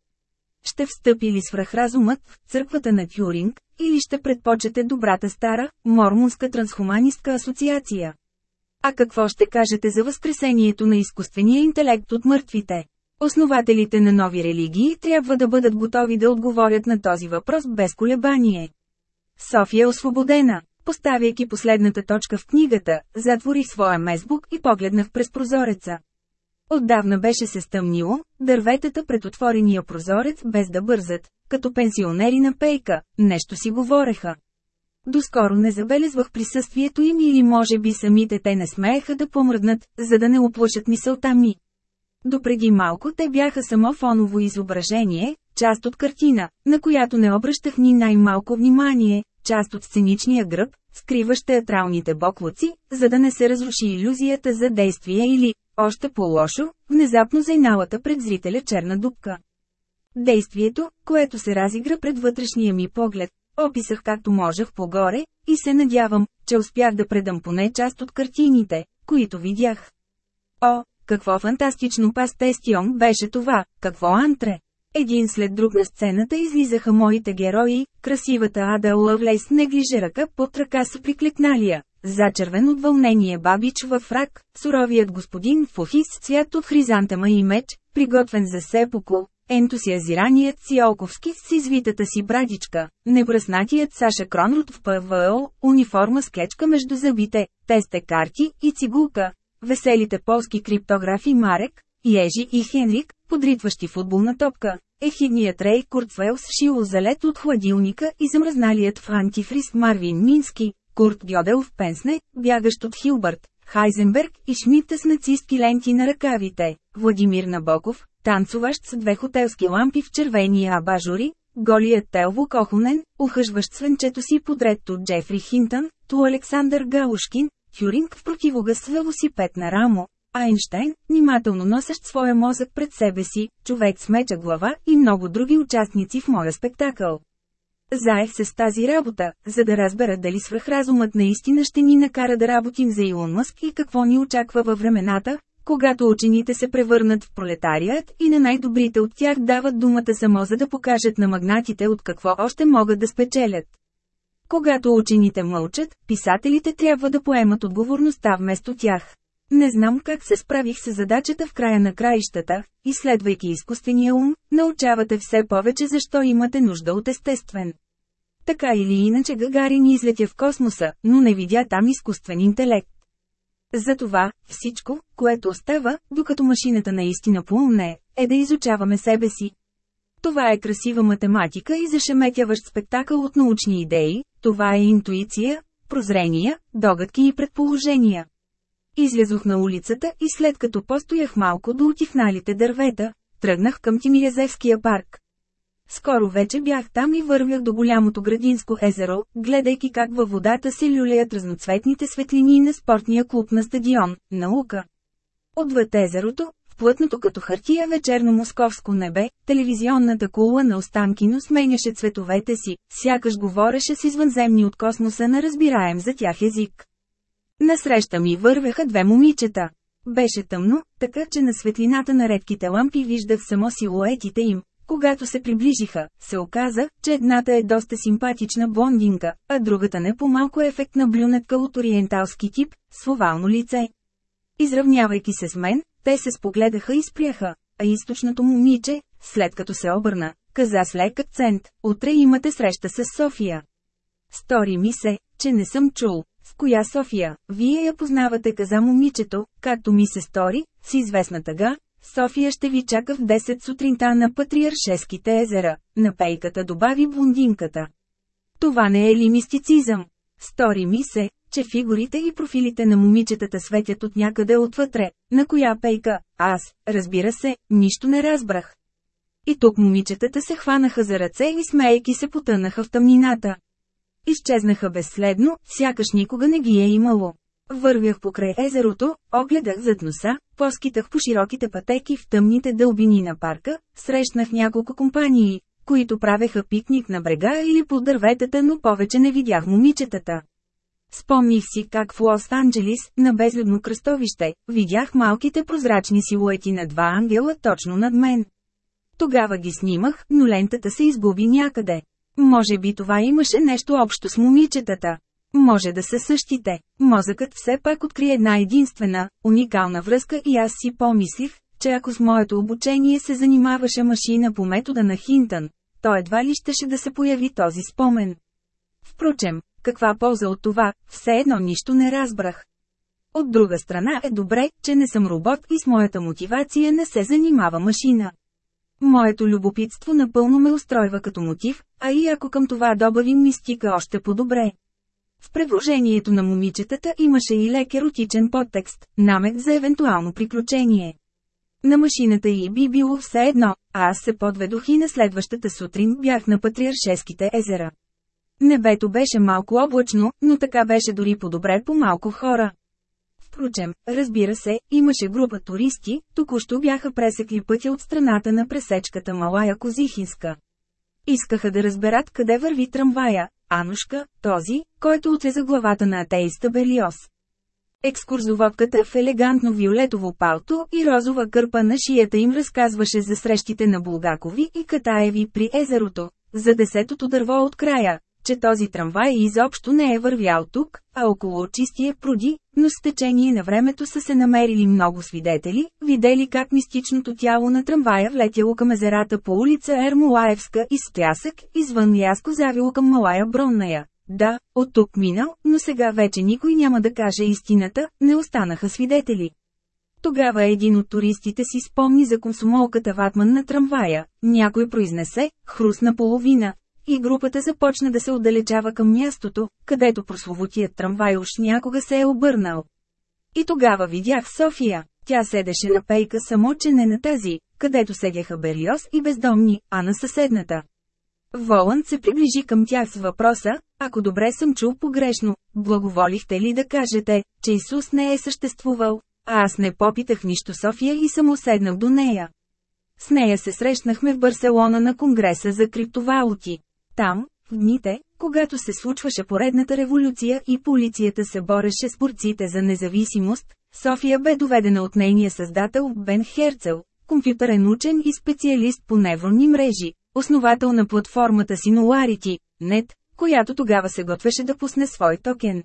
Ще встъпи ли свръхразумът в църквата на Тюринг, или ще предпочете добрата стара, мормонска трансхуманистка асоциация? А какво ще кажете за възкресението на изкуствения интелект от мъртвите? Основателите на нови религии трябва да бъдат готови да отговорят на този въпрос без колебание. София е освободена. Поставяйки последната точка в книгата, затворих своя мезбук и погледнах през прозореца. Отдавна беше се стъмнило, дърветата пред отворения прозорец без да бързат, като пенсионери на пейка, нещо си говореха. Доскоро не забелезвах присъствието им или може би самите те не смееха да помръднат, за да не оплашат мисълта ми. Допреди малко те бяха само фоново изображение, част от картина, на която не обръщах ни най-малко внимание, част от сценичния гръб, скриващ театралните боклуци, за да не се разруши иллюзията за действие или, още по-лошо, внезапно зайналата пред зрителя черна дупка. Действието, което се разигра пред вътрешния ми поглед, описах както можех погоре, и се надявам, че успях да предам поне част от картините, които видях. О, какво фантастично пастестион беше това, какво антре! Един след друг на сцената излизаха моите герои, красивата Ада Лъвлейс неглиже ръка под ръка с приклекналия, зачервен от вълнение бабич във фрак, суровият господин офис цвят от хризантема и меч, приготвен за сепокол, ентусиазираният Сиолковски с извитата си брадичка, небръснатият Саша Кронрут в ПВО, униформа с клечка между зъбите, тесте карти и цигулка, веселите полски криптографи Марек, Ежи и Хенрик, подритващи футболна топка, ехидният Рей Куртвел с шило залет от хладилника и замръзналият в антифриз Марвин Мински, Курт Гьодел в Пенсне, бягащ от Хилбърт, Хайзенберг и Шмидта с нацистки ленти на ръкавите, Владимир Набоков, танцуващ с две хотелски лампи в червени абажури, голият Телво Кохонен, ухъжващ свенчето си подред от Джефри Хинтън, ту Александър Галушкин, Тюринг в противогъс с велосипед на рамо, Айнштайн, внимателно носещ своя мозък пред себе си, човек с меча глава и много други участници в моя спектакъл. Заех се с тази работа, за да разбера дали свръхразумът наистина ще ни накара да работим за Илон Мъск и какво ни очаква във времената, когато учените се превърнат в пролетарият и на най-добрите от тях дават думата само за да покажат на магнатите от какво още могат да спечелят. Когато учените мълчат, писателите трябва да поемат отговорността вместо тях. Не знам как се справих с задачата в края на краищата, изследвайки изкуствения ум, научавате все повече защо имате нужда от естествен. Така или иначе Гагарин излетя в космоса, но не видя там изкуствен интелект. Затова, всичко, което остава, докато машината наистина поумне, е да изучаваме себе си. Това е красива математика и зашеметяващ спектакъл от научни идеи, това е интуиция, прозрения, догадки и предположения. Излязох на улицата и след като постоях малко до отихналите дървета, тръгнах към Тимирязевския парк. Скоро вече бях там и вървях до голямото градинско езеро, гледайки как във водата се люлеят разноцветните светлини на спортния клуб на стадион, наука. Отвъд езерото, в Плътното като хартия вечерно московско небе, телевизионната кула на Останкино сменяше цветовете си, сякаш говореше с извънземни от космоса на разбираем за тях език. Насреща ми вървеха две момичета. Беше тъмно, така че на светлината на редките лампи виждах само силуетите им. Когато се приближиха, се оказа, че едната е доста симпатична блондинка, а другата не по-малко ефектна блюнетка от ориенталски тип, с овално лице. Изравнявайки се с мен, те се спогледаха и спряха, а източното момиче, след като се обърна, каза с лек акцент, утре имате среща с София. Стори ми се, че не съм чул, с коя София, вие я познавате каза момичето, както ми се стори, с известна тъга, София ще ви чака в 10 сутринта на Патриаршеските езера, на пейката добави блондинката. Това не е ли мистицизъм? Стори ми се, че фигурите и профилите на момичетата светят от някъде отвътре, на коя пейка, аз, разбира се, нищо не разбрах. И тук момичетата се хванаха за ръце и смеейки се потънаха в тъмнината. Изчезнаха безследно, сякаш никога не ги е имало. Вървях покрай езерото, огледах зад носа, поскитах по широките пътеки в тъмните дълбини на парка, срещнах няколко компании, които правеха пикник на брега или под дърветата, но повече не видях момичетата. Спомних си как в Лос-Анджелис, на безлюдно кръстовище, видях малките прозрачни силуети на два ангела точно над мен. Тогава ги снимах, но лентата се изгуби някъде. Може би това имаше нещо общо с момичетата. Може да са същите. Мозъкът все пак откри една единствена, уникална връзка и аз си помислих, че ако с моето обучение се занимаваше машина по метода на Хинтън, то едва ли щеше да се появи този спомен. Впрочем, каква полза от това, все едно нищо не разбрах. От друга страна е добре, че не съм робот и с моята мотивация не се занимава машина. Моето любопитство напълно ме устройва като мотив, а и ако към това добавим мистика още по-добре. В предложението на момичетата имаше и лек еротичен подтекст, намек за евентуално приключение. На машината й би било все едно, а аз се подведох и на следващата сутрин бях на Патриаршеските езера. Небето беше малко облачно, но така беше дори по-добре по малко хора. Впрочем, разбира се, имаше група туристи, току-що бяха пресекли пътя от страната на пресечката Малая Козихинска. Искаха да разберат къде върви трамвая, Анушка, този, който отреза главата на атеиста Берлиоз. Екскурзоводката в елегантно виолетово палто и розова кърпа на шията им разказваше за срещите на Булгакови и Катаеви при езерото, за десетото дърво от края, че този трамвай изобщо не е вървял тук, а около чистия пруди, но с течение на времето са се намерили много свидетели, видели как мистичното тяло на трамвая влетяло към езерата по улица Ермолаевска и с трясък, извън яско завило към Малая Бронная. Да, от тук минал, но сега вече никой няма да каже истината, не останаха свидетели. Тогава един от туристите си спомни за консумолката ватман на трамвая, някой произнесе, хрусна половина, и групата започна да се отдалечава към мястото, където прословутият трамвай уж някога се е обърнал. И тогава видях София. Тя седеше на пейка само че не на тази, където седяха Берлиоз и бездомни, а на съседната. Воланд се приближи към тях с въпроса, ако добре съм чул погрешно, благоволихте ли да кажете, че Исус не е съществувал, а аз не попитах нищо София и съм уседнал до нея. С нея се срещнахме в Барселона на Конгреса за криптовалути. Там, в дните, когато се случваше поредната революция и полицията се бореше с борците за независимост, София бе доведена от нейния създател Бен Херцел, компютърен учен и специалист по невронни мрежи, основател на платформата Singularity, Net, която тогава се готвеше да пусне свой токен.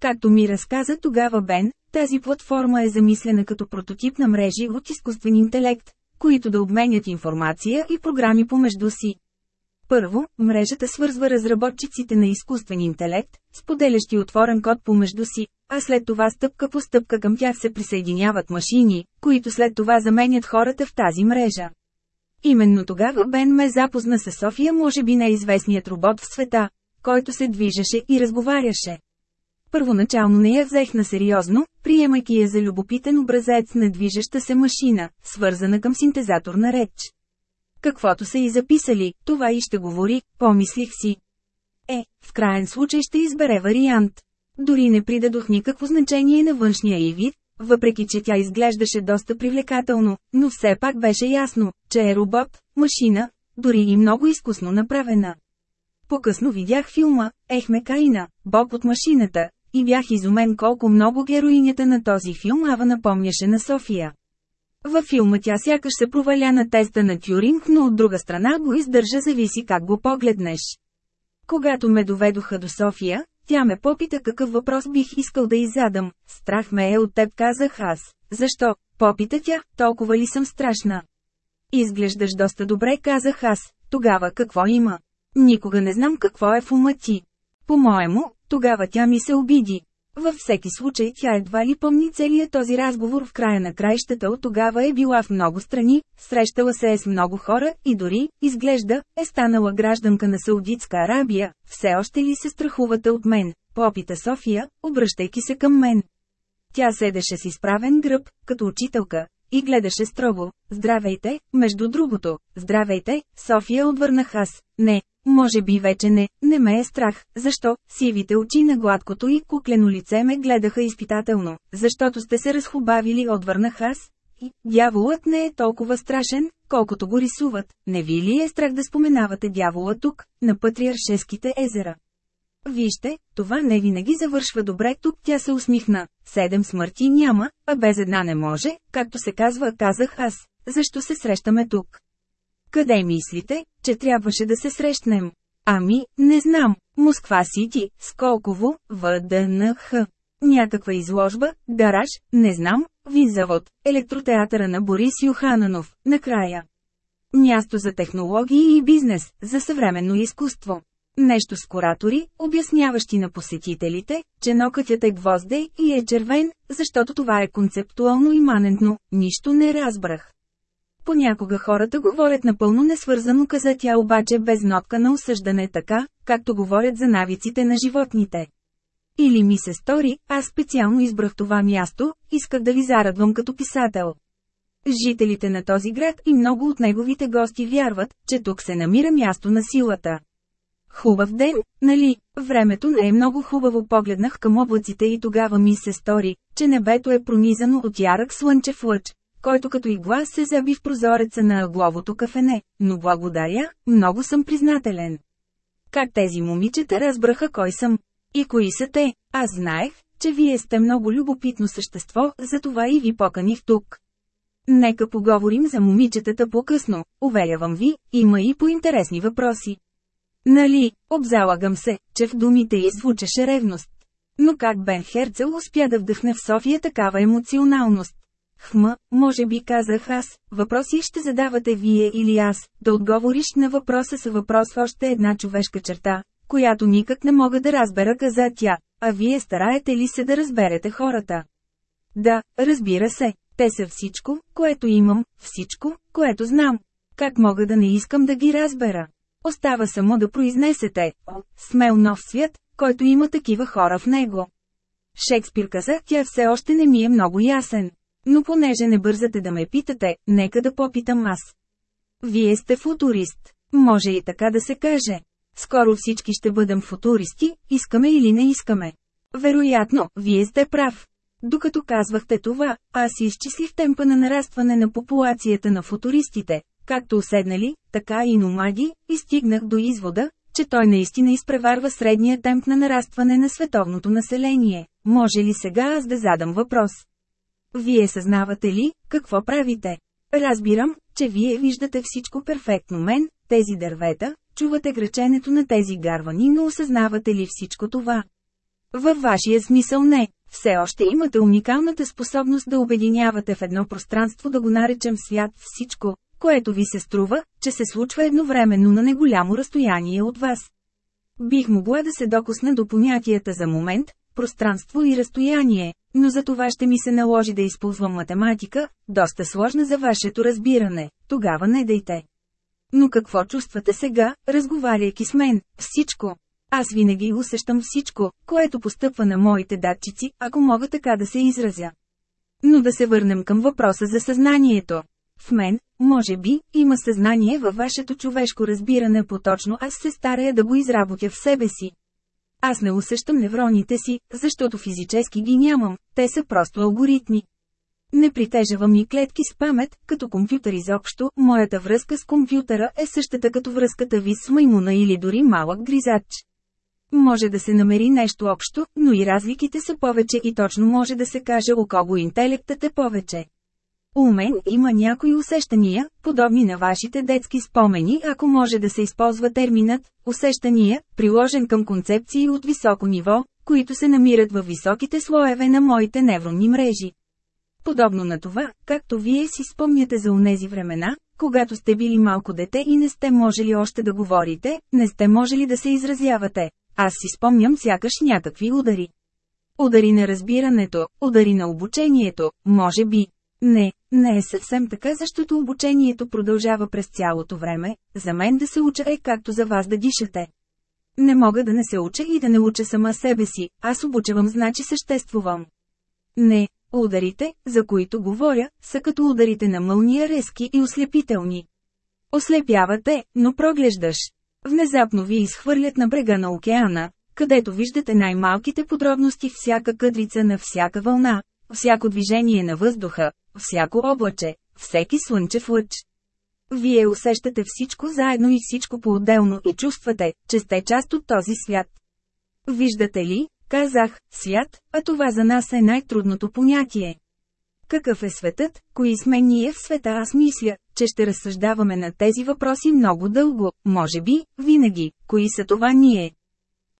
Както ми разказа тогава Бен, тази платформа е замислена като прототип на мрежи от изкуствен интелект, които да обменят информация и програми помежду си. Първо, мрежата свързва разработчиците на изкуствен интелект, споделящи отворен код помежду си, а след това стъпка по стъпка към тях се присъединяват машини, които след това заменят хората в тази мрежа. Именно тогава Бен ме запозна с София може би най-известният робот в света, който се движеше и разговаряше. Първоначално не я взех на сериозно, приемайки я за любопитен образец на движеща се машина, свързана към синтезатор на реч. Каквото са и записали, това и ще говори, помислих си. Е, в крайен случай ще избере вариант. Дори не придадох никакво значение на външния и вид, въпреки че тя изглеждаше доста привлекателно, но все пак беше ясно, че е робот, машина, дори и много изкусно направена. По-късно видях филма «Ехме Каина», Бог от машината, и бях изумен колко много героинята на този филм Ава напомняше на София. Във филма тя сякаш се проваля на теста на Тюринг, но от друга страна го издържа зависи как го погледнеш. Когато ме доведоха до София, тя ме попита какъв въпрос бих искал да изядам. Страх ме е от теб, казах аз. Защо? Попита тя, толкова ли съм страшна? Изглеждаш доста добре, казах аз. Тогава какво има? Никога не знам какво е в ума ти. По-моему, тогава тя ми се обиди. Във всеки случай тя едва ли помни целият този разговор в края на краищата от тогава е била в много страни, срещала се е с много хора и дори, изглежда, е станала гражданка на Саудитска Арабия, все още ли се страхувате от мен, попита София, обръщайки се към мен. Тя седеше с изправен гръб, като учителка, и гледаше строго. Здравейте, между другото, здравейте, София отвърнах аз. Не, може би вече не, не ме е страх, защо? Сивите очи на гладкото и куклено лице ме гледаха изпитателно, защото сте се разхубавили отвърнах аз. И, дяволът не е толкова страшен, колкото го рисуват, не ви ли е страх да споменавате дявола тук, на Патриаршеските езера? Вижте, това не винаги завършва добре, тук тя се усмихна. Седем смърти няма, а без една не може, както се казва, казах аз. Защо се срещаме тук? Къде мислите, че трябваше да се срещнем? Ами, не знам. Москва Сити, Сколково, ВДНХ. Някаква изложба, гараж, не знам, визавод, електротеатъра на Борис Юхананов, накрая. Място за технологии и бизнес, за съвременно изкуство. Нещо с куратори, обясняващи на посетителите, че нокътят е гвозде и е червен, защото това е концептуално иманентно, нищо не разбрах. Понякога хората говорят напълно несвързано каза тя обаче без нотка на осъждане така, както говорят за навиците на животните. Или ми се стори, аз специално избрах това място, исках да ви зарадвам като писател. Жителите на този град и много от неговите гости вярват, че тук се намира място на силата. Хубав ден, нали? Времето не е много хубаво погледнах към облаците и тогава ми се стори, че небето е пронизано от ярък слънчев лъч, който като игла се заби в прозореца на агловото кафене, но благодаря, много съм признателен. Как тези момичета разбраха кой съм? И кои са те? Аз знаех, че вие сте много любопитно същество, затова и ви поканих тук. Нека поговорим за момичетата по-късно, уверявам ви, има и по-интересни въпроси. Нали, обзалагам се, че в думите й звучеше ревност. Но как Бен Херцел успя да вдъхне в София такава емоционалност? Хма, може би казах аз, въпроси ще задавате вие или аз, да отговориш на въпроса с въпрос още една човешка черта, която никак не мога да разбера каза тя, а вие стараете ли се да разберете хората? Да, разбира се, те са всичко, което имам, всичко, което знам. Как мога да не искам да ги разбера? Остава само да произнесете, о, смел нов свят, който има такива хора в него. Шекспир каза, тя все още не ми е много ясен. Но понеже не бързате да ме питате, нека да попитам аз. Вие сте футурист. Може и така да се каже. Скоро всички ще бъдем футуристи, искаме или не искаме. Вероятно, вие сте прав. Докато казвахте това, аз изчислих темпа на нарастване на популацията на футуристите, както уседнали, така и номади, и стигнах до извода, че той наистина изпреварва средния темп на нарастване на световното население. Може ли сега аз да задам въпрос? Вие съзнавате ли, какво правите? Разбирам, че вие виждате всичко перфектно мен, тези дървета, чувате греченето на тези гарвани, но осъзнавате ли всичко това? Във вашия смисъл не. Все още имате уникалната способност да обединявате в едно пространство да го наречем свят всичко, което ви се струва, че се случва едновременно на неголямо разстояние от вас. Бих могла да се докосна до понятията за момент, пространство и разстояние, но за това ще ми се наложи да използвам математика, доста сложна за вашето разбиране, тогава не дайте. Но какво чувствате сега, разговаряйки с мен? Всичко. Аз винаги усещам всичко, което постъпва на моите датчици, ако мога така да се изразя. Но да се върнем към въпроса за съзнанието. В мен, може би, има съзнание във вашето човешко разбиране поточно аз се старая да го изработя в себе си. Аз не усещам невроните си, защото физически ги нямам, те са просто алгоритми. Не притежавам и клетки с памет, като компютър изобщо, моята връзка с компютъра е същата като връзката ви с маймуна или дори малък гризач. Може да се намери нещо общо, но и разликите са повече и точно може да се каже у кого интелектът е повече. У мен има някои усещания, подобни на вашите детски спомени, ако може да се използва терминът «усещания», приложен към концепции от високо ниво, които се намират във високите слоеве на моите невронни мрежи. Подобно на това, както вие си спомняте за онези времена, когато сте били малко дете и не сте можели още да говорите, не сте можели да се изразявате. Аз си спомням сякаш някакви удари. Удари на разбирането, удари на обучението, може би. Не, не е съвсем така, защото обучението продължава през цялото време, за мен да се уча е както за вас да дишате. Не мога да не се уча и да не уча сама себе си, аз обучавам значи съществувам. Не, ударите, за които говоря, са като ударите на мълния резки и ослепителни. Ослепявате, но проглеждаш. Внезапно ви изхвърлят на брега на океана, където виждате най-малките подробности всяка къдрица на всяка вълна, всяко движение на въздуха, всяко облаче, всеки слънчев лъч. Вие усещате всичко заедно и всичко по-отделно и чувствате, че сте част от този свят. Виждате ли, казах, свят, а това за нас е най-трудното понятие. Какъв е светът, кои сме ние в света аз мисля, че ще разсъждаваме на тези въпроси много дълго, може би, винаги, кои са това ние.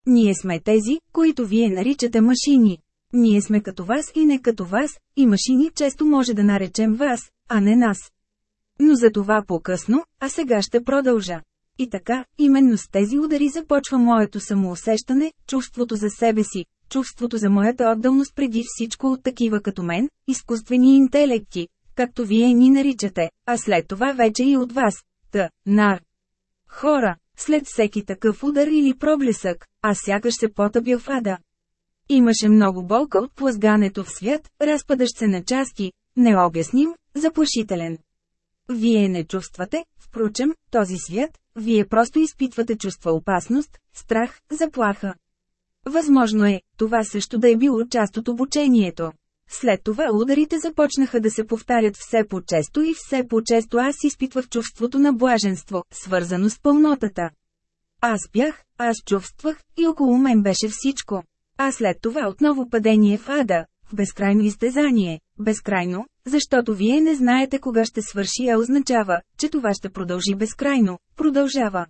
Ние сме тези, които вие наричате машини. Ние сме като вас и не като вас, и машини често може да наречем вас, а не нас. Но за това по-късно, а сега ще продължа. И така, именно с тези удари започва моето самоусещане, чувството за себе си, чувството за моята отдалност преди всичко от такива като мен, изкуствени интелекти, както вие ни наричате, а след това вече и от вас, т. нар. Хора, след всеки такъв удар или проблесък, аз сякаш се потъбя в ада. Имаше много болка от плъзгането в свят, разпадащ се на части, необясним, заплашителен. Вие не чувствате, впрочем, този свят, вие просто изпитвате чувства опасност, страх, заплаха. Възможно е, това също да е било част от обучението. След това ударите започнаха да се повтарят все по-често и все по-често аз изпитвах чувството на блаженство, свързано с пълнотата. Аз бях, аз чувствах, и около мен беше всичко. А след това отново падение в ада, в безкрайно изтезание, безкрайно, защото вие не знаете кога ще свърши, а означава, че това ще продължи безкрайно, продължава.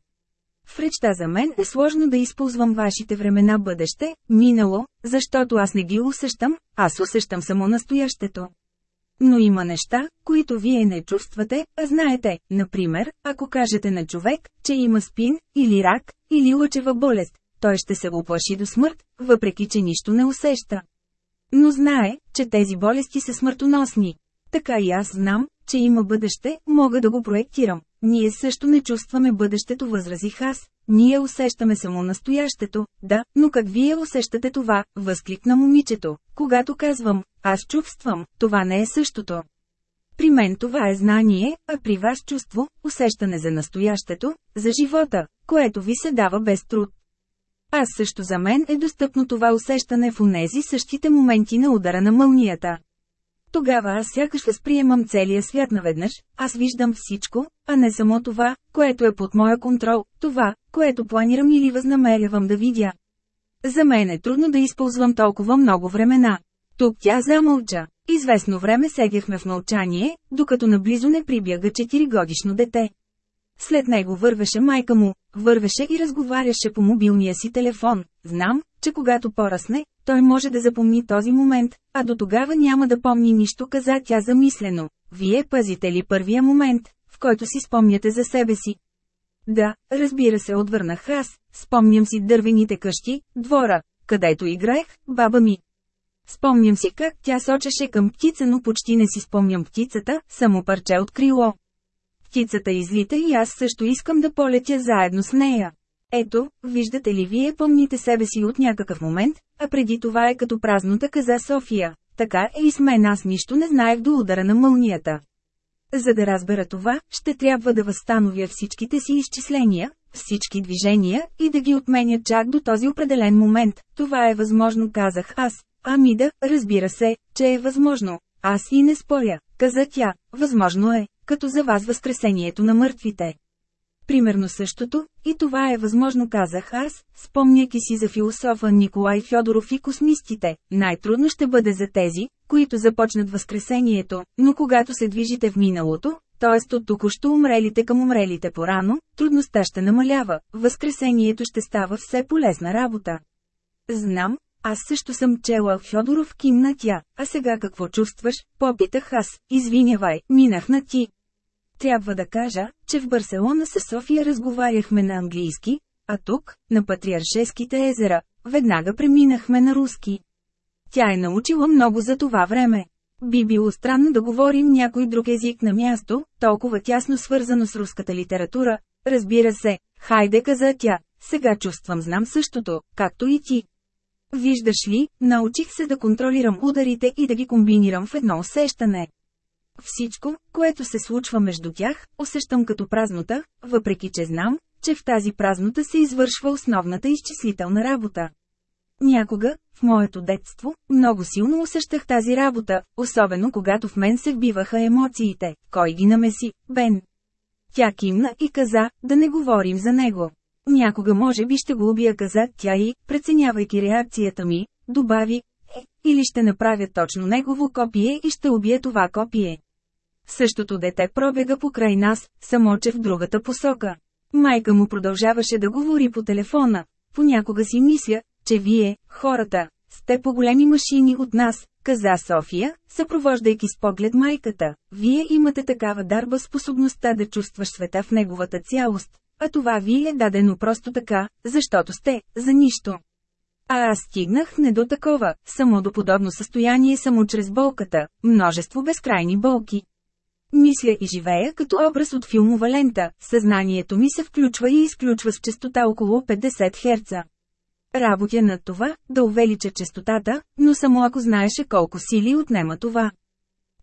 В речта за мен е сложно да използвам вашите времена бъдеще, минало, защото аз не ги усещам, аз усещам само настоящето. Но има неща, които вие не чувствате, а знаете, например, ако кажете на човек, че има спин, или рак, или лъчева болест, той ще се оплаши до смърт, въпреки че нищо не усеща. Но знае, че тези болести са смъртоносни. Така и аз знам, че има бъдеще, мога да го проектирам. Ние също не чувстваме бъдещето, възразих аз. Ние усещаме само настоящето, да, но как вие усещате това, възкликна момичето. Когато казвам, аз чувствам, това не е същото. При мен това е знание, а при вас чувство, усещане за настоящето, за живота, което ви се дава без труд. Аз също за мен е достъпно това усещане в онези същите моменти на удара на мълнията. Тогава аз сякаш възприемам целия свят наведнъж, аз виждам всичко, а не само това, което е под моя контрол, това, което планирам или възнамерявам да видя. За мен е трудно да използвам толкова много времена. Тук тя замълча. Известно време седяхме в мълчание, докато наблизо не прибяга 4 годишно дете. След него вървеше майка му, вървеше и разговаряше по мобилния си телефон. Знам, че когато порасне, той може да запомни този момент, а до тогава няма да помни нищо, каза тя замислено. Вие пазите ли първия момент, в който си спомняте за себе си? Да, разбира се, отвърнах аз. Спомням си дървените къщи, двора, където играех, баба ми. Спомням си как тя сочеше към птица, но почти не си спомням птицата, само парче от крило. Птицата излита и аз също искам да полетя заедно с нея. Ето, виждате ли вие помните себе си от някакъв момент, а преди това е като празнота каза София. Така е и с мен аз нищо не знаех до удара на мълнията. За да разбера това, ще трябва да възстановя всичките си изчисления, всички движения и да ги отменя чак до този определен момент. Това е възможно, казах аз. Ами да, разбира се, че е възможно. Аз и не споря, каза тя. Възможно е, като за вас възкресението на мъртвите. Примерно същото, и това е възможно казах аз, спомняйки си за философа Николай Фьодоров и космистите. Най-трудно ще бъде за тези, които започнат възкресението, но когато се движите в миналото, т.е. от току-що умрелите към умрелите порано, трудността ще намалява, възкресението ще става все полезна работа. Знам, аз също съм чела Фьодоров кимна тя, а сега какво чувстваш, попитах аз, извинявай, минах на ти. Трябва да кажа, че в Барселона с София разговаряхме на английски, а тук, на Патриаршеските езера, веднага преминахме на руски. Тя е научила много за това време. Би било странно да говорим някой друг език на място, толкова тясно свързано с руската литература. Разбира се, хайде каза тя, сега чувствам знам същото, както и ти. Виждаш ли, научих се да контролирам ударите и да ги комбинирам в едно усещане. Всичко, което се случва между тях, усещам като празнота, въпреки че знам, че в тази празнота се извършва основната изчислителна работа. Някога, в моето детство, много силно усещах тази работа, особено когато в мен се вбиваха емоциите. Кой ги намеси? Бен. Тя кимна и каза, да не говорим за него. Някога може би ще го убия каза тя и, преценявайки реакцията ми, добави, е, или ще направя точно негово копие и ще убия това копие. Същото дете пробега покрай нас, само че в другата посока. Майка му продължаваше да говори по телефона. Понякога си мисля, че вие, хората, сте по-големи машини от нас, каза София, съпровождайки с поглед майката. Вие имате такава дарба способността да чувстваш света в неговата цялост, а това ви е дадено просто така, защото сте, за нищо. А аз стигнах не до такова, само до подобно състояние само чрез болката, множество безкрайни болки. Мисля и живея като образ от филмова лента, съзнанието ми се включва и изключва с частота около 50 Hz. Работя над това, да увелича частотата, но само ако знаеше колко сили отнема това.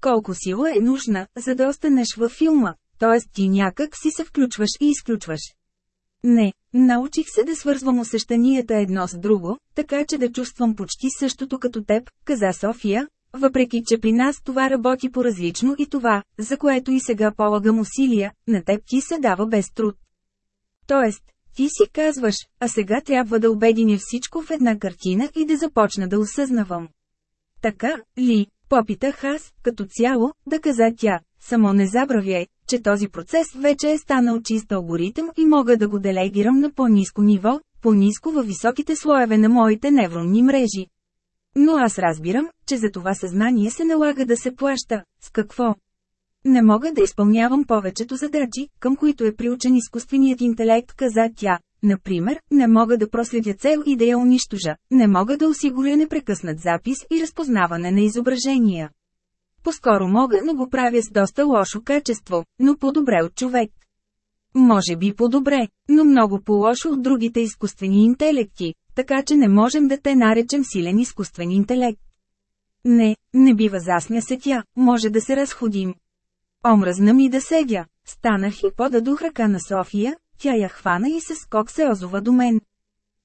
Колко сила е нужна, за да останеш във филма, т.е. ти някак си се включваш и изключваш. Не, научих се да свързвам усещанията едно с друго, така че да чувствам почти същото като теб, каза София, въпреки че при нас това работи по-различно и това, за което и сега полагам усилия, на теб ти се дава без труд. Тоест, ти си казваш, а сега трябва да обединя всичко в една картина и да започна да осъзнавам. Така, ли, попитах аз, като цяло, да каза тя, само не забравяй, че този процес вече е станал чист алгоритъм и мога да го делегирам на по-низко ниво, по-низко във високите слоеве на моите невронни мрежи. Но аз разбирам, че за това съзнание се налага да се плаща. С какво? Не мога да изпълнявам повечето задачи, към които е приучен изкуственият интелект, каза тя. Например, не мога да проследя цел и да я унищожа, не мога да осигуря непрекъснат запис и разпознаване на изображения. По-скоро мога, но го правя с доста лошо качество, но по-добре от човек. Може би по-добре, но много по-лошо от другите изкуствени интелекти, така че не можем да те наречем силен изкуствен интелект. Не, не бива засмя се тя, може да се разходим. Омръзна ми да седя. Станах и подадох ръка на София, тя я хвана и се скок се озова до мен.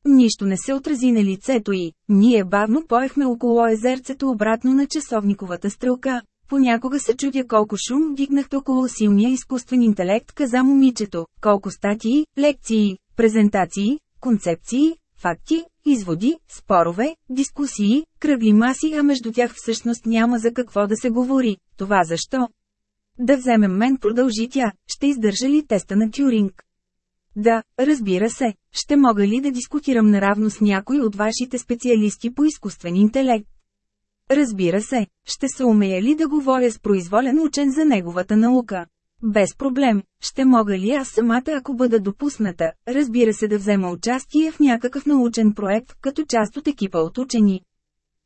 Нищо не се отрази на лицето й, ние бавно поехме около езерцето обратно на часовниковата стрелка. Понякога се чудя колко шум вдигнахте около силния изкуствен интелект, каза момичето, колко статии, лекции, презентации, концепции, факти, изводи, спорове, дискусии, кръгли маси, а между тях всъщност няма за какво да се говори. Това защо? Да вземем мен продължи тя, ще издържа ли теста на Тюринг? Да, разбира се, ще мога ли да дискутирам наравно с някой от вашите специалисти по изкуствен интелект? Разбира се, ще се умея ли да говоря с произволен учен за неговата наука? Без проблем, ще мога ли аз самата ако бъда допусната, разбира се да взема участие в някакъв научен проект като част от екипа от учени.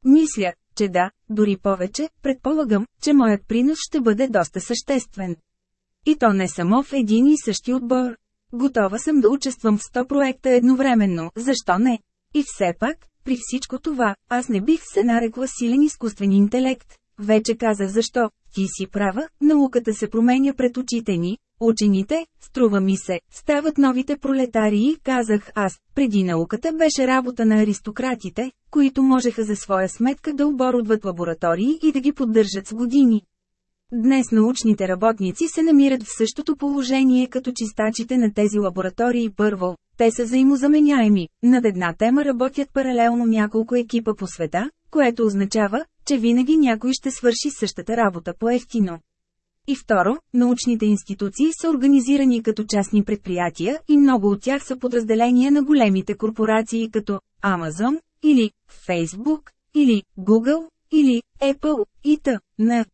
Мисля, че да, дори повече, предполагам, че моят принос ще бъде доста съществен. И то не само в един и същи отбор. Готова съм да участвам в 100 проекта едновременно, защо не? И все пак, при всичко това, аз не бих се нарекла силен изкуствен интелект. Вече казах защо, ти си права, науката се променя пред очите ни, Учените, струва ми се, стават новите пролетарии, казах аз. Преди науката беше работа на аристократите, които можеха за своя сметка да оборудват лаборатории и да ги поддържат с години. Днес научните работници се намират в същото положение като чистачите на тези лаборатории първо. Те са взаимозаменяеми, над една тема работят паралелно няколко екипа по света, което означава, че винаги някой ще свърши същата работа по-ефтино. И второ, научните институции са организирани като частни предприятия и много от тях са подразделения на големите корпорации като Amazon, или Facebook, или Google, или Apple, и т.н.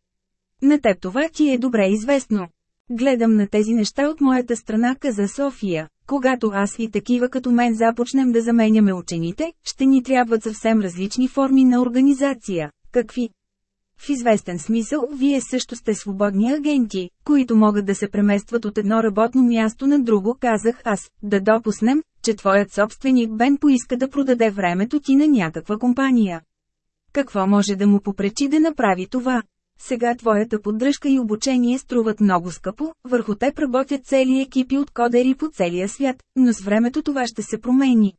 На теб това ти е добре известно. Гледам на тези неща от моята страна, каза София. Когато аз и такива като мен започнем да заменяме учените, ще ни трябват съвсем различни форми на организация. Какви? В известен смисъл, вие също сте свободни агенти, които могат да се преместват от едно работно място на друго, казах аз, да допуснем, че твоят собственик Бен поиска да продаде времето ти на някаква компания. Какво може да му попречи да направи това? Сега твоята поддръжка и обучение струват много скъпо, върху теб работят цели екипи от кодери по целия свят, но с времето това ще се промени.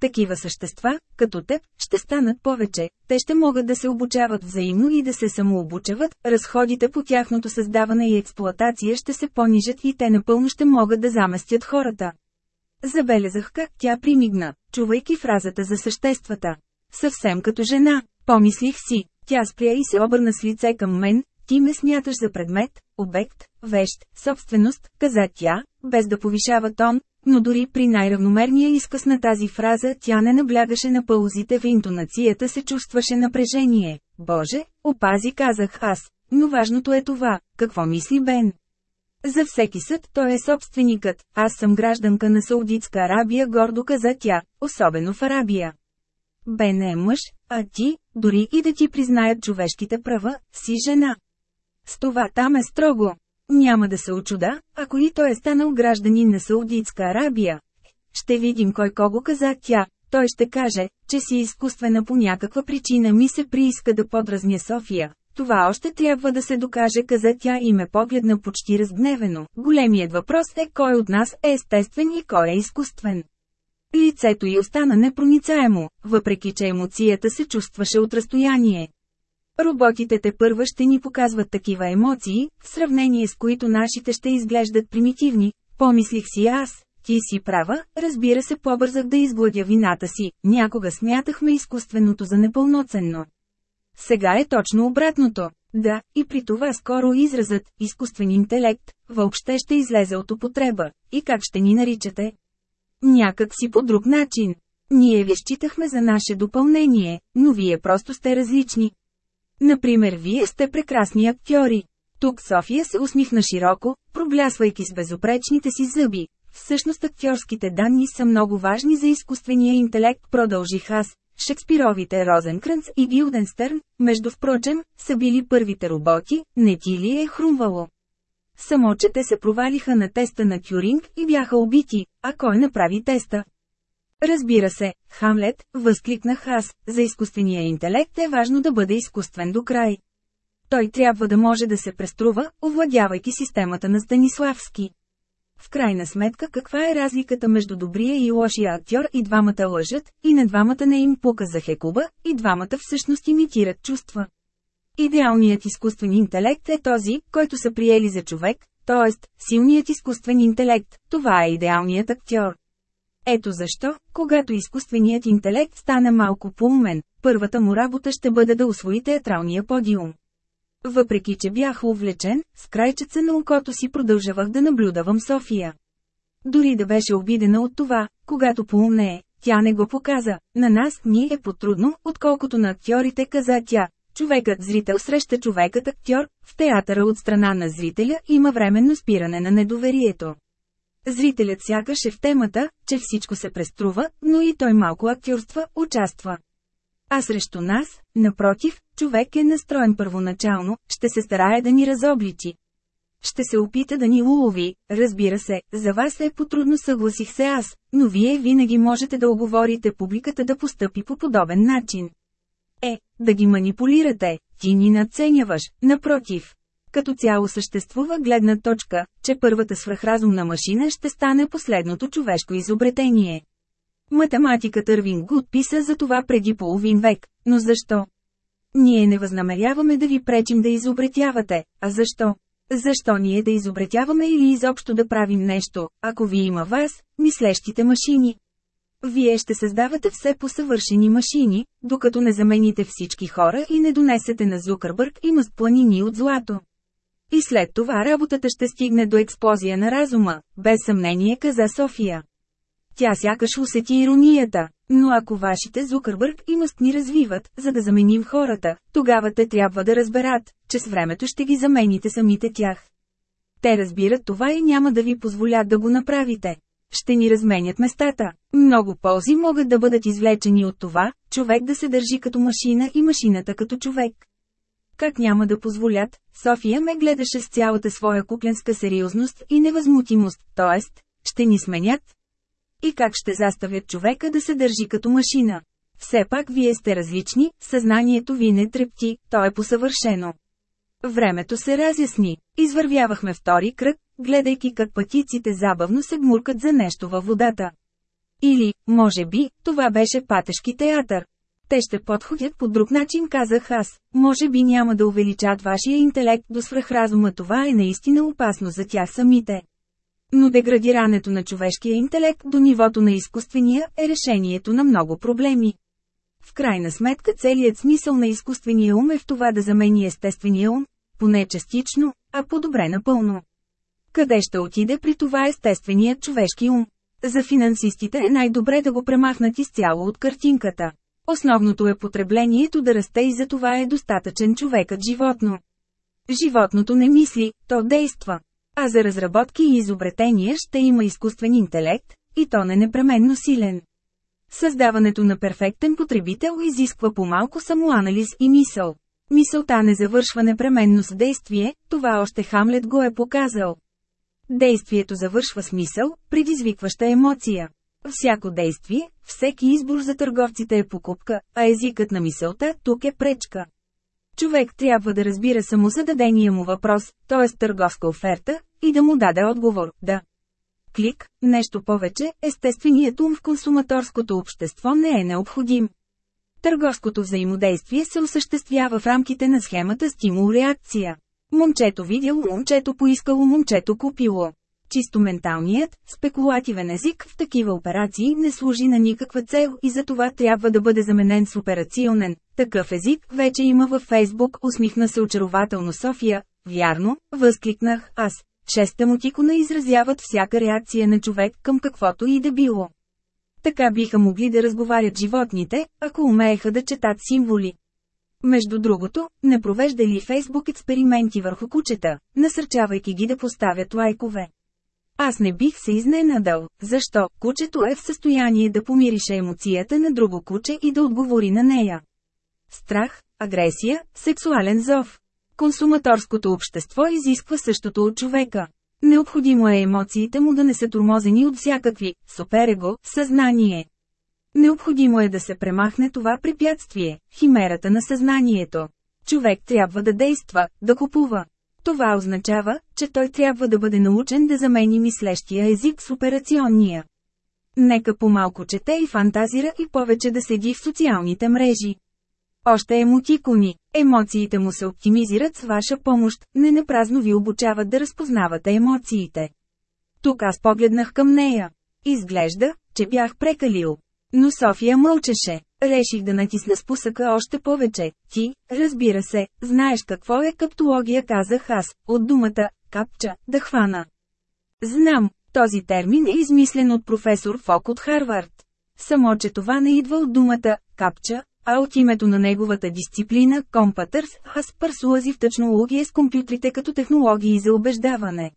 Такива същества, като теб, ще станат повече, те ще могат да се обучават взаимно и да се самообучават, разходите по тяхното създаване и експлоатация ще се понижат и те напълно ще могат да заместят хората. Забелязах как тя примигна, чувайки фразата за съществата. Съвсем като жена, помислих си, тя спря и се обърна с лице към мен, ти ме смяташ за предмет, обект, вещ, собственост, каза тя, без да повишава тон, но дори при най-равномерния изказ на тази фраза тя не наблягаше на паузите в интонацията се чувстваше напрежение. Боже, опази казах аз, но важното е това, какво мисли Бен. За всеки съд той е собственикът, аз съм гражданка на Саудитска Арабия гордо каза тя, особено в Арабия. Бен е мъж, а ти, дори и да ти признаят човешките права, си жена. С това там е строго. Няма да се очуда, ако и той е станал гражданин на Саудитска Арабия. Ще видим кой кого каза тя. Той ще каже, че си изкуствена по някаква причина ми се прииска да подразня София. Това още трябва да се докаже, каза тя и ме погледна почти разгневено. Големият въпрос е кой от нас е естествен и кой е изкуствен. Лицето й остана непроницаемо, въпреки че емоцията се чувстваше от разстояние. Роботите те първа ще ни показват такива емоции, в сравнение с които нашите ще изглеждат примитивни, помислих си аз. Ти си права, разбира се побързах да изгладя вината си, някога смятахме изкуственото за непълноценно. Сега е точно обратното. Да, и при това скоро изразът «изкуствен интелект» въобще ще излезе от употреба. И как ще ни наричате? Някак си по друг начин. Ние ви считахме за наше допълнение, но вие просто сте различни. Например, вие сте прекрасни актьори. Тук София се усмихна широко, проблясвайки с безопречните си зъби. Всъщност актьорските данни са много важни за изкуствения интелект, продължих аз. Шекспировите Розенкранц и Гилденстърн, между впрочем, са били първите роботи, не ти ли е хрумвало? Само че те се провалиха на теста на Тюринг и бяха убити, а кой направи теста? Разбира се, Хамлет, възкликнах аз, за изкуствения интелект е важно да бъде изкуствен до край. Той трябва да може да се преструва, овладявайки системата на Станиславски. В крайна сметка каква е разликата между добрия и лошия актьор и двамата лъжат, и на двамата не им пука за хекуба, и двамата всъщност имитират чувства. Идеалният изкуствен интелект е този, който са приели за човек, т.е. силният изкуствен интелект, това е идеалният актьор. Ето защо, когато изкуственият интелект стане малко по-умен, първата му работа ще бъде да освои театралния подиум. Въпреки, че бях увлечен, с крайчеца на окото си продължавах да наблюдавам София. Дори да беше обидена от това, когато поумнее, тя не го показа. На нас ни е потрудно, отколкото на актьорите каза тя. Човекът зрител среща човекът актьор, в театъра от страна на зрителя има временно спиране на недоверието. Зрителят сякаш е в темата, че всичко се преструва, но и той малко актьорства, участва. А срещу нас, напротив, човек е настроен първоначално, ще се старае да ни разобличи. Ще се опита да ни улови, разбира се, за вас е потрудно съгласих се аз, но вие винаги можете да оговорите публиката да постъпи по подобен начин. Е, да ги манипулирате, ти ни надценяваш, напротив. Като цяло съществува гледна точка, че първата свръхразумна машина ще стане последното човешко изобретение. МатематикътЪрвин Гуд писа за това преди половин век, но защо? Ние не възнамеряваме да ви пречим да изобретявате, а защо? Защо ние да изобретяваме или изобщо да правим нещо, ако ви има вас, мислещите машини? Вие ще създавате все посъвършени машини, докато не замените всички хора и не донесете на Зукърбърг и планини от злато. И след това работата ще стигне до експлозия на разума, без съмнение каза София. Тя сякаш усети иронията. Но ако вашите Зукърбърг и Мъст ни развиват, за да заменим хората, тогава те трябва да разберат, че с времето ще ги замените самите тях. Те разбират това и няма да ви позволят да го направите. Ще ни разменят местата. Много ползи могат да бъдат извлечени от това, човек да се държи като машина и машината като човек. Как няма да позволят, София ме гледаше с цялата своя кукленска сериозност и невъзмутимост, т.е. ще ни сменят, и как ще заставят човека да се държи като машина. Все пак вие сте различни, съзнанието ви не трепти, то е посъвършено. Времето се разясни. Извървявахме втори кръг, гледайки как пътиците забавно се гмуркат за нещо във водата. Или, може би, това беше патешки театър. Те ще подходят по друг начин, казах аз. Може би няма да увеличат вашия интелект до свръхразума, това е наистина опасно за тях самите. Но деградирането на човешкия интелект до нивото на изкуствения е решението на много проблеми. В крайна сметка целият смисъл на изкуствения ум е в това да замени естествения ум, поне частично, а по-добре напълно. Къде ще отиде при това естественият човешки ум? За финансистите е най-добре да го премахнат изцяло от картинката. Основното е потреблението да расте и за това е достатъчен човекът животно. Животното не мисли, то действа. А за разработки и изобретения ще има изкуствен интелект, и то не непременно силен. Създаването на перфектен потребител изисква по-малко самоанализ и мисъл. Мисълта не завършва непременно с действие, това още Хамлет го е показал. Действието завършва с мисъл, предизвикваща емоция. Всяко действие, всеки избор за търговците е покупка, а езикът на мисълта тук е пречка. Човек трябва да разбира само зададения му въпрос, т.е. търговска оферта, и да му даде отговор – да. Клик, нещо повече, естественият ум в консуматорското общество не е необходим. Търговското взаимодействие се осъществява в рамките на схемата стимул-реакция. Момчето видяло, момчето поискало, момчето купило. Чисто менталният, спекулативен език в такива операции не служи на никаква цел и за това трябва да бъде заменен с операционен. Такъв език вече има във Фейсбук, усмихна се очарователно София. Вярно, възкликнах аз. Шеста мутикона изразяват всяка реакция на човек към каквото и да било. Така биха могли да разговарят животните, ако умееха да четат символи. Между другото, не провежда ли Фейсбук експерименти върху кучета, насърчавайки ги да поставят лайкове. Аз не бих се изненадал, защо кучето е в състояние да помирише емоцията на друго куче и да отговори на нея. Страх, агресия, сексуален зов. Консуматорското общество изисква същото от човека. Необходимо е емоциите му да не са тормозени от всякакви суперего, съзнание. Необходимо е да се премахне това препятствие, химерата на съзнанието. Човек трябва да действа, да купува. Това означава, че той трябва да бъде научен да замени мислещия език с операционния. Нека по-малко чете и фантазира и повече да седи в социалните мрежи. Още емотикони, емоциите му се оптимизират с ваша помощ, не напразно ви обучават да разпознавате емоциите. Тук аз погледнах към нея. Изглежда, че бях прекалил. Но София мълчеше. Реших да натисна спусъка още повече. Ти, разбира се, знаеш какво е каптология казах аз, от думата «капча» да хвана. Знам, този термин е измислен от професор Фок от Харвард. Само, че това не идва от думата «капча», а от името на неговата дисциплина Computers, аз в технология с компютрите като технологии за убеждаване.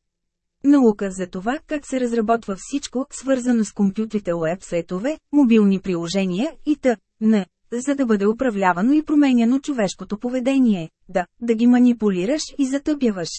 Наука за това как се разработва всичко, свързано с компютрите уебсайтове, мобилни приложения и т.н. За да бъде управлявано и променяно човешкото поведение, да, да ги манипулираш и затъбяваш.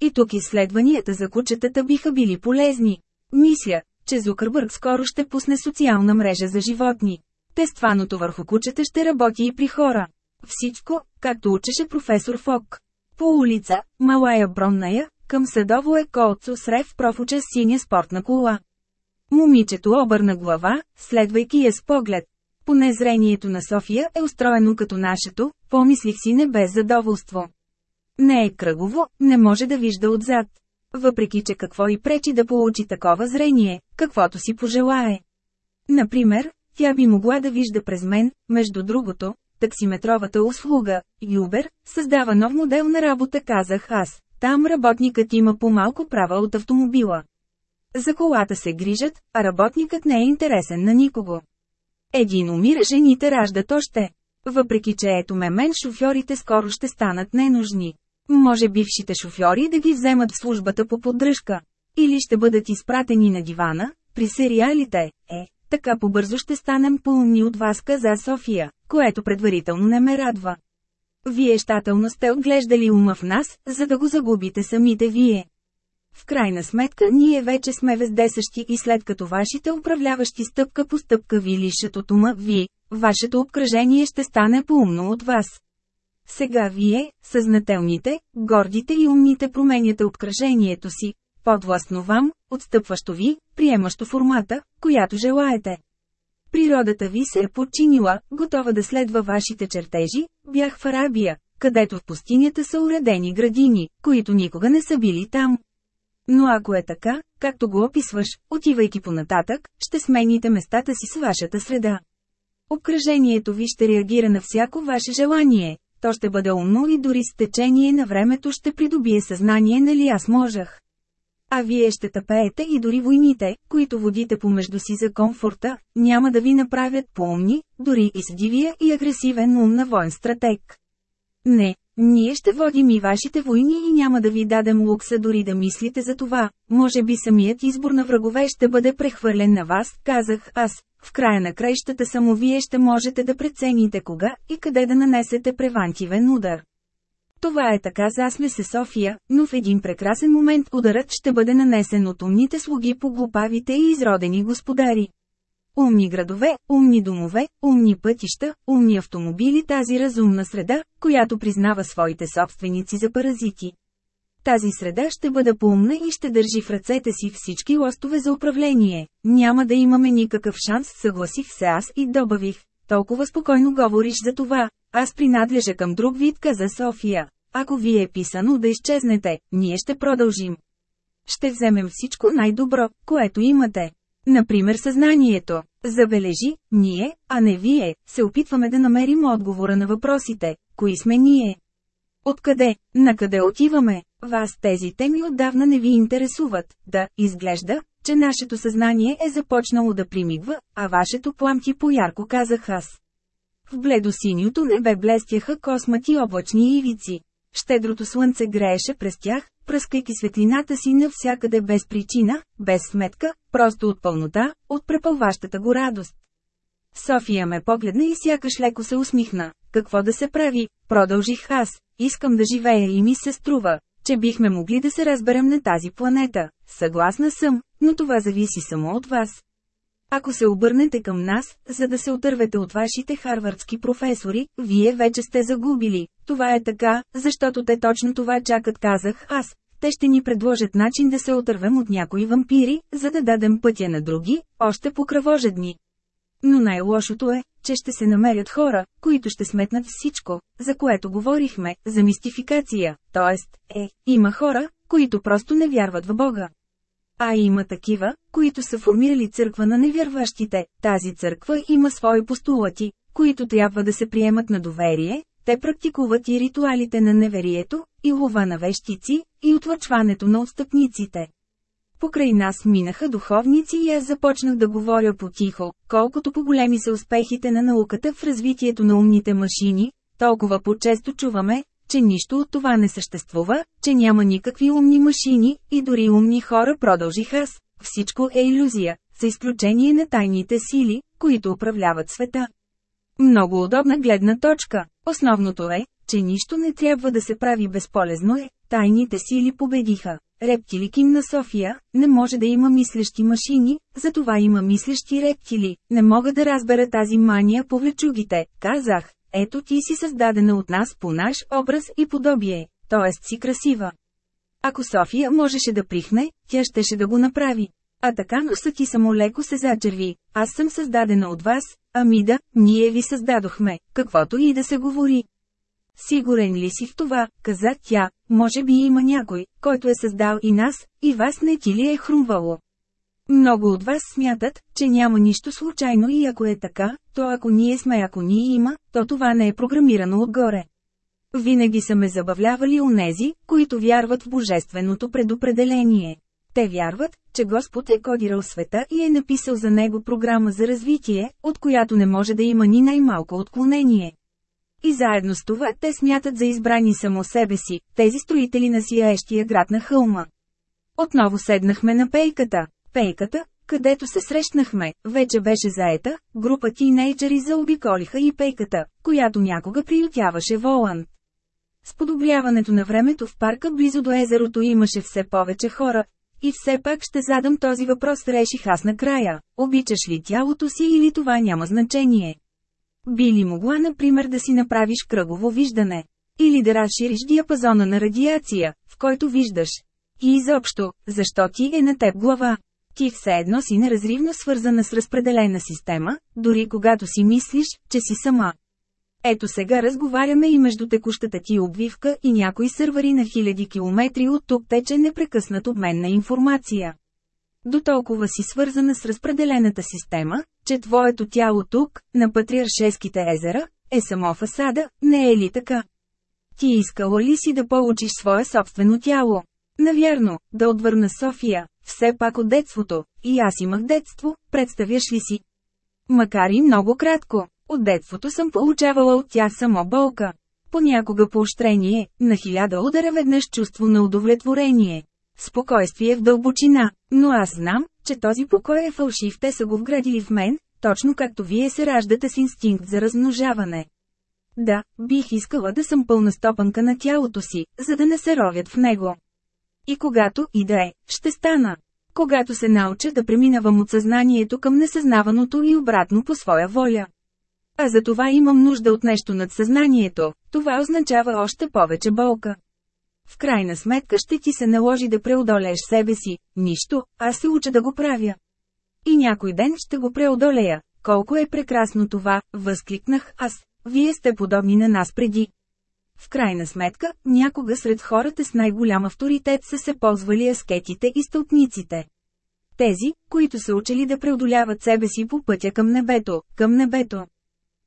И тук изследванията за кучетата биха били полезни. Мисля, че Зукърбърг скоро ще пусне социална мрежа за животни. Тестваното върху кучета ще работи и при хора. Всичко, както учеше професор Фок. По улица, Малая Бронная, към съдово е колцо с рев профуча синя спортна кола. Момичето обърна глава, следвайки я с поглед. Поне зрението на София е устроено като нашето, помислих си не без задоволство. Не е кръгово, не може да вижда отзад. Въпреки че какво и пречи да получи такова зрение, каквото си пожелае. Например, тя би могла да вижда през мен, между другото, таксиметровата услуга, Юбер, създава нов модел на работа казах аз. Там работникът има по-малко права от автомобила. За колата се грижат, а работникът не е интересен на никого. Един умира, жените раждат още. Въпреки че ето ме мен шофьорите скоро ще станат ненужни. Може бившите шофьори да ги вземат в службата по поддръжка. Или ще бъдат изпратени на дивана, при сериалите, е, така побързо ще станем пълни от вас каза София, което предварително не ме радва. Вие щателно сте отглеждали ума в нас, за да го загубите самите вие. В крайна сметка ние вече сме вездесъщи и след като вашите управляващи стъпка по стъпка ви лишат от ума ви, вашето обкръжение ще стане поумно от вас. Сега вие, съзнателните, гордите и умните променяте обкръжението си, подвластно вам, отстъпващо ви, приемащо формата, която желаете. Природата ви се е подчинила, готова да следва вашите чертежи, бях в Арабия, където в пустинята са уредени градини, които никога не са били там. Но ако е така, както го описваш, отивайки понататък, ще смените местата си с вашата среда. Обкръжението ви ще реагира на всяко ваше желание, то ще бъде умно и дори с течение на времето ще придобие съзнание нали аз можах. А вие ще тъпеете и дори войните, които водите помежду си за комфорта, няма да ви направят по-умни, дори и с дивия и агресивен ум на воен стратег. Не, ние ще водим и вашите войни и няма да ви дадем лукса дори да мислите за това. Може би самият избор на врагове ще бъде прехвърлен на вас, казах аз. В края на краищата само вие ще можете да прецените кога и къде да нанесете превантивен удар. Това е така засме се София, но в един прекрасен момент ударът ще бъде нанесен от умните слуги по глупавите и изродени господари. Умни градове, умни домове, умни пътища, умни автомобили тази разумна среда, която признава своите собственици за паразити. Тази среда ще бъде поумна и ще държи в ръцете си всички лостове за управление. Няма да имаме никакъв шанс, съгласих се аз и добавих. Толкова спокойно говориш за това. Аз принадлежа към друг вид, каза София. Ако ви е писано да изчезнете, ние ще продължим. Ще вземем всичко най-добро, което имате. Например съзнанието. Забележи, ние, а не вие, се опитваме да намерим отговора на въпросите. Кои сме ние? Откъде, накъде отиваме? Вас тези теми отдавна не ви интересуват. Да, изглежда, че нашето съзнание е започнало да примигва, а вашето пламти поярко казах аз. В бледо-синьото небе блестяха космати облачни ивици. Щедрото слънце грееше през тях, пръскайки светлината си навсякъде без причина, без сметка, просто от пълнота, от препълващата го радост. София ме погледна и сякаш леко се усмихна. Какво да се прави? Продължих аз. Искам да живея и ми се струва, че бихме могли да се разберем на тази планета. Съгласна съм, но това зависи само от вас. Ако се обърнете към нас, за да се отървете от вашите харвардски професори, вие вече сте загубили. Това е така, защото те точно това чакат казах аз. Те ще ни предложат начин да се отървем от някои вампири, за да дадем пътя на други, още по-кръвожедни. Но най-лошото е, че ще се намерят хора, които ще сметнат всичко, за което говорихме, за мистификация, т.е. е, има хора, които просто не вярват в Бога. А има такива, които са формирали църква на невярващите. Тази църква има свои постулати, които трябва да се приемат на доверие, те практикуват и ритуалите на неверието, и лова на вещици, и отлъчването на отстъпниците. Покрай нас минаха духовници и аз започнах да говоря потихо, колкото по-големи са успехите на науката в развитието на умните машини, толкова по-често чуваме, че нищо от това не съществува, че няма никакви умни машини, и дори умни хора продължих аз. Всичко е иллюзия, за изключение на тайните сили, които управляват света. Много удобна гледна точка. Основното е, че нищо не трябва да се прави безполезно е, тайните сили победиха. Рептили Ким на София, не може да има мислещи машини, затова има мислещи рептили. Не мога да разбера тази мания по влечугите, казах. Ето ти си създадена от нас по наш образ и подобие. т.е. си красива. Ако София можеше да прихне, тя щеше да го направи. А така носът ти само леко се зачерви. Аз съм създадена от вас, ами да, ние ви създадохме, каквото и да се говори. Сигурен ли си в това, каза тя, може би има някой, който е създал и нас, и вас не ти ли е хрумвало. Много от вас смятат, че няма нищо случайно и ако е така, то ако ние сме ако ни има, то това не е програмирано отгоре. Винаги са ме забавлявали онези, които вярват в божественото предопределение. Те вярват, че Господ е кодирал света и е написал за него програма за развитие, от която не може да има ни най-малко отклонение. И заедно с това те смятат за избрани само себе си, тези строители на сияещия град на хълма. Отново седнахме на пейката. Пейката, където се срещнахме, вече беше заета, група тинейджери заобиколиха и пейката, която някога приютяваше Воланд. С подобряването на времето в парка близо до езерото имаше все повече хора. И все пак ще задам този въпрос реших аз накрая. Обичаш ли тялото си или това няма значение? Би ли могла, например, да си направиш кръгово виждане? Или да разшириш диапазона на радиация, в който виждаш? И изобщо, защо ти е на теб глава? Ти все едно си неразривно свързана с разпределена система, дори когато си мислиш, че си сама. Ето сега разговаряме и между текущата ти обвивка и някои сървъри на хиляди километри от тук тече непрекъснат обмен на информация. До толкова си свързана с разпределената система, че твоето тяло тук, на Патриаршеските езера, е само фасада, не е ли така? Ти искала ли си да получиш свое собствено тяло? Навярно, да отвърна София, все пак от детството, и аз имах детство, представяш ли си? Макар и много кратко, от детството съм получавала от тях само болка. Понякога поощрение, на хиляда удара веднъж чувство на удовлетворение. Спокойствие в дълбочина, но аз знам, че този покой е фалшив, те са го вградили в мен, точно както вие се раждате с инстинкт за размножаване. Да, бих искала да съм пълна стопанка на тялото си, за да не се ровят в него. И когато и да е, ще стана. Когато се науча да преминавам от съзнанието към несъзнаваното и обратно по своя воля. А за това имам нужда от нещо над съзнанието, това означава още повече болка. В крайна сметка ще ти се наложи да преодолееш себе си, нищо, аз се уча да го правя. И някой ден ще го преодолея. Колко е прекрасно това, възкликнах аз. Вие сте подобни на нас преди. В крайна сметка, някога сред хората с най-голям авторитет са се ползвали аскетите и стълпниците. Тези, които са учили да преодоляват себе си по пътя към небето, към небето.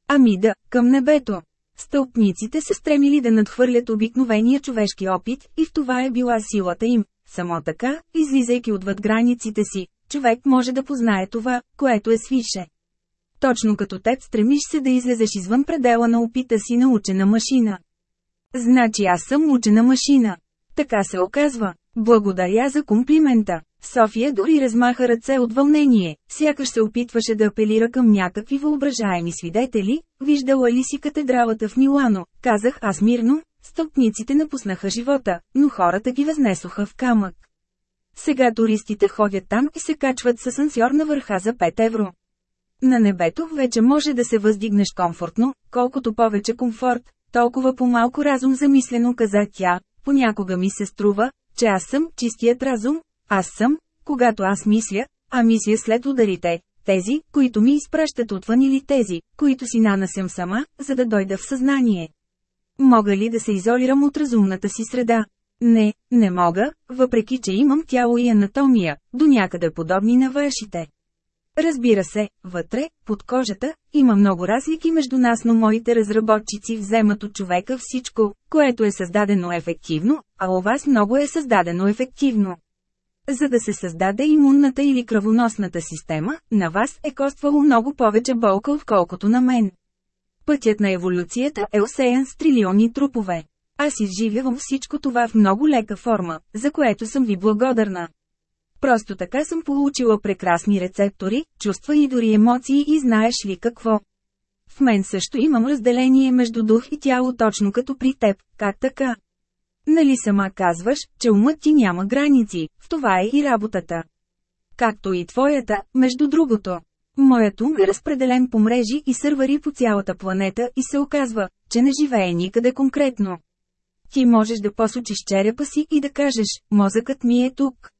Ами да, към небето. Стълпниците се стремили да надхвърлят обикновения човешки опит, и в това е била силата им. Само така, излизайки отвъд границите си, човек може да познае това, което е свише. Точно като теб стремиш се да излезеш извън предела на опита си на учена машина. Значи аз съм учена машина. Така се оказва. Благодаря за комплимента. София дори размаха ръце от вълнение, сякаш се опитваше да апелира към някакви въображаеми свидетели, виждала ли си катедралата в Милано, казах аз мирно, стълпниците напуснаха живота, но хората ги възнесоха в камък. Сега туристите ходят там и се качват с асансьор на върха за 5 евро. На небето вече може да се въздигнеш комфортно, колкото повече комфорт, толкова по-малко разум замислено каза тя, понякога ми се струва, че аз съм чистият разум, аз съм, когато аз мисля, а мисля след ударите, тези, които ми изпращат отвън или тези, които си нанасям сама, за да дойда в съзнание. Мога ли да се изолирам от разумната си среда? Не, не мога, въпреки че имам тяло и анатомия, до някъде подобни на вашите. Разбира се, вътре, под кожата, има много разлики между нас, но моите разработчици вземат от човека всичко, което е създадено ефективно, а у вас много е създадено ефективно. За да се създаде имунната или кръвоносната система, на вас е коствало много повече болка отколкото на мен. Пътят на еволюцията е осеян с трилиони трупове. Аз изживявам всичко това в много лека форма, за което съм ви благодарна. Просто така съм получила прекрасни рецептори, чувства и дори емоции и знаеш ли какво. В мен също имам разделение между дух и тяло точно като при теб, как така? Нали сама казваш, че умът ти няма граници, в това е и работата. Както и твоята, между другото. Моят ум е разпределен по мрежи и сървъри по цялата планета и се оказва, че не живее никъде конкретно. Ти можеш да посочиш черепа си и да кажеш, мозъкът ми е тук.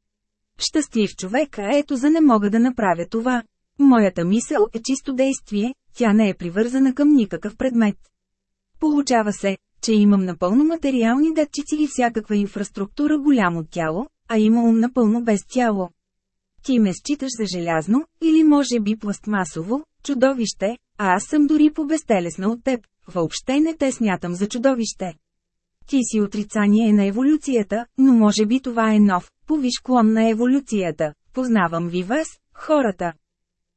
Щастлив човек, а ето за не мога да направя това. Моята мисъл е чисто действие, тя не е привързана към никакъв предмет. Получава се, че имам напълно материални датчици и всякаква инфраструктура голямо тяло, а има ум напълно без тяло. Ти ме считаш за желязно, или може би пластмасово, чудовище, а аз съм дори по-безтелесна от теб, въобще не те смятам за чудовище. Ти си отрицание на еволюцията, но може би това е нов, повиш клон на еволюцията. Познавам ви вас, хората.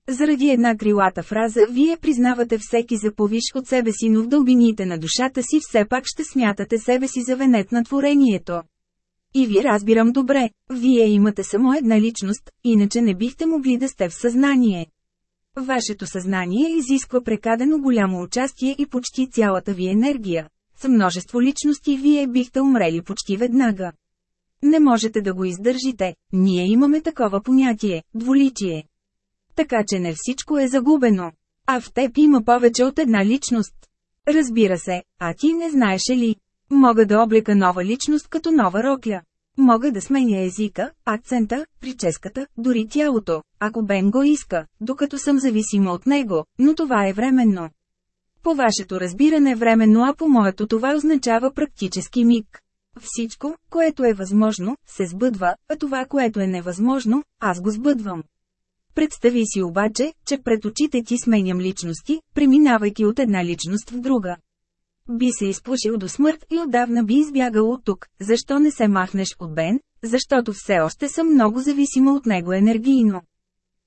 Заради една крилата фраза вие признавате всеки за повиш от себе си, но в дълбините на душата си все пак ще смятате себе си за венет на творението. И ви разбирам добре, вие имате само една личност, иначе не бихте могли да сте в съзнание. Вашето съзнание изисква прекадено голямо участие и почти цялата ви енергия. С множество личности вие бихте умрели почти веднага. Не можете да го издържите, ние имаме такова понятие – дволичие. Така че не всичко е загубено. А в теб има повече от една личност. Разбира се, а ти не знаеш ли? Мога да облека нова личност като нова рокля. Мога да сменя езика, акцента, прическата, дори тялото, ако Бен го иска, докато съм зависима от него, но това е временно. По вашето разбиране временно, а по моето това означава практически миг. Всичко, което е възможно, се сбъдва, а това, което е невъзможно, аз го сбъдвам. Представи си обаче, че пред очите ти сменям личности, преминавайки от една личност в друга. Би се изплашил до смърт и отдавна би избягал от тук. Защо не се махнеш от Бен? Защото все още съм много зависима от него енергийно.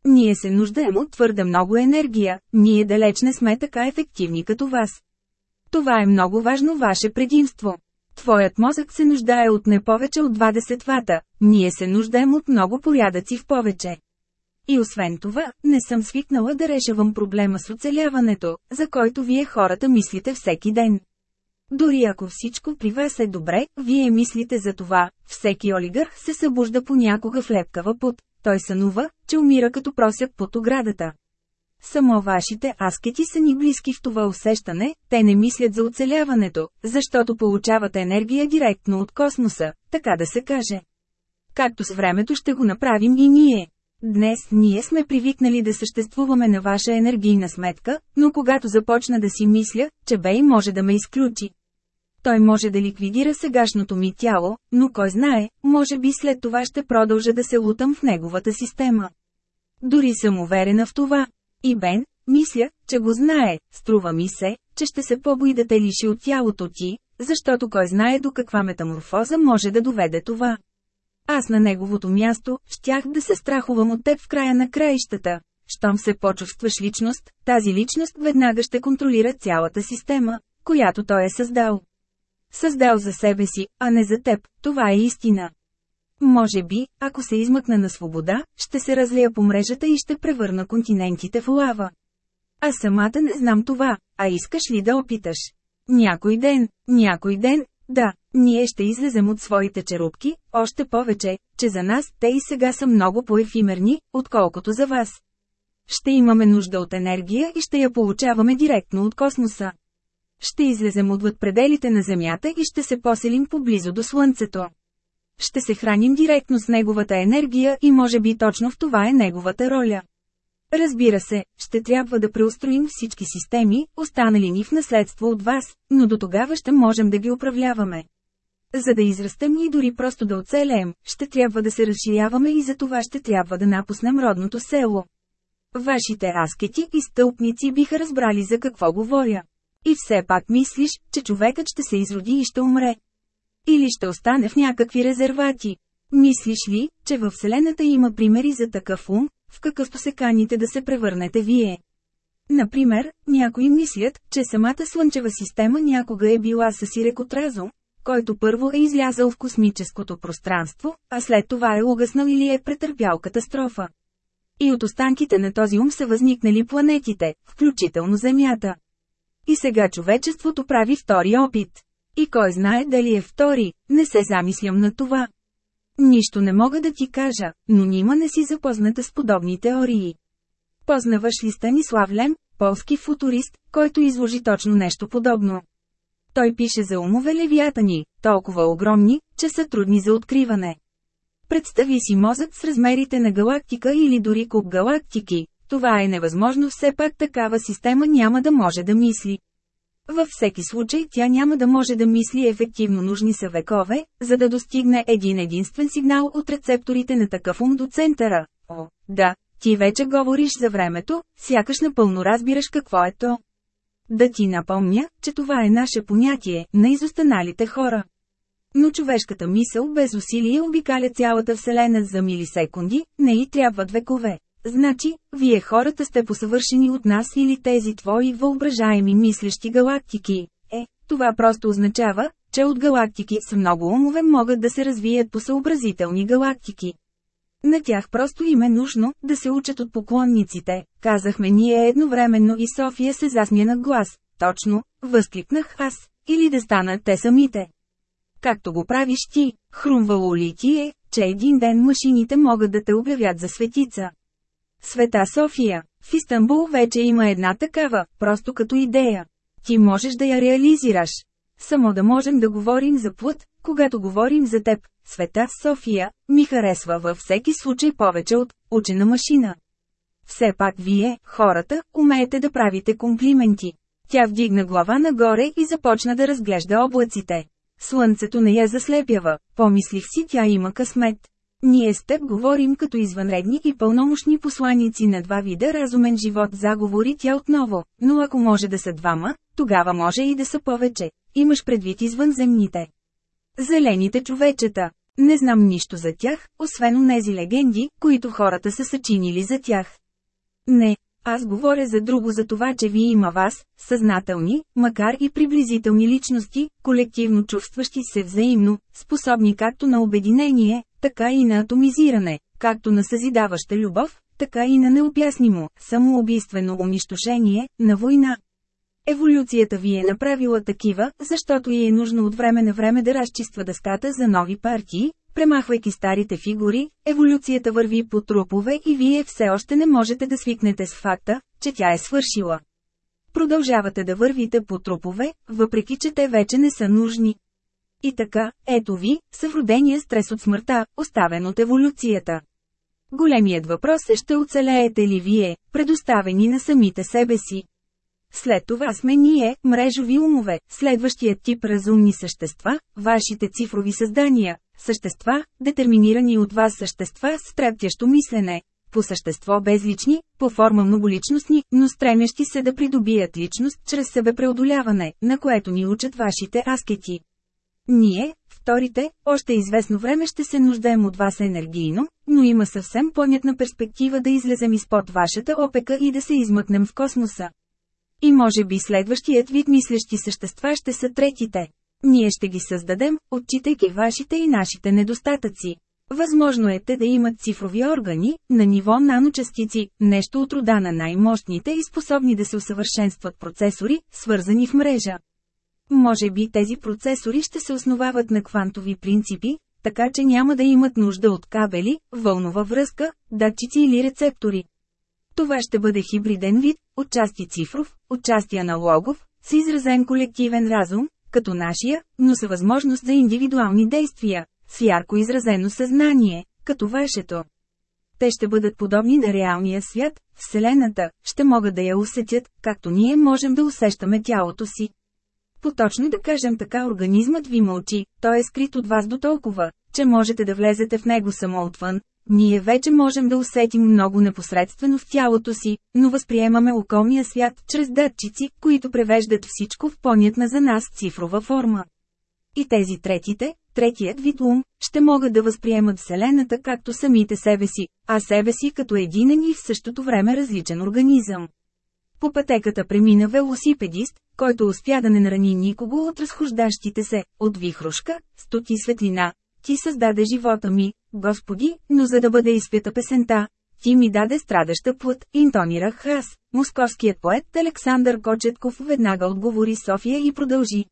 Ние се нуждаем от твърде много енергия, ние далеч не сме така ефективни като вас. Това е много важно ваше предимство. Твоят мозък се нуждае от не повече от 20 вата, ние се нуждаем от много порядъци в повече. И освен това, не съм свикнала да решавам проблема с оцеляването, за който вие хората мислите всеки ден. Дори ако всичко при вас е добре, вие мислите за това, всеки олигарх се събужда понякога в лепкава пут, той сънува, че умира като просят под оградата. Само вашите аскети са ни близки в това усещане, те не мислят за оцеляването, защото получават енергия директно от космоса, така да се каже. Както с времето ще го направим и ние. Днес ние сме привикнали да съществуваме на ваша енергийна сметка, но когато започна да си мисля, че Бей може да ме изключи. Той може да ликвидира сегашното ми тяло, но кой знае, може би след това ще продължа да се лутам в неговата система. Дори съм уверена в това. И Бен, мисля, че го знае, струва ми се, че ще се побои да те лиши от тялото ти, защото кой знае до каква метаморфоза може да доведе това. Аз на неговото място, щях да се страхувам от теб в края на краищата. Щом се почувстваш личност, тази личност веднага ще контролира цялата система, която той е създал. Създал за себе си, а не за теб, това е истина. Може би, ако се измъкна на свобода, ще се разлия по мрежата и ще превърна континентите в лава. А самата не знам това, а искаш ли да опиташ? Някой ден, някой ден, да, ние ще излезем от своите черупки, още повече, че за нас те и сега са много по-ефимерни, отколкото за вас. Ще имаме нужда от енергия и ще я получаваме директно от космоса. Ще излезем отвъд пределите на Земята и ще се поселим поблизо до Слънцето. Ще се храним директно с неговата енергия и може би точно в това е неговата роля. Разбира се, ще трябва да преустроим всички системи, останали ни в наследство от вас, но до тогава ще можем да ги управляваме. За да израстем и дори просто да оцелеем, ще трябва да се разширяваме и за това ще трябва да напуснем родното село. Вашите аскети и стълпници биха разбрали за какво говоря. И все пак мислиш, че човекът ще се изроди и ще умре. Или ще остане в някакви резервати. Мислиш ли, че във Вселената има примери за такъв ум, в какъвто се каните да се превърнете вие? Например, някои мислят, че самата Слънчева система някога е била със сирекот разум, който първо е излязъл в космическото пространство, а след това е угаснал или е претърпял катастрофа. И от останките на този ум са възникнали планетите, включително Земята. И сега човечеството прави втори опит. И кой знае дали е втори, не се замислям на това. Нищо не мога да ти кажа, но нима не си запозната с подобни теории. Познаваш ли Станислав Лем, полски футурист, който изложи точно нещо подобно? Той пише за умове левиатани, толкова огромни, че са трудни за откриване. Представи си мозък с размерите на галактика или дори куп галактики. Това е невъзможно, все пак такава система няма да може да мисли. Във всеки случай тя няма да може да мисли ефективно нужни са векове, за да достигне един единствен сигнал от рецепторите на такъв ум до центъра. О, да, ти вече говориш за времето, сякаш напълно разбираш какво е то. Да ти напомня, че това е наше понятие, на изостаналите хора. Но човешката мисъл без усилие обикаля цялата Вселена за милисекунди, не и трябват векове. Значи, вие хората сте посъвършени от нас или тези твои въображаеми мислещи галактики. Е, това просто означава, че от галактики с много умове могат да се развият по съобразителни галактики. На тях просто им е нужно да се учат от поклонниците, казахме ние едновременно и София се засмя на глас. Точно, възкликнах аз, или да станат те самите. Както го правиш ти, хрумвало ли ти е, че един ден машините могат да те обявят за светица. Света София. В Истанбул вече има една такава, просто като идея. Ти можеш да я реализираш. Само да можем да говорим за плът, когато говорим за теб, света София, ми харесва във всеки случай повече от учена машина. Все пак вие, хората, умеете да правите комплименти. Тя вдигна глава нагоре и започна да разглежда облаците. Слънцето не я заслепява, помислих си тя има късмет. Ние с теб говорим като извънредни и пълномощни посланици на два вида разумен живот заговори тя отново, но ако може да са двама, тогава може и да са повече. Имаш предвид извънземните. Зелените човечета. Не знам нищо за тях, освен онези легенди, които хората са съчинили за тях. Не, аз говоря за друго за това, че ви има вас, съзнателни, макар и приблизителни личности, колективно чувстващи се взаимно, способни както на обединение, така и на атомизиране, както на съзидаваща любов, така и на необяснимо, самоубийствено унищожение, на война. Еволюцията ви е направила такива, защото и е нужно от време на време да разчиства дъската за нови партии, премахвайки старите фигури, еволюцията върви по трупове и вие все още не можете да свикнете с факта, че тя е свършила. Продължавате да вървите по трупове, въпреки че те вече не са нужни. И така, ето ви, съвродения стрес от смъртта, оставен от еволюцията. Големият въпрос е ще оцелеете ли вие, предоставени на самите себе си. След това сме ние, мрежови умове, следващият тип разумни същества, вашите цифрови създания, същества, детерминирани от вас същества с трептящо мислене, по същество безлични, по форма многоличностни, но стремящи се да придобият личност чрез себепреодоляване, на което ни учат вашите аскети. Ние, вторите, още известно време ще се нуждаем от вас енергийно, но има съвсем понятна перспектива да излезем изпод вашата опека и да се измъкнем в космоса. И може би следващият вид мислещи същества ще са третите. Ние ще ги създадем, отчитайки вашите и нашите недостатъци. Възможно е те да имат цифрови органи, на ниво наночастици, нещо от рода на най-мощните и способни да се усъвършенстват процесори, свързани в мрежа. Може би тези процесори ще се основават на квантови принципи, така че няма да имат нужда от кабели, вълнова връзка, датчици или рецептори. Това ще бъде хибриден вид, отчасти цифров, отчасти аналогов, с изразен колективен разум, като нашия, но с възможност за индивидуални действия, с ярко изразено съзнание, като вашето. Те ще бъдат подобни на реалния свят, Вселената, ще могат да я усетят, както ние можем да усещаме тялото си. Поточно да кажем така организмът ви мълчи, той е скрит от вас до толкова, че можете да влезете в него само отвън. Ние вече можем да усетим много непосредствено в тялото си, но възприемаме околния свят чрез датчици, които превеждат всичко в понятна за нас цифрова форма. И тези третите, третият вид ум, ще могат да възприемат Вселената както самите себе си, а себе си като единен и в същото време различен организъм. По пътеката премина велосипедист, който успя да не нарани никого от разхождащите се, от вихрушка, стоти светлина. Ти създаде живота ми, Господи, но за да бъде изпята песента, ти ми даде страдаща плът, интонирах аз. Московският поет Александър Кочетков веднага отговори София и продължи.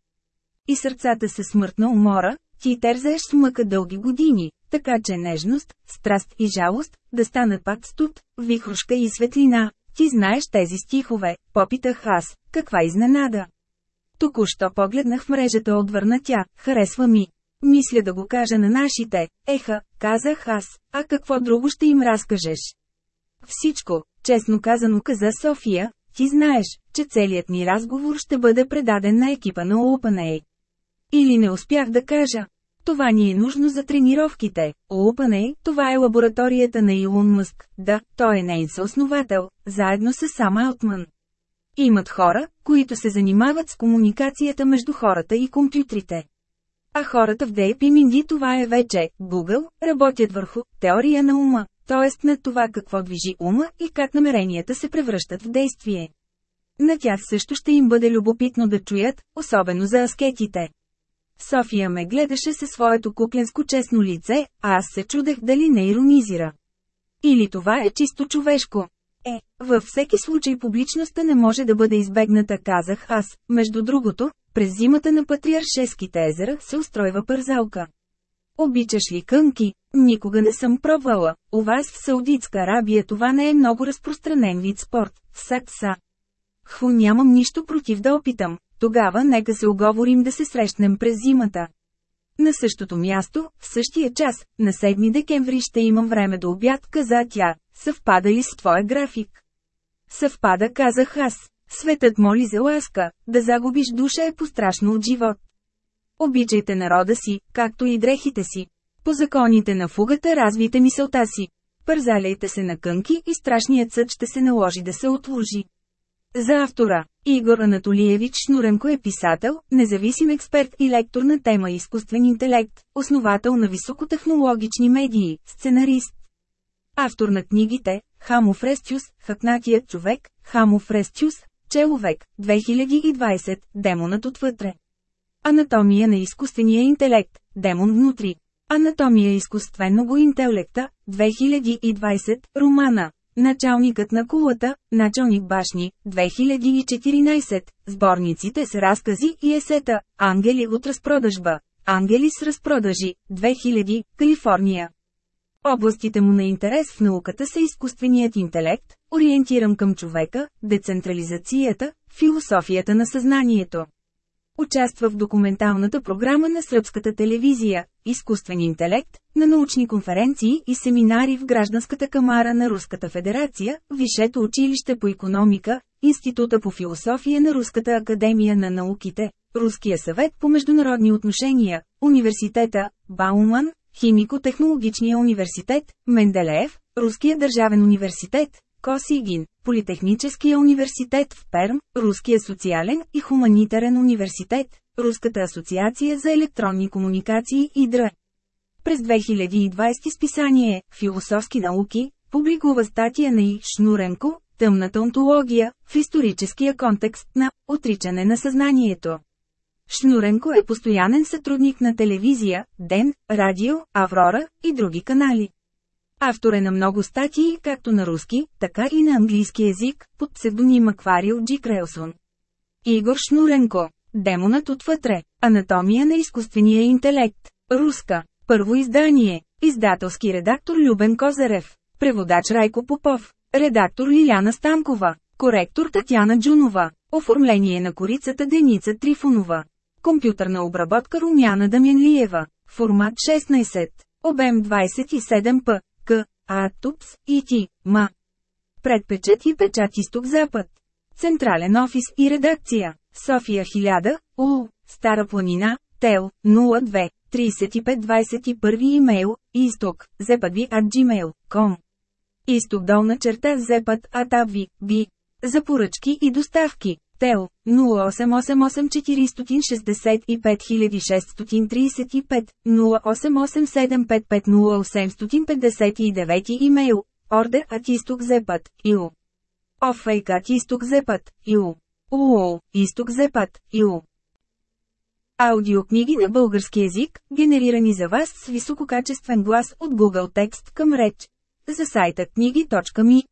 И сърцата се смъртна умора, ти тързаеш с мъка дълги години, така че нежност, страст и жалост, да станат пак студ, вихрушка и светлина, ти знаеш тези стихове, попитах аз, каква изненада. Току-що погледнах в мрежата отвърна тя, харесва ми. Мисля да го кажа на нашите, еха, казах аз, а какво друго ще им разкажеш? Всичко, честно казано каза София, ти знаеш, че целият ни разговор ще бъде предаден на екипа на OpenAI. Или не успях да кажа. Това ни е нужно за тренировките. OpenAI, това е лабораторията на Илон Мъск. Да, той е нейн съосновател, заедно с Сам Алтман. Имат хора, които се занимават с комуникацията между хората и компютрите. А хората в DeepMind това е вече, Google, работят върху теория на ума, т.е. на това какво движи ума и как намеренията се превръщат в действие. На тях също ще им бъде любопитно да чуят, особено за аскетите. София ме гледаше със своето кукленско честно лице, а аз се чудех дали не иронизира. Или това е чисто човешко. Е, във всеки случай публичността не може да бъде избегната, казах аз. Между другото, през зимата на Патриаршеските езера се устройва пързалка. Обичаш ли кънки? Никога не съм пробвала. У вас в Саудитска Арабия това не е много разпространен вид спорт. Сакса. Ху нямам нищо против да опитам. Тогава нека се оговорим да се срещнем през зимата. На същото място, в същия час, на 7 декември ще имам време до обяд, каза тя. Съвпада ли с твоя график? Съвпада, казах аз. Светът моли за ласка, да загубиш душа е пострашно от живот. Обичайте народа си, както и дрехите си. По законите на фугата развите мисълта си. Пързаляйте се на кънки и страшният съд ще се наложи да се отложи. За автора Игор Анатолиевич Шнуренко е писател, независим експерт и лектор на тема изкуствен интелект, основател на високотехнологични медии, сценарист. Автор на книгите Хамо Фрестюс, Хакнатият човек, Хамо Фрестюс, Человек, 2020, Демонът отвътре. Анатомия на изкуствения интелект, Демон внутри. Анатомия изкуственого интелекта, 2020, романа. Началникът на кулата, началник башни, 2014, сборниците с разкази и есета, ангели от разпродажба, ангели с разпродажи, 2000, Калифорния. Областите му на интерес в науката са изкуственият интелект, ориентиран към човека, децентрализацията, философията на съзнанието. Участва в документалната програма на сръбската телевизия, изкуствен интелект, на научни конференции и семинари в Гражданската камара на Руската федерация, Висшето училище по економика, Института по философия на Руската академия на науките, Руския съвет по международни отношения, Университета, Бауман, Химико-технологичния университет, Менделеев, Руския държавен университет, Косигин, Политехническия университет в Перм, Руския социален и хуманитарен университет, Руската асоциация за електронни комуникации и ДР. През 2020 списание «Философски науки» публикува статия на И. Шнуренко «Тъмната онтология» в историческия контекст на «Отричане на съзнанието». Шнуренко е постоянен сътрудник на телевизия, Ден, Радио, Аврора и други канали. Автор е на много статии както на руски, така и на английски език, под псевдоним Акварио Джи Креосон. Игор Шнуренко. Демонът отвътре. Анатомия на изкуствения интелект. Руска. Първо издание. Издателски редактор Любен Козарев. Преводач Райко Попов. Редактор Лиляна Станкова. Коректор Татьяна Джунова. Оформление на корицата Деница Трифонова. Компютърна обработка Румяна Дамянлиева. Формат 16. Обем 27 п. К. А. Тупс. И Ти. Ма. Предпечат и печат изток-запад. Централен офис и редакция. София 1000, УЛ, Стара планина, ТЕЛ, 02, 3521 имейл, изток, зепадви at gmail.com. Изток долна черта зепад атави, би. За поръчки и доставки. ТЕЛ 0888 0859 имейл Ордер от изток зепът, ИУ. Офейк от изток зепът, ИУ. УО, изток зепът, ИУ. Аудиокниги на български язик, генерирани за вас с висококачествен глас от Google Текст към реч. За сайта книги.ми